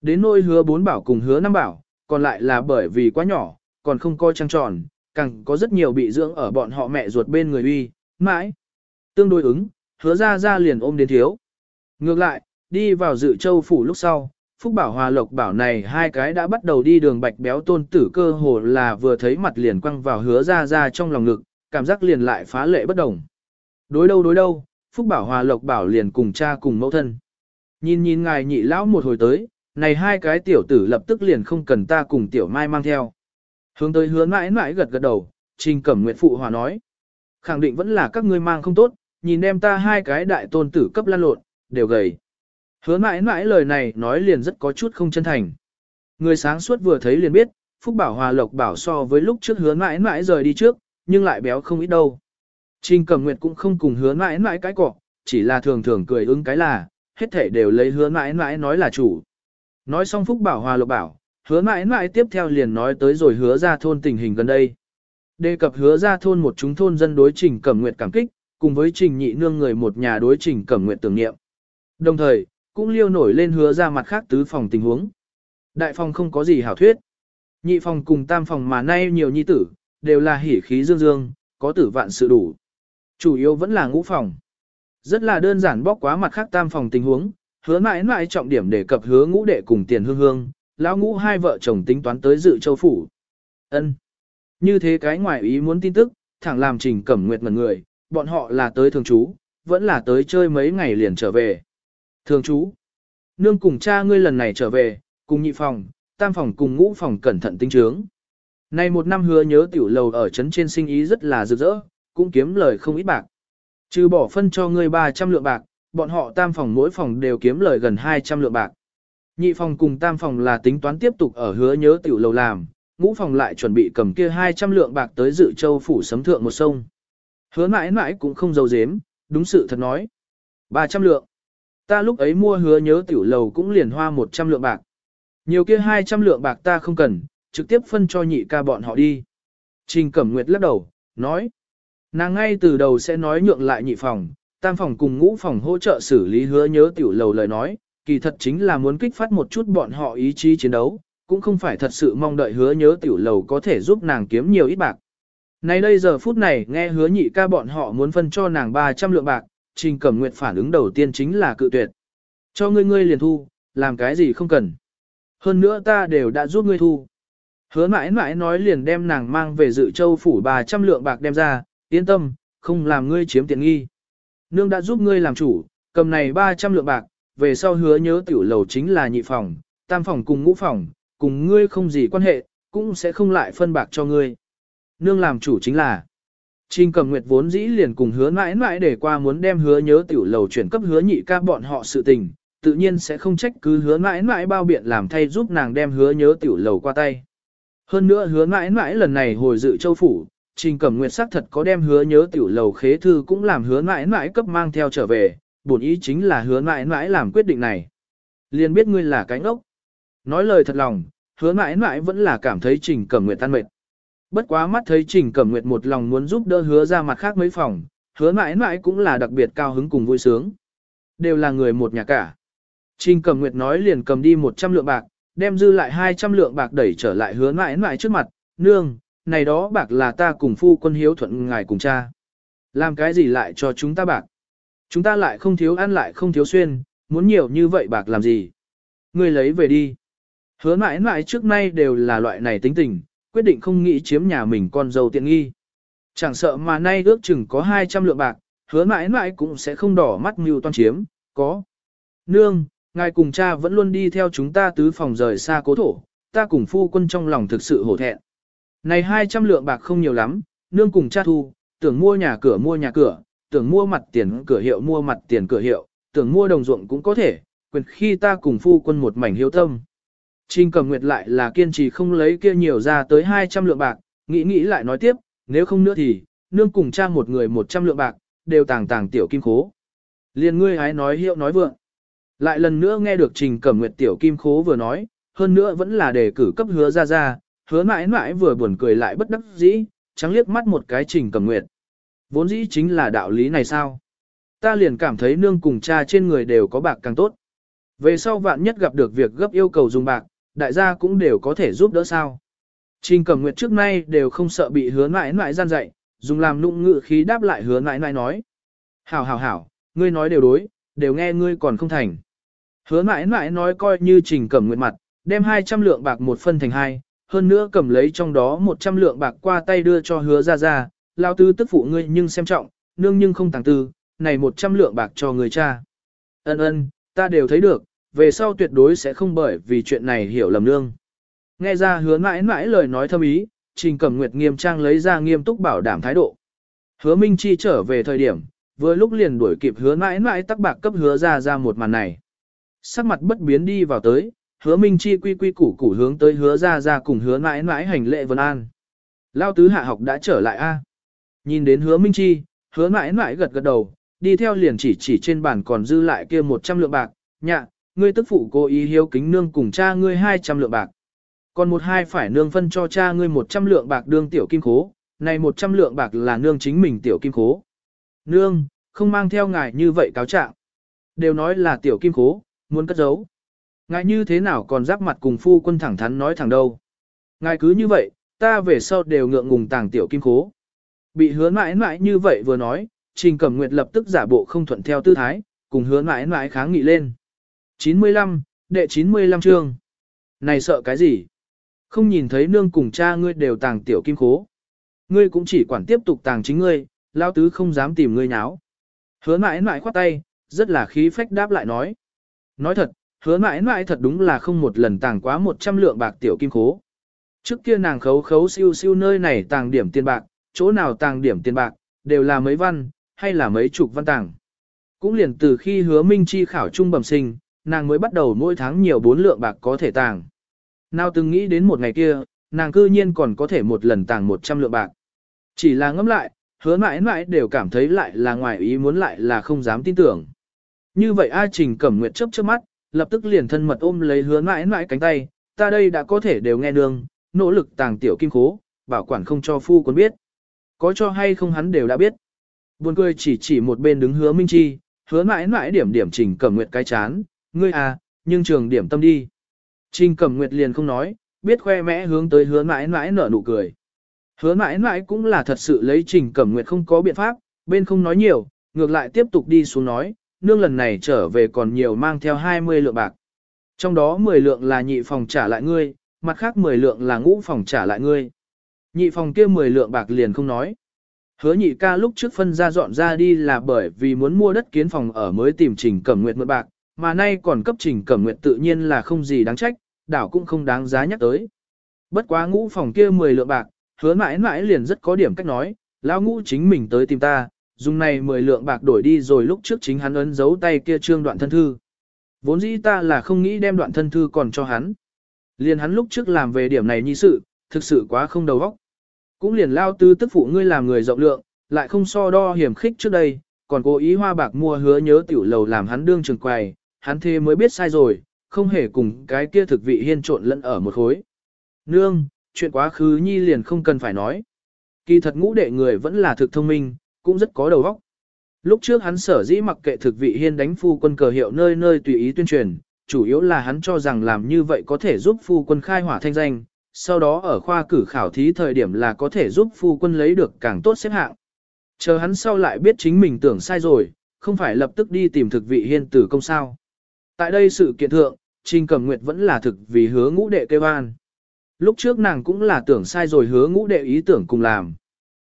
Đến nôi hứa bốn bảo cùng hứa năm bảo, còn lại là bởi vì quá nhỏ, còn không coi trăng tròn, càng có rất nhiều bị dưỡng ở bọn họ mẹ ruột bên người uy, mãi. Tương đối ứng, hứa ra ra liền ôm đến thiếu. Ngược lại, đi vào dự châu phủ lúc sau, Phúc Bảo Hòa Lộc Bảo này hai cái đã bắt đầu đi đường bạch béo tôn tử cơ hồ là vừa thấy mặt liền quăng vào hứa ra ra trong lòng ngực, cảm giác liền lại phá lệ bất đồng. Đối đâu đối đâu, Phúc Bảo Hòa Lộc Bảo liền cùng cha cùng mẫu thân. Nhìn nhìn ngài nhị lão một hồi tới, này hai cái tiểu tử lập tức liền không cần ta cùng tiểu mai mang theo. Hướng tới hứa mãi mãi gật gật đầu, trình cẩm nguyện phụ hòa nói. Khẳng định vẫn là các ngươi mang không tốt, nhìn em ta hai cái đại tôn tử cấp lan lộn, đều gầy. Hứa mãi mãi lời này nói liền rất có chút không chân thành. Người sáng suốt vừa thấy liền biết, Phúc Bảo Hòa Lộc Bảo so với lúc trước hứa mãi mãi rời đi trước, nhưng lại béo không ít đâu. Trình Cẩm Nguyệt cũng không cùng hứa mãi mãi cái cọ, chỉ là thường thường cười ứng cái là, hết thể đều lấy hứa mãi mãi nói là chủ. Nói xong Phúc Bảo Hòa Lộc Bảo, hứa mãi mãi tiếp theo liền nói tới rồi hứa ra thôn tình hình gần đây. Đề cập hứa ra thôn một chúng thôn dân đối Trình Cẩm Nguyệt cảm kích, cùng với Trình Nhị Nương người một nhà đối Trình Cẩm Nguyệt tưởng niệm. Đồng thời, cũng liêu nổi lên hứa ra mặt khác tứ phòng tình huống. Đại phòng không có gì hảo thuyết. Nhị phòng cùng tam phòng mà nay nhiều nhi tử, đều là hỉ khí dương dương, có tử vạn sự đủ. Chủ yếu vẫn là ngũ phòng. Rất là đơn giản bóc quá mặt khác tam phòng tình huống, hứa mãi mãi trọng điểm để cập hứa ngũ đệ cùng tiền hương hương, lão ngũ hai vợ chồng tính toán tới dự châu phủ. ân Như thế cái ngoài ý muốn tin tức, thẳng làm trình cẩm nguyệt ngần người, bọn họ là tới thường trú, vẫn là tới chơi mấy ngày liền trở về. Thường chú, nương cùng cha ngươi lần này trở về, cùng nhị phòng, tam phòng cùng ngũ phòng cẩn thận tinh trướng. Nay một năm hứa nhớ tiểu lầu ở trấn trên sinh ý rất là rực rỡ, cũng kiếm lời không ít bạc. Trừ bỏ phân cho ngươi 300 lượng bạc, bọn họ tam phòng mỗi phòng đều kiếm lời gần 200 lượng bạc. Nhị phòng cùng tam phòng là tính toán tiếp tục ở hứa nhớ tiểu lầu làm, ngũ phòng lại chuẩn bị cầm kia 200 lượng bạc tới dự châu phủ sấm thượng một sông. Hứa mãi mãi cũng không giấu giếm, đúng sự thật nói. 300 lượng. Ta lúc ấy mua hứa nhớ tiểu lầu cũng liền hoa 100 lượng bạc. Nhiều kia 200 lượng bạc ta không cần, trực tiếp phân cho nhị ca bọn họ đi. Trình Cẩm Nguyệt lắc đầu, nói. Nàng ngay từ đầu sẽ nói nhượng lại nhị phòng, tam phòng cùng ngũ phòng hỗ trợ xử lý hứa nhớ tiểu lầu lời nói, kỳ thật chính là muốn kích phát một chút bọn họ ý chí chiến đấu, cũng không phải thật sự mong đợi hứa nhớ tiểu lầu có thể giúp nàng kiếm nhiều ít bạc. Này đây giờ phút này nghe hứa nhị ca bọn họ muốn phân cho nàng 300 lượng bạc, Trình Cẩm Nguyệt phản ứng đầu tiên chính là cự tuyệt. Cho ngươi ngươi liền thu, làm cái gì không cần. Hơn nữa ta đều đã giúp ngươi thu. Hứa mãi mãi nói liền đem nàng mang về dự châu phủ 300 lượng bạc đem ra, yên tâm, không làm ngươi chiếm tiện nghi. Nương đã giúp ngươi làm chủ, cầm này 300 lượng bạc, về sau hứa nhớ tiểu lầu chính là nhị phòng, tam phòng cùng ngũ phòng, cùng ngươi không gì quan hệ, cũng sẽ không lại phân bạc cho ngươi. Nương làm chủ chính là Trình cầm nguyệt vốn dĩ liền cùng hứa mãi mãi để qua muốn đem hứa nhớ tiểu lầu chuyển cấp hứa nhị ca bọn họ sự tình, tự nhiên sẽ không trách cứ hứa mãi mãi bao biện làm thay giúp nàng đem hứa nhớ tiểu lầu qua tay. Hơn nữa hứa mãi mãi lần này hồi dự châu phủ, trình cẩm nguyệt sắc thật có đem hứa nhớ tiểu lầu khế thư cũng làm hứa mãi mãi cấp mang theo trở về, bổn ý chính là hứa mãi mãi làm quyết định này. Liền biết ngươi là cánh ốc. Nói lời thật lòng, hứa mãi mãi vẫn là cảm thấy trình cẩm nguyệt tan mệt. Bất quá mắt thấy trình cẩm nguyệt một lòng muốn giúp đỡ hứa ra mặt khác mấy phòng, hứa mãi mãi cũng là đặc biệt cao hứng cùng vui sướng. Đều là người một nhà cả. Trình cẩm nguyệt nói liền cầm đi 100 lượng bạc, đem dư lại 200 lượng bạc đẩy trở lại hứa mãi mãi trước mặt, nương, này đó bạc là ta cùng phu quân hiếu thuận ngài cùng cha. Làm cái gì lại cho chúng ta bạc? Chúng ta lại không thiếu ăn lại không thiếu xuyên, muốn nhiều như vậy bạc làm gì? Ngươi lấy về đi. Hứa mãi mãi trước nay đều là loại này tính tình, quyết định không nghĩ chiếm nhà mình con dâu tiện nghi. Chẳng sợ mà nay ước chừng có 200 lượng bạc, hứa mãi mãi cũng sẽ không đỏ mắt mưu toan chiếm, có. Nương, ngài cùng cha vẫn luôn đi theo chúng ta tứ phòng rời xa cố thổ, ta cùng phu quân trong lòng thực sự hổ thẹn. Này 200 lượng bạc không nhiều lắm, nương cùng cha thu, tưởng mua nhà cửa mua nhà cửa, tưởng mua mặt tiền cửa hiệu mua mặt tiền cửa hiệu, tưởng mua đồng ruộng cũng có thể, quyền khi ta cùng phu quân một mảnh hiếu tâm. Trình cầm nguyệt lại là kiên trì không lấy kia nhiều ra tới 200 lượng bạc, nghĩ nghĩ lại nói tiếp, nếu không nữa thì, nương cùng cha một người 100 lượng bạc, đều tàng tàng tiểu kim khố. Liên ngươi hái nói hiệu nói vượng. Lại lần nữa nghe được trình cầm nguyệt tiểu kim khố vừa nói, hơn nữa vẫn là đề cử cấp hứa ra ra, hứa mãi mãi vừa buồn cười lại bất đắc dĩ, trắng liếc mắt một cái trình cầm nguyệt. Vốn dĩ chính là đạo lý này sao? Ta liền cảm thấy nương cùng cha trên người đều có bạc càng tốt. Về sau vạn nhất gặp được việc gấp yêu cầu dùng bạc, đại gia cũng đều có thể giúp đỡ sao. Trình cầm nguyệt trước nay đều không sợ bị hứa mãi mãi gian dạy, dùng làm nụng ngự khí đáp lại hứa mãi mãi nói. Hảo hảo hảo, ngươi nói đều đối, đều nghe ngươi còn không thành. Hứa mãi mãi nói coi như trình cầm nguyệt mặt, đem 200 lượng bạc một phân thành hai, hơn nữa cầm lấy trong đó 100 lượng bạc qua tay đưa cho hứa ra ra, lao tư tức phụ ngươi nhưng xem trọng, nương nhưng không tàng tư, này 100 lượng bạc cho người cha. Ân ân, ta đều thấy được, về sau tuyệt đối sẽ không bởi vì chuyện này hiểu lầm nương. Nghe ra hứa mãi mãi lời nói thâm ý, Trình Cẩm Nguyệt nghiêm trang lấy ra nghiêm túc bảo đảm thái độ. Hứa Minh Chi trở về thời điểm, vừa lúc liền đuổi kịp hứa mãi mãi tắc bạc cấp hứa ra ra một màn này. Sắc mặt bất biến đi vào tới, hứa Minh Chi quy quy củ củ hướng tới hứa ra ra cùng hứa mãi mãi hành lệ vân an. Lao tứ hạ học đã trở lại a Nhìn đến hứa Minh Chi, hứa mãi mãi gật gật đầu, đi theo liền chỉ chỉ trên bàn còn dư lại kia 100 lượng bạc, nhạ, ngươi tức phụ cố ý hiếu kính nương cùng cha ngươi 200 lượng bạc. Còn một hai phải nương phân cho cha ngươi 100 lượng bạc đương tiểu kim khố, này 100 lượng bạc là nương chính mình tiểu kim khố. Nương, không mang theo ngài như vậy cáo trạng. Đều nói là tiểu kim khố, muốn cất giấu. Ngài như thế nào còn giáp mặt cùng phu quân thẳng thắn nói thẳng đâu. Ngài cứ như vậy, ta về sau đều ngượng ngùng tàng tiểu kim khố. Bị hứa mãi mãi như vậy vừa nói, Trình Cẩm Nguyệt lập tức giả bộ không thuận theo tư thái, cùng hứa mãi mãi kháng nghị lên. 95, đệ 95 chương. Này sợ cái gì? Không nhìn thấy nương cùng cha ngươi đều tàng tiểu kim khố. Ngươi cũng chỉ quản tiếp tục tàng chính ngươi, lao tứ không dám tìm ngươi nháo. Hứa mãi mãi khoát tay, rất là khí phách đáp lại nói. Nói thật, hứa mãi mãi thật đúng là không một lần tàng quá 100 lượng bạc tiểu kim khố. Trước kia nàng khấu khấu siêu siêu nơi này tàng điểm tiền bạc, chỗ nào tàng điểm tiền bạc, đều là mấy văn, hay là mấy chục văn tàng. Cũng liền từ khi hứa minh chi khảo trung bẩm sinh, nàng mới bắt đầu mỗi tháng nhiều bốn lượng bạc có thể tàng. Nào từng nghĩ đến một ngày kia, nàng cư nhiên còn có thể một lần tàng 100 lượng bạc. Chỉ là ngẫm lại, hứa mãi mãi đều cảm thấy lại là ngoài ý muốn lại là không dám tin tưởng. Như vậy A Trình Cẩm Nguyệt chớp chớp mắt, lập tức liền thân mật ôm lấy hứa mãi mãi cánh tay, ta đây đã có thể đều nghe nương, nỗ lực tàng tiểu kim khố, bảo quản không cho phu quân biết. Có cho hay không hắn đều đã biết. Buồn cười chỉ chỉ một bên đứng hứa Minh Chi, hứa mãi mãi điểm điểm Trình Cẩm Nguyệt cái chán, ngươi à, nhưng trường điểm tâm đi. Trình Cẩm Nguyệt liền không nói, biết khoe mẽ hướng tới hứa mãi mãi nở nụ cười. Hứa mãi mãi cũng là thật sự lấy Trình Cẩm Nguyệt không có biện pháp, bên không nói nhiều, ngược lại tiếp tục đi xuống nói, nương lần này trở về còn nhiều mang theo 20 lượng bạc. Trong đó 10 lượng là nhị phòng trả lại ngươi, mặt khác 10 lượng là ngũ phòng trả lại ngươi. Nhị phòng kia 10 lượng bạc liền không nói. Hứa nhị ca lúc trước phân ra dọn ra đi là bởi vì muốn mua đất kiến phòng ở mới tìm Trình Cẩm Nguyệt mượn bạc, mà nay còn cấp Trình Cẩm nguyện tự nhiên là không gì đáng trách, đảo cũng không đáng giá nhắc tới. Bất quá ngũ phòng kia 10 lượng bạc, hứa mãi mãi liền rất có điểm cách nói, lão ngũ chính mình tới tìm ta, dùng này 10 lượng bạc đổi đi rồi lúc trước chính hắn ấn dấu tay kia trương đoạn thân thư. Vốn dĩ ta là không nghĩ đem đoạn thân thư còn cho hắn. Liền hắn lúc trước làm về điểm này như sự, thực sự quá không đầu óc. Cũng liền lao tư tức phụ ngươi làm người rộng lượng, lại không so đo hiểm khích trước đây, còn cố ý hoa bạc mua hứa nhớ tiểu lầu làm hắn đương trường quầy, hắn thế mới biết sai rồi, không hề cùng cái kia thực vị hiên trộn lẫn ở một khối. Nương, chuyện quá khứ nhi liền không cần phải nói. Kỳ thật ngũ đệ người vẫn là thực thông minh, cũng rất có đầu óc. Lúc trước hắn sở dĩ mặc kệ thực vị hiên đánh phu quân cờ hiệu nơi nơi tùy ý tuyên truyền, chủ yếu là hắn cho rằng làm như vậy có thể giúp phu quân khai hỏa thanh danh, sau đó ở khoa cử khảo thí thời điểm là có thể giúp phu quân lấy được càng tốt xếp hạng. Chờ hắn sau lại biết chính mình tưởng sai rồi, không phải lập tức đi tìm thực vị hiên tử công sao. Tại đây sự kiện thượng, Trình Cẩm Nguyệt vẫn là thực vì hứa ngũ đệ kêu an. Lúc trước nàng cũng là tưởng sai rồi hứa ngũ đệ ý tưởng cùng làm.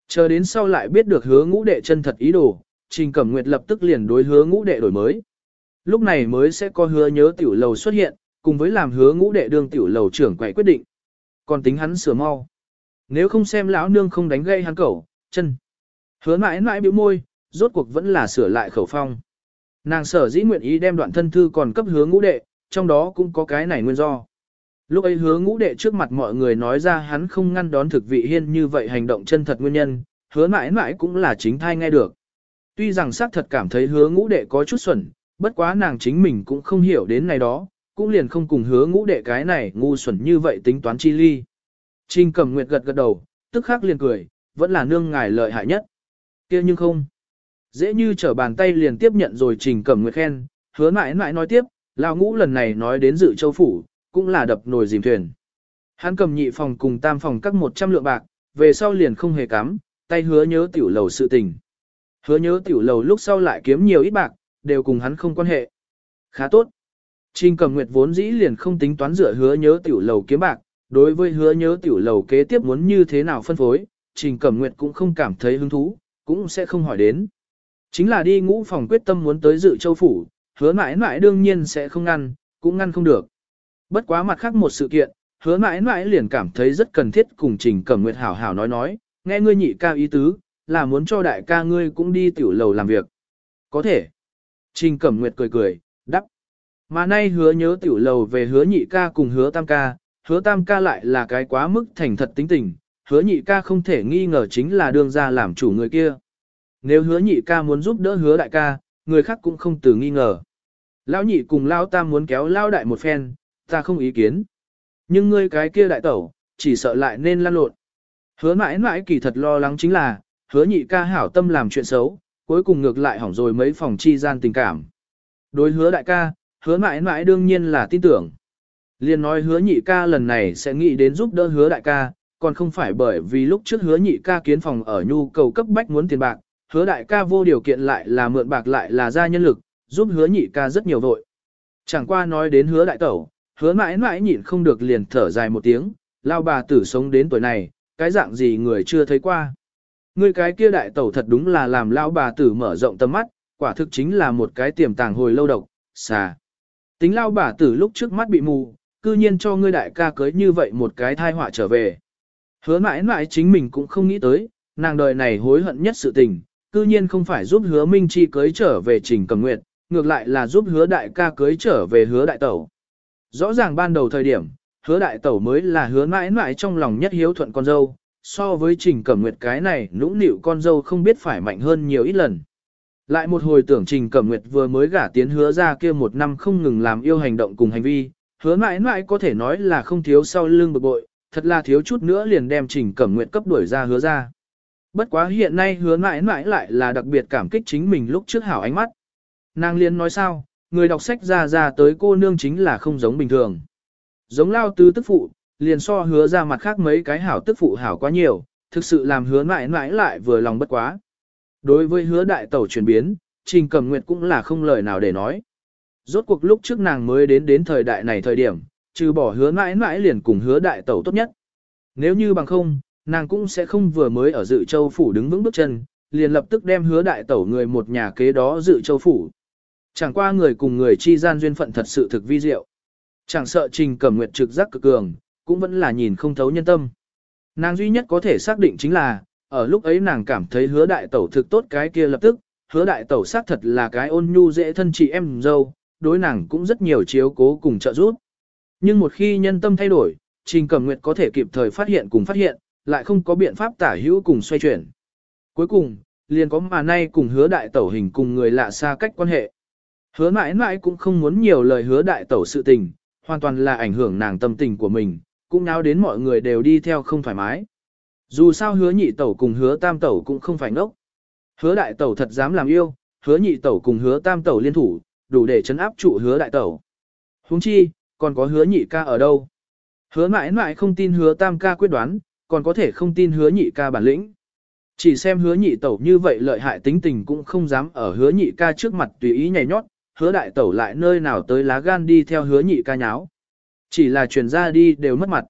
Chờ đến sau lại biết được hứa ngũ đệ chân thật ý đồ, Trình Cẩm Nguyệt lập tức liền đối hứa ngũ đệ đổi mới. Lúc này mới sẽ có hứa nhớ tiểu lầu xuất hiện, cùng với làm hứa ngũ đệ đương tiểu lầu trưởng quậy quyết định. Còn tính hắn sửa mau. Nếu không xem lão nương không đánh gây hắn cẩu, chân. Hứa mãi mãi biểu môi, rốt cuộc vẫn là sửa lại khẩu phong. Nàng sở dĩ nguyện ý đem đoạn thân thư còn cấp hứa ngũ đệ, trong đó cũng có cái này nguyên do. Lúc ấy hứa ngũ đệ trước mặt mọi người nói ra hắn không ngăn đón thực vị hiên như vậy hành động chân thật nguyên nhân, hứa mãi mãi cũng là chính thai nghe được. Tuy rằng xác thật cảm thấy hứa ngũ đệ có chút xuẩn, bất quá nàng chính mình cũng không hiểu đến này đó, cũng liền không cùng hứa ngũ đệ cái này ngu xuẩn như vậy tính toán chi ly. Trình cầm nguyệt gật gật đầu, tức khắc liền cười, vẫn là nương ngài lợi hại nhất. kia nhưng không. Dễ như trở bàn tay liền tiếp nhận rồi trình cẩm nguyệt khen, hứa mãi mãi nói tiếp, lao ngũ lần này nói đến dự châu phủ, cũng là đập nồi dìm thuyền. Hắn cầm nhị phòng cùng tam phòng các 100 lượng bạc, về sau liền không hề cắm, tay hứa nhớ tiểu lầu sự tình. Hứa nhớ tiểu lầu lúc sau lại kiếm nhiều ít bạc, đều cùng hắn không quan hệ. Khá tốt. Trình cầm nguyệt vốn dĩ liền không tính toán dựa hứa nhớ tiểu lầu kiếm bạc, đối với hứa nhớ tiểu lầu kế tiếp muốn như thế nào phân phối, trình cầm nguyệt cũng không cảm thấy hứng thú, cũng sẽ không hỏi đến. Chính là đi ngũ phòng quyết tâm muốn tới dự châu phủ, hứa mãi mãi đương nhiên sẽ không ngăn, cũng ngăn không được. Bất quá mặt khác một sự kiện, hứa mãi mãi liền cảm thấy rất cần thiết cùng trình cầm nguyệt hảo hảo nói nói, nghe ngươi nhị ca ý tứ, là muốn cho đại ca ngươi cũng đi tiểu lầu làm việc. Có thể. Trình Cẩm Nguyệt cười cười, đắp. Mà nay hứa nhớ tiểu lầu về hứa nhị ca cùng hứa tam ca, hứa tam ca lại là cái quá mức thành thật tính tình, hứa nhị ca không thể nghi ngờ chính là đương ra làm chủ người kia. Nếu hứa nhị ca muốn giúp đỡ hứa đại ca, người khác cũng không từ nghi ngờ. Lão nhị cùng lão tam muốn kéo lao đại một phen, ta không ý kiến. Nhưng ngươi cái kia đại tẩu, chỉ sợ lại nên lan lộn. Hứa mãi mãi kỳ thật lo lắng chính là, hứa nhị ca hảo tâm làm chuyện xấu, cuối cùng ngược lại hỏng rồi mấy phòng chi gian tình cảm. Đối hứa đại ca, hứa mãi mãi đương nhiên là tin tưởng. Liên nói hứa nhị ca lần này sẽ nghĩ đến giúp đỡ hứa đại ca, còn không phải bởi vì lúc trước hứa nhị ca kiến phòng ở nhu cầu cấp bách muốn tiền bạc, hứa đại ca vô điều kiện lại là mượn bạc lại là ra nhân lực, giúp hứa nhị ca rất nhiều vội. Chẳng qua nói đến hứa đại tẩu, hứa mãi mãi nhịn không được liền thở dài một tiếng, lao bà tử sống đến tuổi này, cái dạng gì người chưa thấy qua. Người cái kia đại tẩu thật đúng là làm lao bà tử mở rộng tầm mắt, quả thực chính là một cái tiềm tàng hồi lâu độc, xà. Tính lao bà tử lúc trước mắt bị mù, cư nhiên cho ngươi đại ca cưới như vậy một cái thai họa trở về. Hứa mãi mãi chính mình cũng không nghĩ tới, nàng đời này hối hận nhất sự tình, cư nhiên không phải giúp hứa Minh Chi cưới trở về trình cầm nguyện, ngược lại là giúp hứa đại ca cưới trở về hứa đại tẩu. Rõ ràng ban đầu thời điểm, hứa đại tẩu mới là hứa mãi mãi trong lòng nhất hiếu thuận con dâu, so với trình cẩm nguyệt cái này nũng nịu con dâu không biết phải mạnh hơn nhiều ít lần. Lại một hồi tưởng trình cẩm nguyệt vừa mới gả tiến hứa ra kia một năm không ngừng làm yêu hành động cùng hành vi, hứa mãi mãi có thể nói là không thiếu sau lưng bực bội, thật là thiếu chút nữa liền đem trình cẩm nguyệt cấp đuổi ra hứa ra. Bất quá hiện nay hứa mãi mãi lại là đặc biệt cảm kích chính mình lúc trước hảo ánh mắt. Nàng liên nói sao, người đọc sách ra ra tới cô nương chính là không giống bình thường. Giống lao tứ tức phụ, liền so hứa ra mặt khác mấy cái hảo tức phụ hảo quá nhiều, thực sự làm hứa mãi mãi lại vừa lòng bất quá. Đối với hứa đại tẩu chuyển biến, Trình Cẩm Nguyệt cũng là không lời nào để nói. Rốt cuộc lúc trước nàng mới đến đến thời đại này thời điểm, trừ bỏ hứa mãi mãi liền cùng hứa đại tẩu tốt nhất. Nếu như bằng không, nàng cũng sẽ không vừa mới ở dự châu phủ đứng vững bước chân, liền lập tức đem hứa đại tẩu người một nhà kế đó dự châu phủ. Chẳng qua người cùng người chi gian duyên phận thật sự thực vi diệu. Chẳng sợ trình cẩm nguyệt trực giác cực cường, cũng vẫn là nhìn không thấu nhân tâm. Nàng duy nhất có thể xác định chính là, ở lúc ấy nàng cảm thấy hứa đại tẩu thực tốt cái kia lập tức, hứa đại tẩu xác thật là cái ôn nhu dễ thân chị em dâu, đối nàng cũng rất nhiều chiếu cố cùng trợ giúp. Nhưng một khi nhân tâm thay đổi, Trình Cẩm Nguyệt có thể kịp thời phát hiện cùng phát hiện, lại không có biện pháp tả hữu cùng xoay chuyển. Cuối cùng, liền có mà nay cùng hứa đại tẩu hình cùng người lạ xa cách quan hệ. Hứa mãi mãi cũng không muốn nhiều lời hứa đại tẩu sự tình, hoàn toàn là ảnh hưởng nàng tâm tình của mình, cũng náo đến mọi người đều đi theo không thoải mái. Dù sao hứa nhị tẩu cùng hứa tam tẩu cũng không phải ngốc. Hứa đại tẩu thật dám làm yêu, hứa nhị tẩu cùng hứa tam tẩu liên thủ, đủ để chấn áp trụ hứa đại tẩu. Huống chi, còn có hứa nhị ca ở đâu? Hứa mãi mãi không tin hứa tam ca quyết đoán, còn có thể không tin hứa nhị ca bản lĩnh. Chỉ xem hứa nhị tẩu như vậy lợi hại tính tình cũng không dám ở hứa nhị ca trước mặt tùy ý nhảy nhót, hứa đại tẩu lại nơi nào tới lá gan đi theo hứa nhị ca nháo. Chỉ là truyền ra đi đều mất mặt.